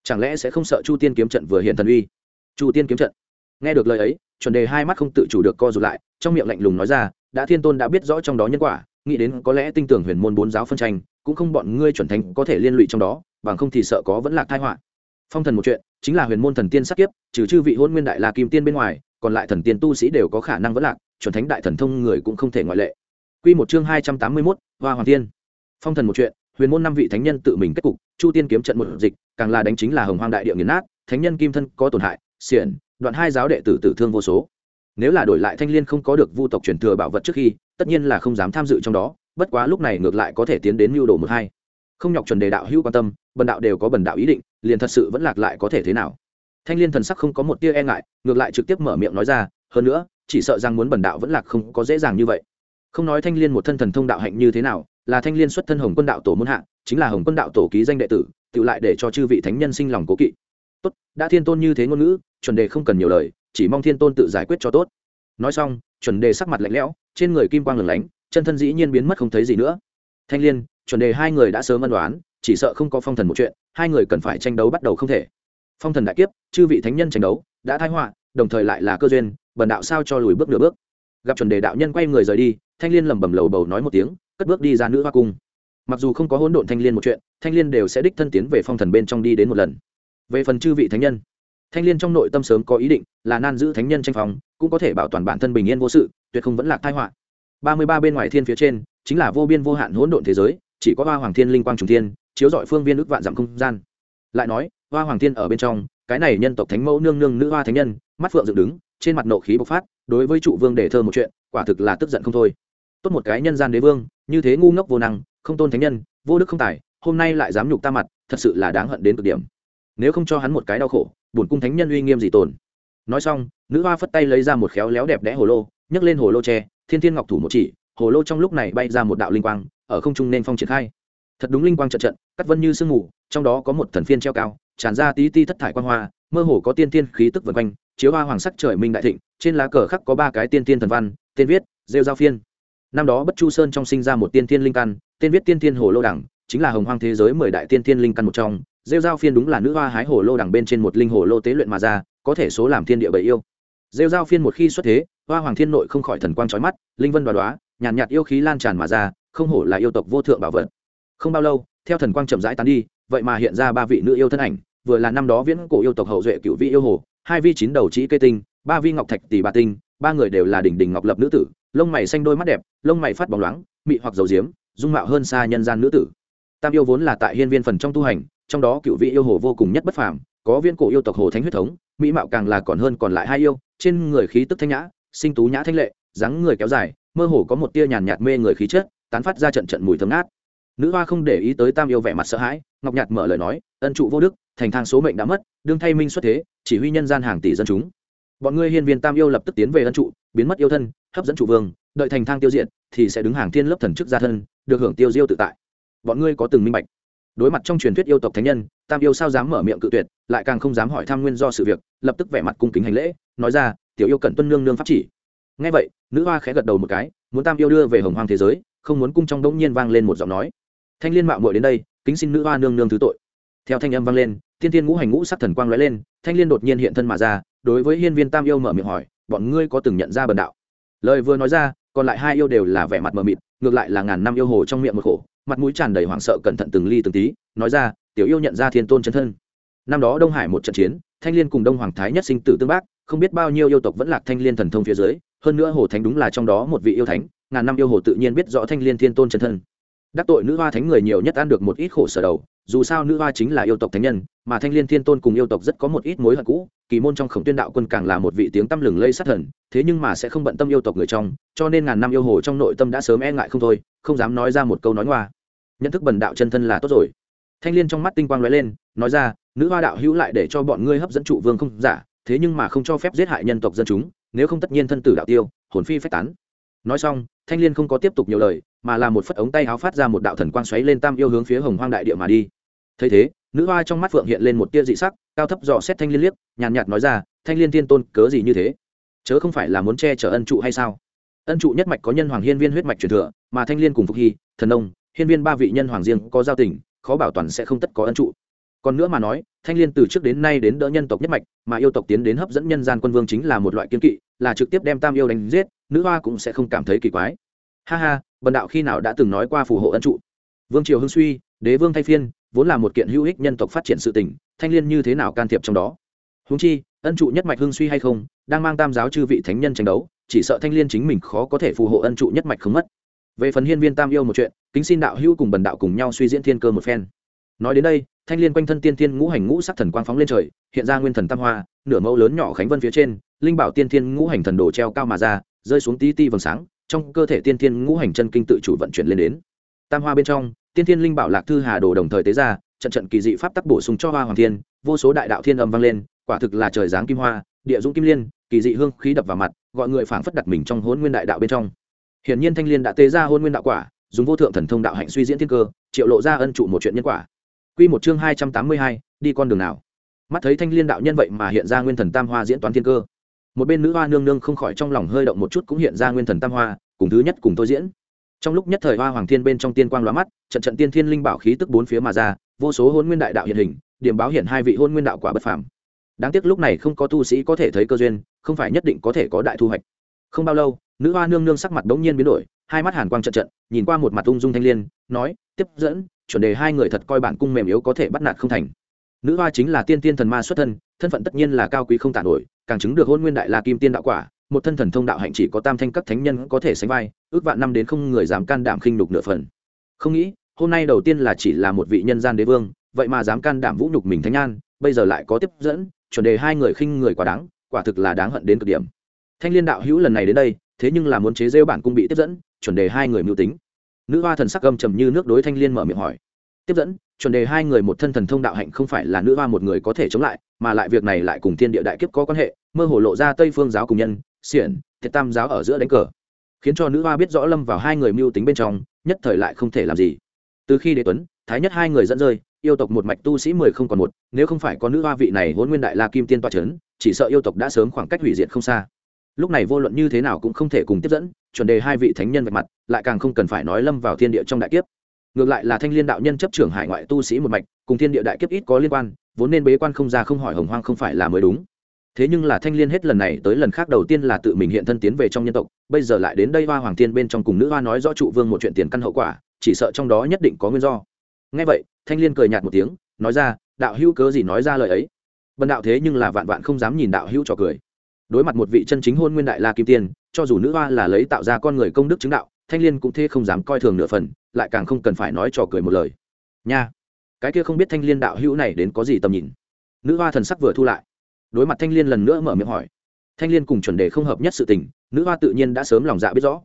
Chẳng lẽ sẽ không sợ chu tiên kiếm trận vừa hiện thần uy? Chu tiên kiếm trận. Nghe được lời ấy chuẩn đề hai mắt không tự chủ được co rụt lại trong miệng lạnh lùng nói ra đã thiên tôn đã biết rõ trong đó nhân quả nghĩ đến có lẽ tinh tưởng huyền môn bốn giáo phân tranh cũng không bọn ngươi chuẩn thánh có thể liên lụy trong đó bằng không thì sợ có vẫn là thai họa. Phong thần một chuyện chính là huyền môn thần tiên sắc kiếp trừ chư vị hôn nguyên đại la kim tiên bên ngoài còn lại thần tiên tu sĩ đều có khả năng vẫn lạc chuẩn thánh đại thần thông người cũng không thể ngoại lệ. Quy một chương hai trăm tám mươi 281, Hoa Hoàng Tiên. Phong thần một chuyện, huyền môn năm vị thánh nhân tự mình kết cục, Chu Tiên kiếm trận một dịch, càng là đánh chính là Hồng Hoang đại địa nghiền nát, thánh nhân kim thân có tổn hại, xiển, đoạn hai giáo đệ tử tử thương vô số. Nếu là đổi lại Thanh Liên không có được vu tộc truyền thừa bảo vật trước khi, tất nhiên là không dám tham dự trong đó, bất quá lúc này ngược lại có thể tiến đến mưu đồ một hai. Không nhọc chuẩn đề đạo hữu quan tâm, bần đạo đều có bần đạo ý định, liền thật sự vẫn lạc lại có thể thế nào? Thanh Liên thần sắc không có một tia e ngại, ngược lại trực tiếp mở miệng nói ra, hơn nữa, chỉ sợ rằng muốn bần đạo vẫn lạc không có dễ dàng như vậy không nói thanh liên một thân thần thông đạo hạnh như thế nào là thanh liên xuất thân hồng quân đạo tổ môn hạ, chính là hồng quân đạo tổ ký danh đệ tử, tự lại để cho chư vị thánh nhân sinh lòng cố kỵ. Tốt, đã thiên tôn như thế ngôn ngữ, chuẩn đề không cần nhiều lời, chỉ mong thiên tôn tự giải quyết cho tốt. Nói xong, chuẩn đề sắc mặt lạnh lẽo, trên người kim quang lửng lánh, chân thân dĩ nhiên biến mất không thấy gì nữa. Thanh liên, chuẩn đề hai người đã sớm ân đoán chỉ sợ không có phong thần một chuyện, hai người cần phải tranh đấu bắt đầu không thể. Phong thần đại kiếp, chư vị thánh nhân tranh đấu, đã thái họa, đồng thời lại là cơ duyên, bần đạo sao cho lùi bước nửa bước. Gặp chuẩn đề đạo nhân quay người rời đi, thanh liên lẩm bẩm lầu bầu nói một tiếng cất bước đi ra nữ hoa cung. Mặc dù không có hỗn độn thanh liên một chuyện, thanh liên đều sẽ đích thân tiến về phong thần bên trong đi đến một lần. Về phần chư vị thánh nhân, thanh liên trong nội tâm sớm có ý định là nan giữ thánh nhân tranh phòng cũng có thể bảo toàn bản thân bình yên vô sự, tuyệt không vẫn lạc thái họa. Ba mươi ba bên ngoài thiên phía trên, chính là vô biên vô hạn hỗn độn thế giới, chỉ có hoa hoàng thiên linh quang trùng thiên, chiếu dọi phương viên ước vạn dặm không gian. Lại nói, hoa hoàng thiên ở bên trong, cái này nhân tộc thánh mẫu nương nương nữ hoa thánh nhân, mắt phượng dựng đứng, trên mặt nộ khí bộc phát, đối với trụ vương để thơ một chuyện, quả thực là tức giận không thôi tốt một cái nhân gian đế vương, như thế ngu ngốc vô năng, không tôn thánh nhân, vô đức không tài, hôm nay lại dám nhục ta mặt, thật sự là đáng hận đến cực điểm. Nếu không cho hắn một cái đau khổ, bổn cung thánh nhân uy nghiêm gì tồn. Nói xong, nữ hoa phất tay lấy ra một khéo léo đẹp đẽ hồ lô, nhấc lên hồ lô tre, thiên thiên ngọc thủ một chỉ, hồ lô trong lúc này bay ra một đạo linh quang, ở không trung nên phong triển khai. Thật đúng linh quang trận trận, cắt vân như sương mù, trong đó có một thần phiên treo cao, tràn ra tí ti thất thải quang hoa, mơ hồ có tiên tiên khí tức vần quanh, chiếu hoa hoàng sắc trời minh đại thịnh, trên lá cờ khắc có ba cái tiên tiên thần văn, tên viết, rêu giao phiên năm đó bất chu sơn trong sinh ra một tiên thiên linh căn tên viết tiên thiên hồ lô đẳng chính là hồng hoang thế giới mười đại tiên thiên linh căn một trong. Rêu giao phiên đúng là nữ hoa hái hồ lô đẳng bên trên một linh hồ lô tế luyện mà ra có thể số làm thiên địa bầy yêu. Rêu giao phiên một khi xuất thế hoa hoàng thiên nội không khỏi thần quang trói mắt linh vân đoá đoá nhàn nhạt, nhạt yêu khí lan tràn mà ra không hổ là yêu tộc vô thượng bảo vật. Không bao lâu theo thần quang chậm rãi tán đi vậy mà hiện ra ba vị nữ yêu thân ảnh vừa là năm đó viễn cổ yêu tộc hậu duệ cựu vị yêu hồ hai vi chín đầu trí cây tinh ba vi ngọc thạch tỷ bà tinh ba người đều là đỉnh đỉnh ngọc lập nữ tử lông mày xanh đôi mắt đẹp, lông mày phát bóng loáng, mị hoặc dầu diếm, dung mạo hơn xa nhân gian nữ tử. Tam yêu vốn là tại hiên viên phần trong tu hành, trong đó cựu vị yêu hồ vô cùng nhất bất phàm, có viên cổ yêu tộc hồ thánh huyết thống, mỹ mạo càng là còn hơn còn lại hai yêu, trên người khí tức thanh nhã, sinh tú nhã thanh lệ, dáng người kéo dài, mơ hồ có một tia nhàn nhạt mê người khí chất, tán phát ra trận trận mùi thơm ngát. Nữ hoa không để ý tới tam yêu vẻ mặt sợ hãi, ngọc nhạt mở lời nói, ân trụ vô đức, thành thang số mệnh đã mất, đương thay minh xuất thế, chỉ huy nhân gian hàng tỷ dân chúng. Bọn ngươi hiên viên tam yêu lập tức tiến về ân trụ, biến mất yêu thân hấp dẫn chủ vương, đợi thành thang tiêu diện thì sẽ đứng hàng thiên lớp thần chức gia thân, được hưởng tiêu diêu tự tại. Bọn ngươi có từng minh bạch. Đối mặt trong truyền thuyết yêu tộc thánh nhân, tam yêu sao dám mở miệng cự tuyệt, lại càng không dám hỏi tham nguyên do sự việc, lập tức vẻ mặt cung kính hành lễ, nói ra, tiểu yêu cần tuân nương nương pháp chỉ. Ngay vậy, nữ hoa khẽ gật đầu một cái, muốn tam yêu đưa về hồng hoang thế giới, không muốn cung trong đống nhiên vang lên một giọng nói. Thanh liên mạo muội đến đây, kính xin nữ hoa nương nương thứ tội. Theo thanh âm vang lên, thiên thiên ngũ hành ngũ sắc thần quang lóe lên, thanh liên đột nhiên hiện thân mà ra, đối với hiên viên tam yêu mở miệng hỏi, bọn ngươi có từng nhận ra bần đạo? Lời vừa nói ra, còn lại hai yêu đều là vẻ mặt mờ mịt, ngược lại là ngàn năm yêu hồ trong miệng một khổ, mặt mũi tràn đầy hoảng sợ cẩn thận từng ly từng tí, nói ra, tiểu yêu nhận ra thiên tôn chân thân. Năm đó đông hải một trận chiến, thanh liên cùng đông hoàng thái nhất sinh tử tương bác, không biết bao nhiêu yêu tộc vẫn lạc thanh liên thần thông phía dưới, hơn nữa hồ thánh đúng là trong đó một vị yêu thánh, ngàn năm yêu hồ tự nhiên biết rõ thanh liên thiên tôn chân thân. Đắc tội nữ hoa thánh người nhiều nhất ăn được một ít khổ sở đầu dù sao nữ hoa chính là yêu tộc thánh nhân, mà thanh liên thiên tôn cùng yêu tộc rất có một ít mối hận cũ, kỳ môn trong khổng tuyên đạo quân càng là một vị tiếng tăm lừng lây sát thần, thế nhưng mà sẽ không bận tâm yêu tộc người trong, cho nên ngàn năm yêu hồ trong nội tâm đã sớm e ngại không thôi, không dám nói ra một câu nói ngoa. Nhận thức bần đạo chân thân là tốt rồi. Thanh liên trong mắt tinh quang lóe lên, nói ra, nữ hoa đạo hữu lại để cho bọn ngươi hấp dẫn trụ vương không giả, thế nhưng mà không cho phép giết hại nhân tộc dân chúng, nếu không tất nhiên thân tử đạo tiêu, hồn phi phách tán. Nói xong, thanh liên không có tiếp tục nhiều lời, mà là một phất ống tay áo phát ra một đạo thần quang xoáy lên tam yêu hướng phía hồng hoang đại địa mà đi thấy thế, nữ hoa trong mắt phượng hiện lên một tia dị sắc, cao thấp dò xét thanh liên liếc, nhàn nhạt nói ra, thanh liên tiên tôn, cớ gì như thế? Chớ không phải là muốn che chở ân trụ hay sao? Ân trụ nhất mạch có nhân hoàng hiên viên huyết mạch truyền thừa, mà thanh liên cùng phục hy, thần ông hiên viên ba vị nhân hoàng riêng có giao tình, khó bảo toàn sẽ không tất có ân trụ. Còn nữa mà nói, thanh liên từ trước đến nay đến đỡ nhân tộc nhất mạch, mà yêu tộc tiến đến hấp dẫn nhân gian quân vương chính là một loại kiên kỵ, là trực tiếp đem tam yêu đánh giết, nữ hoa cũng sẽ không cảm thấy kỳ quái. Ha ha, bần đạo khi nào đã từng nói qua phù hộ ân trụ? Vương triều hưng suy, đế vương thay phiên vốn là một kiện hữu ích nhân tộc phát triển sự tình, thanh liên như thế nào can thiệp trong đó? Húng chi, ân trụ nhất mạch hưng suy hay không, đang mang tam giáo chư vị thánh nhân tranh đấu, chỉ sợ thanh liên chính mình khó có thể phù hộ ân trụ nhất mạch không mất. Về phần hiên viên tam yêu một chuyện, kính xin đạo hữu cùng bần đạo cùng nhau suy diễn thiên cơ một phen. Nói đến đây, thanh liên quanh thân tiên thiên ngũ hành ngũ sắc thần quang phóng lên trời, hiện ra nguyên thần tam hoa, nửa mẫu lớn nhỏ khánh vân phía trên, linh bảo tiên thiên ngũ hành thần đồ treo cao mà ra, rơi xuống tí ti vầng sáng, trong cơ thể tiên thiên ngũ hành chân kinh tự chủ vận chuyển lên đến tam hoa bên trong tiên thiên linh bảo lạc thư hà đồ đồng thời tế ra trận trận kỳ dị pháp tắc bổ sung cho hoa hoàng thiên vô số đại đạo thiên âm vang lên quả thực là trời giáng kim hoa địa dũng kim liên kỳ dị hương khí đập vào mặt gọi người phảng phất đặt mình trong hôn nguyên đại đạo bên trong hiển nhiên thanh liên đã tế ra hôn nguyên đạo quả dùng vô thượng thần thông đạo hạnh suy diễn thiên cơ triệu lộ ra ân trụ một chuyện nhân quả Quy một chương hai trăm tám mươi hai, đi con đường nào? Mắt thấy Thanh Liên đạo nhân vậy mà hiện ra nguyên thần tam hoa diễn toán thiên cơ. Một bên nữ hoa nương nương không khỏi trong lòng hơi động một chút cũng hiện ra nguyên thần tam hoa, cùng thứ nhất cùng tôi diễn. Trong lúc nhất thời hoa hoàng thiên bên trong tiên quang lóa mắt, trận trận tiên thiên linh bảo khí tức bốn phía mà ra, vô số hôn nguyên đại đạo hiện hình, điểm báo hiện hai vị hôn nguyên đạo quả bất phàm. Đáng tiếc lúc này không có tu sĩ có thể thấy cơ duyên, không phải nhất định có thể có đại thu hoạch. Không bao lâu, nữ hoa nương nương sắc mặt đống nhiên biến đổi, hai mắt hàn quang trận trận, nhìn qua một mặt ung dung thanh liên, nói: "Tiếp dẫn, chuẩn đề hai người thật coi bản cung mềm yếu có thể bắt nạt không thành nữ hoa chính là tiên tiên thần ma xuất thân thân phận tất nhiên là cao quý không tàn nổi càng chứng được hôn nguyên đại la kim tiên đạo quả một thân thần thông đạo hạnh chỉ có tam thanh các thánh nhân có thể sánh vai, ước vạn năm đến không người dám can đảm khinh nhục nửa phần. Không nghĩ, hôm nay đầu tiên là chỉ là một vị nhân gian đế vương, vậy mà dám can đảm vũ nhục mình thánh an bây giờ lại có tiếp dẫn, chuẩn đề hai người khinh người quá đáng, quả thực là đáng hận đến cực điểm. Thanh liên đạo hữu lần này đến đây, thế nhưng là muốn chế rêu bản cung bị tiếp dẫn, chuẩn đề hai người mưu tính. Nữ hoa thần sắc gầm trầm như nước đối thanh liên mở miệng hỏi. Tiếp dẫn, chuẩn đề hai người một thân thần thông đạo hạnh không phải là nữ hoa một người có thể chống lại, mà lại việc này lại cùng thiên địa đại kiếp có quan hệ, mơ hồ lộ ra tây phương giáo cùng nhân xiển, thiệt tam giáo ở giữa đánh cờ. Khiến cho nữ hoa biết rõ lâm vào hai người mưu tính bên trong, nhất thời lại không thể làm gì. Từ khi đế tuấn, thái nhất hai người dẫn rơi, yêu tộc một mạch tu sĩ mười không còn một, nếu không phải có nữ hoa vị này hôn nguyên đại la kim tiên toa c h ấ n chỉ sợ yêu tộc đã sớm khoảng cách hủy diệt không xa. Lúc này vô luận như thế nào cũng không thể cùng tiếp dẫn, chuẩn đề hai vị thánh nhân vạch mặt, lại càng không cần phải nói lâm vào thiên địa trong đại kiếp. Ngược lại là thanh liên đạo nhân chấp trưởng hải ngoại tu sĩ một mạch, cùng thiên địa đại kiếp ít có liên quan, vốn nên bế quan không ra không hỏi hồng hoang không phải là mới đúng thế nhưng là thanh liên hết lần này tới lần khác đầu tiên là tự mình hiện thân tiến về trong nhân tộc, bây giờ lại đến đây hoa hoàng tiên bên trong cùng nữ hoa nói rõ trụ vương một chuyện tiền căn hậu quả, chỉ sợ trong đó nhất định có nguyên do. Ngay vậy, thanh liên cười nhạt một tiếng, nói ra, đạo hữu cớ gì nói ra lời ấy? Bần đạo thế nhưng là vạn vạn không dám nhìn đạo hữu trò cười. Đối mặt một vị chân chính hôn nguyên đại la kim tiên, cho dù nữ hoa là lấy tạo ra con người công đức chứng đạo, thanh liên cũng thế không dám coi thường nửa phần, lại càng không cần phải nói trò cười một lời. Nha, cái kia không biết thanh liên đạo hữu này đến có gì tầm nhìn? Nữ hoa thần sắc vừa thu lại đối mặt thanh liên lần nữa mở miệng hỏi. Thanh liên cùng chuẩn đề không hợp nhất sự tình, nữ hoa tự nhiên đã sớm lòng dạ biết rõ.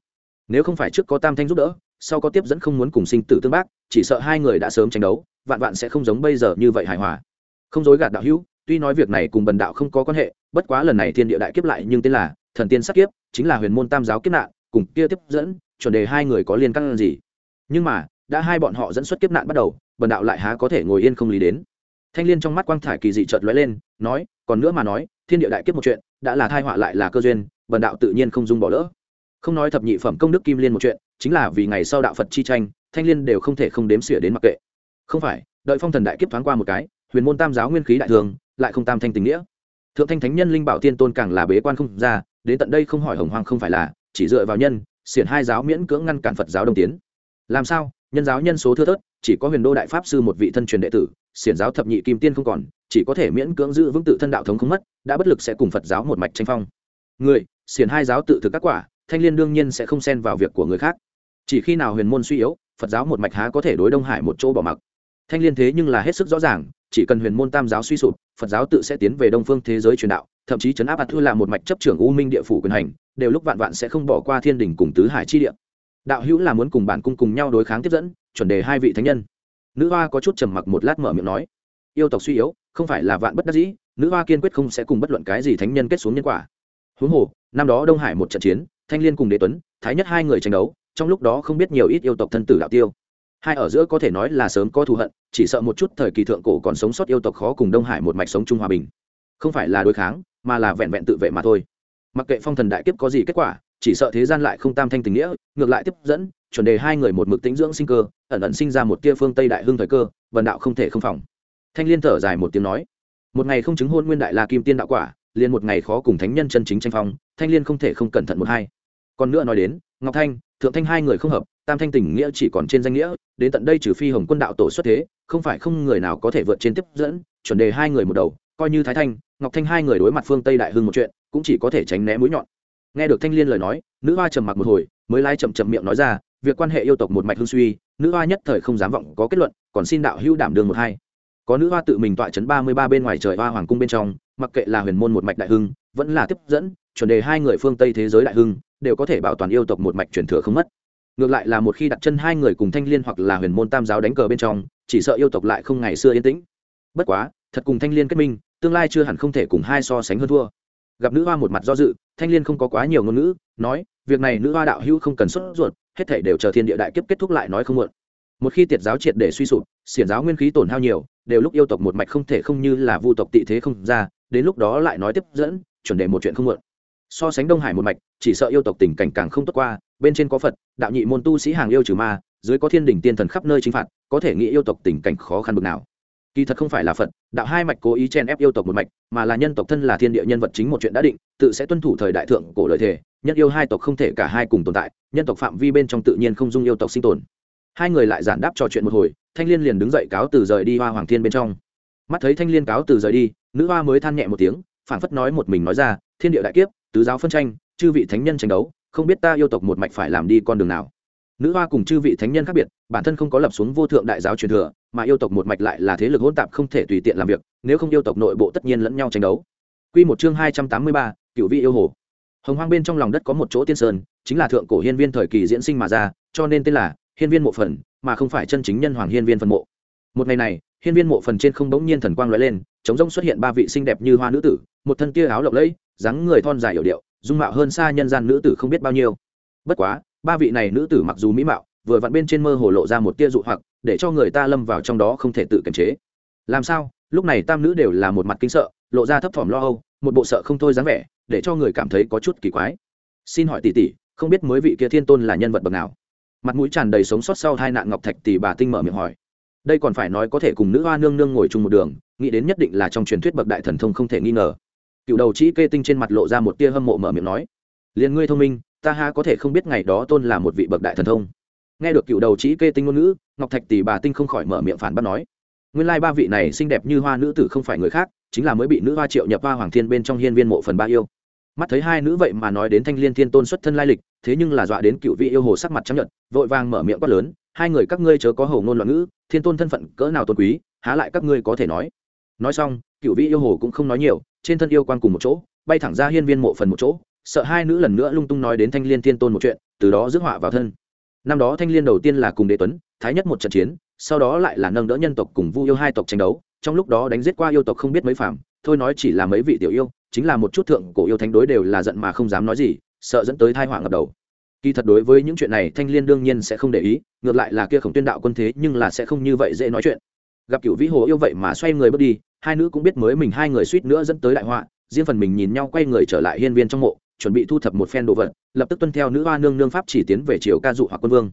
Nếu không phải trước có tam thanh giúp đỡ, sau có tiếp dẫn không muốn cùng sinh tử tương bác, chỉ sợ hai người đã sớm tranh đấu, vạn vạn sẽ không giống bây giờ như vậy hài hòa. Không dối gạt đạo hữu, tuy nói việc này cùng bần đạo không có quan hệ, bất quá lần này thiên địa đại kiếp lại nhưng tên là thần tiên sắc kiếp, chính là huyền môn tam giáo kiếp nạn, cùng kia tiếp dẫn, chuẩn đề hai người có liên căn gì? Nhưng mà, đã hai bọn họ dẫn xuất kiếp nạn bắt đầu, bần đạo lại há có thể ngồi yên không lý đến thanh liên trong mắt quang thải kỳ dị chợt lóe lên, nói, còn nữa mà nói, thiên địa đại kiếp một chuyện, đã là thai họa lại là cơ duyên, bần đạo tự nhiên không dung bỏ lỡ. Không nói thập nhị phẩm công đức kim liên một chuyện, chính là vì ngày sau đạo phật chi tranh, thanh liên đều không thể không đếm xỉa đến mặc kệ. Không phải, đợi phong thần đại kiếp thoáng qua một cái, huyền môn tam giáo nguyên khí đại thường, lại không tam thanh tình nghĩa. Thượng thanh thánh nhân linh bảo tiên tôn càng là bế quan không ra, đến tận đây không hỏi hồng hoang không phải là, chỉ dựa vào nhân, xiển hai giáo miễn cưỡng ngăn cản phật giáo đồng tiến. Làm sao? Nhân giáo nhân số thưa thớt, chỉ có huyền đô đại pháp sư một vị thân truyền đệ tử, xiển giáo thập nhị kim tiên không còn, chỉ có thể miễn cưỡng giữ vững tự thân đạo thống không mất, đã bất lực sẽ cùng phật giáo một mạch tranh phong. Người, xiển hai giáo tự thực các quả, thanh liên đương nhiên sẽ không xen vào việc của người khác. Chỉ khi nào huyền môn suy yếu, phật giáo một mạch há có thể đối đông hải một chỗ bỏ mặc. Thanh liên thế nhưng là hết sức rõ ràng, chỉ cần huyền môn tam giáo suy sụp, phật giáo tự sẽ tiến về đông phương thế giới truyền đạo, thậm chí chấn áp ạt thư là một mạch chấp trưởng u minh địa phủ quyền hành, đều lúc vạn vạn sẽ không bỏ qua thiên đình cùng tứ hải chi địa đạo hữu là muốn cùng bản cung cùng nhau đối kháng tiếp dẫn, chuẩn đề hai vị thánh nhân. Nữ hoa có chút trầm mặc một lát mở miệng nói, yêu tộc suy yếu, không phải là vạn bất đắc dĩ, nữ hoa kiên quyết không sẽ cùng bất luận cái gì thánh nhân kết xuống nhân quả. Huống hồ, năm đó đông hải một trận chiến, thanh liên cùng đế tuấn, thái nhất hai người tranh đấu, trong lúc đó không biết nhiều ít yêu tộc thân tử đạo tiêu. Hai ở giữa có thể nói là sớm có thù hận, chỉ sợ một chút thời kỳ thượng cổ còn sống sót yêu tộc khó cùng đông hải một mạch sống chung hòa bình. Không phải là đối kháng, mà là vẹn vẹn tự vệ mà thôi. Mặc kệ phong thần đại kiếp có gì kết quả chỉ sợ thế gian lại không tam thanh tình nghĩa, ngược lại tiếp dẫn, chuẩn đề hai người một mực tĩnh dưỡng sinh cơ, ẩn ẩn sinh ra một tia phương tây đại hưng thời cơ, vần đạo không thể không phòng. Thanh liên thở dài một tiếng nói, một ngày không chứng hôn nguyên đại la kim tiên đạo quả, liền một ngày khó cùng thánh nhân chân chính tranh phong, thanh liên không thể không cẩn thận một hai. Còn nữa nói đến, ngọc thanh, thượng thanh hai người không hợp, tam thanh tình nghĩa chỉ còn trên danh nghĩa, đến tận đây trừ phi hồng quân đạo tổ xuất thế, không phải không người nào có thể vượt trên tiếp dẫn, chuẩn đề hai người một đầu, coi như thái thanh, ngọc thanh hai người đối mặt phương tây đại hưng một chuyện, cũng chỉ có thể tránh né mũi nhọn nghe được thanh liên lời nói, nữ hoa trầm mặc một hồi, mới lai chậm chậm miệng nói ra, việc quan hệ yêu tộc một mạch hương suy, nữ hoa nhất thời không dám vọng có kết luận, còn xin đạo hữu đảm đường một hai. Có nữ hoa tự mình tọa chấn ba mươi ba bên ngoài trời hoa hoàng cung bên trong, mặc kệ là huyền môn một mạch đại hưng, vẫn là tiếp dẫn, chuẩn đề hai người phương tây thế giới đại hưng, đều có thể bảo toàn yêu tộc một mạch truyền thừa không mất. Ngược lại là một khi đặt chân hai người cùng thanh liên hoặc là huyền môn tam giáo đánh cờ bên trong, chỉ sợ yêu tộc lại không ngày xưa yên tĩnh. Bất quá, thật cùng thanh liên kết minh, tương lai chưa hẳn không thể cùng hai so sánh hơn thua gặp nữ hoa một mặt do dự, thanh liên không có quá nhiều ngôn ngữ, nói, việc này nữ hoa đạo hữu không cần xuất ruột, hết thể đều chờ thiên địa đại kiếp kết thúc lại nói không muộn. Một khi tiệt giáo triệt để suy sụp, xiển giáo nguyên khí tổn hao nhiều, đều lúc yêu tộc một mạch không thể không như là vu tộc tị thế không ra, đến lúc đó lại nói tiếp dẫn, chuẩn đề một chuyện không muộn. So sánh đông hải một mạch, chỉ sợ yêu tộc tình cảnh càng không tốt qua, bên trên có phật, đạo nhị môn tu sĩ hàng yêu trừ ma, dưới có thiên đình tiên thần khắp nơi chính phạt, có thể nghĩ yêu tộc tình cảnh khó khăn bực nào kỳ thật không phải là phật, đạo hai mạch cố ý chen ép yêu tộc một mạch, mà là nhân tộc thân là thiên địa nhân vật chính một chuyện đã định, tự sẽ tuân thủ thời đại thượng cổ lợi thể nhân yêu hai tộc không thể cả hai cùng tồn tại, nhân tộc phạm vi bên trong tự nhiên không dung yêu tộc sinh tồn. Hai người lại giản đáp trò chuyện một hồi, thanh liên liền đứng dậy cáo từ rời đi hoa hoàng thiên bên trong. Mắt thấy thanh liên cáo từ rời đi, nữ hoa mới than nhẹ một tiếng, phảng phất nói một mình nói ra, thiên địa đại kiếp, tứ giáo phân tranh, chư vị thánh nhân tranh đấu, không biết ta yêu tộc một mạch phải làm đi con đường nào. Nữ hoa cùng chư vị thánh nhân khác biệt bản thân không có lập xuống vô thượng đại giáo truyền thừa mà yêu tộc một mạch lại là thế lực hỗn tạp không thể tùy tiện làm việc nếu không yêu tộc nội bộ tất nhiên lẫn nhau tranh đấu. Quy một chương hai trăm tám mươi ba, cựu vị yêu hồ. Hồng hoang bên trong lòng đất có một chỗ tiên sơn chính là thượng cổ hiên viên thời kỳ diễn sinh mà ra cho nên tên là hiên viên mộ phần mà không phải chân chính nhân hoàng hiên viên phần mộ. Một ngày này hiên viên mộ phần trên không bỗng nhiên thần quang lóe lên chống rông xuất hiện ba vị xinh đẹp như hoa nữ tử một thân tia áo lộng lẫy dáng người thon dài hiểu điệu dung mạo hơn xa nhân gian nữ tử không biết bao nhiêu. Bất quá ba vị này nữ tử mặc dù mỹ mạo vừa vặn bên trên mơ hồ lộ ra một tia dụ hoặc, để cho người ta lâm vào trong đó không thể tự kiềm chế. Làm sao? Lúc này tam nữ đều là một mặt kinh sợ, lộ ra thấp thỏm lo âu, một bộ sợ không thôi dáng vẻ, để cho người cảm thấy có chút kỳ quái. Xin hỏi tỷ tỷ, không biết mới vị kia thiên tôn là nhân vật bậc nào? Mặt mũi tràn đầy sống sót sau hai nạn ngọc thạch tỷ bà tinh mở miệng hỏi. Đây còn phải nói có thể cùng nữ hoa nương nương ngồi chung một đường, nghĩ đến nhất định là trong truyền thuyết bậc đại thần thông không thể nghi ngờ. Cựu đầu chỉ kê tinh trên mặt lộ ra một tia hâm mộ mở miệng nói. Liền ngươi thông minh, ta ha có thể không biết ngày đó tôn là một vị bậc đại thần thông nghe được cựu đầu chỉ kê tinh ngôn ngữ, ngọc thạch tỷ bà tinh không khỏi mở miệng phản bác nói, nguyên lai ba vị này xinh đẹp như hoa nữ tử không phải người khác, chính là mới bị nữ hoa triệu nhập hoa hoàng thiên bên trong hiên viên mộ phần ba yêu. Mắt thấy hai nữ vậy mà nói đến thanh liên thiên tôn xuất thân lai lịch, thế nhưng là dọa đến cựu vị yêu hồ sắc mặt chấp nhận vội vàng mở miệng quát lớn, hai người các ngươi chớ có hầu ngôn loạn ngữ, thiên tôn thân phận cỡ nào tôn quý, há lại các ngươi có thể nói? Nói xong, cựu vị yêu hồ cũng không nói nhiều, trên thân yêu quan cùng một chỗ, bay thẳng ra hiên viên mộ phần một chỗ, sợ hai nữ lần nữa lung tung nói đến thanh liên thiên tôn một chuyện, từ đó rước họa vào thân năm đó thanh liên đầu tiên là cùng đế tuấn, thái nhất một trận chiến, sau đó lại là nâng đỡ nhân tộc cùng vu yêu hai tộc tranh đấu, trong lúc đó đánh giết qua yêu tộc không biết mấy phạm thôi nói chỉ là mấy vị tiểu yêu, chính là một chút thượng cổ yêu thánh đối đều là giận mà không dám nói gì, sợ dẫn tới thai họa ngập đầu. Kỳ thật đối với những chuyện này thanh liên đương nhiên sẽ không để ý, ngược lại là kia khổng tuyên đạo quân thế nhưng là sẽ không như vậy dễ nói chuyện. Gặp cựu vĩ hồ yêu vậy mà xoay người bước đi, hai nữ cũng biết mới mình hai người suýt nữa dẫn tới đại họa, riêng phần mình nhìn nhau quay người trở lại hiên viên trong mộ chuẩn bị thu thập một phen đồ vật, lập tức tuân theo nữ hoa nương nương pháp chỉ tiến về triều ca dụ hoặc quân vương.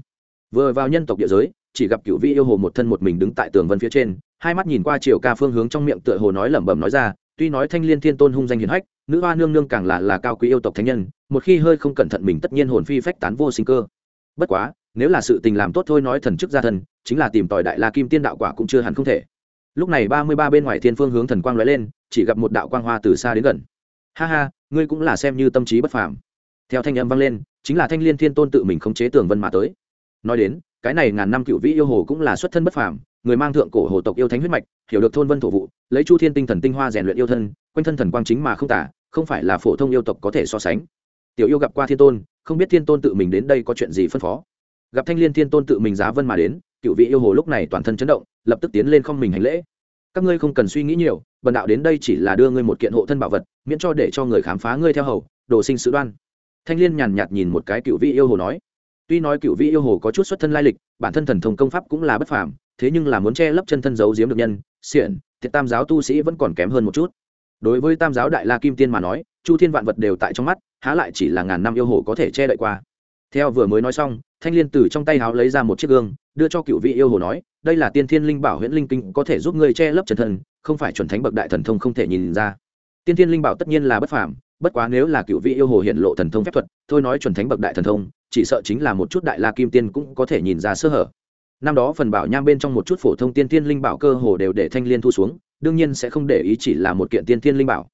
Vừa vào nhân tộc địa giới, chỉ gặp cựu vi yêu hồ một thân một mình đứng tại tường vân phía trên, hai mắt nhìn qua triều ca phương hướng trong miệng tựa hồ nói lẩm bẩm nói ra, tuy nói thanh liên thiên tôn hung danh hiền hách, nữ hoa nương nương càng là là cao quý yêu tộc thánh nhân, một khi hơi không cẩn thận mình tất nhiên hồn phi phách tán vô sinh cơ. Bất quá, nếu là sự tình làm tốt thôi nói thần chức gia thần, chính là tìm tòi đại la kim tiên đạo quả cũng chưa hẳn không thể. Lúc này ba mươi ba bên ngoài thiên phương hướng thần quang lóe lên, chỉ gặp một đạo quang hoa từ xa đến gần ha ha, ngươi cũng là xem như tâm trí bất phàm. Theo thanh âm vang lên, chính là thanh liên thiên tôn tự mình khống chế tường vân mà tới. Nói đến, cái này ngàn năm cựu vĩ yêu hồ cũng là xuất thân bất phàm, người mang thượng cổ hồ tộc yêu thánh huyết mạch, hiểu được thôn vân thổ vụ, lấy chu thiên tinh thần tinh hoa rèn luyện yêu thân, quanh thân thần quang chính mà không tả, không phải là phổ thông yêu tộc có thể so sánh. Tiểu yêu gặp qua thiên tôn, không biết thiên tôn tự mình đến đây có chuyện gì phân phó. Gặp thanh liên thiên tôn tự mình giá vân mà đến, cựu vị yêu hồ lúc này toàn thân chấn động, lập tức tiến lên không mình hành lễ. Các ngươi không cần suy nghĩ nhiều, bần đạo đến đây chỉ là đưa ngươi một kiện hộ thân bảo vật miễn cho để cho người khám phá ngươi theo hầu, đồ sinh sự đoan. Thanh liên nhàn nhạt nhìn một cái cựu vị yêu hồ nói, tuy nói cựu vị yêu hồ có chút xuất thân lai lịch, bản thân thần thông công pháp cũng là bất phàm, thế nhưng là muốn che lấp chân thân giấu giếm được nhân, xiển thiệt tam giáo tu sĩ vẫn còn kém hơn một chút. Đối với tam giáo đại la kim tiên mà nói, chu thiên vạn vật đều tại trong mắt, há lại chỉ là ngàn năm yêu hồ có thể che đậy qua. Theo vừa mới nói xong, thanh liên từ trong tay háo lấy ra một chiếc gương, đưa cho cựu vị yêu hồ nói, đây là tiên thiên linh bảo huyễn linh kinh có thể giúp ngươi che lấp chân thân, không phải chuẩn thánh bậc đại thần thông không thể nhìn ra tiên thiên linh bảo tất nhiên là bất phàm, bất quá nếu là cựu vị yêu hồ hiện lộ thần thông phép thuật, thôi nói chuẩn thánh bậc đại thần thông, chỉ sợ chính là một chút đại la kim tiên cũng có thể nhìn ra sơ hở. Năm đó phần bảo nham bên trong một chút phổ thông tiên thiên linh bảo cơ hồ đều để thanh liên thu xuống, đương nhiên sẽ không để ý chỉ là một kiện tiên thiên linh bảo.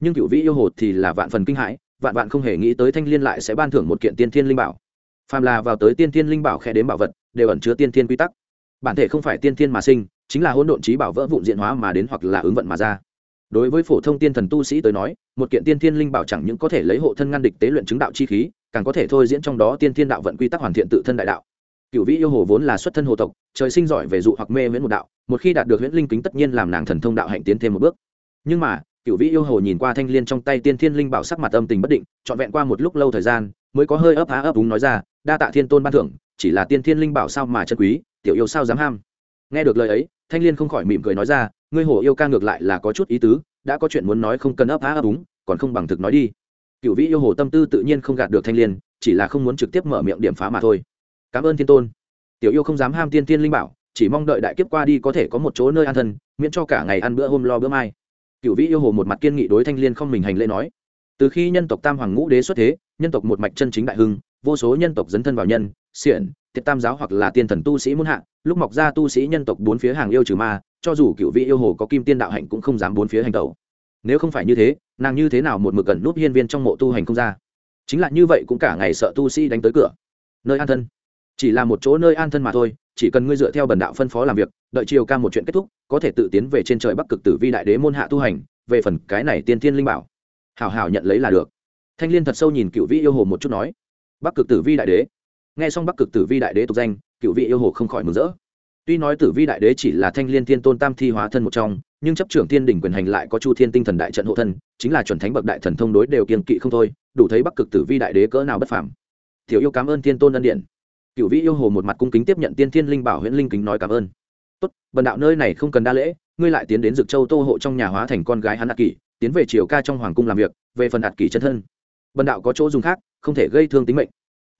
Nhưng cựu vị yêu hồ thì là vạn phần kinh hãi, vạn vạn không hề nghĩ tới thanh liên lại sẽ ban thưởng một kiện tiên thiên linh bảo. Phàm là vào tới tiên thiên linh bảo khe đến bảo vật, đều ẩn chứa tiên thiên quy tắc. Bản thể không phải tiên thiên mà sinh, chính là hỗn độn trí bảo vỡ vụn diện hóa mà đến hoặc là ứng vận mà ra đối với phổ thông tiên thần tu sĩ tới nói, một kiện tiên thiên linh bảo chẳng những có thể lấy hộ thân ngăn địch tế luyện chứng đạo chi khí, càng có thể thôi diễn trong đó tiên thiên đạo vận quy tắc hoàn thiện tự thân đại đạo. Cựu vĩ yêu hồ vốn là xuất thân hồ tộc, trời sinh giỏi về dụ hoặc mê miễn một đạo, một khi đạt được huyễn linh kính tất nhiên làm nàng thần thông đạo hạnh tiến thêm một bước. Nhưng mà cựu vĩ yêu hồ nhìn qua thanh l i ê n trong tay tiên thiên linh bảo sắc mặt âm tình bất định, trọn vẹn qua một lúc lâu thời gian, mới có hơi ấp á ấp úng nói ra, đa tạ thiên tôn ban thưởng, chỉ là tiên thiên linh bảo sao mà chân quý, tiểu yêu sao dám ham? Nghe được lời ấy, thanh l i ê n không khỏi mỉm cười nói ra ngươi hồ yêu ca ngược lại là có chút ý tứ, đã có chuyện muốn nói không cần ấp á ấp úng, còn không bằng thực nói đi. Cựu vĩ yêu hồ tâm tư tự nhiên không gạt được thanh l i ê n chỉ là không muốn trực tiếp mở miệng điểm phá mà thôi. Cảm ơn thiên tôn. Tiểu yêu không dám ham tiên tiên linh bảo, chỉ mong đợi đại kiếp qua đi có thể có một chỗ nơi an thân, miễn cho cả ngày ăn bữa hôm lo bữa mai. Cựu vĩ yêu hồ một mặt kiên nghị đối thanh liên không mình hành lễ nói. Từ khi nhân tộc tam hoàng ngũ đế xuất thế, nhân tộc một mạch chân chính đại hưng, vô số nhân tộc dấn thân vào nhân, xiển tiết tam giáo hoặc là tiên thần tu sĩ muốn hạ lúc mọc ra tu sĩ nhân tộc bốn phía hàng yêu trừ ma, cho dù cựu vị yêu hồ có kim tiên đạo hạnh cũng không dám bốn phía hành tẩu. Nếu không phải như thế, nàng như thế nào một mực gần nút hiên viên trong mộ tu hành không ra? Chính là như vậy cũng cả ngày sợ tu sĩ đánh tới cửa. Nơi an thân. Chỉ là một chỗ nơi an thân mà thôi, chỉ cần ngươi dựa theo bần đạo phân phó làm việc, đợi chiều ca một chuyện kết thúc, có thể tự tiến về trên trời bắc cực tử vi đại đế môn hạ tu hành, về phần cái này tiên thiên linh bảo. Hảo hảo nhận lấy là được. Thanh liên thật sâu nhìn cựu vị yêu hồ một chút nói, bắc cực tử vi đại đế. Nghe xong bắc cực tử vi đại đế tục danh cựu vị yêu hồ không khỏi mừng rỡ. Tuy nói tử vi đại đế chỉ là thanh liên thiên tôn tam thi hóa thân một trong, nhưng chấp trưởng thiên đỉnh quyền hành lại có chu thiên tinh thần đại trận hộ thân, chính là chuẩn thánh bậc đại thần thông đối đều kiên kỵ không thôi, đủ thấy bắc cực tử vi đại đế cỡ nào bất phàm. Tiểu yêu cảm ơn thiên tôn ân điện cựu vị yêu hồ một mặt cung kính tiếp nhận tiên thiên linh bảo huyễn linh kính nói cảm ơn. Tốt, bần đạo nơi này không cần đa lễ, ngươi lại tiến đến dực châu tô hộ trong nhà hóa thành con gái hắn đạt kỷ, tiến về triều ca trong hoàng cung làm việc, về phần đạt kỷ chân thân. Bần đạo có chỗ dùng khác, không thể gây thương tính mệnh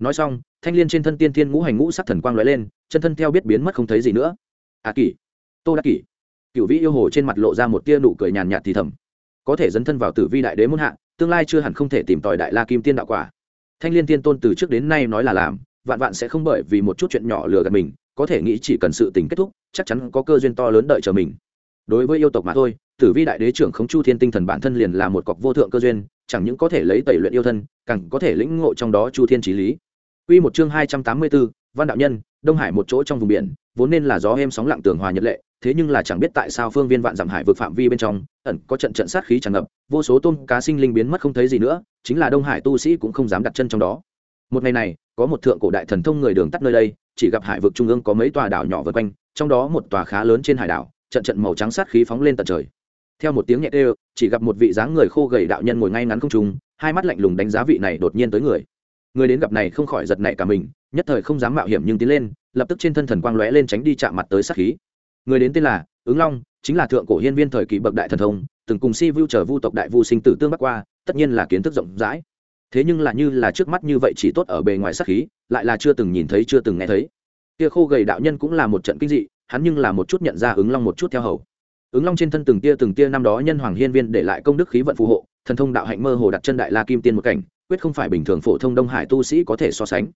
nói xong, thanh l i ê n trên thân tiên thiên ngũ hành ngũ sắc thần quang lóe lên, chân thân theo biết biến mất không thấy gì nữa. À kỷ, tô đắc kỷ. Cựu vĩ yêu hồ trên mặt lộ ra một tia nụ cười nhàn nhạt thì thầm. Có thể dấn thân vào tử vi đại đế muôn hạ, tương lai chưa hẳn không thể tìm tòi đại la kim tiên đạo quả. Thanh l i ê n tiên tôn từ trước đến nay nói là làm, vạn vạn sẽ không bởi vì một chút chuyện nhỏ lừa gạt mình, có thể nghĩ chỉ cần sự tình kết thúc, chắc chắn có cơ duyên to lớn đợi chờ mình. Đối với yêu tộc mà thôi, tử vi đại đế trưởng khống chu thiên tinh thần bản thân liền là một cọc vô thượng cơ duyên, chẳng những có thể lấy tẩy luyện yêu thân, càng có thể lĩnh ngộ trong đó chu thiên trí lý. Quy một chương hai trăm tám mươi 284, Văn đạo nhân, đông hải một chỗ trong vùng biển vốn nên là gió êm sóng lặng tường hòa nhật lệ thế nhưng là chẳng biết tại sao phương viên vạn giảm hải vực phạm vi bên trong ẩn có trận trận sát khí tràn ngập vô số tôm cá sinh linh biến mất không thấy gì nữa chính là đông hải tu sĩ cũng không dám đặt chân trong đó. Một ngày này có một thượng cổ đại thần thông người đường tắt nơi đây chỉ gặp hải vực trung ương có mấy tòa đảo nhỏ vây quanh trong đó một tòa khá lớn trên hải đảo trận trận màu trắng sát khí phóng lên tận trời. Theo một tiếng nhẹ kêu, chỉ gặp một vị dáng người khô gầy đạo nhân ngồi ngay ngắn không trung hai mắt lạnh lùng đánh giá vị này đột nhiên tới người người đến gặp này không khỏi giật nảy cả mình, nhất thời không dám mạo hiểm nhưng tiến lên, lập tức trên thân thần quang lóe lên tránh đi chạm mặt tới sát khí. Người đến tên là ứng long, chính là thượng cổ hiên viên thời kỳ bậc đại thần thông, từng cùng si vu trở vu tộc đại vu sinh tử tương bắc qua, tất nhiên là kiến thức rộng rãi. Thế nhưng là như là trước mắt như vậy chỉ tốt ở bề ngoài sát khí, lại là chưa từng nhìn thấy, chưa từng nghe thấy. Kia khô gầy đạo nhân cũng là một trận kinh dị, hắn nhưng là một chút nhận ra ứng long một chút theo hầu. Ứng long trên thân từng tia từng tia năm đó nhân hoàng hiên viên để lại công đức khí vận phù hộ thần thông đạo hạnh mơ hồ đặt chân đại la kim tiên một cảnh, quyết không phải bình thường phổ thông đông hải tu sĩ có thể so sánh.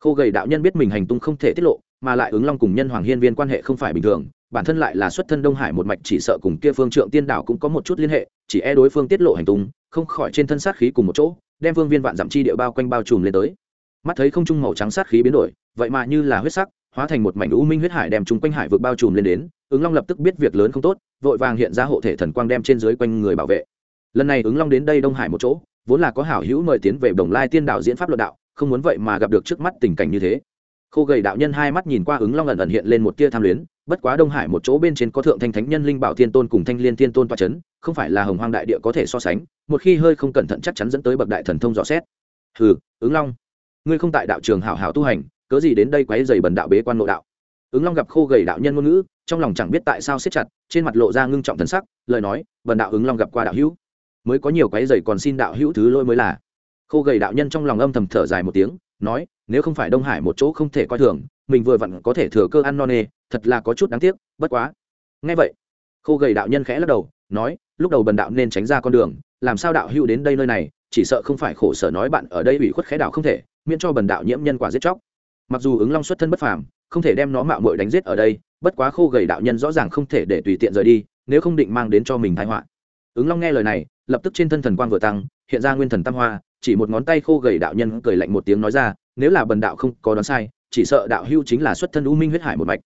Khô gầy đạo nhân biết mình hành tung không thể tiết lộ, mà lại ứng long cùng nhân hoàng hiên viên quan hệ không phải bình thường, bản thân lại là xuất thân đông hải một mạch chỉ sợ cùng kia phương trượng tiên đảo cũng có một chút liên hệ, chỉ e đối phương tiết lộ hành tung, không khỏi trên thân sát khí cùng một chỗ, đem phương viên vạn dặm chi địa bao quanh bao trùm lên tới. Mắt thấy không trung màu trắng sát khí biến đổi, vậy mà như là huyết sắc, hóa thành một mảnh u minh huyết hải đem chúng quanh hải vượt bao trùm lên đến, ứng long lập tức biết việc lớn không tốt, vội vàng hiện ra hộ thể thần quang đem trên dưới quanh người bảo vệ lần này ứng long đến đây đông hải một chỗ, vốn là có hảo hữu mời tiến về đồng lai tiên đạo diễn pháp luận đạo, không muốn vậy mà gặp được trước mắt tình cảnh như thế. Khô gầy đạo nhân hai mắt nhìn qua ứng long ẩn ẩn hiện lên một tia tham luyến, bất quá đông hải một chỗ bên trên có thượng thanh thánh nhân linh bảo thiên tôn cùng thanh liên thiên tôn toa c h ấ n không phải là hồng hoang đại địa có thể so sánh, một khi hơi không cẩn thận chắc chắn dẫn tới bậc đại thần thông rõ xét. Hừ, ứng long, ngươi không tại đạo trường hảo hảo tu hành, cớ gì đến đây quấy dày bần đạo bế quan nội đạo? Ứng long gặp khô gầy đạo nhân ngôn ngữ, trong lòng chẳng biết tại sao siết chặt, trên mặt lộ ra ngưng trọng thần sắc, lời nói, bần đạo ứng long gặp qua đạo hữu mới có nhiều quái dày còn xin đạo hữu thứ lỗi mới là. Khô gầy đạo nhân trong lòng âm thầm thở dài một tiếng, nói, nếu không phải đông hải một chỗ không thể coi thường, mình vừa vặn có thể thừa cơ ăn no nê, thật là có chút đáng tiếc, bất quá. Ngay vậy, khô gầy đạo nhân khẽ lắc đầu, nói, lúc đầu bần đạo nên tránh ra con đường, làm sao đạo hữu đến đây nơi này, chỉ sợ không phải khổ sở nói bạn ở đây ủy khuất khẽ đạo không thể, miễn cho bần đạo nhiễm nhân quả giết chóc. Mặc dù ứng long xuất thân bất phàm, không thể đem nó mạo muội đánh giết ở đây, bất quá khô gầy đạo nhân rõ ràng không thể để tùy tiện rời đi, nếu không định mang đến cho mình thái họa. Ứng long nghe lời này lập tức trên thân thần quang vừa tăng, hiện ra nguyên thần tam hoa, chỉ một ngón tay khô gầy đạo nhân cười lạnh một tiếng nói ra, nếu là bần đạo không có đoán sai, chỉ sợ đạo hưu chính là xuất thân u minh huyết hải một mạch.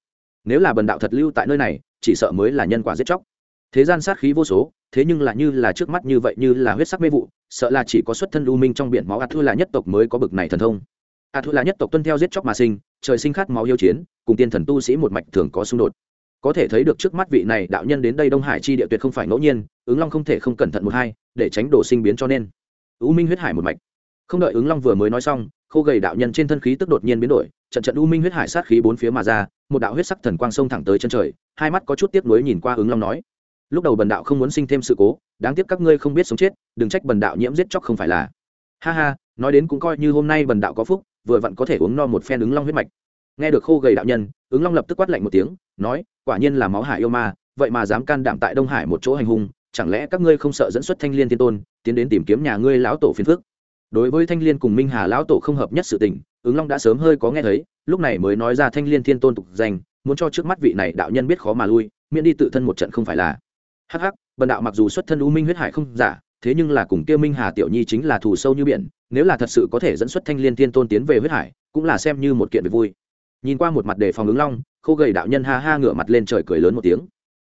Nếu là bần đạo thật lưu tại nơi này, chỉ sợ mới là nhân quả giết chóc. Thế gian sát khí vô số, thế nhưng là như là trước mắt như vậy như là huyết sắc mê vụ, sợ là chỉ có xuất thân u minh trong biển máu a thu là nhất tộc mới có bực này thần thông. A thu là nhất tộc tuân theo giết chóc mà sinh, trời sinh khát máu yêu chiến, cùng tiên thần tu sĩ một mạch thường có xung đột có thể thấy được trước mắt vị này đạo nhân đến đây đông hải chi địa tuyệt không phải ngẫu nhiên, ứng long không thể không cẩn thận một hai, để tránh đổ sinh biến cho nên. U minh huyết hải một mạch. Không đợi ứng long vừa mới nói xong, khô gầy đạo nhân trên thân khí tức đột nhiên biến đổi, trận trận u minh huyết hải sát khí bốn phía mà ra, một đạo huyết sắc thần quang sông thẳng tới chân trời, hai mắt có chút tiếc nuối nhìn qua ứng long nói. Lúc đầu bần đạo không muốn sinh thêm sự cố, đáng tiếc các ngươi không biết sống chết, đừng trách bần đạo nhiễm giết chóc không phải là. Ha ha, nói đến cũng coi như hôm nay bần đạo có phúc, vừa vặn có thể uống no một phen ứng long huyết mạch nghe được khô gầy đạo nhân, ứng long lập tức quát lạnh một tiếng, nói, quả nhiên là máu hải yêu ma, vậy mà dám can đảm tại đông hải một chỗ hành hung, chẳng lẽ các ngươi không sợ dẫn xuất thanh liên thiên tôn, tiến đến tìm kiếm nhà ngươi lão tổ phiền phước đối với thanh liên cùng minh hà lão tổ không hợp nhất sự tình, ứng long đã sớm hơi có nghe thấy, lúc này mới nói ra thanh liên thiên tôn tục danh, muốn cho trước mắt vị này đạo nhân biết khó mà lui, miễn đi tự thân một trận không phải là. Hắc hắc, bần đạo mặc dù xuất thân u minh huyết hải không giả, thế nhưng là cùng kia minh hà tiểu nhi chính là thù sâu như biển, nếu là thật sự có thể dẫn xuất thanh liên thiên tôn tiến về huyết hải, cũng là xem như một kiện việc vui nhìn qua một mặt để phòng ứng long, khô gầy đạo nhân ha ha ngửa mặt lên trời cười lớn một tiếng.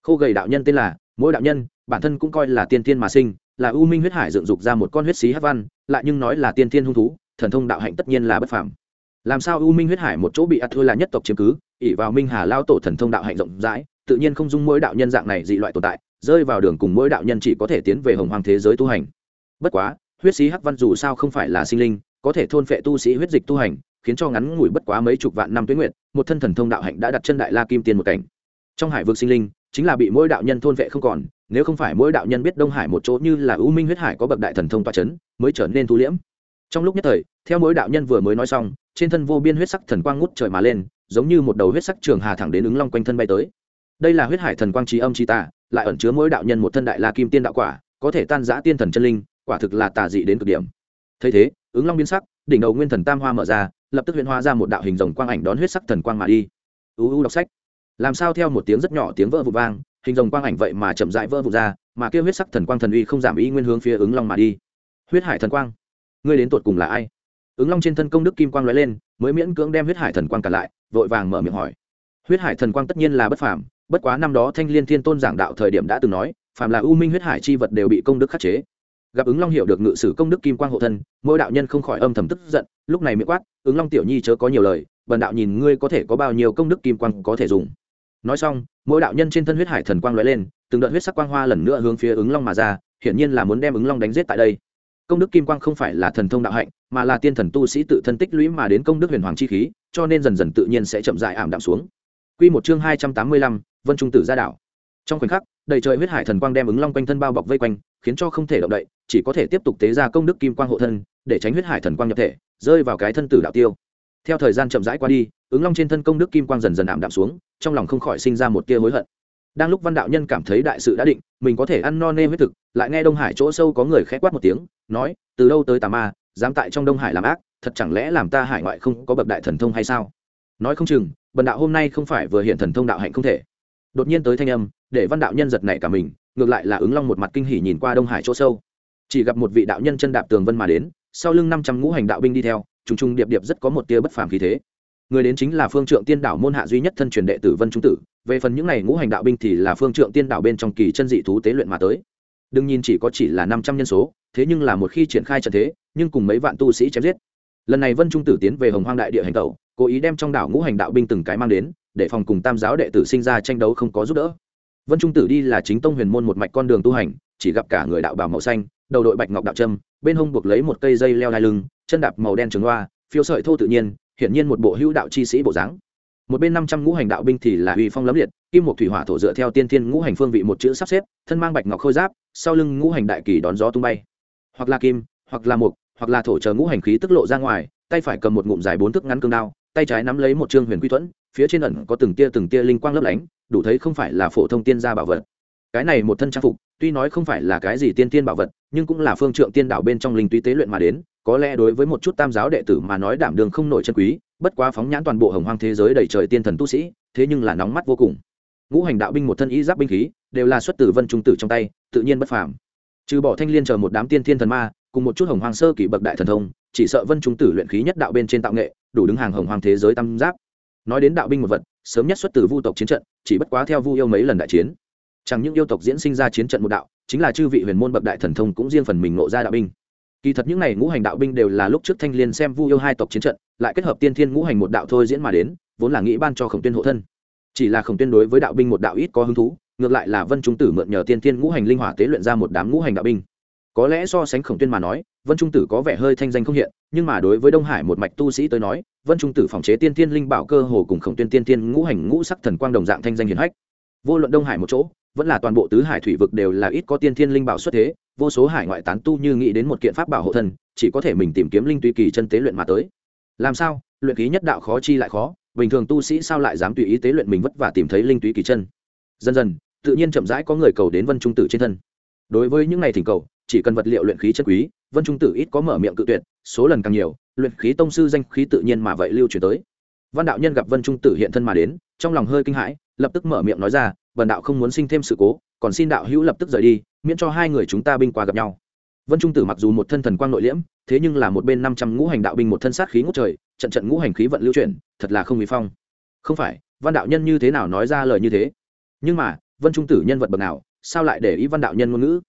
Khô gầy đạo nhân tên là, mỗi đạo nhân, bản thân cũng coi là tiên tiên mà sinh, là u minh huyết hải dựng dục ra một con huyết xí hát văn, lại nhưng nói là tiên tiên hung thú, thần thông đạo hạnh tất nhiên là bất phàm. Làm sao u minh huyết hải một chỗ bị ắt thua là nhất tộc chiếm cứ ỉ vào minh hà lao tổ thần thông đạo hạnh rộng rãi, tự nhiên không dung mỗi đạo nhân dạng này dị loại tồn tại, rơi vào đường cùng mỗi đạo nhân chỉ có thể tiến về hồng hoàng thế giới tu hành. Bất quá, huyết xí hắc văn dù sao không phải là sinh linh, có thể thôn phệ tu sĩ huyết dịch tu hành khiến cho ngắn ngủi bất quá mấy chục vạn năm tuyến nguyện một thân thần thông đạo hạnh đã đặt chân đại la kim tiên một cảnh. Trong hải vực sinh linh, chính là bị mỗi đạo nhân thôn vệ không còn, nếu không phải mỗi đạo nhân biết đông hải một chỗ như là u minh huyết hải có bậc đại thần thông toa c h ấ n mới trở nên thu liễm. Trong lúc nhất thời, theo mỗi đạo nhân vừa mới nói xong, trên thân vô biên huyết sắc thần quang ngút trời mà lên, giống như một đầu huyết sắc trường hà thẳng đến ứng long quanh thân bay tới. Đây là huyết hải thần quang trí âm trí tà, lại ẩn chứa mỗi đạo nhân một thân đại la kim tiên đạo quả, có thể tan giã tiên thần chân linh, quả thực là tà dị đến cực điểm. Thấy thế, ứng long biến sắc, đỉnh đầu nguyên thần tam hoa mở ra lập tức huyễn hóa ra một đạo hình rồng quang ảnh đón huyết sắc thần quang mà đi. Uu đọc sách. Làm sao theo một tiếng rất nhỏ tiếng vỡ vụ vang, hình rồng quang ảnh vậy mà chậm rãi vỡ vụ ra, mà kêu huyết sắc thần quang thần uy không giảm ý nguyên hướng phía ứng long mà đi. Huyết hải thần quang. Ngươi đến tột cùng là ai? Ứng long trên thân công đức kim quang lóe lên, mới miễn cưỡng đem huyết hải thần quang cả lại, vội vàng mở miệng hỏi. Huyết hải thần quang tất nhiên là bất phàm, bất quá năm đó thanh liên thiên tôn giảng đạo thời điểm đã từng nói, phàm là u minh huyết hải chi vật đều bị công đức khắc chế gặp ứng long hiểu được ngự sử công đức kim quang hộ thân mỗi đạo nhân không khỏi âm thầm tức giận lúc này miệng quát ứng long tiểu nhi chớ có nhiều lời bần đạo nhìn ngươi có thể có bao nhiêu công đức kim quang có thể dùng. Nói xong mỗi đạo nhân trên thân huyết hải thần quang lóe lên từng đợt huyết sắc quang hoa lần nữa hướng phía ứng long mà ra hiển nhiên là muốn đem ứng long đánh giết tại đây. Công đức kim quang không phải là thần thông đạo hạnh mà là tiên thần tu sĩ tự thân tích lũy mà đến công đức huyền hoàng chi khí cho nên dần dần tự nhiên sẽ chậm dại ảm đạm xuống. Quy một chương hai trăm tám mươi lăm, Vân Trung Tử ra đảo. Trong khoảnh khắc, đầy trời huyết hải thần quang đem ứng long quanh thân bao bọc vây quanh, khiến cho không thể động đậy, chỉ có thể tiếp tục tế ra công đức kim quang hộ thân, để tránh huyết hải thần quang nhập thể, rơi vào cái thân tử đạo tiêu. Theo thời gian chậm rãi qua đi, ứng long trên thân công đức kim quang dần dần ảm đạm xuống, trong lòng không khỏi sinh ra một tia hối hận. Đang lúc Văn đạo nhân cảm thấy đại sự đã định, mình có thể ăn no nê huyết thực, lại nghe Đông Hải chỗ sâu có người khẽ quát một tiếng, nói: "Từ đâu tới tà ma, dám tại trong Đông Hải làm ác, thật chẳng lẽ làm ta hải ngoại không có bậc đại thần thông hay sao?" Nói không chừng, bần đạo hôm nay không phải vừa hiện thần thông đạo hạnh không thể đột nhiên tới thanh âm để văn đạo nhân giật nảy cả mình ngược lại là ứng long một mặt kinh hỉ nhìn qua đông hải chỗ sâu chỉ gặp một vị đạo nhân chân đạp tường vân mà đến, sau lưng năm trăm ngũ hành đạo binh đi theo, trùng trùng điệp điệp rất có một tia bất phàm khí thế. Người đến chính là phương trượng tiên đảo môn hạ duy nhất thân truyền đệ tử vân trung tử, về phần những n à y ngũ hành đạo binh thì là phương trượng tiên đảo bên trong kỳ chân dị thú tế luyện mà tới. Đừng nhìn chỉ có chỉ là năm trăm nhân số, thế nhưng là một khi triển khai trận thế, nhưng cùng mấy vạn tu sĩ chém giết. Lần này vân trung tử tiến về hồng hoang đại địa hành tẩu, cố ý đem trong đảo ngũ hành đạo binh từng cái mang đến, để phòng cùng tam giáo đệ tử sinh ra tranh đấu không có giúp đỡ. Vân trung tử đi là chính tông huyền môn một mạch con đường tu hành, chỉ gặp cả người đạo bào màu xanh đầu đội bạch ngọc đạo trâm, bên hông buộc lấy một cây dây leo hai lưng, chân đạp màu đen trường loa, phiêu sợi thô tự nhiên, hiển nhiên một bộ hữu đạo chi sĩ bộ dáng. Một bên năm trăm ngũ hành đạo binh thì là uy phong lấm liệt, kim một thủy hỏa thổ dựa theo tiên thiên ngũ hành phương vị một chữ sắp xếp, thân mang bạch ngọc khôi giáp, sau lưng ngũ hành đại kỳ đón gió tung bay. Hoặc là kim, hoặc là mục, hoặc là thổ chờ ngũ hành khí tức lộ ra ngoài, tay phải cầm một ngụm dài bốn thước ngắn cương đao, tay trái nắm lấy một trương huyền quy thuẫn, phía trên ẩn có từng tia từng tia linh quang lấp lánh, đủ thấy không phải là phổ thông tiên gia bảo vật. Cái này một thân trang phục, tuy nói không phải là cái gì tiên tiên bảo vật nhưng cũng là phương trượng tiên đạo bên trong linh túy tế luyện mà đến, có lẽ đối với một chút tam giáo đệ tử mà nói đảm đường không nổi chân quý, bất quá phóng nhãn toàn bộ hồng hoang thế giới đầy trời tiên thần tu sĩ, thế nhưng là nóng mắt vô cùng. Ngũ hành đạo binh một thân y giáp binh khí, đều là xuất từ vân trung tử trong tay, tự nhiên bất phàm. Trừ bỏ thanh liên chờ một đám tiên thiên thần ma, cùng một chút hồng hoàng sơ kỷ bậc đại thần thông, chỉ sợ vân trung tử luyện khí nhất đạo bên trên tạo nghệ, đủ đứng hàng hồng hoàng thế giới tam giáp. Nói đến đạo binh một vật, sớm nhất xuất từ vu tộc chiến trận, chỉ bất quá theo vu yêu mấy lần đại chiến chẳng những yêu tộc diễn sinh ra chiến trận một đạo, chính là chư vị huyền môn bậc đại thần thông cũng riêng phần mình nộ ra đạo binh. Kỳ thật những n à y ngũ hành đạo binh đều là lúc trước thanh liên xem vu yêu hai tộc chiến trận, lại kết hợp tiên thiên ngũ hành một đạo thôi diễn mà đến, vốn là nghĩ ban cho khổng tuyên hộ thân. Chỉ là khổng tuyên đối với đạo binh một đạo ít có hứng thú, ngược lại là vân trung tử mượn nhờ tiên thiên ngũ hành linh hỏa tế luyện ra một đám ngũ hành đạo binh. Có lẽ so sánh khổng tuyên mà nói, vân trung tử có vẻ hơi thanh danh không hiện, nhưng mà đối với đông hải một mạch tu sĩ tới nói, vân trung tử phòng chế tiên thiên linh bảo cơ hồ cùng khổng tuyên tiên thiên ngũ hành ngũ sắc thần quang đồng dạng thanh danh hiển hách. Vô luận đông hải một chỗ vẫn là toàn bộ tứ hải thủy vực đều là ít có tiên thiên linh bảo xuất thế, vô số hải ngoại tán tu như nghĩ đến một kiện pháp bảo hộ thân, chỉ có thể mình tìm kiếm linh tùy kỳ chân tế luyện mà tới. Làm sao? Luyện khí nhất đạo khó chi lại khó, bình thường tu sĩ sao lại dám tùy ý tế luyện mình vất vả tìm thấy linh tùy kỳ chân? Dần dần, tự nhiên chậm rãi có người cầu đến vân trung tử trên thân. Đối với những ngày thỉnh cầu, chỉ cần vật liệu luyện khí chân quý, vân trung tử ít có mở miệng cự tuyệt, số lần càng nhiều, luyện khí tông sư danh khí tự nhiên mà vậy lưu truyền tới. Văn đạo nhân gặp vân trung tử hiện thân mà đến, trong lòng hơi kinh hãi, lập tức mở miệng nói ra bần đạo không muốn sinh thêm sự cố, còn xin đạo hữu lập tức rời đi, miễn cho hai người chúng ta binh qua gặp nhau. Vân trung tử mặc dù một thân thần quang nội liễm, thế nhưng là một bên năm trăm ngũ hành đạo binh một thân sát khí ngút trời, trận trận ngũ hành khí vận lưu chuyển, thật là không bị phong. Không phải văn đạo nhân như thế nào nói ra lời như thế? Nhưng mà, vân trung tử nhân vật bậc nào, sao lại để ý văn đạo nhân ngôn ngữ?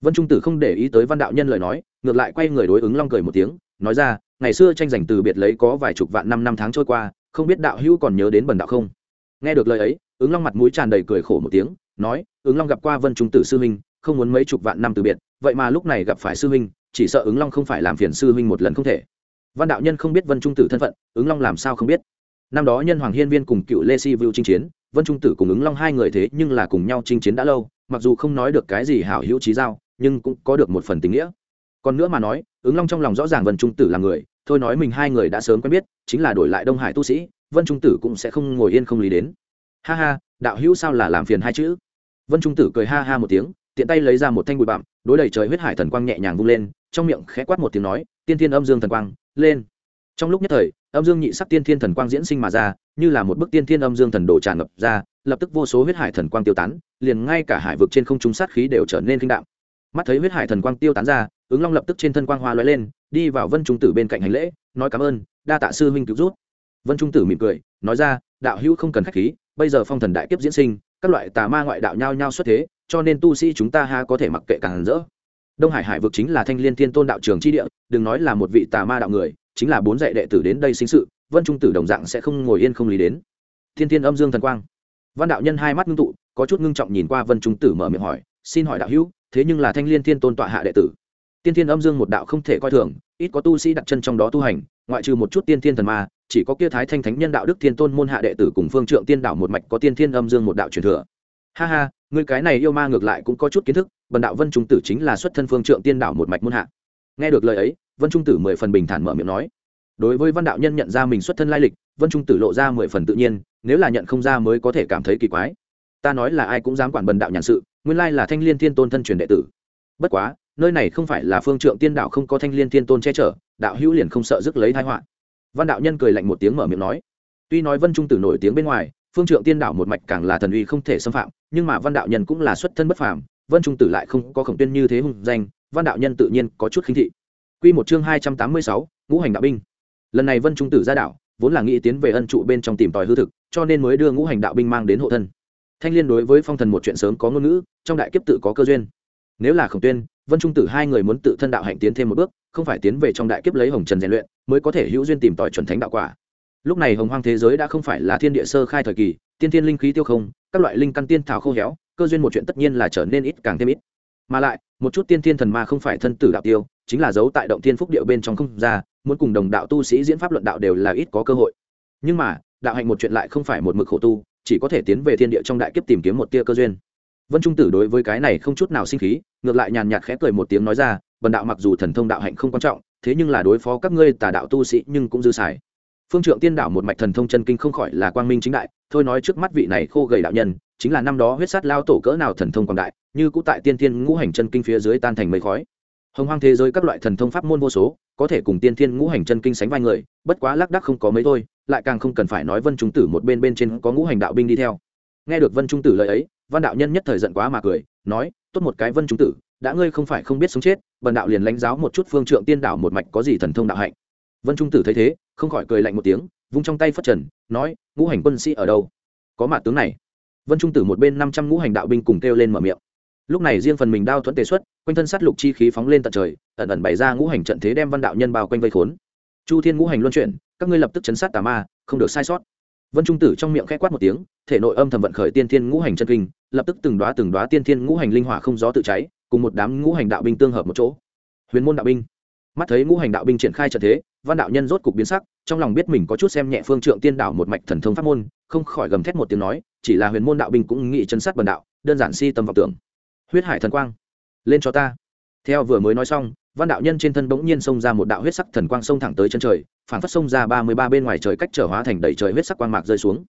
Vân trung tử không để ý tới văn đạo nhân lời nói, ngược lại quay người đối ứng long cười một tiếng, nói ra, ngày xưa tranh giành từ biệt lấy có vài chục vạn năm năm tháng trôi qua, không biết đạo hữu còn nhớ đến bần đạo không? Nghe được lời ấy, ứng long mặt mũi tràn đầy cười khổ một tiếng, nói, ứng long gặp qua vân trung tử sư huynh, không muốn mấy chục vạn năm từ biệt, vậy mà lúc này gặp phải sư huynh, chỉ sợ ứng long không phải làm phiền sư huynh một lần không thể. Văn đạo nhân không biết vân trung tử thân phận, ứng long làm sao không biết. Năm đó nhân hoàng hiên viên cùng cựu lê si vưu chinh chiến, vân trung tử cùng ứng long hai người thế nhưng là cùng nhau chinh chiến đã lâu, mặc dù không nói được cái gì hảo hữu trí giao, nhưng cũng có được một phần tình nghĩa. Còn nữa mà nói, ứng long trong lòng rõ ràng vân trung tử là người, thôi nói mình hai người đã sớm quen biết, chính là đổi lại đông hải tu sĩ vân trung tử cũng sẽ không ngồi yên không lý đến. Ha ha, đạo hữu sao là làm phiền hai chữ? Vân trung tử cười ha ha một tiếng, tiện tay lấy ra một thanh bụi bặm, đối đầy trời huyết hải thần quang nhẹ nhàng vung lên, trong miệng khẽ quát một tiếng nói, tiên thiên âm dương thần quang, lên. Trong lúc nhất thời, âm dương nhị sắc tiên thiên thần quang diễn sinh mà ra, như là một bức tiên thiên âm dương thần đồ tràn ngập ra, lập tức vô số huyết hải thần quang tiêu tán, liền ngay cả hải vực trên không trung sát khí đều trở nên kinh đạm. Mắt thấy huyết hải thần quang tiêu tán ra, ứng long lập tức trên thân quang hoa lóe lên, đi vào vân trung tử bên cạnh hành lễ, nói cảm ơn, đa tạ sư huynh cứu rút vân trung tử mỉm cười, nói ra, đạo hữu không cần khách khí, bây giờ phong thần đại kiếp diễn sinh, các loại tà ma ngoại đạo nhao nhao xuất thế, cho nên tu sĩ chúng ta ha có thể mặc kệ càng rỡ. Đông hải hải vực chính là thanh liên thiên tôn đạo trường chi địa, đừng nói là một vị tà ma đạo người, chính là bốn dạy đệ tử đến đây sinh sự, vân trung tử đồng dạng sẽ không ngồi yên không lý đến. Thiên thiên âm dương thần quang. Văn đạo nhân hai mắt ngưng tụ, có chút ngưng trọng nhìn qua vân trung tử mở miệng hỏi, xin hỏi đạo hữu, thế nhưng là thanh liên thiên tôn tọa hạ đệ tử. Tiên thiên âm dương một đạo không thể coi thường, ít có tu sĩ đặt chân trong đó tu hành, ngoại trừ một chút tiên thiên thần ma chỉ có kia thái thanh thánh nhân đạo đức thiên tôn môn hạ đệ tử cùng phương trượng tiên đạo một mạch có tiên thiên âm dương một đạo truyền thừa. Ha ha người cái này yêu ma ngược lại cũng có chút kiến thức, bần đạo vân trung tử chính là xuất thân phương trượng tiên đạo một mạch môn hạ. Nghe được lời ấy, vân trung tử mười phần bình thản mở miệng nói. Đối với văn đạo nhân nhận ra mình xuất thân lai lịch, vân trung tử lộ ra mười phần tự nhiên, nếu là nhận không ra mới có thể cảm thấy kỳ quái. Ta nói là ai cũng dám quản bần đạo nhàn sự, nguyên lai là thanh l i ê n thiên tôn thân truyền đệ tử. Bất quá, nơi này không phải là phương trượng tiên đạo không có thanh l i ê n thiên tôn che chở, đạo hữu liền không sợ rước lấy thái họa văn đạo nhân cười lạnh một tiếng mở miệng nói tuy nói vân trung tử nổi tiếng bên ngoài phương trượng tiên đảo một mạch càng là thần uy không thể xâm phạm nhưng mà văn đạo nhân cũng là xuất thân bất phàm vân trung tử lại không có khổng tuyên như thế hùng danh văn đạo nhân tự nhiên có chút khinh thị. Q một chương hai trăm tám mươi sáu ngũ hành đạo binh. Lần này vân trung tử ra đảo, vốn là nghĩ tiến về ân trụ bên trong tìm tòi hư thực cho nên mới đưa ngũ hành đạo binh mang đến hộ thân. Thanh liên đối với phong thần một chuyện sớm có ngôn ngữ trong đại kiếp tự có cơ duyên. Nếu là khổng tuyên vân trung tử hai người muốn tự thân đạo hạnh tiến thêm một bước không phải tiến về trong đại kiếp lấy hồng trần rèn luyện mới có thể hữu duyên tìm tòi chuẩn thánh đạo quả. Lúc này hồng hoang thế giới đã không phải là thiên địa sơ khai thời kỳ, tiên thiên linh khí tiêu không, các loại linh căn tiên thảo khô héo, cơ duyên một chuyện tất nhiên là trở nên ít càng thêm ít. Mà lại, một chút tiên thiên thần ma không phải thân tử đạo tiêu, chính là giấu tại động thiên phúc điệu bên trong không ra, muốn cùng đồng đạo tu sĩ diễn pháp luận đạo đều là ít có cơ hội. Nhưng mà, đạo hạnh một chuyện lại không phải một mực khổ tu, chỉ có thể tiến về thiên địa trong đại kiếp tìm kiếm một tia cơ duyên. Vân trung tử đối với cái này không chút nào sinh khí, ngược lại nhàn nhạt khẽ cười một tiếng nói ra bần đạo mặc dù thần thông đạo hạnh không quan trọng thế nhưng là đối phó các ngươi tà đạo tu sĩ nhưng cũng dư xài. Phương trượng tiên đạo một mạch thần thông chân kinh không khỏi là quang minh chính đại, thôi nói trước mắt vị này khô gầy đạo nhân, chính là năm đó huyết sát lao tổ cỡ nào thần thông quảng đại, như cũ tại tiên thiên ngũ hành chân kinh phía dưới tan thành mây khói. Hồng hoang thế giới các loại thần thông pháp môn vô số, có thể cùng tiên thiên ngũ hành chân kinh sánh vai người, bất quá lác đắc không có mấy thôi, lại càng không cần phải nói vân trung tử một bên bên trên có ngũ hành đạo binh đi theo. Nghe được vân trung tử lời ấy, văn đạo nhân nhất thời giận quá mà cười, nói, tốt một cái vân trung tử đã ngươi không phải không biết sống chết, bần đạo liền lãnh giáo một chút phương trượng tiên đạo một mạch có gì thần thông đạo hạnh. Vân trung tử thấy thế, không khỏi cười lạnh một tiếng, vung trong tay phất trần, nói, ngũ hành quân sĩ ở đâu? Có mặt tướng này. Vân trung tử một bên năm trăm ngũ hành đạo binh cùng kêu lên mở miệng. Lúc này riêng phần mình đao thuẫn tề xuất, quanh thân sát lục chi khí phóng lên tận trời, ẩn ẩn bày ra ngũ hành trận thế đem văn đạo nhân bao quanh vây khốn. Chu thiên ngũ hành luân chuyển, các ngươi lập tức chấn sát tà ma, không được sai sót. Vân trung tử trong miệng khẽ quát một tiếng, thể nội âm thầm vận khởi tiên thiên ngũ hành chân kinh, lập tức từng đoá từng đoá tiên thiên ngũ hành linh hỏa không gió tự cháy cùng một đám ngũ hành đạo binh tương hợp một chỗ. Huyền môn đạo binh. Mắt thấy ngũ hành đạo binh triển khai trận thế, văn đạo nhân rốt cục biến sắc, trong lòng biết mình có chút xem nhẹ phương trượng tiên đạo một mạch thần thông pháp môn, không khỏi gầm thét một tiếng nói, chỉ là huyền môn đạo binh cũng nghị chân sát bần đạo, đơn giản si tâm vọng tưởng. Huyết hải thần quang, lên cho ta. Theo vừa mới nói xong, văn đạo nhân trên thân bỗng nhiên xông ra một đạo huyết sắc thần quang xông thẳng tới chân trời phản phát xông ra ba mươi ba bên ngoài trời cách trở hóa thành đầy trời huyết sắc quang mạc rơi xuống.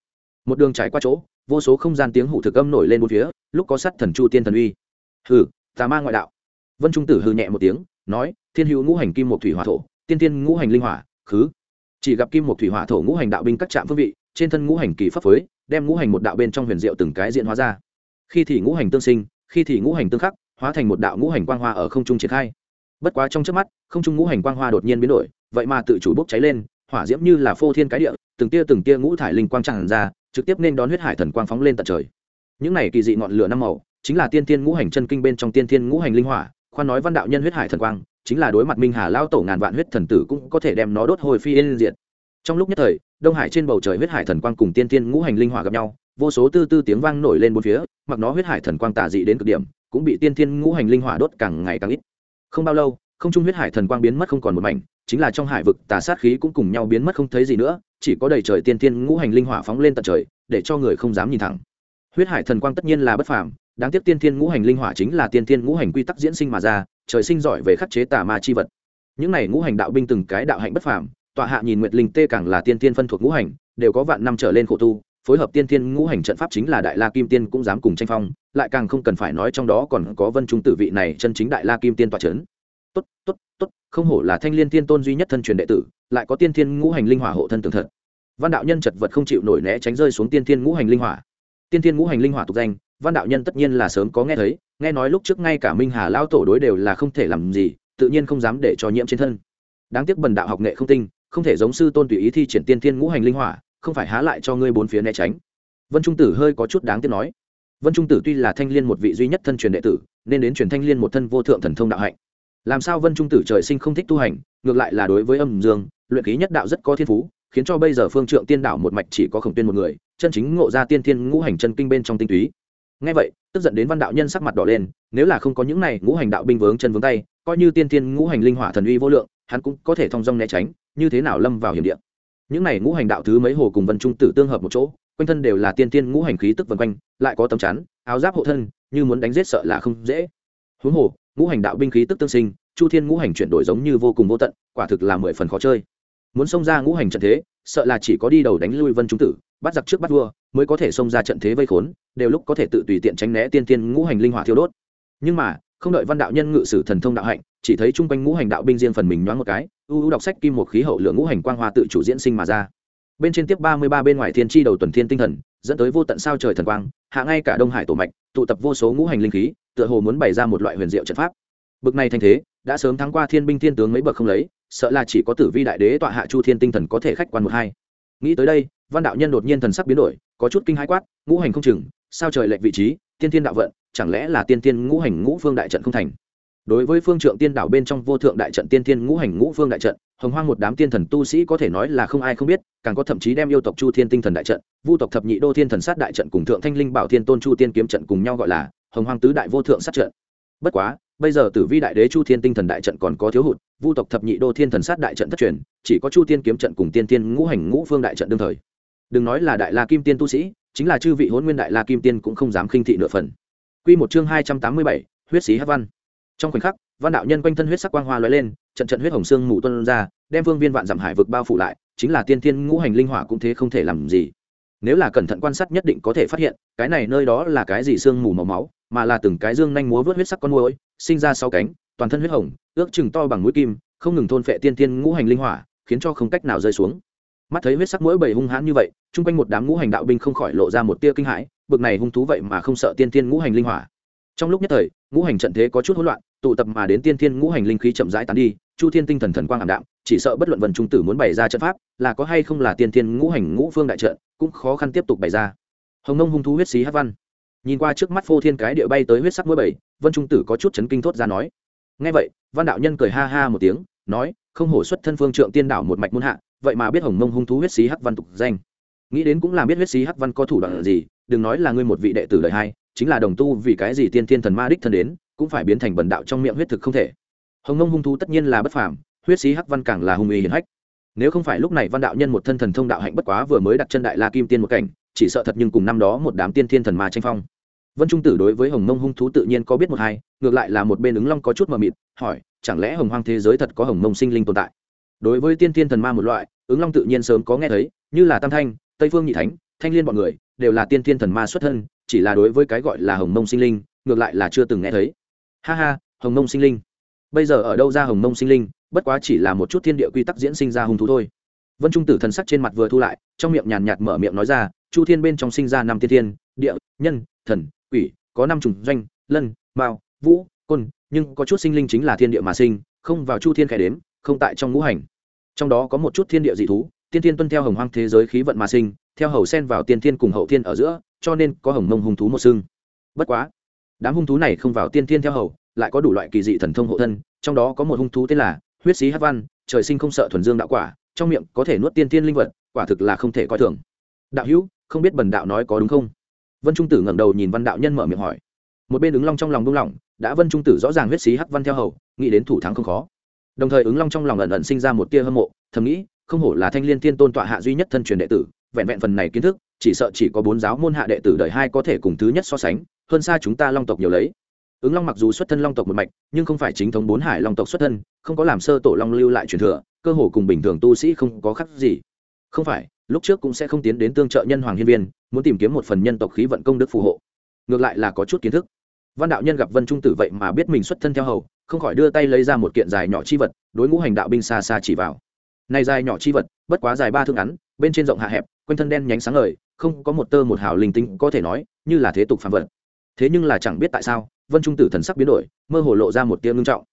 Một đường trải qua chỗ, vô số không gian tiếng hủ thực âm nổi lên một phía, lúc có sắt thần chu tiên thần uy. Hừ tà ma ngoại đạo. Vân trung tử hừ nhẹ một tiếng, nói, thiên hữu ngũ hành kim một thủy hỏa thổ, tiên tiên ngũ hành linh hỏa, khứ. Chỉ gặp kim một thủy hỏa thổ ngũ hành đạo binh các trạm phương vị, trên thân ngũ hành kỳ pháp phối, đem ngũ hành một đạo bên trong huyền diệu từng cái diện hóa ra. Khi thì ngũ hành tương sinh, khi thì ngũ hành tương khắc, hóa thành một đạo ngũ hành quang hoa ở không trung triển khai. Bất quá trong trước mắt, không trung ngũ hành quang hoa đột nhiên biến đổi, vậy mà tự chủ bốc cháy lên, hỏa diễm như là phô thiên cái địa, từng tia từng tia ngũ thải linh quang tràn ra, trực tiếp nên đón huyết hải thần quang phóng lên tận trời. Những này kỳ dị ngọn lửa năm màu chính là tiên tiên ngũ hành chân kinh bên trong tiên tiên ngũ hành linh hỏa, khoan nói văn đạo nhân huyết hải thần quang, chính là đối mặt minh hà lao tổ ngàn vạn huyết thần tử cũng có thể đem nó đốt hồi phi yên diện trong lúc nhất thời, đông hải trên bầu trời huyết hải thần quang cùng tiên tiên ngũ hành linh hỏa gặp nhau, vô số tư tư tiếng vang nổi lên bốn phía, mặc nó huyết hải thần quang tả dị đến cực điểm, cũng bị tiên tiên ngũ hành linh hỏa đốt càng ngày càng ít. Không bao lâu, không trung huyết hải thần quang biến mất không còn một mảnh, chính là trong hải vực tà sát khí cũng cùng nhau biến mất không thấy gì nữa, chỉ có đầy trời tiên tiên ngũ hành linh hỏa phóng lên tận trời, để cho người không dám nhìn thẳng. Huyết hải thần quang tất nhiên là bất phàm đáng tiếc tiên tiên ngũ hành linh hỏa chính là tiên tiên ngũ hành quy tắc diễn sinh mà ra, trời sinh giỏi về khắc chế tà ma chi vật. Những này ngũ hành đạo binh từng cái đạo hạnh bất phàm, tọa hạ nhìn nguyệt linh tê càng là tiên tiên phân thuộc ngũ hành, đều có vạn năm trở lên khổ tu, phối hợp tiên tiên ngũ hành trận pháp chính là đại la kim tiên cũng dám cùng tranh phong, lại càng không cần phải nói trong đó còn có vân trung tử vị này chân chính đại la kim tiên tọa c h ấ n tốt tốt tốt, không hổ là thanh l i ê n tiên tôn duy nhất thân truyền đệ tử, lại có tiên thiên ngũ hành linh hỏa hộ thân tường thật. Văn đạo nhân chật vật không chịu nổi né tránh rơi xuống tiên thiên ngũ hành linh hỏa. Tiên thiên ngũ hành linh hỏa tục danh văn đạo nhân tất nhiên là sớm có nghe thấy, nghe nói lúc trước ngay cả minh hà lao tổ đối đều là không thể làm gì, tự nhiên không dám để cho nhiễm trên thân. Đáng tiếc bần đạo học nghệ không tinh, không thể giống sư tôn tùy ý thi triển tiên thiên ngũ hành linh hỏa, không phải há lại cho ngươi bốn phía né tránh. Vân trung tử hơi có chút đáng tiếc nói. Vân trung tử tuy là thanh liên một vị duy nhất thân truyền đệ tử, nên đến truyền thanh liên một thân vô thượng thần thông đạo hạnh. Làm sao vân trung tử trời sinh không thích tu hành, ngược lại là đối với âm dương, luyện khí nhất đạo rất có thiên phú, khiến cho bây giờ phương trượng tiên đạo một mạch chỉ có khổng tuyên một người, chân chính ngộ ra tiên thiên ngũ hành chân kinh bên trong tinh túy ngay vậy, tức giận đến văn đạo nhân sắc mặt đỏ lên, nếu là không có những này ngũ hành đạo binh vướng chân vướng tay, coi như tiên thiên ngũ hành linh hỏa thần uy vô lượng, hắn cũng có thể thong dong né tránh, như thế nào lâm vào hiểm địa. Những này ngũ hành đạo thứ mấy hồ cùng vân trung tử tương hợp một chỗ, quanh thân đều là tiên tiên ngũ hành khí tức vân quanh, lại có tấm chắn, áo giáp hộ thân, như muốn đánh giết sợ là không dễ. Huống hồ, ngũ hành đạo binh khí tức tương sinh, chu thiên ngũ hành chuyển đổi giống như vô cùng vô tận, quả thực là mười phần khó chơi. Muốn xông ra ngũ hành trận thế, sợ là chỉ có đi đầu đánh lui vân trung tử bắt giặc trước bắt vua, mới có thể xông ra trận thế vây khốn, đều lúc có thể tự tùy tiện tránh né tiên tiên ngũ hành linh hỏa thiêu đốt. Nhưng mà, không đợi văn đạo nhân ngự sử thần thông đạo hạnh, chỉ thấy chung quanh ngũ hành đạo binh riêng phần mình nhoáng một cái, u u đọc sách kim một khí hậu lượng ngũ hành quang hoa tự chủ diễn sinh mà ra. Bên trên tiếp ba mươi ba bên ngoài thiên tri đầu tuần thiên tinh thần, dẫn tới vô tận sao trời thần quang, hạ ngay cả đông hải tổ mạch, tụ tập vô số ngũ hành linh khí, tựa hồ muốn bày ra một loại huyền diệu trận pháp. Bực này thành thế, đã sớm thắng qua thiên binh thiên tướng mấy bậc không lấy, sợ là chỉ có tử vi đại đế tọa hạ chu thiên tinh thần có thể khách quan một hai. Nghĩ tới đây văn đạo nhân đột nhiên thần sắc biến đổi, có chút kinh hãi quát, ngũ hành không chừng, sao trời lệch vị trí, tiên thiên đạo vận, chẳng lẽ là tiên thiên ngũ hành ngũ phương đại trận không thành? Đối với phương trượng tiên đảo bên trong vô thượng đại trận, tiên thiên ngũ hành ngũ phương đại trận, hồng hoang một đám tiên thần tu sĩ có thể nói là không ai không biết, càng có thậm chí đem yêu tộc chu thiên tinh thần đại trận, vu tộc thập nhị đô thiên thần sát đại trận cùng thượng thanh linh bảo thiên tôn chu tiên kiếm trận cùng nhau gọi là hồng hoang tứ đại vô thượng sát trận. Bất quá, bây giờ tử vi đại đế chu thiên tinh thần đại trận còn có thiếu hụt, vu tộc thập nhị đô thiên thần sát đại trận thất truyền, chỉ có chu tiên kiếm trận cùng tiên tiên ngũ hành ngũ phương đại trận đương thời đừng nói là đại la kim tiên tu sĩ, chính là chư vị hôn nguyên đại la kim tiên cũng không dám khinh thị nửa phần. Quy một chương hai trăm tám mươi bảy, huyết sĩ hát văn. Trong khoảnh khắc, văn đạo nhân quanh thân huyết sắc quang hoa lóe lên, trận trận huyết hồng xương mù tuân ra, đem vương viên vạn dặm hải vực bao phủ lại, chính là tiên thiên ngũ hành linh hỏa cũng thế không thể làm gì. Nếu là cẩn thận quan sát nhất định có thể phát hiện, cái này nơi đó là cái gì xương mù màu máu, mà là từng cái dương nhanh múa vớt huyết sắc con môi sinh ra sau cánh, toàn thân huyết hồng, ước chừng to bằng mũi kim, không ngừng thôn phệ tiên thiên ngũ hành linh hỏa, khiến cho không cách nào rơi xuống mắt thấy huyết sắc mỗi bầy hung hãn như vậy, chung quanh một đám ngũ hành đạo binh không khỏi lộ ra một tia kinh hãi, bực này hung thú vậy mà không sợ tiên tiên ngũ hành linh hỏa. Trong lúc nhất thời, ngũ hành trận thế có chút hỗn loạn, tụ tập mà đến tiên thiên ngũ hành linh khí chậm rãi tán đi, chu thiên tinh thần thần quang ảm đạm, chỉ sợ bất luận vần trung tử muốn bày ra trận pháp, là có hay không là tiên thiên ngũ hành ngũ phương đại trận, cũng khó khăn tiếp tục bày ra. Hồng nông hung thú huyết xí hát văn. Nhìn qua trước mắt phô thiên cái địa bay tới huyết sắc mũi bảy vân trung tử có chút chấn kinh thốt ra nói. Ngay vậy, văn đạo nhân cười ha ha một tiếng, nói, không hổ xuất thân phương trượng tiên đảo một mạch muôn hạ vậy mà biết hồng mông hung thú huyết xí hắc văn tục danh. Nghĩ đến cũng là biết huyết xí hắc văn có thủ đoạn gì, đừng nói là ngươi một vị đệ tử đời hai, chính là đồng tu vì cái gì tiên thiên thần ma đích thân đến, cũng phải biến thành bần đạo trong miệng huyết thực không thể. Hồng mông hung thú tất nhiên là bất phàm, huyết xí hắc văn càng là hung uy hiển hách. Nếu không phải lúc này văn đạo nhân một thân thần thông đạo hạnh bất quá vừa mới đặt chân đại la kim tiên một cảnh, chỉ sợ thật nhưng cùng năm đó một đám tiên thiên thần ma tranh phong. Vân trung tử đối với hồng mông hung thú tự nhiên có biết một hai, ngược lại là một bên ứng long có chút mờ mịt, hỏi, chẳng lẽ hồng hoang thế giới thật có hồng mông sinh linh tồn tại? Đối với tiên thiên thần ma một loại, ứng long tự nhiên sớm có nghe thấy, như là tam thanh, tây phương nhị thánh, thanh liên bọn người, đều là tiên thiên thần ma xuất thân, chỉ là đối với cái gọi là hồng mông sinh linh, ngược lại là chưa từng nghe thấy. Ha ha, hồng mông sinh linh. Bây giờ ở đâu ra hồng mông sinh linh, bất quá chỉ là một chút thiên địa quy tắc diễn sinh ra hung thú thôi. Vân trung tử thần sắc trên mặt vừa thu lại, trong miệng nhàn nhạt mở miệng nói ra, chu thiên bên trong sinh ra năm tiên thiên, địa, nhân, thần, quỷ, có năm trùng doanh, lân, mao, vũ, côn, nhưng có chút sinh linh chính là thiên địa mà sinh, không vào chu thiên khẽ đếm, không tại trong ngũ hành trong đó có một chút thiên địa dị thú, tiên thiên tuân theo hồng hoang thế giới khí vận mà sinh, theo hầu sen vào tiên thiên cùng hậu thiên ở giữa, cho nên có hồng mông hung thú một xưng. Bất quá, đám hung thú này không vào tiên thiên theo hầu, lại có đủ loại kỳ dị thần thông hộ thân, trong đó có một hung thú tên là huyết sĩ hát văn, trời sinh không sợ thuần dương đạo quả, trong miệng có thể nuốt tiên thiên linh vật, quả thực là không thể coi thường. Đạo hữu, không biết bần đạo nói có đúng không? Vân trung tử ngẩng đầu nhìn văn đạo nhân mở miệng hỏi. Một bên ứng long trong lòng đông lỏng, đã vân trung tử rõ ràng huyết sĩ hắc văn theo hầu, nghĩ đến thủ thắng không khó đồng thời ứng long trong lòng ẩn ẩn sinh ra một tia hâm mộ, thầm nghĩ, không hổ là thanh liên tiên tôn tọa hạ duy nhất thân truyền đệ tử, vẹn vẹn phần này kiến thức, chỉ sợ chỉ có bốn giáo môn hạ đệ tử đời hai có thể cùng thứ nhất so sánh, hơn xa chúng ta long tộc nhiều lấy. Ứng long mặc dù xuất thân long tộc một mạch, nhưng không phải chính thống bốn hải long tộc xuất thân, không có làm sơ tổ long lưu lại truyền thừa, cơ hồ cùng bình thường tu sĩ không có khác gì. Không phải, lúc trước cũng sẽ không tiến đến tương trợ nhân hoàng hiên viên, muốn tìm kiếm một phần nhân tộc khí vận công đức phù hộ. Ngược lại là có chút kiến thức. Văn đạo nhân gặp vân trung tử vậy mà biết mình xuất thân theo hầu không khỏi đưa tay lấy ra một kiện dài nhỏ chi vật, đối ngũ hành đạo binh xa xa chỉ vào. Này dài nhỏ chi vật, bất quá dài ba thước ngắn, bên trên rộng hạ hẹp, quanh thân đen nhánh sáng ngời, không có một tơ một hào linh tinh có thể nói, như là thế tục phạm vật. Thế nhưng là chẳng biết tại sao, vân trung tử thần sắc biến đổi, mơ hồ lộ ra một tia ngưng trọng.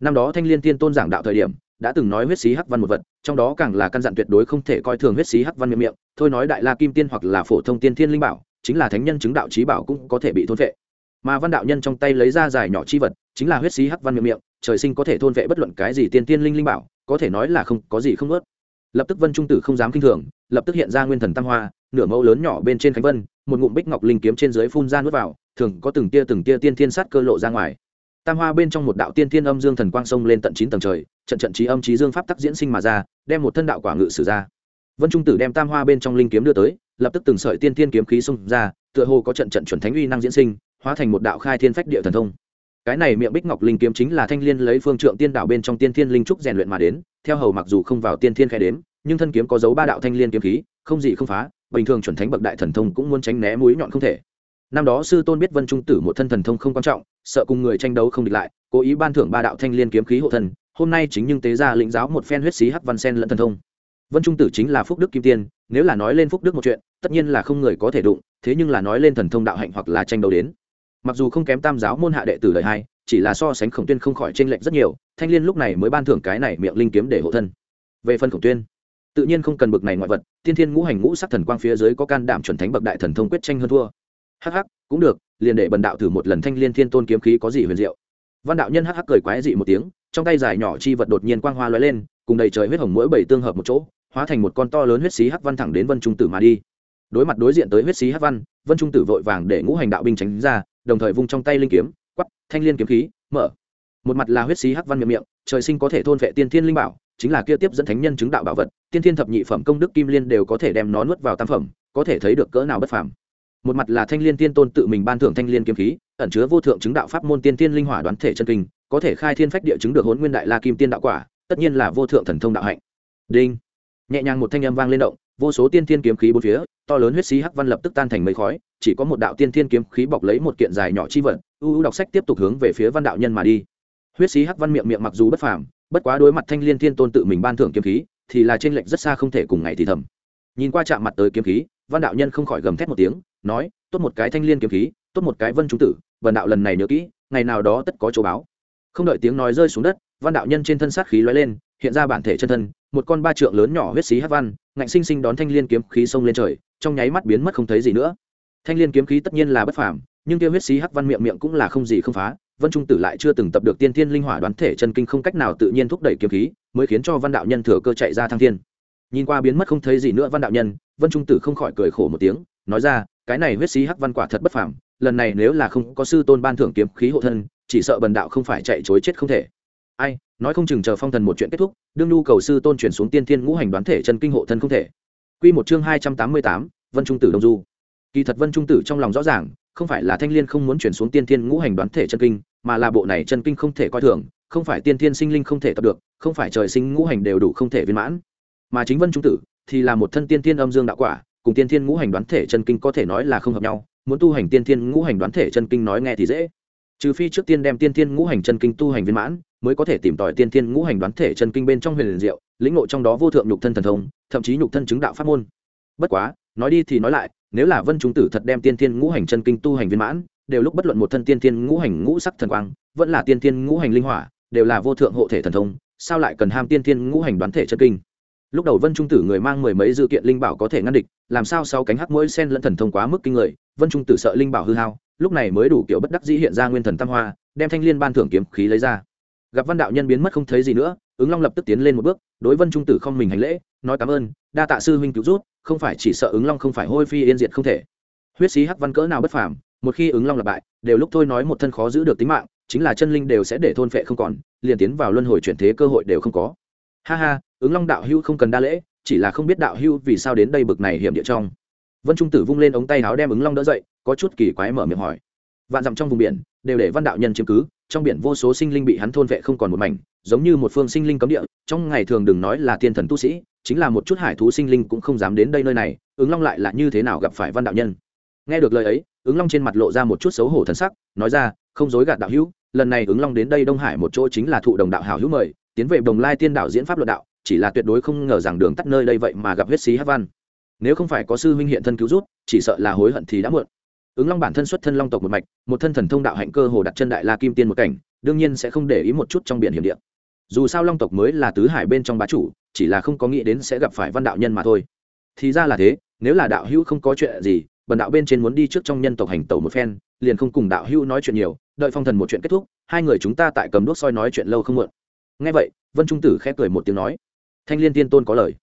Năm đó thanh liên tiên tôn giảng đạo thời điểm, đã từng nói huyết xí hắc văn một vật, trong đó càng là căn dặn tuyệt đối không thể coi thường huyết xí hắc văn miệng miệng, thôi nói đại la kim tiên hoặc là phổ thông tiên thiên linh bảo, chính là thánh nhân chứng đạo trí bảo cũng có thể bị thôn vệ mà văn đạo nhân trong tay lấy ra dài nhỏ chi vật, chính là huyết xí hắc văn miệng miệng, trời sinh có thể thôn vệ bất luận cái gì tiên tiên linh linh bảo, có thể nói là không, có gì không ướt lập tức vân trung tử không dám kinh thường, lập tức hiện ra nguyên thần tam hoa, nửa mẫu lớn nhỏ bên trên khánh vân, một ngụm bích ngọc linh kiếm trên dưới phun ra nuốt vào, thường có từng tia từng tia tiên thiên sát cơ lộ ra ngoài. Tam hoa bên trong một đạo tiên thiên âm dương thần quang sông lên tận chín tầng trời, trận trận trí âm trí dương pháp tắc diễn sinh mà ra, đem một thân đạo quả ngự sử ra. Vân trung tử đem tam hoa bên trong linh kiếm đưa tới, lập tức từng sợi tiên thiên kiếm khí xông ra, tựa hồ có trận trận chuẩn thánh uy năng diễn sinh hóa thành một đạo khai thiên phách địa thần thông. Cái này miệng bích ngọc linh kiếm chính là thanh liên lấy phương trượng tiên đạo bên trong tiên thiên linh trúc rèn luyện mà đến, theo hầu mặc dù không vào tiên thiên khai đếm, nhưng thân kiếm có dấu ba đạo thanh liên kiếm khí, không gì không phá, bình thường chuẩn thánh bậc đại thần thông cũng muốn tránh né mũi nhọn không thể. Năm đó sư tôn biết vân trung tử một thân thần thông không quan trọng, sợ cùng người tranh đấu không địch lại, cố ý ban thưởng ba đạo thanh liên kiếm khí hộ thần, hôm nay chính nhưng tế ra lĩnh giáo một phen huyết xí hắc văn sen lẫn thần thông. Vân trung tử chính là phúc đức kim tiên, nếu là nói lên phúc đức một chuyện, tất nhiên là không người có thể đụng, thế nhưng là nói lên thần thông đạo hạnh hoặc là tranh đấu đến mặc dù không kém tam giáo môn hạ đệ tử đời hai chỉ là so sánh khổng tuyên không khỏi tranh lệch rất nhiều, thanh liên lúc này mới ban thưởng cái này miệng linh kiếm để hộ thân. Về phần khổng tuyên, tự nhiên không cần bực này ngoại vật tiên thiên ngũ hành ngũ sắc thần quang phía dưới có can đảm chuẩn thánh bậc đại thần thông quyết tranh hơn thua. Hắc hắc, cũng được, liền để bần đạo thử một lần thanh liên thiên tôn kiếm khí có gì huyền diệu. Văn đạo nhân hắc hắc cười quái dị một tiếng, trong tay dài nhỏ chi vật đột nhiên quang hoa lóe lên, cùng đầy trời huyết hồng mỗi bảy tương hợp một chỗ, hóa thành một con to lớn huyết xí hắc văn thẳng đến vân trung tử mà đi. Đối mặt đối diện tới huyết xí hắc văn, vân trung tử vội vàng để ngũ hành đạo binh tránh ra đồng thời vung trong tay linh kiếm quắp thanh liên kiếm khí, mở. Một mặt là huyết xí hắc văn miệng miệng, trời sinh có thể thôn vệ tiên thiên linh bảo, chính là kia tiếp dẫn thánh nhân chứng đạo bảo vật, tiên thiên thập nhị phẩm công đức kim liên đều có thể đem nó nuốt vào tam phẩm, có thể thấy được cỡ nào bất phàm. Một mặt là thanh liên tiên tôn tự mình ban thưởng thanh liên kiếm khí, ẩn chứa vô thượng chứng đạo pháp môn tiên thiên linh hỏa đoán thể chân kinh, có thể khai thiên phách địa chứng được hốn nguyên đại la kim tiên đạo quả, tất nhiên là vô thượng thần thông đạo hạnh. Đinh. Nhẹ nhàng một thanh âm vang lên động vô số tiên thiên kiếm khí bốn phía, to lớn huyết xí hắc văn lập tức tan thành mây khói, chỉ có một đạo tiên thiên kiếm khí bọc lấy một kiện dài nhỏ chi vật ưu ưu đọc sách tiếp tục hướng về phía văn đạo nhân mà đi. Huyết xí hắc văn miệng miệng mặc dù bất phàm, bất quá đối mặt thanh liên thiên tôn tự mình ban thưởng kiếm khí, thì là trên lệnh rất xa không thể cùng ngày thì thầm. Nhìn qua chạm mặt tới kiếm khí, văn đạo nhân không khỏi gầm thét một tiếng, nói, tốt một cái thanh liên kiếm khí, tốt một cái vân trung tử, vần đạo lần này nhớ kỹ, ngày nào đó tất có chỗ báo. Không đợi tiếng nói rơi xuống đất, văn đạo nhân trên thân sát khí lóe lên hiện ra bản thể chân thân, một con ba trượng lớn nhỏ huyết xí hát văn, ngạnh sinh sinh đón thanh liên kiếm khí xông lên trời, trong nháy mắt biến mất không thấy gì nữa. Thanh liên kiếm khí tất nhiên là bất phàm, nhưng tiêu huyết xí hắc văn miệng miệng cũng là không gì không phá, vân trung tử lại chưa từng tập được tiên thiên linh hỏa đoán thể chân kinh không cách nào tự nhiên thúc đẩy kiếm khí, mới khiến cho văn đạo nhân thừa cơ chạy ra thăng thiên. Nhìn qua biến mất không thấy gì nữa văn đạo nhân, vân trung tử không khỏi cười khổ một tiếng, nói ra, cái này huyết xí hắc văn quả thật bất phàm, lần này nếu là không có sư tôn ban thưởng kiếm khí hộ thân, chỉ sợ bần đạo không phải chạy chối chết không thể ai, nói không chừng chờ phong thần một chuyện kết thúc, đương nhu cầu sư tôn chuyển xuống tiên thiên ngũ hành đoán thể chân kinh hộ thân không thể. Quy một chương hai trăm tám mươi tám, vân trung tử đông du. Kỳ thật vân trung tử trong lòng rõ ràng, không phải là thanh liên không muốn chuyển xuống tiên thiên ngũ hành đoán thể chân kinh, mà là bộ này chân kinh không thể coi thường, không phải tiên thiên sinh linh không thể tập được, không phải trời sinh ngũ hành đều đủ không thể viên mãn. Mà chính vân trung tử thì là một thân tiên thiên âm dương đạo quả, cùng tiên thiên ngũ hành đoán thể chân kinh có thể nói là không hợp nhau, muốn tu hành tiên thiên ngũ hành đoán thể chân kinh nói nghe thì dễ trừ phi trước tiên đem tiên thiên ngũ hành chân kinh tu hành viên mãn, mới có thể tìm tòi tiên thiên ngũ hành đoán thể chân kinh bên trong huyền liền diệu, lĩnh ngộ trong đó vô thượng nhục thân thần thông, thậm chí nhục thân chứng đạo pháp môn. Bất quá, nói đi thì nói lại, nếu là vân trung tử thật đem tiên thiên ngũ hành chân kinh tu hành viên mãn, đều lúc bất luận một thân tiên thiên ngũ hành ngũ sắc thần quang, vẫn là tiên thiên ngũ hành linh hỏa, đều là vô thượng hộ thể thần thông, sao lại cần ham tiên thiên ngũ hành đoán thể chân kinh? Lúc đầu vân trung tử người mang mười mấy dự kiện linh bảo có thể ngăn địch, làm sao sau cánh hắc mũi sen lẫn thần thông quá mức kinh người, vân trung tử sợ linh bảo hư hao lúc này mới đủ kiểu bất đắc dĩ hiện ra nguyên thần tam hoa, đem thanh liên ban thưởng kiếm khí lấy ra. Gặp văn đạo nhân biến mất không thấy gì nữa, ứng long lập tức tiến lên một bước, đối vân trung tử không mình hành lễ, nói cảm ơn, đa tạ sư huynh cứu rút không phải chỉ sợ ứng long không phải hôi phi yên diệt không thể. Huyết sĩ hắc văn cỡ nào bất phàm, một khi ứng long lặp bại, đều lúc thôi nói một thân khó giữ được tính mạng, chính là chân linh đều sẽ để thôn phệ không còn, liền tiến vào luân hồi chuyển thế cơ hội đều không có. Ha ha, ứng long đạo hưu không cần đa lễ, chỉ là không biết đạo hưu vì sao đến đây bực này hiểm địa trong. Vân trung tử vung lên ống tay áo đem ứng long đỡ dậy có chút kỳ quái mở miệng hỏi. Vạn dặm trong vùng biển, đều để văn đạo nhân chiếm cứ, trong biển vô số sinh linh bị hắn thôn vệ không còn một mảnh, giống như một phương sinh linh cấm địa, trong ngày thường đừng nói là thiên thần tu sĩ, chính là một chút hải thú sinh linh cũng không dám đến đây nơi này, ứng long lại là như thế nào gặp phải văn đạo nhân. Nghe được lời ấy, ứng long trên mặt lộ ra một chút xấu hổ thần sắc, nói ra, không dối gạt đạo hữu, lần này ứng long đến đây đông hải một chỗ chính là thụ đồng đạo hảo hữu mời, tiến về đồng lai tiên đạo diễn pháp luận đạo, chỉ là tuyệt đối không ngờ rằng đường tắt nơi đây vậy mà gặp huyết sĩ hát văn. Nếu không phải có sư huynh hiện thân cứu rút chỉ sợ là hối hận thì đã muộn ứng long bản thân xuất thân long tộc một mạch, một thân thần thông đạo hạnh cơ hồ đặt chân đại la kim tiên một cảnh, đương nhiên sẽ không để ý một chút trong biển hiểm địa. Dù sao long tộc mới là tứ hải bên trong bá chủ, chỉ là không có nghĩ đến sẽ gặp phải văn đạo nhân mà thôi. Thì ra là thế, nếu là đạo hữu không có chuyện gì, bần đạo bên trên muốn đi trước trong nhân tộc hành tẩu một phen, liền không cùng đạo hữu nói chuyện nhiều, đợi phong thần một chuyện kết thúc, hai người chúng ta tại cầm đuốc soi nói chuyện lâu không muộn. Nghe vậy, vân trung tử khẽ cười một tiếng nói, thanh liên tiên tôn có lời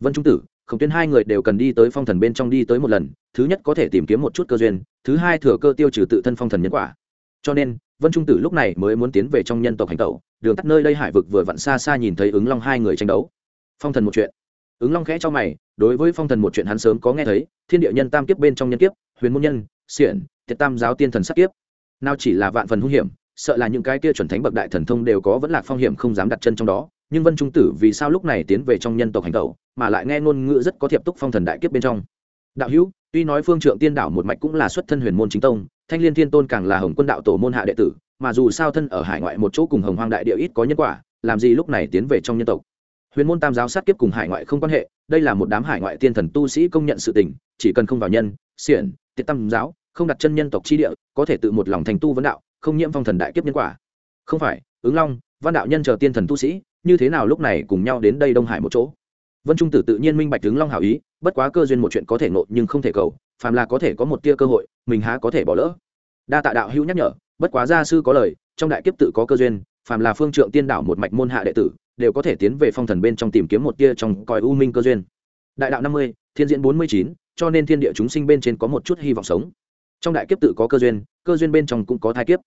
vân trung tử, khổng tuyến hai người đều cần đi tới phong thần bên trong đi tới một lần, thứ nhất có thể tìm kiếm một chút cơ duyên, thứ hai thừa cơ tiêu trừ tự thân phong thần nhân quả. Cho nên, vân trung tử lúc này mới muốn tiến về trong nhân tộc hành tẩu, đường tắt nơi đây hải vực vừa vặn xa xa nhìn thấy ứng long hai người tranh đấu. Phong thần một chuyện. Ứng long khẽ cho mày, đối với phong thần một chuyện hắn sớm có nghe thấy, thiên địa nhân tam kiếp bên trong nhân kiếp, huyền môn nhân, xiển thiệt tam giáo tiên thần sắc kiếp. Nào chỉ là vạn phần hung hiểm, sợ là những cái kia chuẩn thánh bậc đại thần thông đều có vẫn là phong hiểm không dám đặt chân trong đó nhưng vân trung tử vì sao lúc này tiến về trong nhân tộc hành tẩu, mà lại nghe ngôn ngữ rất có thiệp túc phong thần đại kiếp bên trong? Đạo hữu, tuy nói phương trượng tiên đảo một mạch cũng là xuất thân huyền môn chính tông, thanh liên thiên tôn càng là hồng quân đạo tổ môn hạ đệ tử, mà dù sao thân ở hải ngoại một chỗ cùng hồng hoang đại địa ít có nhân quả, làm gì lúc này tiến về trong nhân tộc? Huyền môn tam giáo sát kiếp cùng hải ngoại không quan hệ, đây là một đám hải ngoại tiên thần tu sĩ công nhận sự tình, chỉ cần không vào nhân, xiển, tiết tam giáo, không đặt chân nhân tộc chi địa, có thể tự một lòng thành tu vấn đạo, không nhiễm phong thần đại kiếp nhân quả. Không phải, ứng long văn đạo nhân chờ tiên thần tu sĩ, như thế nào lúc này cùng nhau đến đây đông hải một chỗ? Vân trung tử tự nhiên minh bạch tướng long hảo ý, bất quá cơ duyên một chuyện có thể nộ nhưng không thể cầu, phàm là có thể có một tia cơ hội, mình há có thể bỏ lỡ. Đa tạ đạo hữu nhắc nhở, bất quá gia sư có lời, trong đại kiếp tự có cơ duyên, phàm là phương trượng tiên đảo một mạch môn hạ đệ tử, đều có thể tiến về phong thần bên trong tìm kiếm một tia trong còi u minh cơ duyên. Đại đạo năm mươi, thiên diễn bốn mươi chín, cho nên thiên địa chúng sinh bên trên có một chút hy vọng sống. Trong đại kiếp tự có cơ duyên cơ duyên bên trong cũng có thai kiếp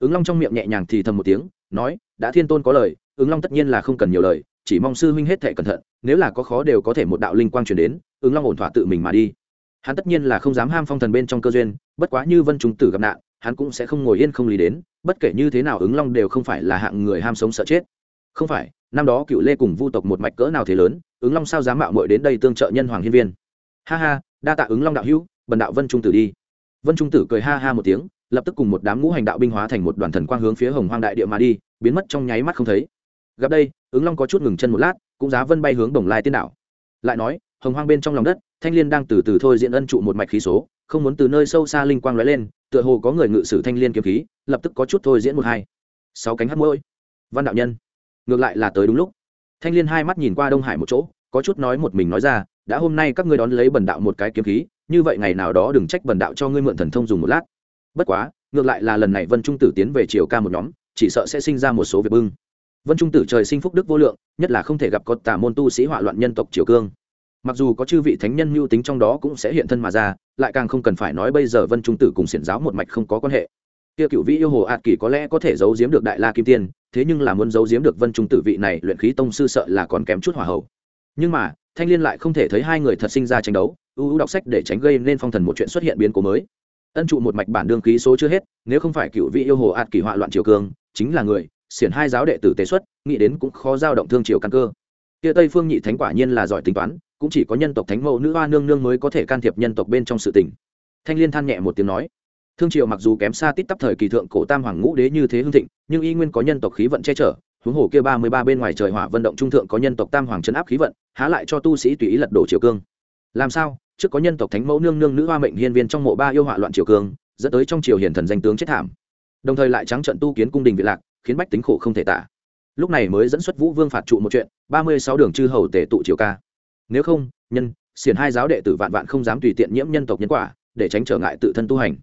ứng long trong miệng nhẹ nhàng thì thầm một tiếng, nói, đã thiên tôn có lời, ứng long tất nhiên là không cần nhiều lời, chỉ mong sư huynh hết thể cẩn thận, nếu là có khó đều có thể một đạo linh quang truyền đến, ứng long ổn thỏa tự mình mà đi. Hắn tất nhiên là không dám ham phong thần bên trong cơ duyên, bất quá như vân trung tử gặp nạn, hắn cũng sẽ không ngồi yên không lý đến, bất kể như thế nào ứng long đều không phải là hạng người ham sống sợ chết. Không phải, năm đó cựu lê cùng vu tộc một mạch cỡ nào thế lớn, ứng long sao dám mạo muội đến đây tương trợ nhân hoàng hiên viên? Ha ha, đa tạ ứng long đạo hữu, bần đạo vân trung tử đi. Vân trung tử cười ha ha một tiếng lập tức cùng một đám ngũ hành đạo binh hóa thành một đoàn thần quang hướng phía hồng hoang đại địa mà đi, biến mất trong nháy mắt không thấy. Gặp đây, ứng long có chút ngừng chân một lát, cũng giá vân bay hướng đồng lai tiên đảo. Lại nói, hồng hoang bên trong lòng đất, thanh liên đang từ từ thôi diễn ân trụ một mạch khí số, không muốn từ nơi sâu xa linh quang lóe lên, tựa hồ có người ngự sử thanh liên kiếm khí, lập tức có chút thôi diễn một hai. Sáu cánh hát mũi văn đạo nhân. Ngược lại là tới đúng lúc. Thanh liên hai mắt nhìn qua đông hải một chỗ, có chút nói một mình nói ra, đã hôm nay các ngươi đón lấy bần đạo một cái kiếm khí, như vậy ngày nào đó đừng trách bần đạo cho ngươi mượn thần thông dùng một lát bất quá, ngược lại là lần này vân trung tử tiến về triều ca một nhóm, chỉ sợ sẽ sinh ra một số việc bưng. Vân trung tử trời sinh phúc đức vô lượng, nhất là không thể gặp có tả môn tu sĩ hỏa loạn nhân tộc triều cương. Mặc dù có chư vị thánh nhân mưu tính trong đó cũng sẽ hiện thân mà ra, lại càng không cần phải nói bây giờ vân trung tử cùng xiển giáo một mạch không có quan hệ. Kia cựu vị yêu hồ ạt kỷ có lẽ có thể giấu giếm được đại la kim tiên, thế nhưng là muốn giấu giếm được vân trung tử vị này luyện khí tông sư sợ là còn kém chút hỏa hậu nhưng mà, thanh liên lại không thể thấy hai người thật sinh ra tranh đấu ưu ưu đọc sách để tránh gây nên phong thần một chuyện xuất hiện biến cố mới ân trụ một mạch bản đương khí số chưa hết nếu không phải cựu vị yêu hồ ạt kỷ họa loạn triều cường, chính là người xiển hai giáo đệ tử tế xuất nghĩ đến cũng khó giao động thương triều căn cơ. Kia tây phương nhị thánh quả nhiên là giỏi tính toán cũng chỉ có nhân tộc thánh mẫu nữ hoa nương nương mới có thể can thiệp nhân tộc bên trong sự tình. Thanh liên than nhẹ một tiếng nói thương triều mặc dù kém xa tít tắp thời kỳ thượng cổ tam hoàng ngũ đế như thế hương thịnh nhưng y nguyên có nhân tộc khí vận che chở huống hồ kia ba mươi ba bên ngoài trời hỏa vận động trung thượng có nhân tộc tam hoàng chấn áp khí vận há lại cho tu sĩ tùy ý lật đổ triều cương. Làm sao? Trước có nhân tộc thánh mẫu nương nương nữ hoa mệnh hiên viên trong mộ ba yêu họa loạn triều cường, dẫn tới trong triều hiển thần danh tướng chết thảm. Đồng thời lại trắng trận tu kiến cung đình vị lạc, khiến bách tính khổ không thể tả. Lúc này mới dẫn xuất vũ vương phạt trụ một chuyện, ba mươi sáu đường chư hầu tể tụ triều ca. Nếu không, nhân, xiển hai giáo đệ tử vạn vạn không dám tùy tiện nhiễm nhân tộc nhân quả, để tránh trở ngại tự thân tu hành.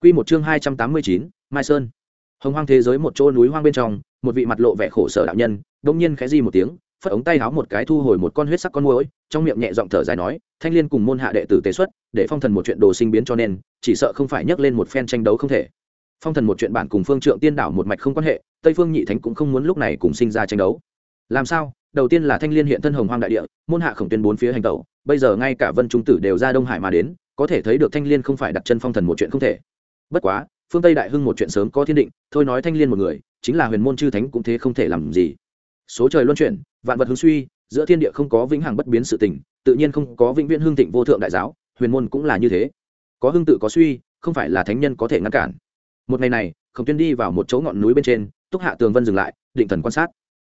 Quy một chương hai trăm tám mươi chín, mai sơn. Hồng hoang thế giới một chỗ núi hoang bên trong, một vị mặt lộ vẻ khổ sở đạo nhân đông nhiên khẽ di một tiếng phất ống tay háo một cái thu hồi một con huyết sắc con muỗi, trong miệng nhẹ giọng thở dài nói, thanh liên cùng môn hạ đệ tử tế xuất, để phong thần một chuyện đồ sinh biến cho nên, chỉ sợ không phải nhắc lên một phen tranh đấu không thể. Phong thần một chuyện bản cùng phương trượng tiên đảo một mạch không quan hệ, tây phương nhị thánh cũng không muốn lúc này cùng sinh ra tranh đấu. Làm sao? Đầu tiên là thanh liên hiện thân hồng hoang đại địa, môn hạ khổng tuyên bốn phía hành tẩu, bây giờ ngay cả vân trung tử đều ra đông hải mà đến, có thể thấy được thanh liên không phải đặt chân phong thần một chuyện không thể. Bất quá, phương tây đại hưng một chuyện sớm có thiên định, thôi nói thanh liên một người, chính là huyền môn chư thánh cũng thế không thể làm gì. Số trời luân chuyển vạn vật hưng suy, giữa thiên địa không có vĩnh hằng bất biến sự tình, tự nhiên không có vĩnh viễn hưng thịnh vô thượng đại giáo, huyền môn cũng là như thế. Có hưng tự có suy, không phải là thánh nhân có thể ngăn cản. Một ngày này, khổng tuyên đi vào một chỗ ngọn núi bên trên, túc hạ tường vân dừng lại, định thần quan sát.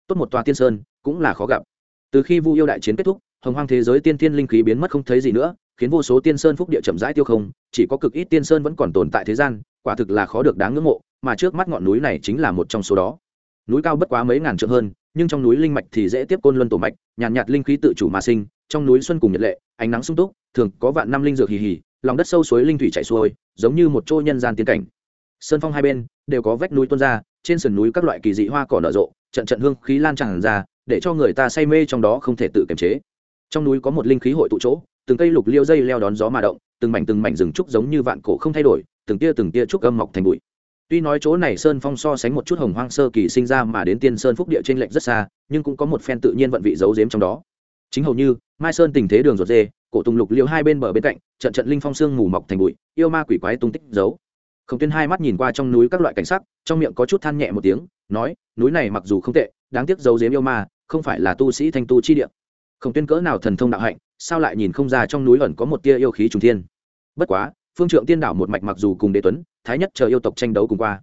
Tốt một tòa tiên sơn, cũng là khó gặp. Từ khi vu yêu đại chiến kết thúc, hồng hoang thế giới tiên thiên linh khí biến mất không thấy gì nữa, khiến vô số tiên sơn phúc địa chậm rãi tiêu không, chỉ có cực ít tiên sơn vẫn còn tồn tại thế gian, quả thực là khó được đáng ngưỡng mộ, mà trước mắt ngọn núi này chính là một trong số đó. Núi cao bất quá mấy ngàn trượng hơn nhưng trong núi linh mạch thì dễ tiếp côn luân tổ mạch nhàn nhạt, nhạt linh khí tự chủ mà sinh trong núi xuân cùng nhật lệ ánh nắng sung túc thường có vạn năm linh dược hì hì lòng đất sâu suối linh thủy chảy xuôi giống như một chỗ nhân gian tiến cảnh. Sơn phong hai bên đều có vách núi tuôn ra trên sườn núi các loại kỳ dị hoa cỏ nở rộ trận trận hương khí lan tràn ra để cho người ta say mê trong đó không thể tự kiềm chế. Trong núi có một linh khí hội tụ chỗ từng cây lục liêu dây leo đón gió mà động từng mảnh từng mảnh rừng trúc giống như vạn cổ không thay đổi từng tia từng tia trúc âm mọc thành bụi tuy nói chỗ này sơn phong so sánh một chút hồng hoang sơ kỳ sinh ra mà đến tiên sơn phúc địa trên lệnh rất xa, nhưng cũng có một phen tự nhiên vận vị giấu giếm trong đó. Chính hầu như, mai sơn tình thế đường ruột dê, cổ tùng lục liễu hai bên bờ bên cạnh, trận trận linh phong sương mù mọc thành bụi, yêu ma quỷ quái tung tích giấu. Khổng tuyên hai mắt nhìn qua trong núi các loại cảnh sắc, trong miệng có chút than nhẹ một tiếng, nói, núi này mặc dù không tệ, đáng tiếc giấu giếm yêu ma, không phải là tu sĩ thanh tu chi địa. Khổng tuyên cỡ nào thần thông đạo hạnh, sao lại nhìn không ra trong núi ẩn có một tia yêu khí trùng thiên. Bất quá, phương trượng tiên đảo một mạch mặc dù cùng đế tuấn thái nhất chờ yêu tộc tranh đấu cùng qua.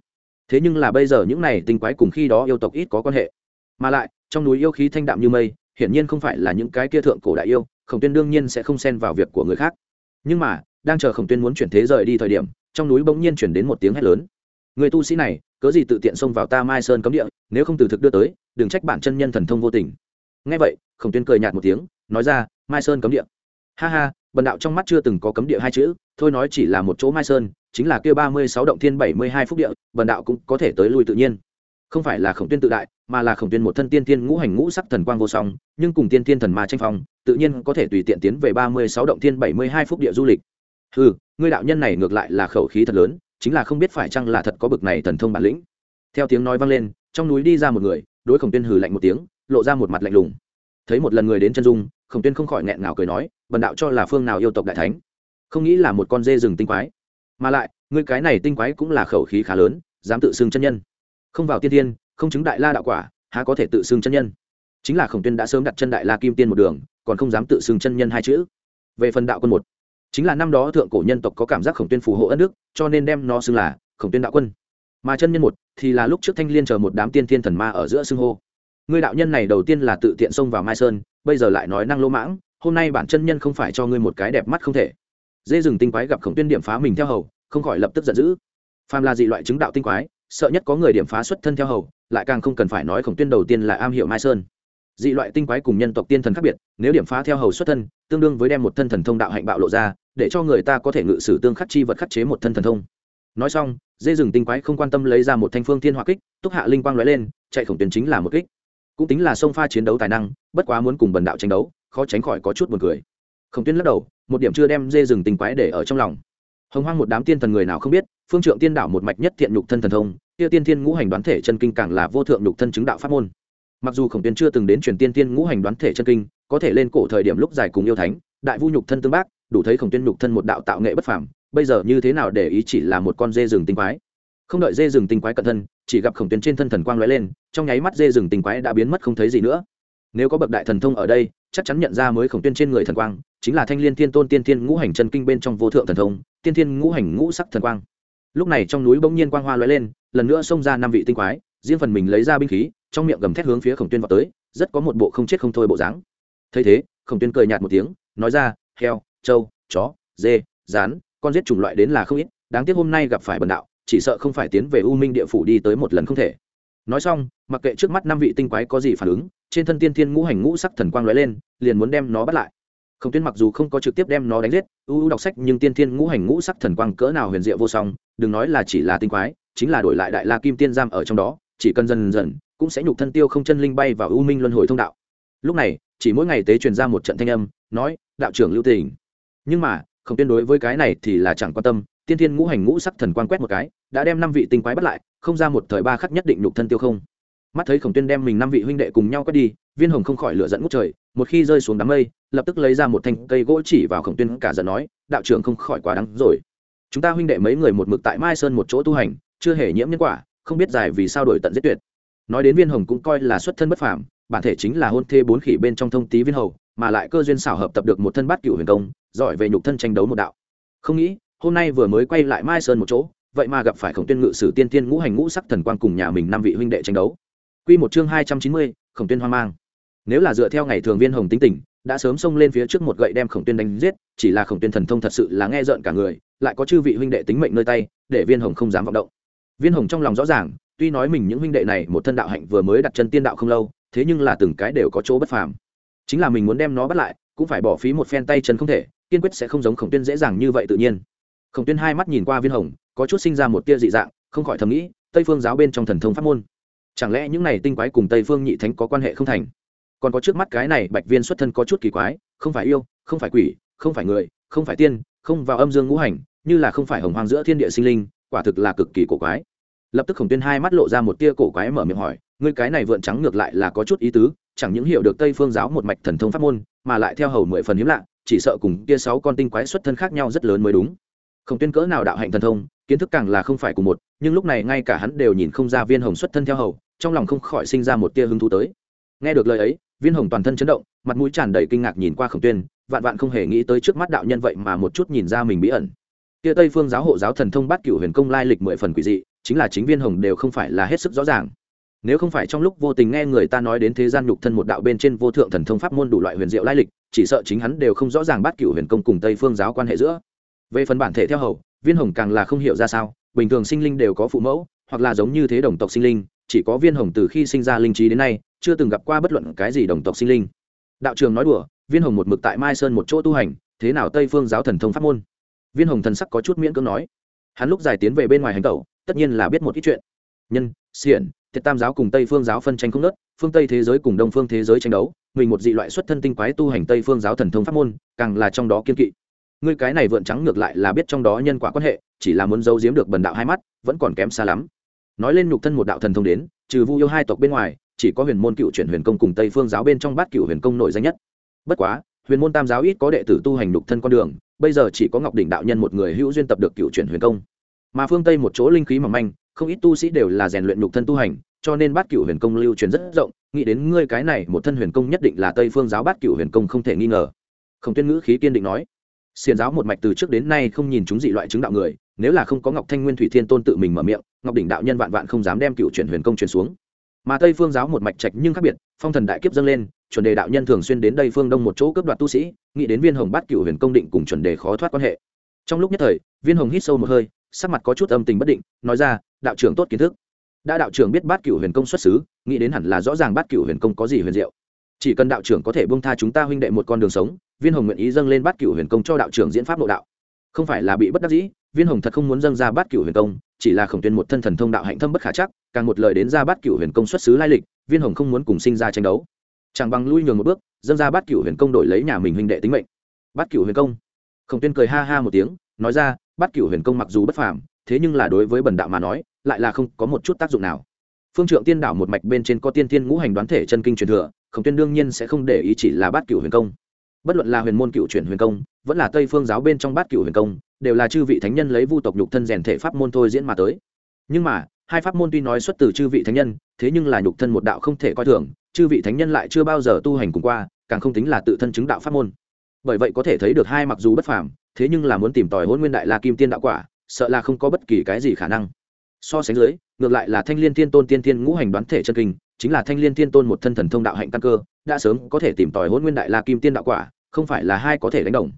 Thế nhưng là bây giờ những này tinh quái cùng khi đó yêu tộc ít có quan hệ. Mà lại, trong núi yêu khí thanh đạm như mây, hiển nhiên không phải là những cái kia thượng cổ đại yêu, khổng tuyên đương nhiên sẽ không xen vào việc của người khác. Nhưng mà, đang chờ khổng tuyên muốn chuyển thế rời đi thời điểm, trong núi bỗng nhiên chuyển đến một tiếng hét lớn. Người tu sĩ này, cớ gì tự tiện xông vào ta mai sơn cấm địa, nếu không từ thực đưa tới, đừng trách bản chân nhân thần thông vô tình. Ngay vậy, khổng tuyên cười nhạt một tiếng, nói ra, mai sơn cấm địa. Ha ha bần đạo trong mắt chưa từng có cấm địa hai chữ, thôi nói chỉ là một chỗ mai sơn, chính là kia ba mươi sáu động thiên bảy mươi hai phúc địa, bần đạo cũng có thể tới lui tự nhiên. Không phải là khổng tuyên tự đại, mà là khổng tuyên một thân tiên tiên ngũ hành ngũ sắc thần quang vô song, nhưng cùng tiên tiên thần ma tranh phong, tự nhiên có thể tùy tiện tiến về ba mươi sáu động thiên bảy mươi hai phúc địa du lịch. Ừ ngươi đạo nhân này ngược lại là khẩu khí thật lớn, chính là không biết phải chăng là thật có bực này thần thông bản lĩnh. Theo tiếng nói vang lên, trong núi đi ra một người, đối khổng tuyên hừ lạnh một tiếng, lộ ra một mặt lạnh lùng. Thấy một lần người đến chân dung, khổng tuyên không khỏi nghẹn ngào cười nói bần đạo cho là phương nào yêu tộc đại thánh, không nghĩ là một con dê rừng tinh quái. Mà lại người cái này tinh quái cũng là khẩu khí khá lớn, dám tự xưng chân nhân. Không vào tiên tiên không chứng đại la đạo quả, há có thể tự xưng chân nhân? Chính là khổng tuyên đã sớm đặt chân đại la kim tiên một đường, còn không dám tự xưng chân nhân hai chữ. Về phần đạo quân một, chính là năm đó thượng cổ nhân tộc có cảm giác khổng tuyên phù hộ ân đức, cho nên đem nó xưng là khổng tuyên đạo quân. Mà chân nhân một thì là lúc trước thanh liên chờ một đám tiên thiên thần ma ở giữa xưng hô. Ngươi đạo nhân này đầu tiên là tự tiện xông vào mai sơn, bây giờ lại nói năng lỗ mãng hôm nay bản chân nhân không phải cho ngươi một cái đẹp mắt không thể. Dê rừng tinh quái gặp khổng tuyên điểm phá mình theo hầu, không khỏi lập tức giận dữ. Phàm là dị loại chứng đạo tinh quái, sợ nhất có người điểm phá xuất thân theo hầu, lại càng không cần phải nói khổng tuyên đầu tiên là am hiệu mai sơn. Dị loại tinh quái cùng nhân tộc tiên thần khác biệt, nếu điểm phá theo hầu xuất thân, tương đương với đem một thân thần thông đạo hạnh bạo lộ ra, để cho người ta có thể ngự sử tương khắc chi vật khắc chế một thân thần thông. Nói xong, dê rừng tinh quái không quan tâm lấy ra một thanh phương thiên hỏa kích, túc hạ linh quang lóe lên, chạy khổng tuyến chính là một kích cũng tính là sông pha chiến đấu tài năng, bất quá muốn cùng bần đạo tranh đấu, khó tránh khỏi có chút buồn cười. Khổng Tuyên lắc đầu, một điểm chưa đem dê rừng tình quái để ở trong lòng. Hồng hoang một đám tiên thần người nào không biết, phương trượng tiên đạo một mạch nhất thiện nhục thân thần thông kia tiên thiên ngũ hành đoán thể chân kinh càng là vô thượng nhục thân chứng đạo pháp môn. Mặc dù khổng tuyên chưa từng đến truyền tiên tiên ngũ hành đoán thể chân kinh, có thể lên cổ thời điểm lúc dài cùng yêu thánh, đại vu nhục thân tương bác, đủ thấy khổng tuyên nhục thân một đạo tạo nghệ bất phàm, bây giờ như thế nào để ý chỉ là một con dê rừng tinh quái. Không đợi dê rừng tinh quái cận thân chỉ gặp khổng tuyến trên thân thần quang lóe lên, trong nháy mắt dê rừng tình quái đã biến mất không thấy gì nữa. Nếu có bậc đại thần thông ở đây, chắc chắn nhận ra mới khổng tuyên trên người thần quang, chính là thanh liên thiên tôn tiên thiên ngũ hành chân kinh bên trong vô thượng thần thông, tiên thiên ngũ hành ngũ sắc thần quang. Lúc này trong núi bỗng nhiên quang hoa lóe lên, lần nữa xông ra năm vị tinh quái, riêng phần mình lấy ra binh khí, trong miệng gầm thét hướng phía khổng tuyên vào tới, rất có một bộ không chết không thôi bộ dáng. Thấy thế, khổng tuyên cười nhạt một tiếng, nói ra, heo, trâu, chó, dê, rán, con giết chủng loại đến là không ít, đáng tiếc hôm nay gặp phải bần đạo chỉ sợ không phải tiến về u minh địa phủ đi tới một lần không thể. Nói xong, mặc kệ trước mắt năm vị tinh quái có gì phản ứng, trên thân tiên thiên ngũ hành ngũ sắc thần quang lóe lên, liền muốn đem nó bắt lại. Khổng tuyến mặc dù không có trực tiếp đem nó đánh giết, u u đọc sách nhưng tiên thiên ngũ hành ngũ sắc thần quang cỡ nào huyền diệu vô song, đừng nói là chỉ là tinh quái, chính là đổi lại đại la kim tiên giam ở trong đó, chỉ cần dần dần, cũng sẽ nhục thân tiêu không chân linh bay vào u minh luân hồi thông đạo. Lúc này, chỉ mỗi ngày tế truyền ra một trận thanh âm, nói, đạo trưởng lưu tình. Nhưng mà không tuyên đối với cái này thì là chẳng quan tâm tiên thiên ngũ hành ngũ sắc thần quan quét một cái, đã đem năm vị tinh quái bắt lại, không ra một thời ba khắc nhất định nhục thân tiêu không. Mắt thấy khổng tuyên đem mình năm vị huynh đệ cùng nhau quét đi, viên hồng không khỏi lửa dẫn ngút trời, một khi rơi xuống đám mây, lập tức lấy ra một thanh cây gỗ chỉ vào khổng tuyên cả giận nói, đạo trưởng không khỏi quá đắng rồi. Chúng ta huynh đệ mấy người một mực tại mai sơn một chỗ tu hành, chưa hề nhiễm nhân quả, không biết dài vì sao đổi tận giết tuyệt. Nói đến viên hồng cũng coi là xuất thân bất phàm, bản thể chính là hôn thê bốn khỉ bên trong thông tý viên hầu, mà lại cơ duyên xảo hợp tập được một thân bát cựu huyền công, giỏi về nhục thân tranh đấu một đạo. Không nghĩ hôm nay vừa mới quay lại mai sơn một chỗ vậy mà gặp phải khổng tuyên ngự sử tiên tiên ngũ hành ngũ sắc thần quang cùng nhà mình năm vị huynh đệ tranh đấu. Quy một chương hai trăm chín mươi, khổng tuyên hoang mang. Nếu là dựa theo ngày thường viên hồng tính tình đã sớm xông lên phía trước một gậy đem khổng tuyên đánh giết chỉ là khổng tuyên thần thông thật sự là nghe rợn cả người lại có chư vị huynh đệ tính mệnh nơi tay để viên hồng không dám vọng động. Viên hồng trong lòng rõ ràng tuy nói mình những huynh đệ này một thân đạo hạnh vừa mới đặt chân tiên đạo không lâu thế nhưng là từng cái đều có chỗ bất phàm. Chính là mình muốn đem nó bắt lại cũng phải bỏ phí một phen tay chân không thể kiên quyết sẽ không giống khổng tuyên dễ dàng như vậy tự nhiên khổng tuyên hai mắt nhìn qua viên hồng, có chút sinh ra một tia dị dạng, không khỏi thầm nghĩ, tây phương giáo bên trong thần thông pháp môn. Chẳng lẽ những này tinh quái cùng tây phương nhị thánh có quan hệ không thành? Còn có trước mắt cái này bạch viên xuất thân có chút kỳ quái, không phải yêu, không phải quỷ, không phải người, không phải tiên, không vào âm dương ngũ hành, như là không phải hồng hoang giữa thiên địa sinh linh, quả thực là cực kỳ cổ quái. Lập tức khổng tuyên hai mắt lộ ra một tia cổ quái mở miệng hỏi, ngươi cái này vượn trắng ngược lại là có chút ý tứ, chẳng những hiểu được tây phương giáo một mạch thần thông pháp môn, mà lại theo hầu mười phần hiếm lạ, chỉ sợ cùng kia sáu con tinh quái xuất thân khác nhau rất lớn mới đúng khổng tuyên cỡ nào đạo hạnh thần thông, kiến thức càng là không phải cùng một, nhưng lúc này ngay cả hắn đều nhìn không ra viên hồng xuất thân theo hầu, trong lòng không khỏi sinh ra một tia hứng thú tới. Nghe được lời ấy, viên hồng toàn thân chấn động, mặt mũi tràn đầy kinh ngạc nhìn qua khổng tuyên, vạn vạn không hề nghĩ tới trước mắt đạo nhân vậy mà một chút nhìn ra mình bí ẩn. Kia tây phương giáo hộ giáo thần thông bát cửu huyền công lai lịch mười phần quỷ dị, chính là chính viên hồng đều không phải là hết sức rõ ràng. Nếu không phải trong lúc vô tình nghe người ta nói đến thế gian nhục thân một đạo bên trên vô thượng thần thông pháp môn đủ loại huyền diệu lai lịch, chỉ sợ chính hắn đều không rõ ràng bát cửu huyền công cùng tây phương giáo quan hệ giữa về phần bản thể theo hầu, viên hồng càng là không hiểu ra sao, bình thường sinh linh đều có phụ mẫu, hoặc là giống như thế đồng tộc sinh linh, chỉ có viên hồng từ khi sinh ra linh trí đến nay, chưa từng gặp qua bất luận cái gì đồng tộc sinh linh. Đạo trường nói đùa, viên hồng một mực tại mai sơn một chỗ tu hành, thế nào tây phương giáo thần thông pháp môn? Viên hồng thần sắc có chút miễn cưỡng nói. Hắn lúc dài tiến về bên ngoài hành tẩu, tất nhiên là biết một ít chuyện. Nhân, xiển thiệt tam giáo cùng tây phương giáo phân tranh không nớt phương tây thế giới cùng đông phương thế giới tranh đấu, mình một dị loại xuất thân tinh quái tu hành tây phương giáo thần thông pháp môn, càng là trong đó kiên kỵ ngươi cái này vượn trắng ngược lại là biết trong đó nhân quả quan hệ, chỉ là muốn giấu giếm được bần đạo hai mắt, vẫn còn kém xa lắm. Nói lên nhục thân một đạo thần thông đến, trừ vu yêu hai tộc bên ngoài, chỉ có huyền môn cựu chuyển huyền công cùng tây phương giáo bên trong bát cựu huyền công nổi danh nhất. Bất quá, huyền môn tam giáo ít có đệ tử tu hành nhục thân con đường, bây giờ chỉ có ngọc đỉnh đạo nhân một người hữu duyên tập được cựu chuyển huyền công. Mà phương tây một chỗ linh khí mỏng manh, không ít tu sĩ đều là rèn luyện nhục thân tu hành, cho nên bát cựu huyền công lưu truyền rất rộng, nghĩ đến ngươi cái này một thân huyền công nhất định là tây phương giáo bát cựu huyền công không thể nghi ngờ. Không tuyên ngữ khí kiên định nói xiền giáo một mạch từ trước đến nay không nhìn chúng dị loại chứng đạo người, nếu là không có ngọc thanh nguyên thủy thiên tôn tự mình mở miệng, ngọc đỉnh đạo nhân vạn vạn không dám đem cựu chuyển huyền công truyền xuống. Mà tây phương giáo một mạch trạch nhưng khác biệt, phong thần đại kiếp dâng lên, chuẩn đề đạo nhân thường xuyên đến đây phương đông một chỗ cướp đoạt tu sĩ, nghĩ đến viên hồng bát cựu huyền công định cùng chuẩn đề khó thoát quan hệ. Trong lúc nhất thời, viên hồng hít sâu một hơi, sắc mặt có chút âm tình bất định, nói ra, đạo trưởng tốt kiến thức. Đã đạo trưởng biết bát cựu huyền công xuất xứ, nghĩ đến hẳn là rõ ràng bát cựu huyền công có gì huyền diệu. Chỉ cần đạo trưởng có thể bông tha chúng ta huynh đệ một con đường sống viên hồng nguyện ý dâng lên bát cựu huyền công cho đạo trưởng diễn pháp nội đạo. Không phải là bị bất đắc dĩ, viên hồng thật không muốn dâng ra bát cựu huyền công, chỉ là khổng tuyên một thân thần thông đạo hạnh thâm bất khả chắc, càng một lời đến ra bát cựu huyền công xuất xứ lai lịch, viên hồng không muốn cùng sinh ra tranh đấu. Chẳng bằng lui nhường một bước, dâng ra bát cựu huyền công đổi lấy nhà mình huynh đệ tính mệnh. Bát cựu huyền công. Khổng tuyên cười ha ha một tiếng, nói ra, bát cựu huyền công mặc dù bất phàm, thế nhưng là đối với bần đạo mà nói, lại là không có một chút tác dụng nào. Phương trượng tiên đảo một mạch bên trên có tiên tiên ngũ hành đoán thể chân kinh truyền thừa, khổng tuyên đương nhiên sẽ không để ý chỉ là bát cựu huyền công bất luận là huyền môn cựu chuyển huyền công, vẫn là tây phương giáo bên trong bát cựu huyền công, đều là chư vị thánh nhân lấy vu tộc nhục thân rèn thể pháp môn thôi diễn mà tới. Nhưng mà, hai pháp môn tuy nói xuất từ chư vị thánh nhân, thế nhưng là nhục thân một đạo không thể coi thường, chư vị thánh nhân lại chưa bao giờ tu hành cùng qua, càng không tính là tự thân chứng đạo pháp môn. Bởi vậy có thể thấy được hai mặc dù bất phàm, thế nhưng là muốn tìm tòi hôn nguyên đại la kim tiên đạo quả, sợ là không có bất kỳ cái gì khả năng. So sánh dưới, ngược lại là thanh liên thiên tôn tiên tiên ngũ hành đoán thể chân kinh, chính là thanh liên thiên tôn một thân thần thông đạo hạnh căn cơ, đã sớm có thể tìm tòi hôn nguyên đại la kim tiên đạo quả không phải là hai có thể đánh đồng.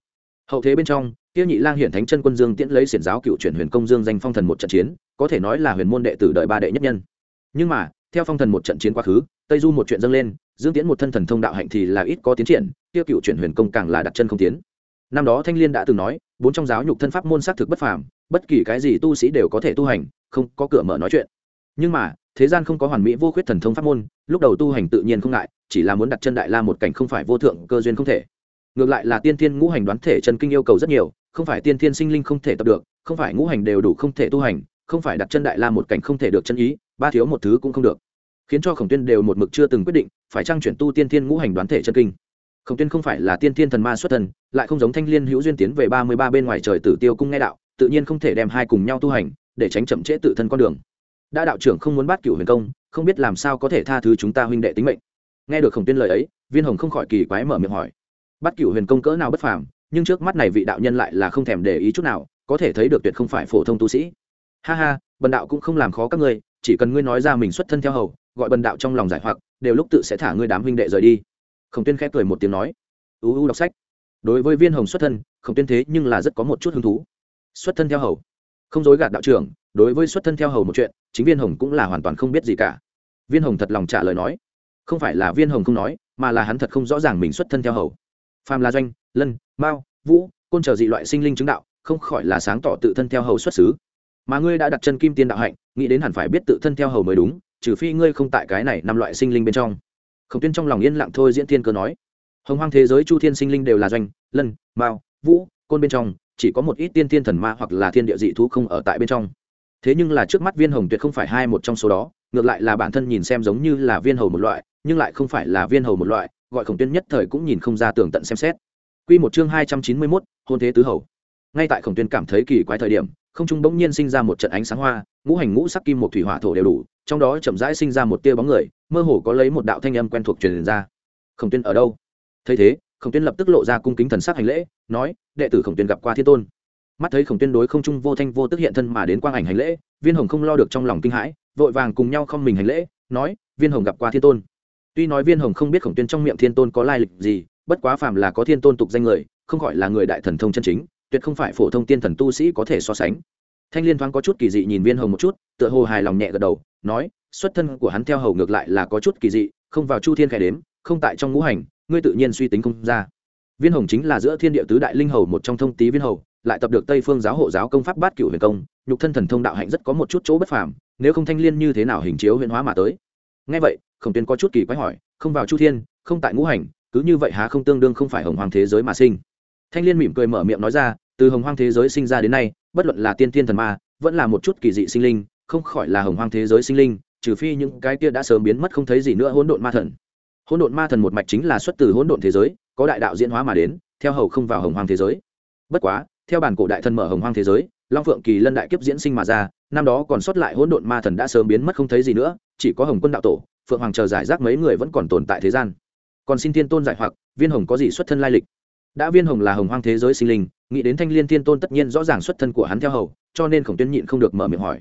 Hậu thế bên trong tiêu nhị lang hiển thánh chân quân dương tiễn lấy xiển giáo cựu chuyển huyền công dương danh phong thần một trận chiến, có thể nói là huyền môn đệ tử đợi ba đệ nhất nhân. Nhưng mà, theo phong thần một trận chiến quá khứ, tây du một chuyện dâng lên, dương tiễn một thân thần thông đạo hạnh thì là ít có tiến triển tiêu cựu chuyển huyền công càng là đặt chân không tiến. Năm đó thanh liên đã từng nói, bốn trong giáo nhục thân pháp môn xác thực bất phàm, bất kỳ cái gì tu sĩ đều có thể tu hành, không có cửa mở nói chuyện. Nhưng mà, thế gian không có hoàn mỹ vô khuyết thần thông pháp môn, lúc đầu tu hành tự nhiên không ngại, chỉ là muốn đặt chân đại la một cảnh không phải vô thượng cơ duyên không thể ngược lại là tiên thiên ngũ hành đoán thể chân kinh yêu cầu rất nhiều, không phải tiên thiên sinh linh không thể tập được, không phải ngũ hành đều đủ không thể tu hành, không phải đặt chân đại la một cảnh không thể được chân ý, ba thiếu một thứ cũng không được. Khiến cho khổng tuyên đều một mực chưa từng quyết định, phải trang chuyển tu tiên thiên ngũ hành đoán thể chân kinh. Khổng tuyên không phải là tiên thiên thần ma xuất thần, lại không giống thanh liên hữu duyên tiến về ba mươi ba bên ngoài trời tử tiêu cung nghe đạo, tự nhiên không thể đem hai cùng nhau tu hành, để tránh chậm trễ tự thân con đường. Đã đạo trưởng không muốn bắt cửu huyền công, không biết làm sao có thể tha thứ chúng ta huynh đệ tính mệnh. Nghe được khổng tuyên lời ấy, viên hồng không khỏi kỳ quái mở miệng hỏi bắt Cựu huyền công cỡ nào bất phàm, nhưng trước mắt này vị đạo nhân lại là không thèm để ý chút nào, có thể thấy được tuyệt không phải phổ thông tu sĩ. Ha ha, bần đạo cũng không làm khó các ngươi, chỉ cần ngươi nói ra mình xuất thân theo hầu, gọi bần đạo trong lòng giải hoặc, đều lúc tự sẽ thả ngươi đám huynh đệ rời đi. Khổng tuyên khép cười một tiếng nói. U u đọc sách. Đối với viên hồng xuất thân, khổng tuyên thế nhưng là rất có một chút hứng thú. Xuất thân theo hầu. Không dối gạt đạo trưởng, đối với xuất thân theo hầu một chuyện, chính viên hồng cũng là hoàn toàn không biết gì cả. Viên hồng thật lòng trả lời nói. Không phải là viên hồng không nói, mà là hắn thật không rõ ràng mình xuất thân theo hầu phàm là doanh, lân, mao, vũ, côn chờ dị loại sinh linh chứng đạo, không khỏi là sáng tỏ tự thân theo hầu xuất xứ. Mà ngươi đã đặt chân kim tiên đạo hạnh, nghĩ đến hẳn phải biết tự thân theo hầu mới đúng, trừ phi ngươi không tại cái này năm loại sinh linh bên trong. Khổng tuyên trong lòng yên lặng thôi diễn thiên cơ nói. Hồng hoang thế giới chu thiên sinh linh đều là doanh, lân, mao, vũ, côn bên trong, chỉ có một ít tiên thiên thần ma hoặc là thiên địa dị thú không ở tại bên trong. Thế nhưng là trước mắt viên hồng tuyệt không phải hai một trong số đó, ngược lại là bản thân nhìn xem giống như là viên hầu một loại, nhưng lại không phải là viên hầu một loại gọi khổng tuyên nhất thời cũng nhìn không ra tường tận xem xét Quy một chương hai trăm chín mươi mốt hôn thế tứ hầu. Ngay tại Khổng Tuyên cảm thấy kỳ quái thời điểm, không trung bỗng nhiên sinh ra một trận ánh sáng hoa, ngũ hành ngũ sắc kim một thủy hỏa thổ đều đủ, trong đó chậm rãi sinh ra một tia bóng người, mơ hồ có lấy một đạo thanh âm quen thuộc truyền ra. Khổng Tuyên ở đâu? Thấy thế, Khổng Tuyên lập tức lộ ra cung kính thần sắc hành lễ, nói: "Đệ tử Khổng Tuyên gặp qua Thiên Tôn." Mắt thấy Khổng Tuyên đối không trung vô thanh vô tức hiện thân mà đến quang ảnh hành lễ, Viên Hồng không lo được trong lòng kinh hãi, vội vàng cùng nhau không mình hành lễ, nói: "Viên Hồng gặp qua Thiên Tôn." Tuy nói Viên Hồng không biết Khổng Tuyên trong miệng Thiên Tôn có lai lịch gì, bất quá phàm là có Thiên Tôn tục danh người, không gọi là người đại thần thông chân chính tuyệt không phải phổ thông tiên thần tu sĩ có thể so sánh. Thanh liên thoáng có chút kỳ dị nhìn viên hồng một chút tựa hồ hài lòng nhẹ gật đầu nói xuất thân của hắn theo hầu ngược lại là có chút kỳ dị không vào chu thiên khẽ đếm không tại trong ngũ hành ngươi tự nhiên suy tính không ra. Viên hồng chính là giữa thiên địa tứ đại linh hầu một trong thông tý viên hầu lại tập được tây phương giáo hộ giáo công pháp bát cửu huyền công nhục thân thần thông đạo hạnh rất có một chút chỗ bất phàm nếu không thanh liên như thế nào hình chiếu huyền hóa mà tới? Ngay vậy khổng tuyên có chút kỳ quái hỏi, không vào chu thiên, không tại ngũ hành, cứ như vậy há không tương đương không phải hồng hoàng thế giới mà sinh? Thanh liên mỉm cười mở miệng nói ra, từ hồng Hoàng thế giới sinh ra đến nay, bất luận là tiên tiên thần ma, vẫn là một chút kỳ dị sinh linh, không khỏi là hồng Hoàng thế giới sinh linh, trừ phi những cái kia đã sớm biến mất không thấy gì nữa hỗn độn ma thần. Hỗn độn ma thần một mạch chính là xuất từ hỗn độn thế giới, có đại đạo diễn hóa mà đến, theo hầu không vào hồng Hoàng thế giới. Bất quá, theo bản cổ đại thần mở hồng Hoàng thế giới, long phượng kỳ lân đại kiếp diễn sinh mà ra, năm đó còn sót lại hỗn độn ma thần đã sớm biến mất không thấy gì nữa, chỉ có hồng quân đạo tổ phượng hoàng chờ giải rác mấy người vẫn còn tồn tại thế gian. Còn xin thiên tôn giải hoặc, viên hồng có gì xuất thân lai lịch? Đã viên hồng là hồng hoang thế giới sinh linh, nghĩ đến thanh l i ê n thiên tôn tất nhiên rõ ràng xuất thân của hắn theo hầu, cho nên khổng tuyên nhịn không được mở miệng hỏi.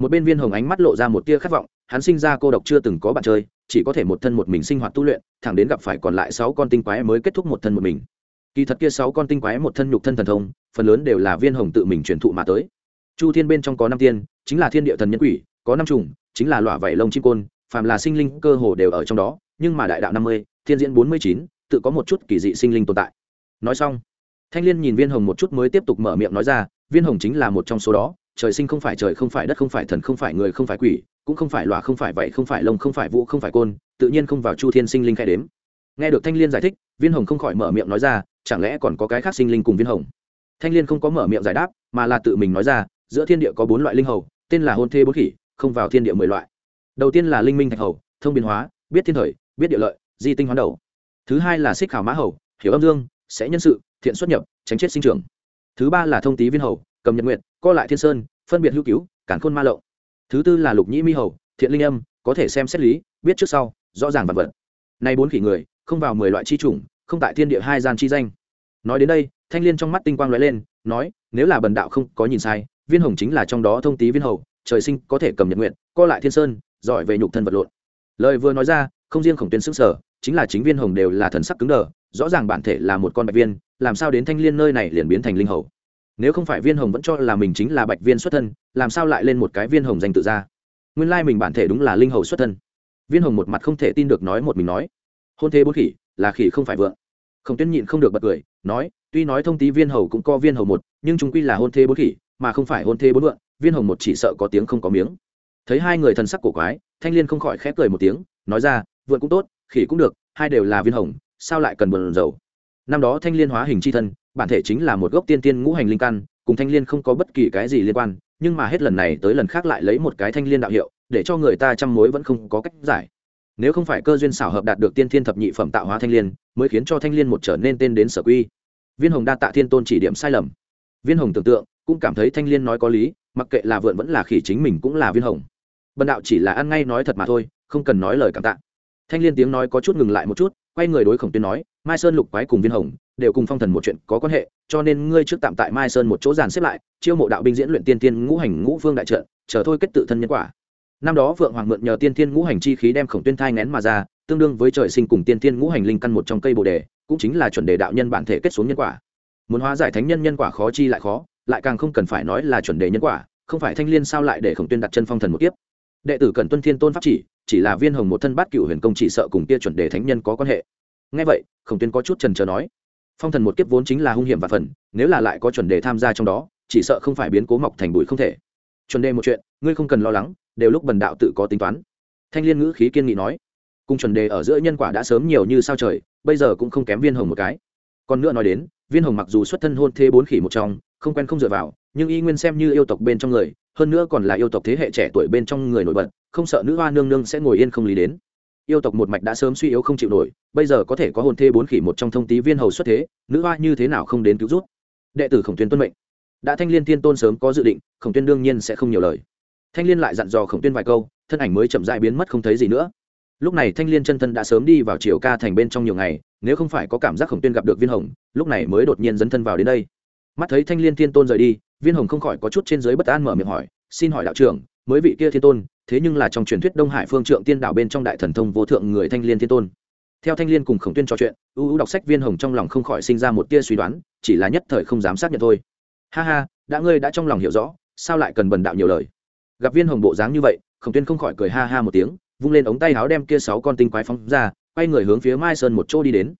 Một bên viên hồng ánh mắt lộ ra một tia khát vọng, hắn sinh ra cô độc chưa từng có bạn chơi, chỉ có thể một thân một mình sinh hoạt tu luyện, thẳng đến gặp phải còn lại sáu con tinh quái mới kết thúc một thân một mình. Kỳ thật kia sáu con tinh quái một thân nhục thân thần thông, phần lớn đều là viên hồng tự mình truyền thụ mà tới. Chu thiên bên trong có năm tiên, chính là thiên địa thần nhân quỷ, có năm trùng chính là lọa vảy lông chim côn phàm là sinh linh cơ hồ đều ở trong đó nhưng mà đại đạo năm mươi thiên diễn bốn mươi chín tự có một chút kỳ dị sinh linh tồn tại nói xong thanh liên nhìn viên hồng một chút mới tiếp tục mở miệng nói ra viên hồng chính là một trong số đó trời sinh không phải trời không phải đất không phải thần không phải người không phải quỷ cũng không phải lòa không phải vậy không phải lông không phải vũ không phải côn tự nhiên không vào chu thiên sinh linh khai đếm nghe được thanh liên giải thích viên hồng không khỏi mở miệng nói ra chẳng lẽ còn có cái khác sinh linh cùng viên hồng thanh liên không có mở miệng giải đáp mà là tự mình nói ra giữa thiên địa có bốn loại linh hầu tên là hôn thê bốn khỉ không vào thiên địa mười loại đầu tiên là linh minh thạch hầu, thông biến hóa, biết thiên thời, biết địa lợi, di tinh hoán đầu. Thứ hai là xích khảo mã hầu, hiểu âm dương, sẽ nhân sự, thiện xuất nhập, tránh chết sinh trưởng. Thứ ba là thông tý viên hầu, cầm nhật nguyện co lại thiên sơn, phân biệt hữu cứu, cản khôn ma lậu thứ tư là lục nhĩ mi hầu, thiện linh âm, có thể xem xét lý, biết trước sau, rõ ràng vật vật. Nay bốn khỉ người, không vào mười loại chi chủng, không tại thiên địa hai gian chi danh. Nói đến đây, thanh liên trong mắt tinh quang lóe lên, nói, nếu là bần đạo không có nhìn sai, viên hồng chính là trong đó thông tý viên hầu, trời sinh có thể cầm nhật nguyện co lại thiên sơn giỏi về nhục thân vật lộn. Lời vừa nói ra, không riêng khổng tuyên sức sở chính là chính viên hồng đều là thần sắc cứng đờ, rõ ràng bản thể là một con bạch viên, làm sao đến thanh liên nơi này liền biến thành linh hầu? Nếu không phải viên hồng vẫn cho là mình chính là bạch viên xuất thân, làm sao lại lên một cái viên hồng danh tự ra? Nguyên lai mình bản thể đúng là linh hầu xuất thân. Viên hồng một mặt không thể tin được nói một mình nói, hôn thế bốn khỉ, là khỉ không phải vượng. Khổng tuyên nhịn không được bật cười, nói, tuy nói thông tí viên hầu cũng có viên hầu một, nhưng chúng quy là hôn thế bốn khỉ, mà không phải hôn thế bốn vượng, viên hồng một chỉ sợ có tiếng không có miếng thấy hai người thần sắc cổ quái, thanh liên không khỏi khép cười một tiếng, nói ra vượng cũng tốt, khỉ cũng được, hai đều là viên hồng, sao lại cần buồn dầu năm đó thanh liên hóa hình c h i thân, bản thể chính là một gốc tiên tiên ngũ hành linh căn, cùng thanh liên không có bất kỳ cái gì liên quan, nhưng mà hết lần này tới lần khác lại lấy một cái thanh liên đạo hiệu, để cho người ta chăm mối vẫn không có cách giải. Nếu không phải cơ duyên xảo hợp đạt được tiên thiên thập nhị phẩm tạo hóa thanh liên, mới khiến cho thanh liên một trở nên tên đến sở quy. Viên hồng đa tạ thiên tôn chỉ điểm sai lầm. Viên hồng tưởng tượng, cũng cảm thấy thanh liên nói có lý, mặc kệ là vượn vẫn là khỉ chính mình cũng là viên hồng bần đạo chỉ là ăn ngay nói thật mà thôi, không cần nói lời cảm tạ. Thanh liên tiếng nói có chút ngừng lại một chút, quay người đối khổng tuyên nói, mai sơn lục quái cùng viên hồng, đều cùng phong thần một chuyện có quan hệ, cho nên ngươi trước tạm tại mai sơn một chỗ giàn xếp lại, chiêu mộ đạo binh diễn luyện tiên tiên ngũ hành ngũ phương đại trận, chờ thôi kết tự thân nhân quả. Năm đó phượng hoàng mượn nhờ tiên tiên ngũ hành chi khí đem khổng tuyên thai ngén mà ra, tương đương với trời sinh cùng tiên tiên ngũ hành linh căn một trong cây bồ đề, cũng chính là chuẩn đề đạo nhân bản thể kết xuống nhân quả. Muốn hóa giải thánh nhân nhân quả khó chi lại khó, lại càng không cần phải nói là chuẩn đề nhân quả, không phải thanh liên sao lại để khổng tuyên đặt chân phong thần một tiếp đệ tử cần tuân thiên tôn pháp chỉ chỉ là viên hồng một thân bát cựu huyền công chỉ sợ cùng kia chuẩn đề thánh nhân có quan hệ. Ngay vậy, khổng tuyên có chút trần trờ nói, phong thần một kiếp vốn chính là hung hiểm và phần, nếu là lại có chuẩn đề tham gia trong đó, chỉ sợ không phải biến cố mọc thành bụi không thể. Chuẩn đề một chuyện, ngươi không cần lo lắng, đều lúc bần đạo tự có tính toán. Thanh liên ngữ khí kiên nghị nói, cùng chuẩn đề ở giữa nhân quả đã sớm nhiều như sao trời, bây giờ cũng không kém viên hồng một cái. Còn nữa nói đến, viên hồng mặc dù xuất thân hôn thế bốn khỉ một trong, không quen không dựa vào, nhưng y nguyên xem như yêu tộc bên trong người hơn nữa còn là yêu tộc thế hệ trẻ tuổi bên trong người nổi bật, không sợ nữ hoa nương nương sẽ ngồi yên không lý đến. Yêu tộc một mạch đã sớm suy yếu không chịu nổi, bây giờ có thể có hôn thê bốn khỉ một trong thông tí viên hầu xuất thế, nữ hoa như thế nào không đến cứu rút? Đệ tử khổng tuyên tuân mệnh. Đã thanh liên thiên tôn sớm có dự định, khổng tuyên đương nhiên sẽ không nhiều lời. Thanh liên lại dặn dò khổng tuyên vài câu, thân ảnh mới chậm dại biến mất không thấy gì nữa. Lúc này thanh liên chân thân đã sớm đi vào triều ca thành bên trong nhiều ngày, nếu không phải có cảm giác khổng tuyên gặp được viên hồng, lúc này mới đột nhiên dấn thân vào đến đây mắt thấy thanh liên thiên tôn rời đi, viên hồng không khỏi có chút trên dưới bất an mở miệng hỏi, xin hỏi đạo trưởng, mới vị kia thiên tôn, thế nhưng là trong truyền thuyết đông hải phương trượng tiên đạo bên trong đại thần thông vô thượng người thanh liên thiên tôn. Theo thanh liên cùng khổng tuyên trò chuyện ưu ưu đọc sách viên hồng trong lòng không khỏi sinh ra một tia suy đoán, chỉ là nhất thời không dám xác nhận thôi. Ha ha, đã ngươi đã trong lòng hiểu rõ, sao lại cần bần đạo nhiều lời? Gặp viên hồng bộ dáng như vậy, khổng tuyên không khỏi cười ha ha một tiếng, vung lên ống tay áo đem kia sáu con tinh quái phóng ra, quay người hướng phía mai sơn một chỗ đi đến.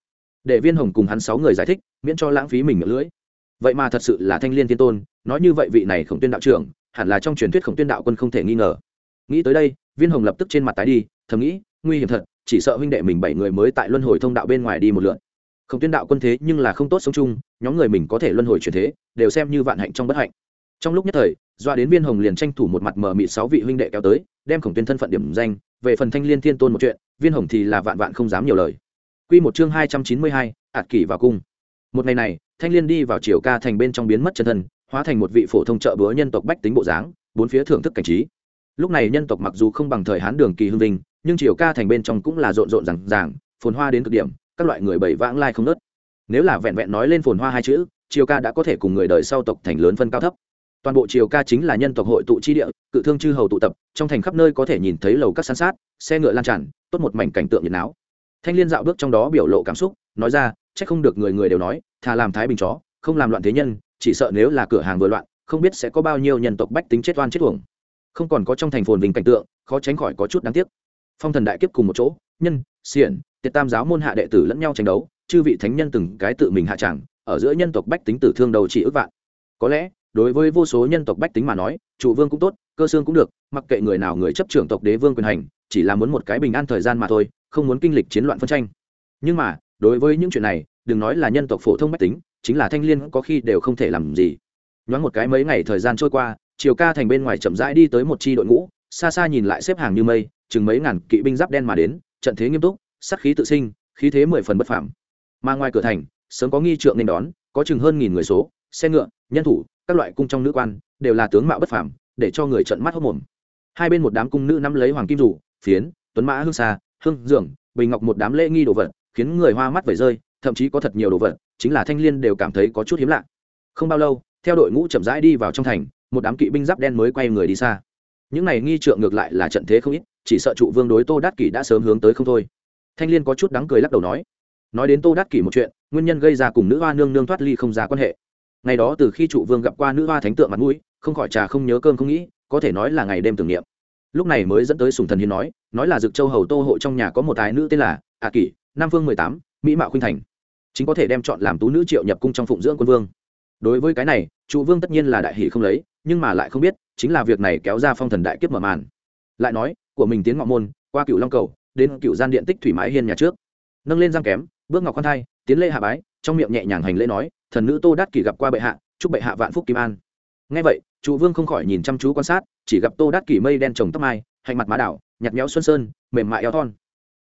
Để viên hồng cùng hắn sáu người giải thích, miễn cho lãng phí mình miệng lưỡi vậy mà thật sự là thanh liên thiên tôn, nói như vậy vị này khổng tuyên đạo trưởng, hẳn là trong truyền thuyết khổng tuyên đạo quân không thể nghi ngờ. Nghĩ tới đây, viên hồng lập tức trên mặt tái đi, thầm nghĩ, nguy hiểm thật, chỉ sợ huynh đệ mình bảy người mới tại luân hồi thông đạo bên ngoài đi một lượn. Khổng tuyên đạo quân thế nhưng là không tốt sống chung, nhóm người mình có thể luân hồi chuyển thế, đều xem như vạn hạnh trong bất hạnh. Trong lúc nhất thời, doa đến viên hồng liền tranh thủ một mặt mờ mị sáu vị huynh đệ kéo tới, đem khổng tuyên thân phận điểm danh, về phần thanh liên thiên tôn một chuyện, viên hồng thì là vạn vạn không dám nhiều lời. Q một chương hai trăm chín mươi hai, ạt kỷ vào cung một ngày này, thanh liên đi vào triều ca thành bên trong biến mất chân thân, hóa thành một vị phổ thông trợ búa nhân tộc bách tính bộ dáng, bốn phía thưởng thức cảnh trí. Lúc này nhân tộc mặc dù không bằng thời hán đường kỳ hương vinh, nhưng triều ca thành bên trong cũng là rộn rộn rằng ràng, phồn hoa đến cực điểm, các loại người bảy vãng lai không nớt. Nếu là vẹn vẹn nói lên phồn hoa hai chữ, triều ca đã có thể cùng người đời sau tộc thành lớn phân cao thấp. Toàn bộ triều ca chính là nhân tộc hội tụ chi địa, cự thương chư hầu tụ tập, trong thành khắp nơi có thể nhìn thấy lầu các san sát, xe ngựa lan tràn, tốt một mảnh cảnh tượng nhiệt náo. Thanh liên dạo bước trong đó biểu lộ cảm xúc, nói ra chắc không được người người đều nói, thà làm thái bình chó, không làm loạn thế nhân, chỉ sợ nếu là cửa hàng vừa loạn, không biết sẽ có bao nhiêu nhân tộc bách tính chết oan chết uổng. Không còn có trong thành phồn vinh cảnh tượng, khó tránh khỏi có chút đáng tiếc. Phong thần đại kiếp cùng một chỗ, nhân, xiển, tiệt tam giáo môn hạ đệ tử lẫn nhau tranh đấu, chư vị thánh nhân từng cái tự mình hạ chẳng ở giữa nhân tộc bách tính tử thương đầu chỉ ước vạn. Có lẽ, đối với vô số nhân tộc bách tính mà nói chủ vương cũng tốt, cơ xương cũng được, mặc kệ người nào người chấp trưởng tộc đế vương quyền hành, chỉ là muốn một cái bình an thời gian mà thôi, không muốn kinh lịch chiến loạn phân tranh. Nhưng mà đối với những chuyện này, đừng nói là nhân tộc phổ thông mách tính, chính là thanh liên có khi đều không thể làm gì. Nhoáng một cái mấy ngày thời gian trôi qua chiều ca thành bên ngoài chậm rãi đi tới một chi đội ngũ, xa xa nhìn lại xếp hàng như mây, chừng mấy ngàn kỵ binh giáp đen mà đến, trận thế nghiêm túc sắc khí tự sinh, khí thế mười phần bất phạm mà ngoài cửa thành, sớm có nghi trượng nên đón, có chừng hơn nghìn người số, xe ngựa, nhân thủ, các loại cung trong nữ quan, đều là tướng mạo bất phàm, để cho người trận mắt hốc mồm. Hai bên một đám cung nữ nắm lấy hoàng kim rủ phiến, tuấn mã hương xa, hương dường, bình ngọc một đám lễ nghi đồ vật khiến người hoa mắt vẩy rơi, thậm chí có thật nhiều đồ vật, chính là thanh liên đều cảm thấy có chút hiếm lạ. Không bao lâu, theo đội ngũ chậm rãi đi vào trong thành, một đám kỵ binh giáp đen mới quay người đi xa. Những này nghi trượng ngược lại là trận thế không ít, chỉ sợ trụ vương đối tô đát kỷ đã sớm hướng tới không thôi. Thanh liên có chút đắng cười lắc đầu nói nói đến tô đát kỷ một chuyện, nguyên nhân gây ra cùng nữ hoa nương nương thoát ly không ra quan hệ. Ngày đó từ khi trụ vương gặp qua nữ hoa thánh tượng mặt mũi, không khỏi trà không nhớ cơm không nghĩ, có thể nói là ngày đêm tưởng niệm. Lúc này mới dẫn tới sùng thần hiến nói nói là dực châu hầu tô hộ trong nhà có một tài nữ tên là a kỷ nam vương mười tám, mỹ mạo khuynh thành. Chính có thể đem chọn làm tú nữ triệu nhập cung trong phụng dưỡng quân vương. Đối với cái này trụ vương tất nhiên là đại hỷ không lấy, nhưng mà lại không biết, chính là việc này kéo ra phong thần đại kiếp mở màn. Lại nói, của mình tiến ngọ môn, qua cựu long cầu, đến cựu gian điện tích thủy mái hiên nhà trước. Nâng lên răng kém, bước ngọc khoan thai, tiến lễ hạ bái, trong miệng nhẹ nhàng hành lễ nói, thần nữ tô đát kỷ gặp qua bệ hạ, chúc bệ hạ vạn phúc kim an. Ngay vậy trụ vương không khỏi nhìn chăm chú quan sát, chỉ gặp tô đát kỷ mây đen trồng tóc mai, hạnh mặt má đảo nhặt méo xuân sơn, mềm mại eo thon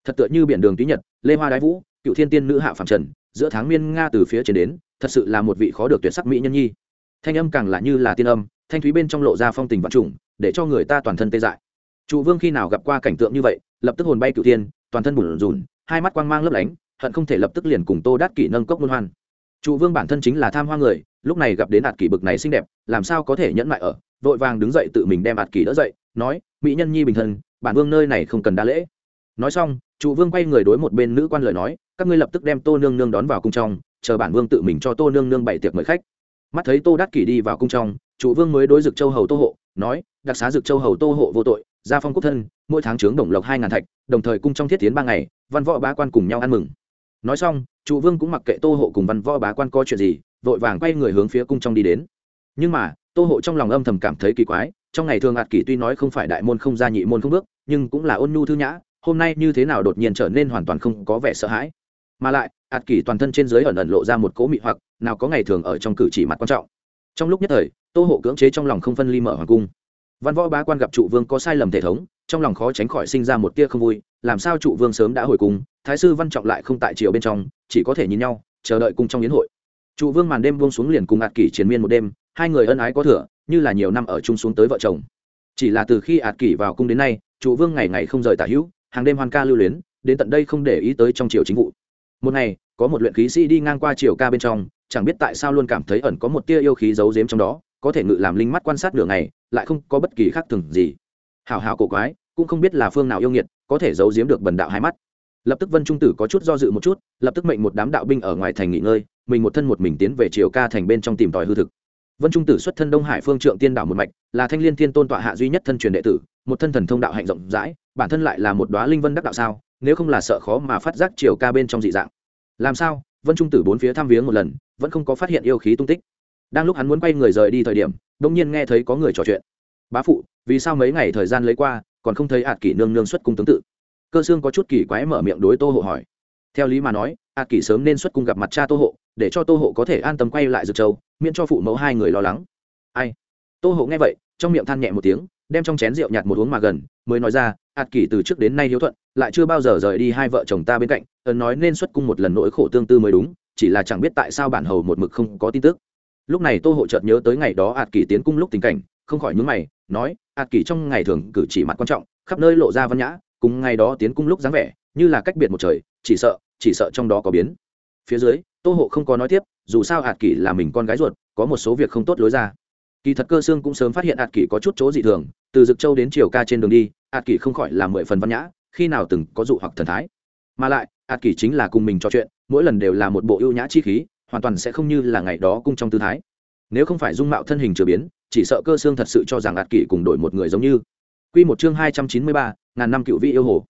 thật tựa như biển đường túy nhật, lê hoa đái vũ, cựu thiên tiên nữ hạ phạm trần, giữa tháng miên nga từ phía trên đến, thật sự là một vị khó được tuyệt sắc mỹ nhân nhi. Thanh âm càng là như là tiên âm, thanh thúy bên trong lộ ra phong tình vạn trùng, để cho người ta toàn thân tê dại. Trụ vương khi nào gặp qua cảnh tượng như vậy, lập tức hồn bay cựu tiên toàn thân bùn rùn, hai mắt quang mang lấp lánh, hận không thể lập tức liền cùng tô đát kỷ nâng cốc luân hoan. Trụ vương bản thân chính là tham hoa người, lúc này gặp đến ạt kỷ bực này xinh đẹp, làm sao có thể nhẫn mại ở, vội vàng đứng dậy tự mình đem ạt kỷ đỡ dậy, nói, mỹ nhân nhi bình thân, bản vương nơi này không cần đa lễ nói xong, trụ vương quay người đối một bên nữ quan lời nói, các ngươi lập tức đem tô nương nương đón vào cung trong, chờ bản vương tự mình cho tô nương nương bày tiệc mời khách. Mắt thấy tô đắc kỷ đi vào cung trong, trụ vương mới đối dực châu hầu tô hộ, nói, đặc xá dực châu hầu tô hộ vô tội, gia phong quốc thân, mỗi tháng trướng đồng lộc hai ngàn thạch, đồng thời cung trong thiết tiến ba ngày, văn võ bá quan cùng nhau ăn mừng. Nói xong, trụ vương cũng mặc kệ tô hộ cùng văn võ bá quan có chuyện gì, vội vàng quay người hướng phía cung trong đi đến. Nhưng mà, tô hộ trong lòng âm thầm cảm thấy kỳ quái, trong ngày thường ạt kỷ tuy nói không phải đại môn không ra nhị môn không bước, nhưng cũng là ôn nhu thư nhã hôm nay như thế nào đột nhiên trở nên hoàn toàn không có vẻ sợ hãi. Mà lại, ạt kỷ toàn thân trên dưới ẩn ẩn lộ ra một cố mị hoặc, nào có ngày thường ở trong cử chỉ mặt quan trọng. Trong lúc nhất thời, tô hộ cưỡng chế trong lòng không phân ly mở hoàng cung. Văn võ bá quan gặp trụ vương có sai lầm thể thống, trong lòng khó tránh khỏi sinh ra một tia không vui, làm sao trụ vương sớm đã hồi cung, thái sư văn trọng lại không tại triều bên trong, chỉ có thể nhìn nhau, chờ đợi cung trong yến hội. Trụ vương màn đêm buông xuống liền cùng ạt kỷ chiến miên một đêm, hai người ân ái có thừa, như là nhiều năm ở chung xuống tới vợ chồng. Chỉ là từ khi ạt kỷ vào cung đến nay, trụ vương ngày ngày không rời tả hữu hàng đêm hoan ca lưu luyến, đến tận đây không để ý tới trong triều chính vụ. Một ngày, có một luyện khí sĩ đi ngang qua triều ca bên trong, chẳng biết tại sao luôn cảm thấy ẩn có một tia yêu khí giấu giếm trong đó, có thể ngự làm linh mắt quan sát nửa ngày, lại không có bất kỳ khác thường gì. Hào hào cổ quái, cũng không biết là phương nào yêu nghiệt, có thể giấu giếm được bần đạo hai mắt. Lập tức vân trung tử có chút do dự một chút, lập tức mệnh một đám đạo binh ở ngoài thành nghỉ ngơi, mình một thân một mình tiến về triều ca thành bên trong tìm tòi hư thực. Vân trung tử xuất thân đông hải phương trượng tiên đảo một mạch, là thanh liên thiên tôn tọa hạ duy nhất thân truyền đệ tử, một thân thần thông đạo hạnh rộng rãi bản thân lại là một đoá linh vân đắc đạo sao, nếu không là sợ khó mà phát giác triều ca bên trong dị dạng. Làm sao? Vân trung tử bốn phía thăm viếng một lần, vẫn không có phát hiện yêu khí tung tích. Đang lúc hắn muốn quay người rời đi thời điểm đông nhiên nghe thấy có người trò chuyện. Bá phụ, vì sao mấy ngày thời gian lấy qua, còn không thấy ạt kỷ nương nương xuất cung tương tự? Cơ xương có chút kỳ quái mở miệng đối tô hộ hỏi. Theo lý mà nói, ạt kỷ sớm nên xuất cung gặp mặt cha tô hộ, để cho tô hộ có thể an tâm quay lại dược châu, miễn cho phụ mẫu hai người lo lắng. Ai? Tô hộ nghe vậy, trong miệng than nhẹ một tiếng đem trong chén rượu nhạt một uống mà gần, mới nói ra ạt kỷ từ trước đến nay hiếu thuận, lại chưa bao giờ rời đi hai vợ chồng ta bên cạnh, ấn nói nên xuất cung một lần nỗi khổ tương tư mới đúng, chỉ là chẳng biết tại sao bản hầu một mực không có tin tức. Lúc này tô hộ chợt nhớ tới ngày đó ạt kỷ tiến cung lúc tình cảnh, không khỏi nhướng mày, nói ạt kỷ trong ngày thường cử chỉ mặt quan trọng, khắp nơi lộ ra văn nhã, cùng ngày đó tiến cung lúc dáng vẻ, như là cách biệt một trời, chỉ sợ chỉ sợ trong đó có biến. Phía dưới, tô hộ không có nói tiếp, dù sao ạt kỷ là mình con gái ruột, có một số việc không tốt lối ra kỳ thật cơ xương cũng sớm phát hiện ạt kỷ có chút chỗ dị thường, từ dực châu đến triều ca trên đường đi, ạt kỷ không khỏi là mười phần văn nhã, khi nào từng có dụ hoặc thần thái. Mà lại, ạt kỷ chính là cùng mình trò chuyện, mỗi lần đều là một bộ ưu nhã chi khí, hoàn toàn sẽ không như là ngày đó cung trong tư thái. Nếu không phải dung mạo thân hình chưa biến, chỉ sợ cơ xương thật sự cho rằng ạt kỷ cùng đổi một người giống như. Quy một chương hai trăm chín mươi ba, ngàn năm cựu vị yêu hồ.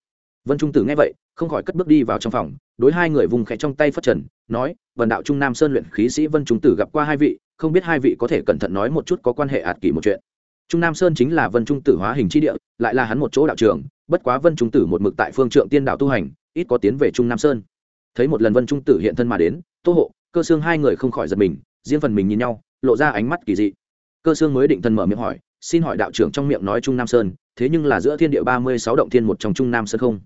Vân trung tử nghe vậy, không khỏi cất bước đi vào trong phòng, đối hai người vùng khẽ trong tay phất trần, nói vần đạo trung nam sơn luyện khí sĩ vân trung tử gặp qua hai vị không biết hai vị có thể cẩn thận nói một chút có quan hệ ạt kỷ một chuyện. Trung nam sơn chính là vân trung tử hóa hình chi địa, lại là hắn một chỗ đạo trường, bất quá vân trung tử một mực tại phương trượng tiên đạo tu hành, ít có tiến về trung nam sơn. Thấy một lần vân trung tử hiện thân mà đến, tô hộ, cơ xương hai người không khỏi giật mình, riêng phần mình nhìn nhau, lộ ra ánh mắt kỳ dị. Cơ xương mới định thân mở miệng hỏi, xin hỏi đạo trưởng trong miệng nói trung nam sơn, thế nhưng là giữa thiên địa ba mươi sáu động thiên một trong trung nam sơn không?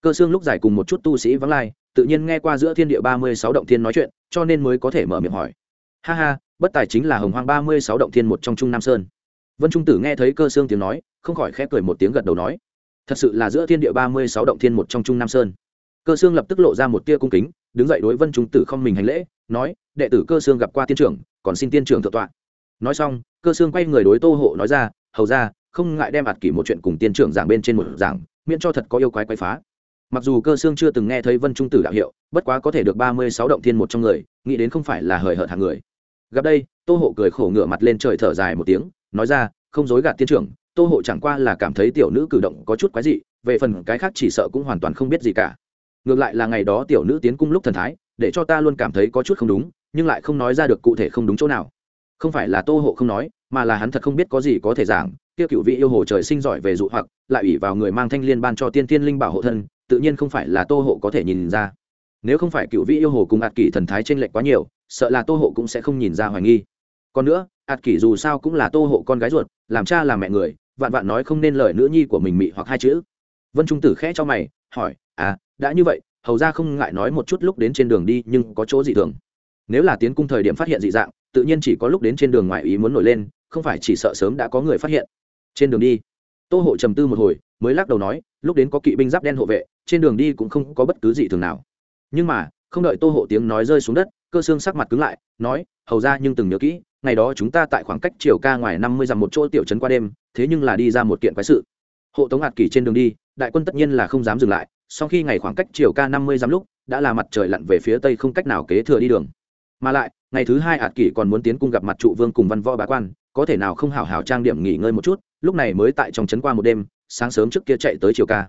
Cơ xương lúc giải cùng một chút tu sĩ vắng lai, tự nhiên nghe qua giữa thiên địa ba mươi sáu động thiên nói chuyện, cho nên mới có thể mở miệng hỏi. Ha ha bất tài chính là hồng hoang ba mươi sáu động thiên một trong trung nam sơn. Vân trung tử nghe thấy cơ xương tiếng nói, không khỏi khẽ cười một tiếng gật đầu nói, thật sự là giữa thiên địa ba mươi sáu động thiên một trong trung nam sơn. Cơ xương lập tức lộ ra một tia cung kính, đứng dậy đối vân trung tử không mình hành lễ, nói, đệ tử cơ xương gặp qua tiên trưởng, còn xin tiên trưởng thượng tọa. Nói xong, cơ xương quay người đối tô hộ nói ra, hầu ra, không ngại đem ạt kỷ một chuyện cùng tiên trưởng giảng bên trên một giảng, miễn cho thật có yêu quái quái phá. Mặc dù cơ xương chưa từng nghe thấy vân trung tử đạo hiệu, bất quá có thể được ba mươi sáu động thiên một trong người, nghĩ đến không phải là hời hợt hàng người gặp đây, tô hộ cười khổ ngửa mặt lên trời thở dài một tiếng, nói ra, không dối gạt tiên trưởng, tô hộ chẳng qua là cảm thấy tiểu nữ cử động có chút quái dị, về phần cái khác chỉ sợ cũng hoàn toàn không biết gì cả. Ngược lại là ngày đó tiểu nữ tiến cung lúc thần thái, để cho ta luôn cảm thấy có chút không đúng, nhưng lại không nói ra được cụ thể không đúng chỗ nào. Không phải là tô hộ không nói, mà là hắn thật không biết có gì có thể giảng, kia cựu vị yêu hồ trời sinh giỏi về dụ hoặc, lại ủy vào người mang thanh liên ban cho tiên tiên linh bảo hộ thân, tự nhiên không phải là tô hộ có thể nhìn ra. Nếu không phải cựu vị yêu hồ cùng ạt kỷ thần thái t r ê n lệch quá nhiều sợ là tô hộ cũng sẽ không nhìn ra hoài nghi. Còn nữa, ạt kỷ dù sao cũng là tô hộ con gái ruột, làm cha làm mẹ người, vạn vạn nói không nên lời nữ nhi của mình mị hoặc hai chữ. Vân trung tử khẽ cho mày, hỏi à đã như vậy, hầu ra không ngại nói một chút lúc đến trên đường đi, nhưng có chỗ gì thường. Nếu là tiến cung thời điểm phát hiện dị dạng, tự nhiên chỉ có lúc đến trên đường ngoài ý muốn nổi lên, không phải chỉ sợ sớm đã có người phát hiện. Trên đường đi, tô hộ trầm tư một hồi, mới lắc đầu nói, lúc đến có kỵ binh giáp đen hộ vệ, trên đường đi cũng không có bất cứ gì thường nào. Nhưng mà, không đợi tô hộ tiếng nói rơi xuống đất cơ xương sắc mặt cứng lại, nói, hầu ra, nhưng từng nhớ kỹ, ngày đó chúng ta tại khoảng cách chiều ca ngoài năm mươi dặm một chỗ tiểu trấn qua đêm, thế nhưng là đi ra một kiện quái sự. Hộ tống hạt kỳ trên đường đi, đại quân tất nhiên là không dám dừng lại, sau khi ngày khoảng cách chiều ca năm mươi dặm lúc, đã là mặt trời lặn về phía tây không cách nào kế thừa đi đường. Mà lại, ngày thứ hai hạt kỷ còn muốn tiến cung gặp mặt trụ vương cùng văn võ bá quan, có thể nào không hảo hảo trang điểm nghỉ ngơi một chút, lúc này mới tại trong trấn qua một đêm, sáng sớm trước kia chạy tới chiều ca.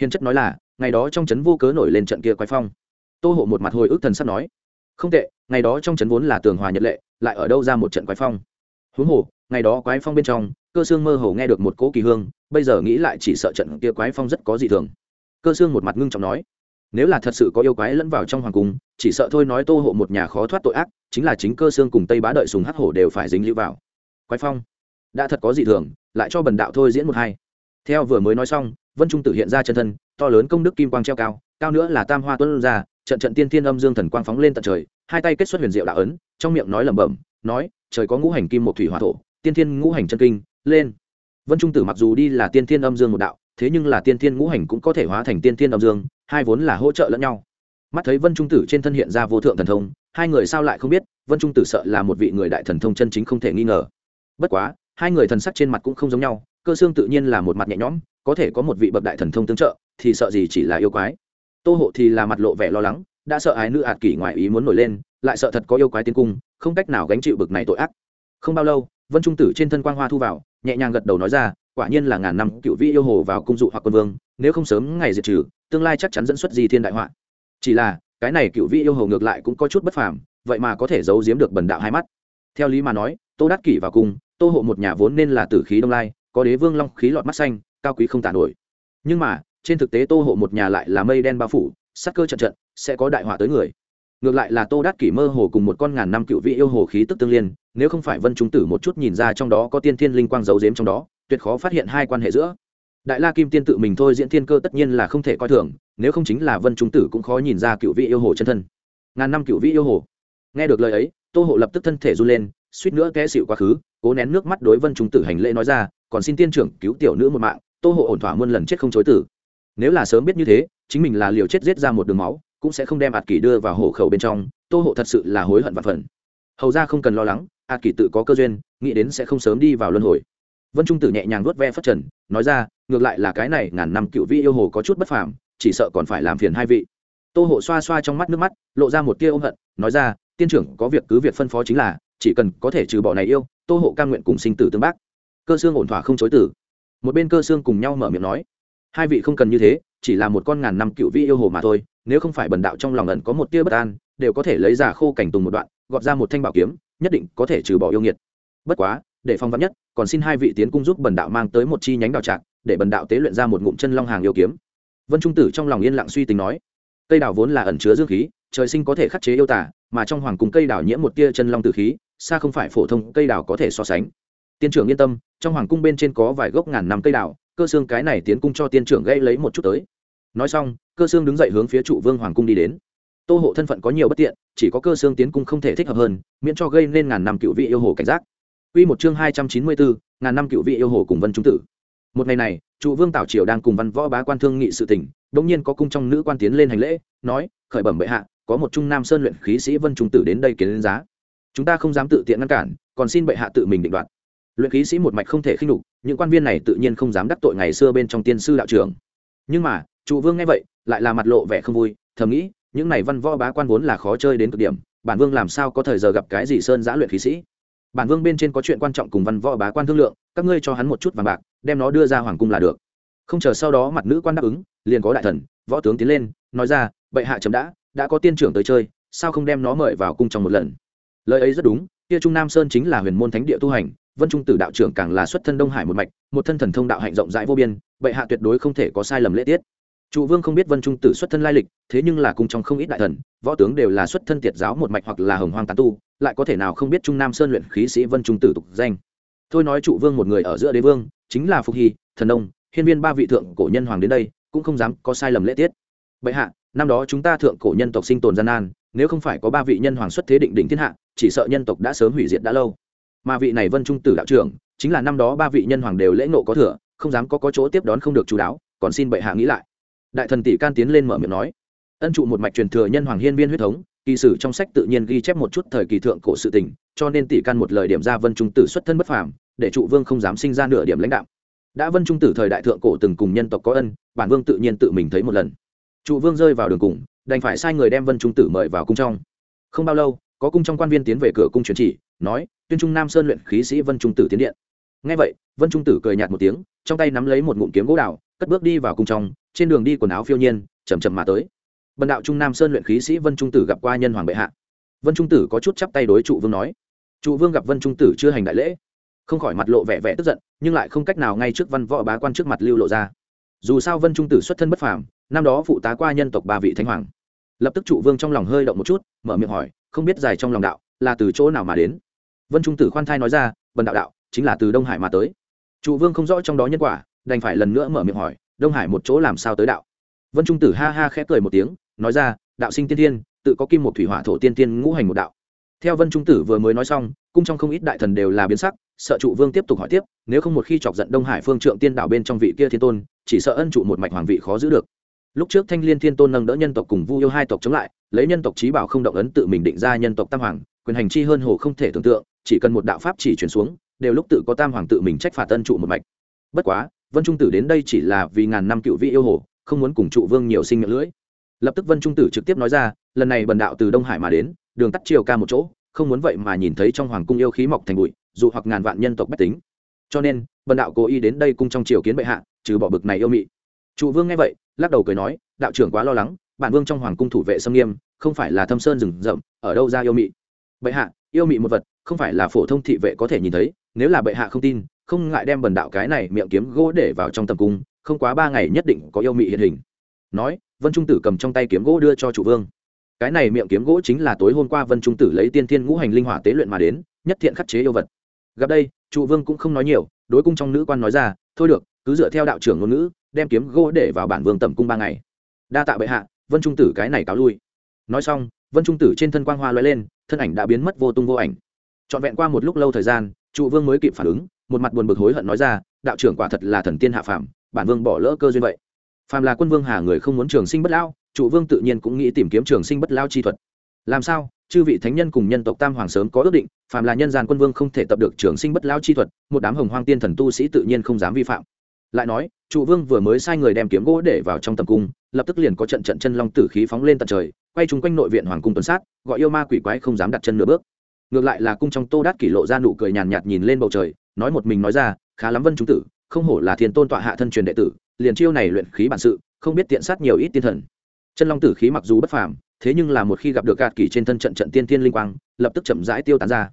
Hiền chất nói là, ngày đó trong trấn vô cớ nổi lên trận kia quái phong. Tô hộ một mặt hồi ức thần sắp nói không tệ, ngày đó trong trấn vốn là tường hòa nhật lệ, lại ở đâu ra một trận quái phong. Huống hồ, ngày đó quái phong bên trong, cơ xương mơ hồ nghe được một cỗ kỳ hương, bây giờ nghĩ lại chỉ sợ trận kia quái phong rất có gì thường. Cơ xương một mặt ngưng trọng nói, nếu là thật sự có yêu quái lẫn vào trong hoàng cung, chỉ sợ thôi nói tô hộ một nhà khó thoát tội ác, chính là chính cơ xương cùng tây bá đợi sùng hắc hổ đều phải dính lưu vào. Quái phong, đã thật có gì thường, lại cho bần đạo thôi diễn một hai. Theo vừa mới nói xong, vân trung tử hiện ra chân thân, to lớn công đức kim quang treo cao cao nữa là tam hoa tuấn ra trận trận tiên thiên âm dương thần quang phóng lên tận trời, hai tay kết xuất huyền diệu đạo ấn, trong miệng nói lẩm bẩm, nói, trời có ngũ hành kim một thủy hỏa thổ, tiên thiên ngũ hành chân kinh, lên. Vân trung tử mặc dù đi là tiên thiên âm dương một đạo, thế nhưng là tiên thiên ngũ hành cũng có thể hóa thành tiên thiên âm dương, hai vốn là hỗ trợ lẫn nhau. Mắt thấy vân trung tử trên thân hiện ra vô thượng thần thông, hai người sao lại không biết, vân trung tử sợ là một vị người đại thần thông chân chính không thể nghi ngờ. Bất quá, hai người thần sắc trên mặt cũng không giống nhau, cơ xương tự nhiên là một mặt nhẹ nhõm, có thể có một vị bậc đại thần thông tương trợ, thì sợ gì chỉ là yêu quái tô hộ thì là mặt lộ vẻ lo lắng, đã sợ ái nữ ạt kỷ ngoài ý muốn nổi lên, lại sợ thật có yêu quái tiến cung, không cách nào gánh chịu bực này tội ác. Không bao lâu, vân trung tử trên thân quang hoa thu vào, nhẹ nhàng gật đầu nói ra, quả nhiên là ngàn năm cựu vị yêu hồ vào cung dụ hoặc quân vương, nếu không sớm ngày diệt trừ, tương lai chắc chắn dẫn xuất di thiên đại họa. Chỉ là, cái này cựu vị yêu hồ ngược lại cũng có chút bất phàm, vậy mà có thể giấu giếm được bần đạo hai mắt. Theo lý mà nói, tô đắc kỷ vào cung, tô hộ một nhà vốn nên là tử khí đông lai, có đế vương long khí lọt mắt xanh, cao quý không tàn nổi. Nhưng mà trên thực tế tô hộ một nhà lại là mây đen bao phủ, sắc cơ trận trận, sẽ có đại họa tới người. Ngược lại là tô đắc kỷ mơ hồ cùng một con ngàn năm cựu vị yêu hồ khí tức tương liên, nếu không phải vân trung tử một chút nhìn ra trong đó có tiên thiên linh quang giấu giếm trong đó, tuyệt khó phát hiện hai quan hệ giữa. Đại la kim tiên tự mình thôi diễn thiên cơ tất nhiên là không thể coi thường, nếu không chính là vân trung tử cũng khó nhìn ra cựu vị yêu hồ chân thân. Ngàn năm cựu vị yêu hồ. Nghe được lời ấy, tô hộ lập tức thân thể run lên, suýt nữa té xịu quá khứ, cố nén nước mắt đối vân chúng tử hành lễ nói ra, còn xin tiên trưởng cứu tiểu nữ một mạng, tô hộ ổn thỏa muôn lần chết không chối tử nếu là sớm biết như thế, chính mình là liều chết giết ra một đường máu, cũng sẽ không đem ạt kỷ đưa vào hộ khẩu bên trong, tô hộ thật sự là hối hận và phần. Hầu ra không cần lo lắng, ạt kỷ tự có cơ duyên, nghĩ đến sẽ không sớm đi vào luân hồi. Vân trung tử nhẹ nhàng vuốt ve phất trần, nói ra, ngược lại là cái này ngàn năm cựu vị yêu hồ có chút bất phàm, chỉ sợ còn phải làm phiền hai vị. Tô hộ xoa xoa trong mắt nước mắt, lộ ra một tia ôm hận, nói ra, tiên trưởng, có việc cứ việc phân phó chính là, chỉ cần có thể trừ bỏ này yêu, tô hộ ca nguyện cùng sinh tử tương bác. Cơ xương ổn thỏa không chối tử một bên cơ xương cùng nhau mở miệng nói hai vị không cần như thế, chỉ là một con ngàn năm cựu vị yêu hồ mà thôi, nếu không phải bần đạo trong lòng ẩn có một tia bất an, đều có thể lấy giả khô cảnh tùng một đoạn, gọt ra một thanh bảo kiếm, nhất định có thể trừ bỏ yêu nghiệt. Bất quá, để phong vắn nhất, còn xin hai vị tiến cung giúp bần đạo mang tới một chi nhánh đào trạc, để bần đạo tế luyện ra một ngụm chân long hàng yêu kiếm. Vân trung tử trong lòng yên lặng suy tính nói, cây đào vốn là ẩn chứa dương khí, trời sinh có thể khắc chế yêu tả mà trong hoàng cung cây đào nhiễm một tia chân long tử khí, xa không phải phổ thông cây đào có thể so sánh. Tiên trưởng yên tâm, trong hoàng cung bên trên có vài gốc ngàn năm cây đào cơ xương cái này tiến cung cho tiên trưởng gây lấy một chút tới. Nói xong, cơ xương đứng dậy hướng phía trụ vương hoàng cung đi đến. Tô hộ thân phận có nhiều bất tiện, chỉ có cơ xương tiến cung không thể thích hợp hơn, miễn cho gây nên ngàn năm cựu vị yêu hồ cảnh giác. Quy một chương hai trăm chín mươi bốn, ngàn năm cựu vị yêu hồ cùng vân trung tử. Một ngày này, trụ vương tảo triều đang cùng văn võ bá quan thương nghị sự tình đống nhiên có cung trong nữ quan tiến lên hành lễ, nói, khởi bẩm bệ hạ, có một trung nam sơn luyện khí sĩ vân trung tử đến đây kiến đến giá. Chúng ta không dám tự tiện ngăn cản, còn xin bệ hạ tự mình định đoạt luyện khí sĩ một mạch không thể khinh đục những quan viên này tự nhiên không dám đắc tội ngày xưa bên trong tiên sư đạo trưởng. Nhưng mà, trụ vương nghe vậy, lại là mặt lộ vẻ không vui, thầm nghĩ, những này văn võ bá quan vốn là khó chơi đến cực điểm, bản vương làm sao có thời giờ gặp cái gì sơn giã luyện khí sĩ? Bản vương bên trên có chuyện quan trọng cùng văn võ bá quan thương lượng, các ngươi cho hắn một chút vàng bạc, đem nó đưa ra hoàng cung là được. Không chờ sau đó mặt nữ quan đáp ứng, liền có đại thần, võ tướng tiến lên, nói ra, bệ hạ chấm đã đã có tiên trưởng tới chơi, sao không đem nó mời vào cung trong một lần? Lời ấy rất đúng, kia trung nam sơn chính là huyền môn thánh địa tu hành vân trung tử đạo trưởng càng là xuất thân đông hải một mạch, một thân thần thông đạo hạnh rộng rãi vô biên, bệ hạ tuyệt đối không thể có sai lầm lễ tiết. Trụ vương không biết vân trung tử xuất thân lai lịch, thế nhưng là cùng trong không ít đại thần, võ tướng đều là xuất thân tiệt giáo một mạch hoặc là hồng hoang tán tu, lại có thể nào không biết trung nam sơn luyện khí sĩ vân trung tử tục danh. Thôi nói trụ vương một người ở giữa đế vương, chính là phục hy, thần nông, hiên viên ba vị thượng cổ nhân hoàng đến đây, cũng không dám có sai lầm lễ tiết. Bệ hạ, năm đó chúng ta thượng cổ nhân tộc sinh tồn gian nan, nếu không phải có ba vị nhân hoàng xuất thế định đỉnh thiên hạ, chỉ sợ nhân tộc đã sớm hủy diệt đã lâu mà vị này vân trung tử đạo trưởng, chính là năm đó ba vị nhân hoàng đều lễ nộ có thừa, không dám có có chỗ tiếp đón không được chú đáo, còn xin bệ hạ nghĩ lại. Đại thần tỷ can tiến lên mở miệng nói, ân trụ một mạch truyền thừa nhân hoàng hiên viên huyết thống, kỳ sử trong sách tự nhiên ghi chép một chút thời kỳ thượng cổ sự tình, cho nên tỷ can một lời điểm ra vân trung tử xuất thân bất phàm, để trụ vương không dám sinh ra nửa điểm lãnh đạo. Đã vân trung tử thời đại thượng cổ từng cùng nhân tộc có ân, bản vương tự nhiên tự mình thấy một lần. Trụ vương rơi vào đường cùng, đành phải sai người đem vân trung tử mời vào cung trong. Không bao lâu, có cung trong quan viên tiến về cửa cung truyền chỉ, nói tuyên trung nam sơn luyện khí sĩ vân trung tử tiến điện. Ngay vậy, vân trung tử cười nhạt một tiếng, trong tay nắm lấy một ngụm kiếm gỗ đào, cất bước đi vào cung trong, trên đường đi quần áo phiêu nhiên chầm chậm mà tới. Bần đạo trung nam sơn luyện khí sĩ vân trung tử gặp qua nhân hoàng bệ hạ. Vân trung tử có chút chắp tay đối trụ vương nói. Trụ vương gặp vân trung tử chưa hành đại lễ, không khỏi mặt lộ vẻ vẻ tức giận, nhưng lại không cách nào ngay trước văn võ bá quan trước mặt lưu lộ ra. Dù sao vân trung tử xuất thân bất phàm, năm đó phụ tá qua nhân tộc ba vị thánh hoàng. Lập tức trụ vương trong lòng hơi động một chút, mở miệng hỏi, không biết dài trong lòng đạo là từ chỗ nào mà đến? Vân trung tử khoan thai nói ra vân đạo đạo, chính là từ đông hải mà tới. Trụ vương không rõ trong đó nhân quả, đành phải lần nữa mở miệng hỏi, đông hải một chỗ làm sao tới đạo? Vân trung tử ha ha khẽ cười một tiếng, nói ra, đạo sinh tiên thiên tự có kim một thủy hỏa thổ tiên tiên ngũ hành một đạo. Theo vân trung tử vừa mới nói xong, cung trong không ít đại thần đều là biến sắc, sợ trụ vương tiếp tục hỏi tiếp, nếu không một khi chọc giận đông hải phương trượng tiên đảo bên trong vị kia thiên tôn, chỉ sợ ân trụ một mạch hoàng vị khó giữ được. Lúc trước thanh liên thiên tôn nâng đỡ nhân tộc cùng vu yêu hai tộc chống lại lấy nhân tộc trí bảo không động ấn tự mình định ra nhân tộc tam hoàng, quyền hành chi hơn hồ không thể tưởng tượng, chỉ cần một đạo pháp chỉ chuyển xuống, đều lúc tự có tam hoàng tự mình trách phạt tân trụ một mạch. Bất quá, vân trung tử đến đây chỉ là vì ngàn năm cựu vị yêu hồ, không muốn cùng trụ vương nhiều sinh miệng lưỡi. Lập tức vân trung tử trực tiếp nói ra, lần này bần đạo từ đông hải mà đến, đường tắt chiều ca một chỗ, không muốn vậy mà nhìn thấy trong hoàng cung yêu khí mọc thành bụi, dù hoặc ngàn vạn nhân tộc bách tính. Cho nên, bần đạo cố ý đến đây cung trong triều kiến bệ hạ, trừ bỏ bực này yêu mị. Trụ vương nghe vậy, lắc đầu cười nói, đạo trưởng quá lo lắng bản vương trong hoàng cung thủ vệ xâm nghiêm, không phải là thâm sơn rừng rậm, ở đâu ra yêu mị? Bệ hạ, yêu mị một vật, không phải là phổ thông thị vệ có thể nhìn thấy, nếu là bệ hạ không tin, không ngại đem bần đạo cái này miệng kiếm gỗ để vào trong tầm cung, không quá ba ngày nhất định có yêu mị hiện hình. Nói, vân trung tử cầm trong tay kiếm gỗ đưa cho chủ vương. Cái này miệng kiếm gỗ chính là tối hôm qua vân trung tử lấy tiên thiên ngũ hành linh hỏa tế luyện mà đến, nhất thiện khắc chế yêu vật. Gặp đây trụ vương cũng không nói nhiều, đối cung trong nữ quan nói ra, thôi được, cứ dựa theo đạo trưởng ngôn ngữ, đem kiếm gỗ để vào bản vương tầm cung ba ngày. Đa tạ bệ hạ vân trung tử cái này cáo lui nói xong vân trung tử trên thân quang hoa l lên thân ảnh đã biến mất vô tung vô ảnh trọn vẹn qua một lúc lâu thời gian trụ vương mới kịp phản ứng một mặt buồn bực hối hận nói ra đạo trưởng quả thật là thần tiên hạ phàm bản vương bỏ lỡ cơ duyên vậy phàm là quân vương hà người không muốn trường sinh bất lao trụ vương tự nhiên cũng nghĩ tìm kiếm trường sinh bất lao chi thuật làm sao chư vị thánh nhân cùng nhân tộc tam hoàng sớm có ước định phàm là nhân gian quân vương không thể tập được trường sinh bất lao chi thuật một đám hồng hoang tiên thần tu sĩ tự nhiên không dám vi phạm lại nói, trụ vương vừa mới sai người đem kiếm gỗ để vào trong tầm cung, lập tức liền có trận trận chân long tử khí phóng lên tận trời, quay chung quanh nội viện hoàng cung tuần sát, gọi yêu ma quỷ quái không dám đặt chân nửa bước. Ngược lại là cung trong tô đát kỷ lộ ra nụ cười nhàn nhạt nhìn lên bầu trời, nói một mình nói ra, khá lắm vân chúng tử, không hổ là thiên tôn tọa hạ thân truyền đệ tử, liền chiêu này luyện khí bản sự, không biết tiện sát nhiều ít tiên thần. Chân long tử khí mặc dù bất phàm, thế nhưng là một khi gặp được gạt kỷ trên thân trận trận tiên tiên linh quang, lập tức chậm rãi tiêu tán ra.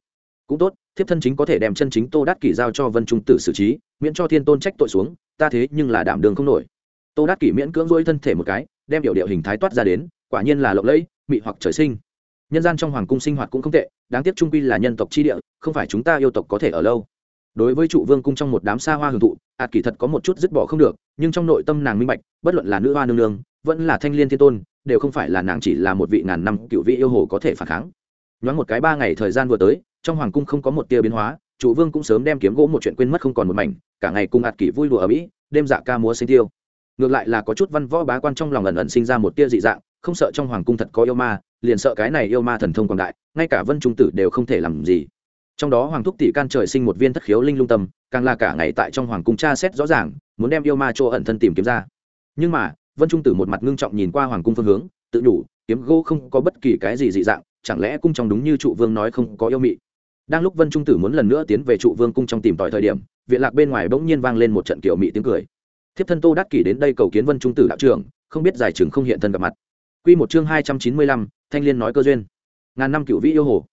Cũng tốt thiếp thân chính có thể đem chân chính tô đát kỷ giao cho vân trung tử xử trí, miễn cho thiên tôn trách tội xuống, ta thế nhưng là đảm đường không nổi. Tô đát kỷ miễn cưỡng rỗi thân thể một cái, đem biểu điệu hình thái toát ra đến, quả nhiên là lộng lẫy, mị hoặc trời sinh. Nhân gian trong hoàng cung sinh hoạt cũng không tệ, đáng tiếc trung quy là nhân tộc chi địa, không phải chúng ta yêu tộc có thể ở lâu. Đối với trụ vương cung trong một đám xa hoa hưởng thụ ạt kỳ thật có một chút dứt bỏ không được, nhưng trong nội tâm nàng minh bạch, bất luận là nữ hoa nương nương, vẫn là thanh liên thiên tôn, đều không phải là nàng chỉ là một vị ngàn năm cựu vị yêu hồ có thể phản kháng nhoáng một cái ba ngày thời gian vừa tới, trong hoàng cung không có một tia biến hóa, chủ vương cũng sớm đem kiếm gỗ một chuyện quên mất không còn một mảnh, cả ngày cùng ạt kỷ vui đùa ở mỹ, đêm dạ ca múa sinh tiêu. Ngược lại là có chút văn võ bá quan trong lòng ẩn ẩn sinh ra một tia dị dạng, không sợ trong hoàng cung thật có yêu ma, liền sợ cái này yêu ma thần thông quảng đại, ngay cả vân trung tử đều không thể làm gì. Trong đó hoàng thúc tỷ can trời sinh một viên thất khiếu linh lung tâm, càng là cả ngày tại trong hoàng cung tra xét rõ ràng, muốn đem yêu ma chỗ ẩn thân tìm kiếm ra. Nhưng mà, vân trung tử một mặt ngưng trọng nhìn qua hoàng cung phương hướng, tự nhủ kiếm gỗ không có bất kỳ cái gì dị dạng chẳng lẽ cung trong đúng như trụ vương nói không có yêu mị? Đang lúc vân trung tử muốn lần nữa tiến về trụ vương cung trong tìm tòi thời điểm, viện lạc bên ngoài bỗng nhiên vang lên một trận kiểu mị tiếng cười. Thiếp thân tô đắc kỷ đến đây cầu kiến vân trung tử đạo trưởng, không biết giải chừng không hiện thân gặp mặt. Quy một chương hai trăm chín mươi lăm, thanh liên nói cơ duyên. Ngàn năm cựu vĩ yêu hồ.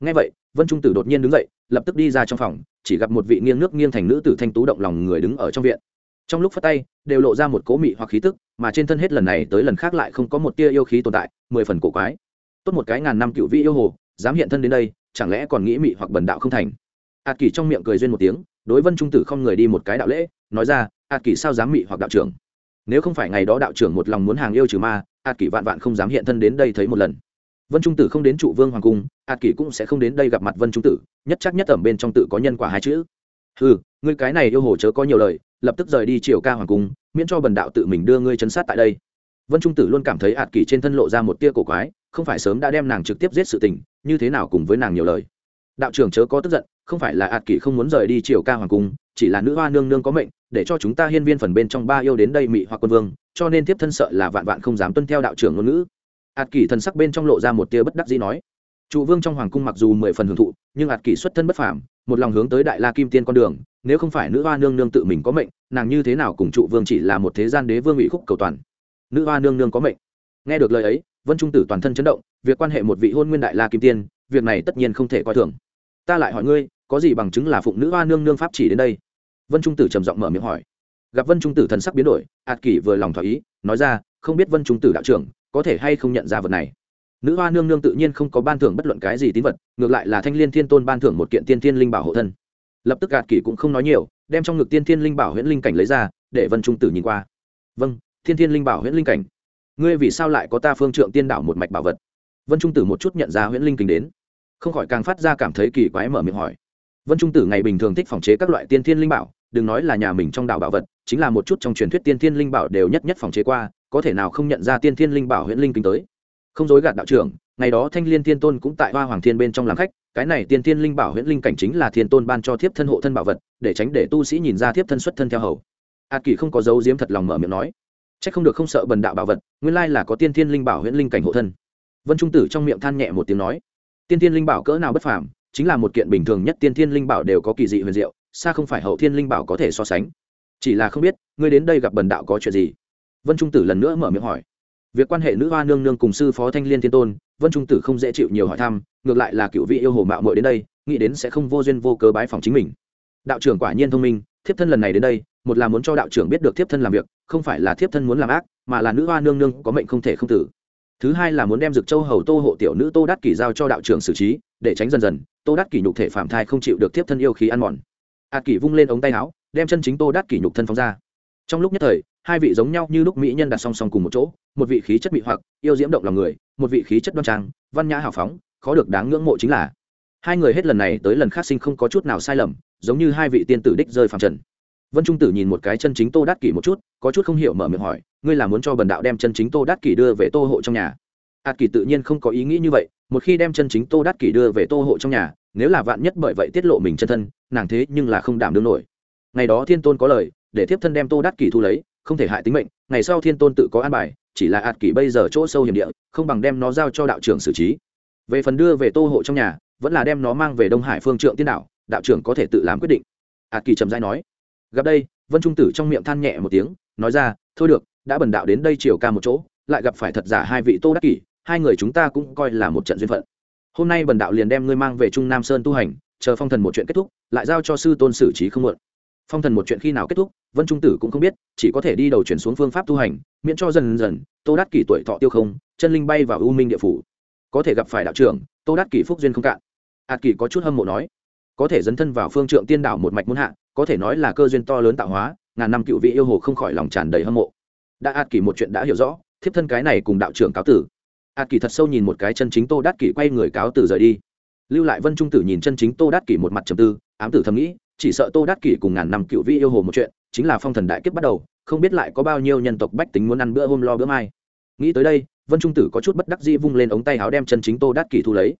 Nghe vậy, vân trung tử đột nhiên đứng dậy, lập tức đi ra trong phòng, chỉ gặp một vị nghiêng nước nghiêng thành nữ tử thanh tú động lòng người đứng ở trong viện. Trong lúc phát tay, đều lộ ra một cố mị hoặc khí tức, mà trên thân hết lần này tới lần khác lại không có một tia yêu khí tồn tại, mười phần cổ quái tốt một cái ngàn năm cựu vị yêu hồ, dám hiện thân đến đây, chẳng lẽ còn nghĩ mị hoặc bần đạo không thành? Ạt kỳ trong miệng cười duyên một tiếng, đối vân trung tử không người đi một cái đạo lễ, nói ra ạt kỳ sao dám mị hoặc đạo trưởng? Nếu không phải ngày đó đạo trưởng một lòng muốn hàng yêu trừ ma ạt kỳ vạn vạn không dám hiện thân đến đây thấy một lần. Vân trung tử không đến trụ vương hoàng cung ạt kỷ cũng sẽ không đến đây gặp mặt vân trung tử, nhất chắc nhất ẩm bên trong tự có nhân quả hai chữ. Ừ ngươi cái này yêu hồ chớ có nhiều lời, lập tức rời đi triều ca hoàng cung, miễn cho bần đạo tự mình đưa ngươi chấn sát tại đây vân trung tử luôn cảm thấy ạt kỳ trên thân lộ ra một tia cổ quái, không phải sớm đã đem nàng trực tiếp giết sự tình, như thế nào cùng với nàng nhiều lời. Đạo trưởng chớ có tức giận, không phải là ạt kỳ không muốn rời đi triều ca hoàng cung, chỉ là nữ hoa nương nương có mệnh, để cho chúng ta hiên viên phần bên trong ba yêu đến đây mị hoặc quân vương, cho nên tiếp thân sợ là vạn vạn không dám tuân theo đạo trưởng ngôn ngữ. Ạt kỳ thần sắc bên trong lộ ra một tia bất đắc dĩ nói. Trụ vương trong hoàng cung mặc dù mười phần hưởng thụ, nhưng ạt kỳ xuất thân bất phàm, một lòng hướng tới đại la kim tiên con đường, nếu không phải nữ hoa nương nương tự mình có mệnh, nàng như thế nào cùng trụ vương chỉ là một thế gian đế vương ủy khúc cầu toàn nữ hoa nương nương có mệnh. Nghe được lời ấy, vân trung tử toàn thân chấn động, việc quan hệ một vị hôn nguyên đại la kim tiên, việc này tất nhiên không thể coi thường. Ta lại hỏi ngươi, có gì bằng chứng là phụng nữ hoa nương nương pháp chỉ đến đây? Vân trung tử trầm giọng mở miệng hỏi. Gặp vân trung tử thần sắc biến đổi ạt kỷ vừa lòng thỏa ý, nói ra, không biết vân trung tử đạo trưởng, có thể hay không nhận ra vật này? Nữ hoa nương nương tự nhiên không có ban thưởng bất luận cái gì tín vật, ngược lại là thanh l i ê n thiên tôn ban thưởng một kiện tiên thiên linh bảo hộ thân. Lập tức ạt kỷ cũng không nói nhiều, đem trong ngực tiên thiên linh bảo huyễn linh cảnh lấy ra, để vân trung tử nhìn qua. Vâng thiên thiên linh bảo huyễn linh cảnh. Ngươi vì sao lại có ta phương trượng tiên đảo một mạch bảo vật? Vân trung tử một chút nhận ra huyễn linh kinh đến, không khỏi càng phát ra cảm thấy kỳ quái mở miệng hỏi. Vân trung tử ngày bình thường thích phòng chế các loại tiên thiên linh bảo, đừng nói là nhà mình trong đảo bảo vật, chính là một chút trong truyền thuyết tiên thiên linh bảo đều nhất nhất phòng chế qua, có thể nào không nhận ra tiên thiên linh bảo huyễn linh kinh tới? Không dối gạt đạo trưởng, ngày đó thanh liên thiên tôn cũng tại hoa hoàng thiên bên trong làm khách, cái này tiên thiên linh bảo huyễn linh cảnh chính là thiên tôn ban cho thiếp thân hộ thân bảo vật, để tránh để tu sĩ nhìn ra thiếp thân xuất thân theo hầu. Ạt kỳ không có dấu diếm thật lòng mở miệng nói. Chắc không được không sợ bần đạo bảo vật, nguyên lai là có tiên thiên linh bảo huyễn linh cảnh hộ thân. Vân trung tử trong miệng than nhẹ một tiếng nói, tiên thiên linh bảo cỡ nào bất phàm, chính là một kiện bình thường nhất tiên thiên linh bảo đều có kỳ dị huyền diệu, xa không phải hậu thiên linh bảo có thể so sánh. Chỉ là không biết, ngươi đến đây gặp bần đạo có chuyện gì? Vân trung tử lần nữa mở miệng hỏi. Việc quan hệ nữ hoa nương nương cùng sư phó thanh liên thiên tôn, vân trung tử không dễ chịu nhiều hỏi thăm, ngược lại là cựu vị yêu hồ mạo mội đến đây, nghĩ đến sẽ không vô duyên vô cớ bái phòng chính mình. Đạo trưởng quả nhiên thông minh, thiếp thân lần này đến đây một là muốn cho đạo trưởng biết được thiếp thân làm việc, không phải là thiếp thân muốn làm ác, mà là nữ hoa nương nương có mệnh không thể không tử. Thứ hai là muốn đem dực châu hầu tô hộ tiểu nữ tô đắc kỷ giao cho đạo trưởng xử trí, để tránh dần dần, tô đắc kỷ nhục thể phạm thai không chịu được thiếp thân yêu khí ăn mòn. A kỷ vung lên ống tay áo, đem chân chính tô đắc kỷ nhục thân phóng ra. Trong lúc nhất thời, hai vị giống nhau như lúc mỹ nhân đặt song song cùng một chỗ, một vị khí chất mị hoặc, yêu diễm động lòng người, một vị khí chất đoan trang, văn nhã hào phóng, khó được đáng ngưỡng mộ chính là. Hai người hết lần này tới lần khác sinh không có chút nào sai lầm, giống như hai vị tiên tử đích rơi phẳng trần vân trung tử nhìn một cái chân chính tô Đát kỷ một chút, có chút không hiểu mở miệng hỏi, ngươi là muốn cho bần đạo đem chân chính tô Đát kỷ đưa về tô hộ trong nhà? Ạt kỷ tự nhiên không có ý nghĩ như vậy, một khi đem chân chính tô Đát kỷ đưa về tô hộ trong nhà, nếu là vạn nhất bởi vậy tiết lộ mình chân thân, nàng thế nhưng là không đảm đương nổi. Ngày đó thiên tôn có lời, để thiếp thân đem tô Đát kỷ thu lấy, không thể hại tính mệnh, ngày sau thiên tôn tự có an bài, chỉ là ạt kỷ bây giờ chỗ sâu hiểm địa, không bằng đem nó giao cho đạo trưởng xử trí. Về phần đưa về tô hộ trong nhà, vẫn là đem nó mang về đông hải phương trượng tiên đạo đạo trưởng có thể tự làm quyết định. Ạt kỳ trầm dai nói gặp đây, vân trung tử trong miệng than nhẹ một tiếng, nói ra, thôi được, đã bần đạo đến đây chiều ca một chỗ, lại gặp phải thật giả hai vị tô đắc kỷ, hai người chúng ta cũng coi là một trận duyên phận. Hôm nay bần đạo liền đem ngươi mang về trung nam sơn tu hành, chờ phong thần một chuyện kết thúc, lại giao cho sư tôn xử trí không muộn. Phong thần một chuyện khi nào kết thúc, vân trung tử cũng không biết, chỉ có thể đi đầu chuyển xuống phương pháp tu hành, miễn cho dần dần, tô đắc kỷ tuổi thọ tiêu không, chân linh bay vào u minh địa phủ. Có thể gặp phải đạo trưởng, tô đắc kỷ phúc duyên không cạn. Ạt kỷ có chút hâm mộ nói, có thể dấn thân vào phương trượng tiên đảo một mạch muôn hạ có thể nói là cơ duyên to lớn tạo hóa, ngàn năm cựu vị yêu hồ không khỏi lòng tràn đầy hâm mộ. Đã ạt kỷ một chuyện đã hiểu rõ, thiếp thân cái này cùng đạo trưởng cáo tử. Ạt kỷ thật sâu nhìn một cái chân chính tô đát kỷ quay người cáo tử rời đi. Lưu lại vân trung tử nhìn chân chính tô đát kỷ một mặt trầm tư, ám tử thầm nghĩ, chỉ sợ tô đát kỷ cùng ngàn năm cựu vị yêu hồ một chuyện, chính là phong thần đại kiếp bắt đầu, không biết lại có bao nhiêu nhân tộc bách tính muốn ăn bữa hôm lo bữa mai. Nghĩ tới đây, vân trung tử có chút bất đắc dĩ vung lên ống tay áo đem chân chính tô đát kỷ thu lấy.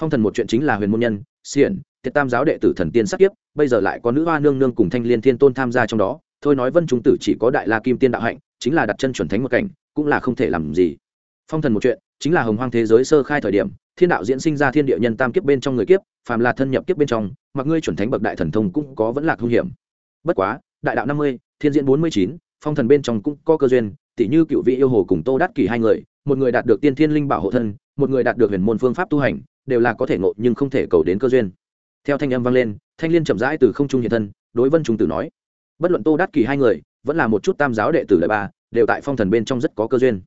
Phong thần một chuyện chính là huyền môn nhân, xiển thiệt tam giáo đệ tử thần tiên sắc kiếp, bây giờ lại có nữ hoa nương nương cùng thanh liên thiên tôn tham gia trong đó. Thôi nói vân trung tử chỉ có đại la kim tiên đạo hạnh, chính là đặt chân chuẩn thánh một cảnh, cũng là không thể làm gì. Phong thần một chuyện, chính là hồng hoang thế giới sơ khai thời điểm, thiên đạo diễn sinh ra thiên địa nhân tam kiếp bên trong người kiếp, phàm là thân nhập kiếp bên trong, mặc ngươi chuẩn thánh bậc đại thần thông cũng có vẫn lạc hung hiểm. Bất quá, đại đạo năm mươi, thiên diễn bốn mươi chín, phong thần bên trong cũng có cơ duyên tỷ như cựu vị yêu hồ cùng tô đắc kỷ hai người, một người đạt được tiên thiên linh bảo hộ thân, một người đạt được huyền môn phương pháp tu hành, đều là có thể ngộ nhưng không thể cầu đến cơ duyên theo thanh âm vang lên thanh liên chậm rãi từ không trung hiện thân đối vân trung tử nói bất luận tô đắc kỳ hai người vẫn là một chút tam giáo đệ tử đại ba đều tại phong thần bên trong rất có cơ duyên.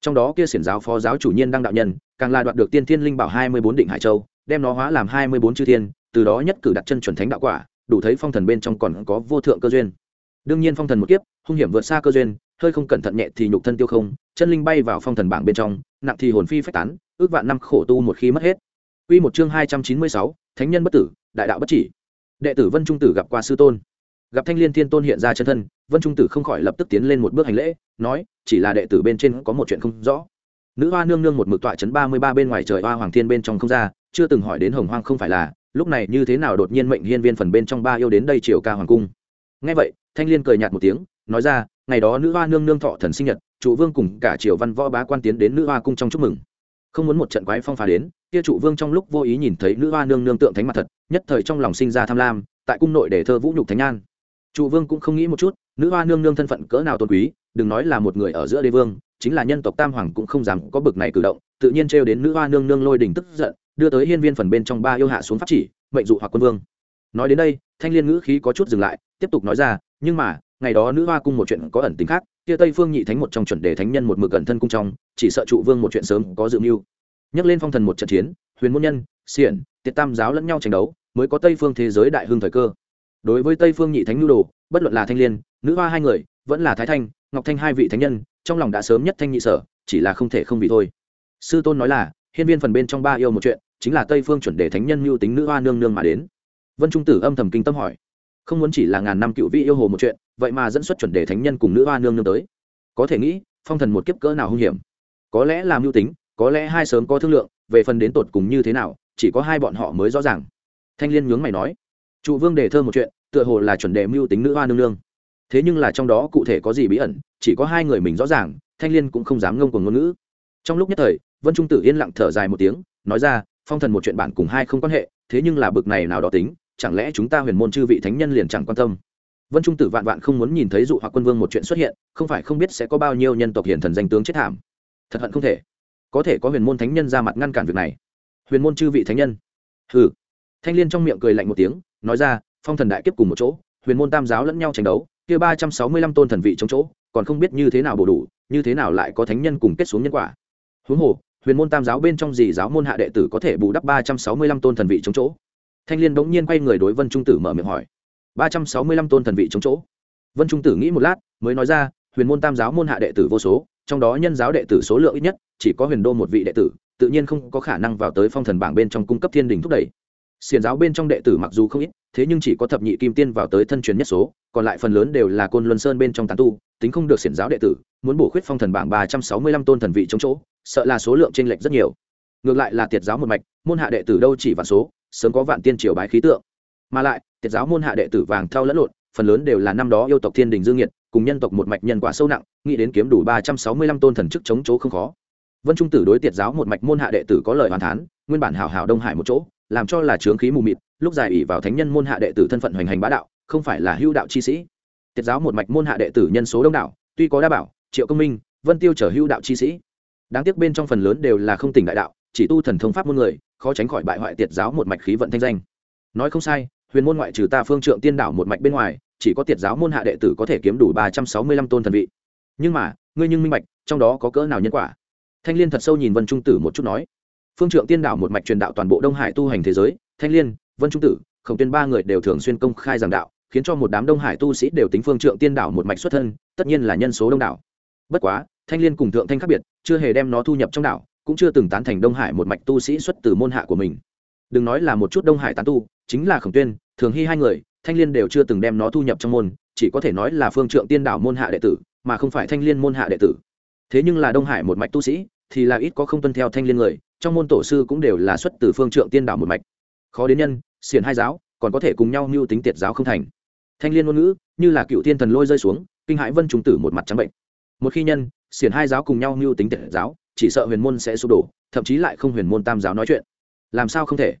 Trong đó kia xiển giáo phó giáo chủ nhiên đăng đạo nhân càng là đoạt được tiên thiên linh bảo hai mươi bốn định hải châu đem nó hóa làm hai mươi bốn chư thiên từ đó nhất cử đặt chân chuẩn thánh đạo quả đủ thấy phong thần bên trong còn có vô thượng cơ duyên. Đương nhiên phong thần một kiếp hung hiểm vượt xa cơ duyên hơi không cẩn thận nhẹ thì nhục thân tiêu không chân linh bay vào phong thần bảng bên trong nặng thì hồn phi phách tán ước vạn năm khổ tu một khi mất hết. Quy một chương hai trăm chín mươi sáu, Thánh nhân bất tử, đại đạo bất chỉ. Đệ tử Vân Trung Tử gặp qua sư tôn. Gặp Thanh Liên Thiên Tôn hiện ra chân thân, Vân Trung Tử không khỏi lập tức tiến lên một bước hành lễ, nói, chỉ là đệ tử bên trên có một chuyện không rõ. Nữ hoa nương nương một mực tọa chấn ba mươi ba bên ngoài trời hoa hoàng thiên bên trong không ra, chưa từng hỏi đến Hồng Hoang không phải là, lúc này như thế nào đột nhiên mệnh hiên viên phần bên trong ba yêu đến đây triều ca hoàng cung ngay vậy thanh liên cười nhạt một tiếng nói ra ngày đó nữ hoa nương nương thọ thần sinh nhật chủ vương cùng cả triều văn võ bá quan tiến đến nữ hoa cung trong chúc mừng không muốn một trận quái phong phá đến kia trụ vương trong lúc vô ý nhìn thấy nữ hoa nương nương tượng thánh mặt thật, nhất thời trong lòng sinh ra tham lam, tại cung nội để thơ vũ nhục thánh an. trụ vương cũng không nghĩ một chút, nữ hoa nương nương thân phận cỡ nào tôn quý, đừng nói là một người ở giữa đế vương, chính là nhân tộc tam hoàng cũng không dám có bực này cử động, tự nhiên trêu đến nữ hoa nương nương lôi đình tức giận, đưa tới hiên viên phần bên trong ba yêu hạ xuống pháp chỉ, mệnh dụ hoặc quân vương nói đến đây, thanh liên ngữ khí có chút dừng lại, tiếp tục nói ra, nhưng mà, ngày đó nữ hoa cung một chuyện có ẩn tính khác, kia tây phương nhị thánh một trong chuẩn đề thánh nhân một mực gần thân cung trong, chỉ sợ trụ vương một chuyện sớm có dự mưu nhắc lên phong thần một trận chiến, huyền môn nhân, xiển, tiệt tam giáo lẫn nhau tranh đấu, mới có tây phương thế giới đại hưng thời cơ. Đối với tây phương nhị thánh nhu đồ, bất luận là thanh liên, nữ hoa hai người, vẫn là thái thanh, ngọc thanh hai vị thánh nhân, trong lòng đã sớm nhất thanh nhị sở, chỉ là không thể không vì thôi. Sư tôn nói là, hiên viên phần bên trong ba yêu một chuyện, chính là tây phương chuẩn đề thánh nhân mưu tính nữ hoa nương nương mà đến. Vân trung tử âm thầm kinh tâm hỏi, không muốn chỉ là ngàn năm cựu vị yêu hồ một chuyện, vậy mà dẫn xuất chuẩn đề thánh nhân cùng nữ hoa nương nương tới. Có thể nghĩ, phong thần một kiếp cỡ nào hung hiểm. Có lẽ là mưu tính có lẽ hai sớm có thương lượng, về phần đến tột cùng như thế nào, chỉ có hai bọn họ mới rõ ràng. Thanh liên nhướng mày nói, trụ vương đề thơ một chuyện, tựa hồ là chuẩn đề mưu tính nữ hoa nương nương. Thế nhưng là trong đó cụ thể có gì bí ẩn, chỉ có hai người mình rõ ràng, thanh liên cũng không dám ngông cuồng ngôn ngữ. Trong lúc nhất thời, vân trung tử yên lặng thở dài một tiếng, nói ra, phong thần một chuyện bản cùng hai không quan hệ, thế nhưng là bực này nào đó tính, chẳng lẽ chúng ta huyền môn chư vị thánh nhân liền chẳng quan tâm? Vân trung tử vạn vạn không muốn nhìn thấy dụ hoặc quân vương một chuyện xuất hiện, không phải không biết sẽ có bao nhiêu nhân tộc hiển thần danh tướng chết thảm. Thật hận không thể có thể có huyền môn thánh nhân ra mặt ngăn cản việc này. Huyền môn chư vị thánh nhân. Hừ. Thanh liên trong miệng cười lạnh một tiếng, nói ra, phong thần đại kiếp cùng một chỗ, huyền môn tam giáo lẫn nhau tranh đấu, kia ba trăm sáu mươi lăm tôn thần vị trong chỗ, còn không biết như thế nào bổ đủ, như thế nào lại có thánh nhân cùng kết xuống nhân quả. Huống hồ, huyền môn tam giáo bên trong gì giáo môn hạ đệ tử có thể bù đắp ba trăm sáu mươi lăm tôn thần vị trong chỗ. Thanh liên bỗng nhiên quay người đối vân trung tử mở miệng hỏi, ba trăm sáu mươi lăm tôn thần vị trong chỗ. Vân trung tử nghĩ một lát, mới nói ra, huyền môn tam giáo môn hạ đệ tử vô số trong đó nhân giáo đệ tử số lượng ít nhất chỉ có huyền đô một vị đệ tử, tự nhiên không có khả năng vào tới phong thần bảng bên trong cung cấp thiên đình thúc đẩy. Xiền giáo bên trong đệ tử mặc dù không ít, thế nhưng chỉ có thập nhị kim tiên vào tới thân truyền nhất số, còn lại phần lớn đều là côn luân sơn bên trong tán tu, tính không được xiển giáo đệ tử, muốn bổ khuyết phong thần bảng ba trăm sáu mươi lăm tôn thần vị trong chỗ, sợ là số lượng t r ê n lệch rất nhiều. Ngược lại là tiệt giáo một mạch, môn hạ đệ tử đâu chỉ vạn số, sớm có vạn tiên triều bái khí tượng. Mà lại, tiệt giáo môn hạ đệ tử vàng thao lẫn lộn, phần lớn đều là năm đó yêu tộc thiên đình dương nhiệt cùng nhân tộc một mạch nhân quả sâu nặng, nghĩ đến kiếm đủ ba trăm sáu mươi lăm tôn thần chức chống chỗ không khó. Vân trung tử đối tiệt giáo một mạch môn hạ đệ tử có lời hoàn thán, nguyên bản hảo hảo đông hải một chỗ, làm cho là trướng khí mù mịt, lúc dài ủy vào thánh nhân môn hạ đệ tử thân phận hoành hành bá đạo, không phải là hưu đạo chi sĩ. Tiệt giáo một mạch môn hạ đệ tử nhân số đông đảo, tuy có đa bảo, triệu công minh, vân tiêu trở hưu đạo chi sĩ. Đáng tiếc bên trong phần lớn đều là không tỉnh đại đạo, chỉ tu thần thông pháp môn người, khó tránh khỏi bại hoại tiệt giáo một mạch khí vận thanh danh. Nói không sai, huyền môn ngoại trừ ta phương trượng tiên đảo một mạch bên ngoài chỉ có tiệt giáo môn hạ đệ tử có thể kiếm đủ ba trăm sáu mươi lăm tôn thần vị. Nhưng mà, ngươi nhưng minh bạch, trong đó có cỡ nào nhân quả? Thanh liên thật sâu nhìn vân trung tử một chút nói. Phương trượng tiên đạo một mạch truyền đạo toàn bộ đông hải tu hành thế giới. Thanh liên, vân trung tử, khổng tuyên ba người đều thường xuyên công khai giảng đạo, khiến cho một đám đông hải tu sĩ đều tính phương trượng tiên đạo một mạch xuất thân, tất nhiên là nhân số đông đảo. Bất quá, thanh liên cùng thượng thanh khác biệt, chưa hề đem nó thu nhập trong đảo cũng chưa từng tán thành đông hải một mạch tu sĩ xuất từ môn hạ của mình. Đừng nói là một chút đông hải tán tu, chính là khổng tuyên, thường hy hai người thanh liên đều chưa từng đem nó thu nhập trong môn, chỉ có thể nói là phương trượng tiên Đảo môn hạ đệ tử, mà không phải thanh liên môn hạ đệ tử. Thế nhưng là đông hải một mạch tu sĩ, thì là ít có không tuân theo thanh liên người, trong môn tổ sư cũng đều là xuất từ phương trượng tiên Đảo một mạch. Khó đến nhân, xiển hai giáo, còn có thể cùng nhau mưu tính tiệt giáo không thành. Thanh liên ngôn ngữ, như là cựu thiên thần lôi rơi xuống, kinh hãi vân trùng tử một mặt trắng bệnh. Một khi nhân, xiển hai giáo cùng nhau mưu tính tiệt giáo, chỉ sợ huyền môn sẽ sụp đổ, thậm chí lại không huyền môn tam giáo nói chuyện. Làm sao không thể?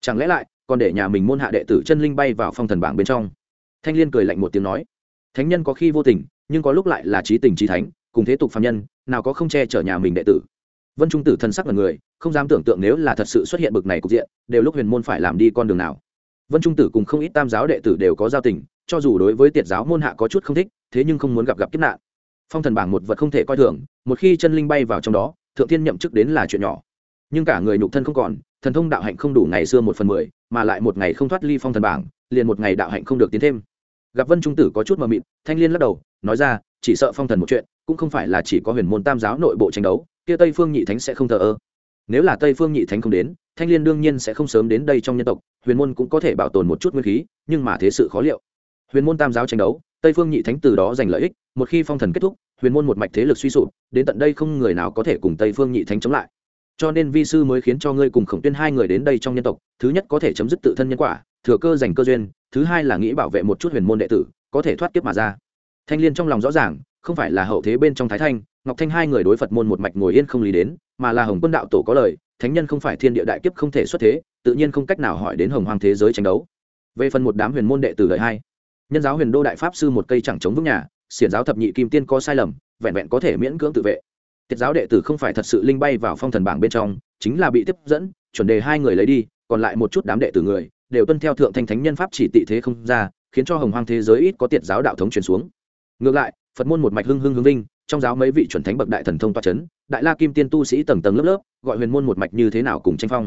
Chẳng lẽ lại còn để nhà mình môn hạ đệ tử chân linh bay vào phong thần bảng bên trong. Thanh liên cười lạnh một tiếng nói, thánh nhân có khi vô tình, nhưng có lúc lại là trí tình trí thánh, cùng thế tục phạm nhân, nào có không che chở nhà mình đệ tử. Vân trung tử thân sắc là người, không dám tưởng tượng nếu là thật sự xuất hiện bực này cục diện, đều lúc huyền môn phải làm đi con đường nào. Vân trung tử cùng không ít tam giáo đệ tử đều có giao tình, cho dù đối với tiệt giáo môn hạ có chút không thích, thế nhưng không muốn gặp gặp kiếp nạn. Phong thần bảng một vật không thể coi thường, một khi chân linh bay vào trong đó, thượng thiên nhậm chức đến là chuyện nhỏ. Nhưng cả người nhục thân không còn thần thông đạo hạnh không đủ ngày xưa một phần mười, mà lại một ngày không thoát ly phong thần bảng, liền một ngày đạo hạnh không được tiến thêm. Gặp vân trung tử có chút mờ mịt, thanh liên lắc đầu, nói ra, chỉ sợ phong thần một chuyện, cũng không phải là chỉ có huyền môn tam giáo nội bộ tranh đấu, kia tây phương nhị thánh sẽ không thờ ơ. Nếu là tây phương nhị thánh không đến, thanh liên đương nhiên sẽ không sớm đến đây trong nhân tộc, huyền môn cũng có thể bảo tồn một chút nguyên khí, nhưng mà thế sự khó liệu. Huyền môn tam giáo tranh đấu, tây phương nhị thánh từ đó giành lợi ích, một khi phong thần kết thúc, huyền môn một mạch thế lực suy sụp, đến tận đây không người nào có thể cùng tây phương nhị thánh chống lại cho nên vi sư mới khiến cho ngươi cùng khổng tuyên hai người đến đây trong nhân tộc, thứ nhất có thể chấm dứt tự thân nhân quả, thừa cơ giành cơ duyên, thứ hai là nghĩ bảo vệ một chút huyền môn đệ tử, có thể thoát kiếp mà ra. Thanh liên trong lòng rõ ràng, không phải là hậu thế bên trong thái thanh, ngọc thanh hai người đối phật môn một mạch ngồi yên không lý đến, mà là hồng quân đạo tổ có lời, thánh nhân không phải thiên địa đại kiếp không thể xuất thế, tự nhiên không cách nào hỏi đến hồng hoàng thế giới tranh đấu. Về phần một đám huyền môn đệ tử lợi hai nhân giáo huyền đô đại pháp sư một cây chẳng chống vững nhà, xiển giáo thập nhị kim tiên có sai lầm, vẹn vẹn có thể miễn cưỡng tự vệ tiết giáo đệ tử không phải thật sự linh bay vào phong thần bảng bên trong, chính là bị tiếp dẫn, chuẩn đề hai người lấy đi, còn lại một chút đám đệ tử người, đều tuân theo thượng thanh thánh nhân pháp chỉ tị thế không ra, khiến cho hồng hoang thế giới ít có tiệt giáo đạo thống truyền xuống. Ngược lại, phật môn một mạch hưng hưng hưng vinh, trong giáo mấy vị chuẩn thánh bậc đại thần thông toa c h ấ n đại la kim tiên tu sĩ tầng tầng lớp lớp, gọi huyền môn một mạch như thế nào cùng tranh phong.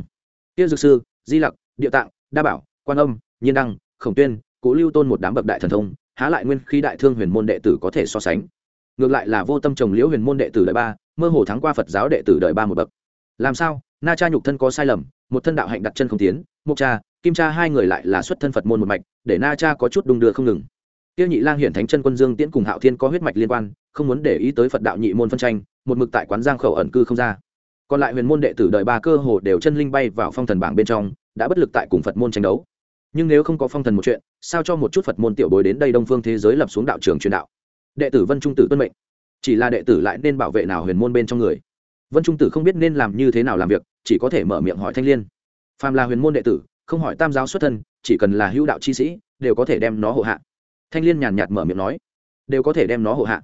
Tiêu dược sư, di lặc, địa tạng, đa bảo, quan âm, nhiên đăng, khổng tuyên cố lưu tôn một đám bậc đại thần thông, há lại nguyên khi đại thương huyền môn đệ tử có thể so sánh. Ngược lại là vô tâm trồng liễu huyền môn đệ tử đại ba mơ hồ thắng qua phật giáo đệ tử đời ba một bậc. Làm sao? Na cha nhục thân có sai lầm, một thân đạo hạnh đặt chân không tiến, mục cha, kim cha hai người lại là xuất thân phật môn một mạch, để na cha có chút đung đưa không ngừng. Tiêu nhị lang hiện thánh chân quân dương tiễn cùng hạo thiên có huyết mạch liên quan, không muốn để ý tới phật đạo nhị môn phân tranh, một mực tại quán giang khẩu ẩn cư không ra. Còn lại huyền môn đệ tử đời ba cơ hồ đều chân linh bay vào phong thần bảng bên trong, đã bất lực tại cùng phật môn tranh đấu. Nhưng nếu không có phong thần một chuyện, sao cho một chút phật môn tiểu bối đến đây đông phương thế giới lập xuống đạo trường truyền đạo? Đệ tử vân trung tử tuân mệnh chỉ là đệ tử lại nên bảo vệ nào huyền môn bên trong người. Vân trung tử không biết nên làm như thế nào làm việc, chỉ có thể mở miệng hỏi thanh liên. Phàm là huyền môn đệ tử, không hỏi tam giáo xuất thân, chỉ cần là hữu đạo chi sĩ, đều có thể đem nó hộ hạ. Thanh liên nhàn nhạt mở miệng nói, đều có thể đem nó hộ hạ.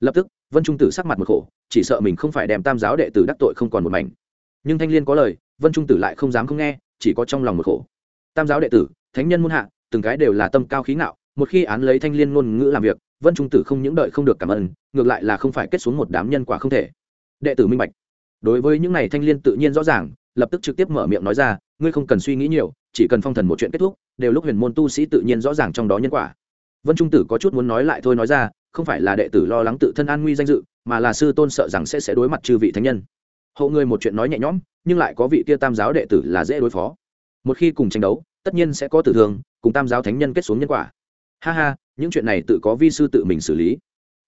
Lập tức, vân trung tử sắc mặt một khổ, chỉ sợ mình không phải đem tam giáo đệ tử đắc tội không còn một mảnh. Nhưng thanh liên có lời, vân trung tử lại không dám không nghe, chỉ có trong lòng một khổ. Tam giáo đệ tử, thánh nhân muôn hạ, từng cái đều là tâm cao khí ngạo, một khi án lấy thanh liên ngôn ngữ làm việc vân trung tử không những đợi không được cảm ơn, ngược lại là không phải kết xuống một đám nhân quả không thể. Đệ tử minh bạch. Đối với những này thanh liên tự nhiên rõ ràng, lập tức trực tiếp mở miệng nói ra, ngươi không cần suy nghĩ nhiều, chỉ cần phong thần một chuyện kết thúc, đều lúc huyền môn tu sĩ tự nhiên rõ ràng trong đó nhân quả. Vân trung tử có chút muốn nói lại thôi nói ra, không phải là đệ tử lo lắng tự thân an nguy danh dự, mà là sư tôn sợ rằng sẽ sẽ đối mặt chư vị thánh nhân. Hộ ngươi một chuyện nói nhẹ nhõm, nhưng lại có vị kia tam giáo đệ tử là dễ đối phó. Một khi cùng tranh đấu, tất nhiên sẽ có tử thương, cùng tam giáo thánh nhân kết xuống nhân quả ha ha, những chuyện này tự có vi sư tự mình xử lý.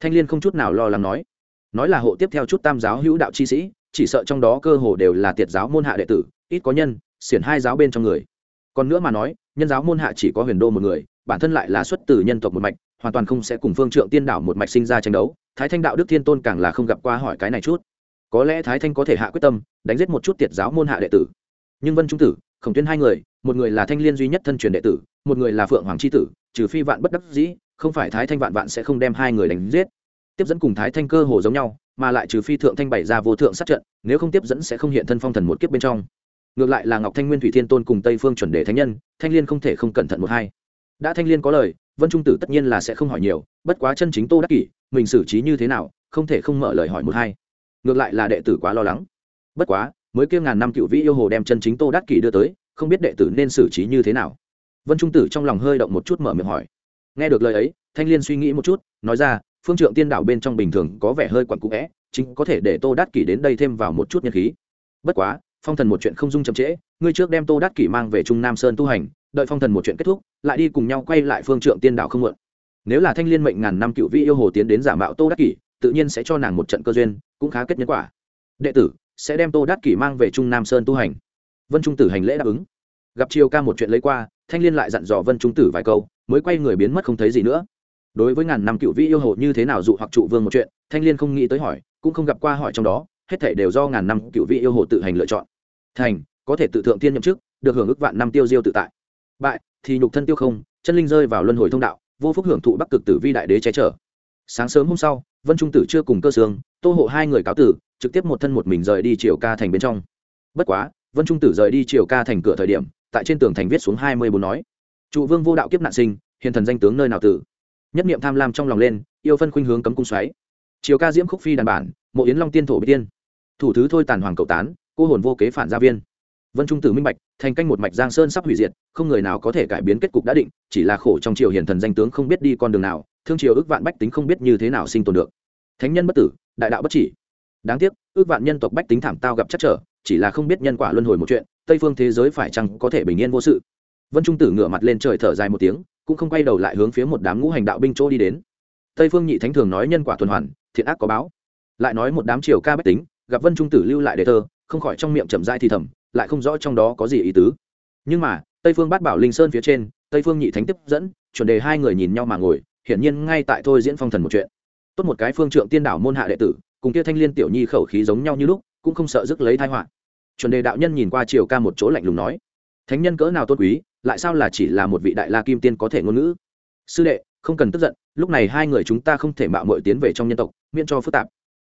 Thanh liên không chút nào lo lắng nói. Nói là hộ tiếp theo chút tam giáo hữu đạo chi sĩ, chỉ sợ trong đó cơ hồ đều là tiệt giáo môn hạ đệ tử, ít có nhân, xiển hai giáo bên trong người. Còn nữa mà nói, nhân giáo môn hạ chỉ có huyền đô một người, bản thân lại là xuất từ nhân tộc một mạch, hoàn toàn không sẽ cùng phương trượng tiên đảo một mạch sinh ra tranh đấu. Thái thanh đạo đức thiên tôn càng là không gặp qua hỏi cái này chút. Có lẽ thái thanh có thể hạ quyết tâm, đánh giết một chút tiệt giáo môn hạ đệ tử. Nhưng vân trung tử, khổng tuyên hai người, một người là thanh liên duy nhất thân truyền đệ tử, một người là phượng hoàng c h i tử trừ phi vạn bất đắc dĩ, không phải thái thanh vạn vạn sẽ không đem hai người đánh giết. Tiếp dẫn cùng thái thanh cơ hồ giống nhau, mà lại trừ phi thượng thanh bày ra vô thượng sát trận, nếu không tiếp dẫn sẽ không hiện thân phong thần một kiếp bên trong. Ngược lại là ngọc thanh nguyên thủy thiên tôn cùng tây phương chuẩn đề thánh nhân, thanh liên không thể không cẩn thận một hai. Đã thanh liên có lời, vân trung tử tất nhiên là sẽ không hỏi nhiều, bất quá chân chính tô đắc kỷ, mình xử trí như thế nào, không thể không mở lời hỏi một hai. Ngược lại là đệ tử quá lo lắng. Bất quá, mới kia ngàn năm cựu vĩ yêu hồ đem chân chính tô đắc kỷ đưa tới, không biết đệ tử nên xử trí như thế nào vân trung tử trong lòng hơi động một chút mở miệng hỏi. Nghe được lời ấy, thanh liên suy nghĩ một chút, nói ra, phương trượng tiên đảo bên trong bình thường có vẻ hơi quặn cũ vẽ, chính có thể để tô Đát kỷ đến đây thêm vào một chút nhân khí. Bất quá, phong thần một chuyện không dung chậm trễ, ngươi trước đem tô Đát kỷ mang về trung nam sơn tu hành, đợi phong thần một chuyện kết thúc, lại đi cùng nhau quay lại phương trượng tiên đảo không muộn. Nếu là thanh liên mệnh ngàn năm cựu vị yêu hồ tiến đến giả mạo tô đắc kỷ, tự nhiên sẽ cho nàng một trận cơ duyên, cũng khá kết nhân quả. Đệ tử, sẽ đem tô đắc kỷ mang về trung nam sơn tu hành. Vân trung tử hành lễ đáp ứng. Gặp chiều ca một chuyện lấy qua thanh liên lại dặn dò vân trung tử vài câu, mới quay người biến mất không thấy gì nữa. Đối với ngàn năm cựu vĩ yêu hồ như thế nào dụ hoặc trụ vương một chuyện, thanh liên không nghĩ tới hỏi, cũng không gặp qua hỏi trong đó, hết thể đều do ngàn năm cựu vĩ yêu hồ tự hành lựa chọn. Thành, có thể tự thượng tiên nhậm chức, được hưởng ước vạn năm tiêu diêu tự tại. Bại, thì nhục thân tiêu không, chân linh rơi vào luân hồi thông đạo, vô phúc hưởng thụ bắc cực tử vi đại đế che chở. Sáng sớm hôm sau, vân trung tử chưa cùng cơ sương tô hộ hai người cáo tử, trực tiếp một thân một mình rời đi triều ca thành bên trong. Bất quá, vân trung tử rời đi triều ca thành cửa thời điểm tại trên tường thành viết xuống hai mươi bốn nói. Trụ vương vô đạo kiếp nạn sinh, hiền thần danh tướng nơi nào tử? Nhất niệm tham lam trong lòng lên, yêu phân khuynh hướng cấm cung xoáy. Triều ca diễm khúc phi đàn bản, mộ yến long tiên thổ bị tiên. Thủ thứ thôi tàn hoàng cầu tán, cô hồn vô kế phản gia viên. Vân trung tử minh bạch, thành canh một mạch giang sơn sắp hủy diệt, không người nào có thể cải biến kết cục đã định, chỉ là khổ trong triều hiền thần danh tướng không biết đi con đường nào, thương triều ước vạn bách tính không biết như thế nào sinh tồn được. Thánh nhân bất tử, đại đạo bất chỉ. Đáng tiếc, ước vạn nhân tộc bách tính thảm tao gặp chắc trở, chỉ là không biết nhân quả luân hồi một chuyện tây phương thế giới phải chăng có thể bình yên vô sự? Vân trung tử ngửa mặt lên trời thở dài một tiếng, cũng không quay đầu lại hướng phía một đám ngũ hành đạo binh chỗ đi đến. Tây phương nhị thánh thường nói nhân quả tuần hoàn, thiện ác có báo. Lại nói một đám triều ca bách tính, gặp vân trung tử lưu lại đề thơ, không khỏi trong miệng chậm dai thì thầm, lại không rõ trong đó có gì ý tứ. Nhưng mà, tây phương bát bảo linh sơn phía trên, tây phương nhị thánh tiếp dẫn, chuẩn đề hai người nhìn nhau mà ngồi, hiển nhiên ngay tại thôi diễn phong thần một chuyện. Tốt một cái phương trượng tiên đảo môn hạ đệ tử, cùng kia thanh liên tiểu nhi khẩu khí giống nhau như lúc, cũng không sợ rước lấy tai họa chuẩn đề đạo nhân nhìn qua triều ca một chỗ lạnh lùng nói, thánh nhân cỡ nào tôn quý, lại sao là chỉ là một vị đại la kim tiên có thể ngôn ngữ? Sư đệ, không cần tức giận, lúc này hai người chúng ta không thể mạo muội tiến về trong nhân tộc, miễn cho phức tạp.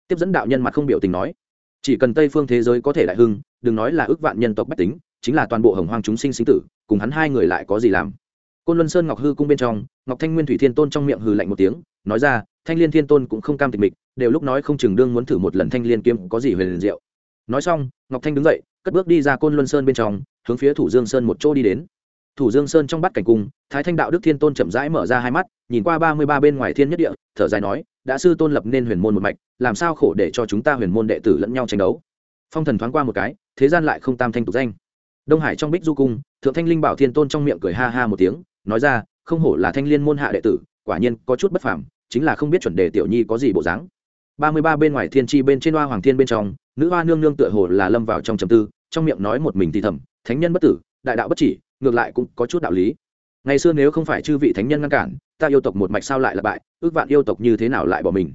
Tiếp dẫn đạo nhân mặt không biểu tình nói, chỉ cần tây phương thế giới có thể đại hưng, đừng nói là ước vạn nhân tộc bách tính, chính là toàn bộ hồng hoang chúng sinh sinh tử, cùng hắn hai người lại có gì làm? Côn luân sơn ngọc hư cung bên trong, ngọc thanh nguyên thủy thiên tôn trong miệng hừ lạnh một tiếng, nói ra, thanh liên thiên tôn cũng không cam tịch mịch, đều lúc nói không chừng đương muốn thử một lần thanh liên kiếm, có gì huyền liền diệu nói xong, ngọc thanh đứng dậy, cất bước đi ra côn luân sơn bên trong, hướng phía thủ dương sơn một chỗ đi đến. Thủ dương sơn trong bắt cảnh cung thái thanh đạo đức thiên tôn chậm rãi mở ra hai mắt, nhìn qua ba mươi ba bên ngoài thiên nhất địa, thở dài nói, đã sư tôn lập nên huyền môn một mạch, làm sao khổ để cho chúng ta huyền môn đệ tử lẫn nhau tranh đấu? Phong thần thoáng qua một cái, thế gian lại không tam thanh tục danh. Đông hải trong bích du cung, thượng thanh linh bảo thiên tôn trong miệng cười ha ha một tiếng, nói ra, không hổ là thanh liên môn hạ đệ tử, quả nhiên có chút bất phàm, chính là không biết chuẩn đề tiểu nhi có gì bộ dáng ba mươi ba bên ngoài thiên tri bên trên hoa hoàng thiên bên trong, nữ hoa nương nương tựa hồ là lâm vào trong trầm tư, trong miệng nói một mình thì thầm, thánh nhân bất tử, đại đạo bất chỉ, ngược lại cũng có chút đạo lý. Ngày xưa nếu không phải chư vị thánh nhân ngăn cản, ta yêu tộc một mạch sao lại là bại, ước vạn yêu tộc như thế nào lại bỏ mình?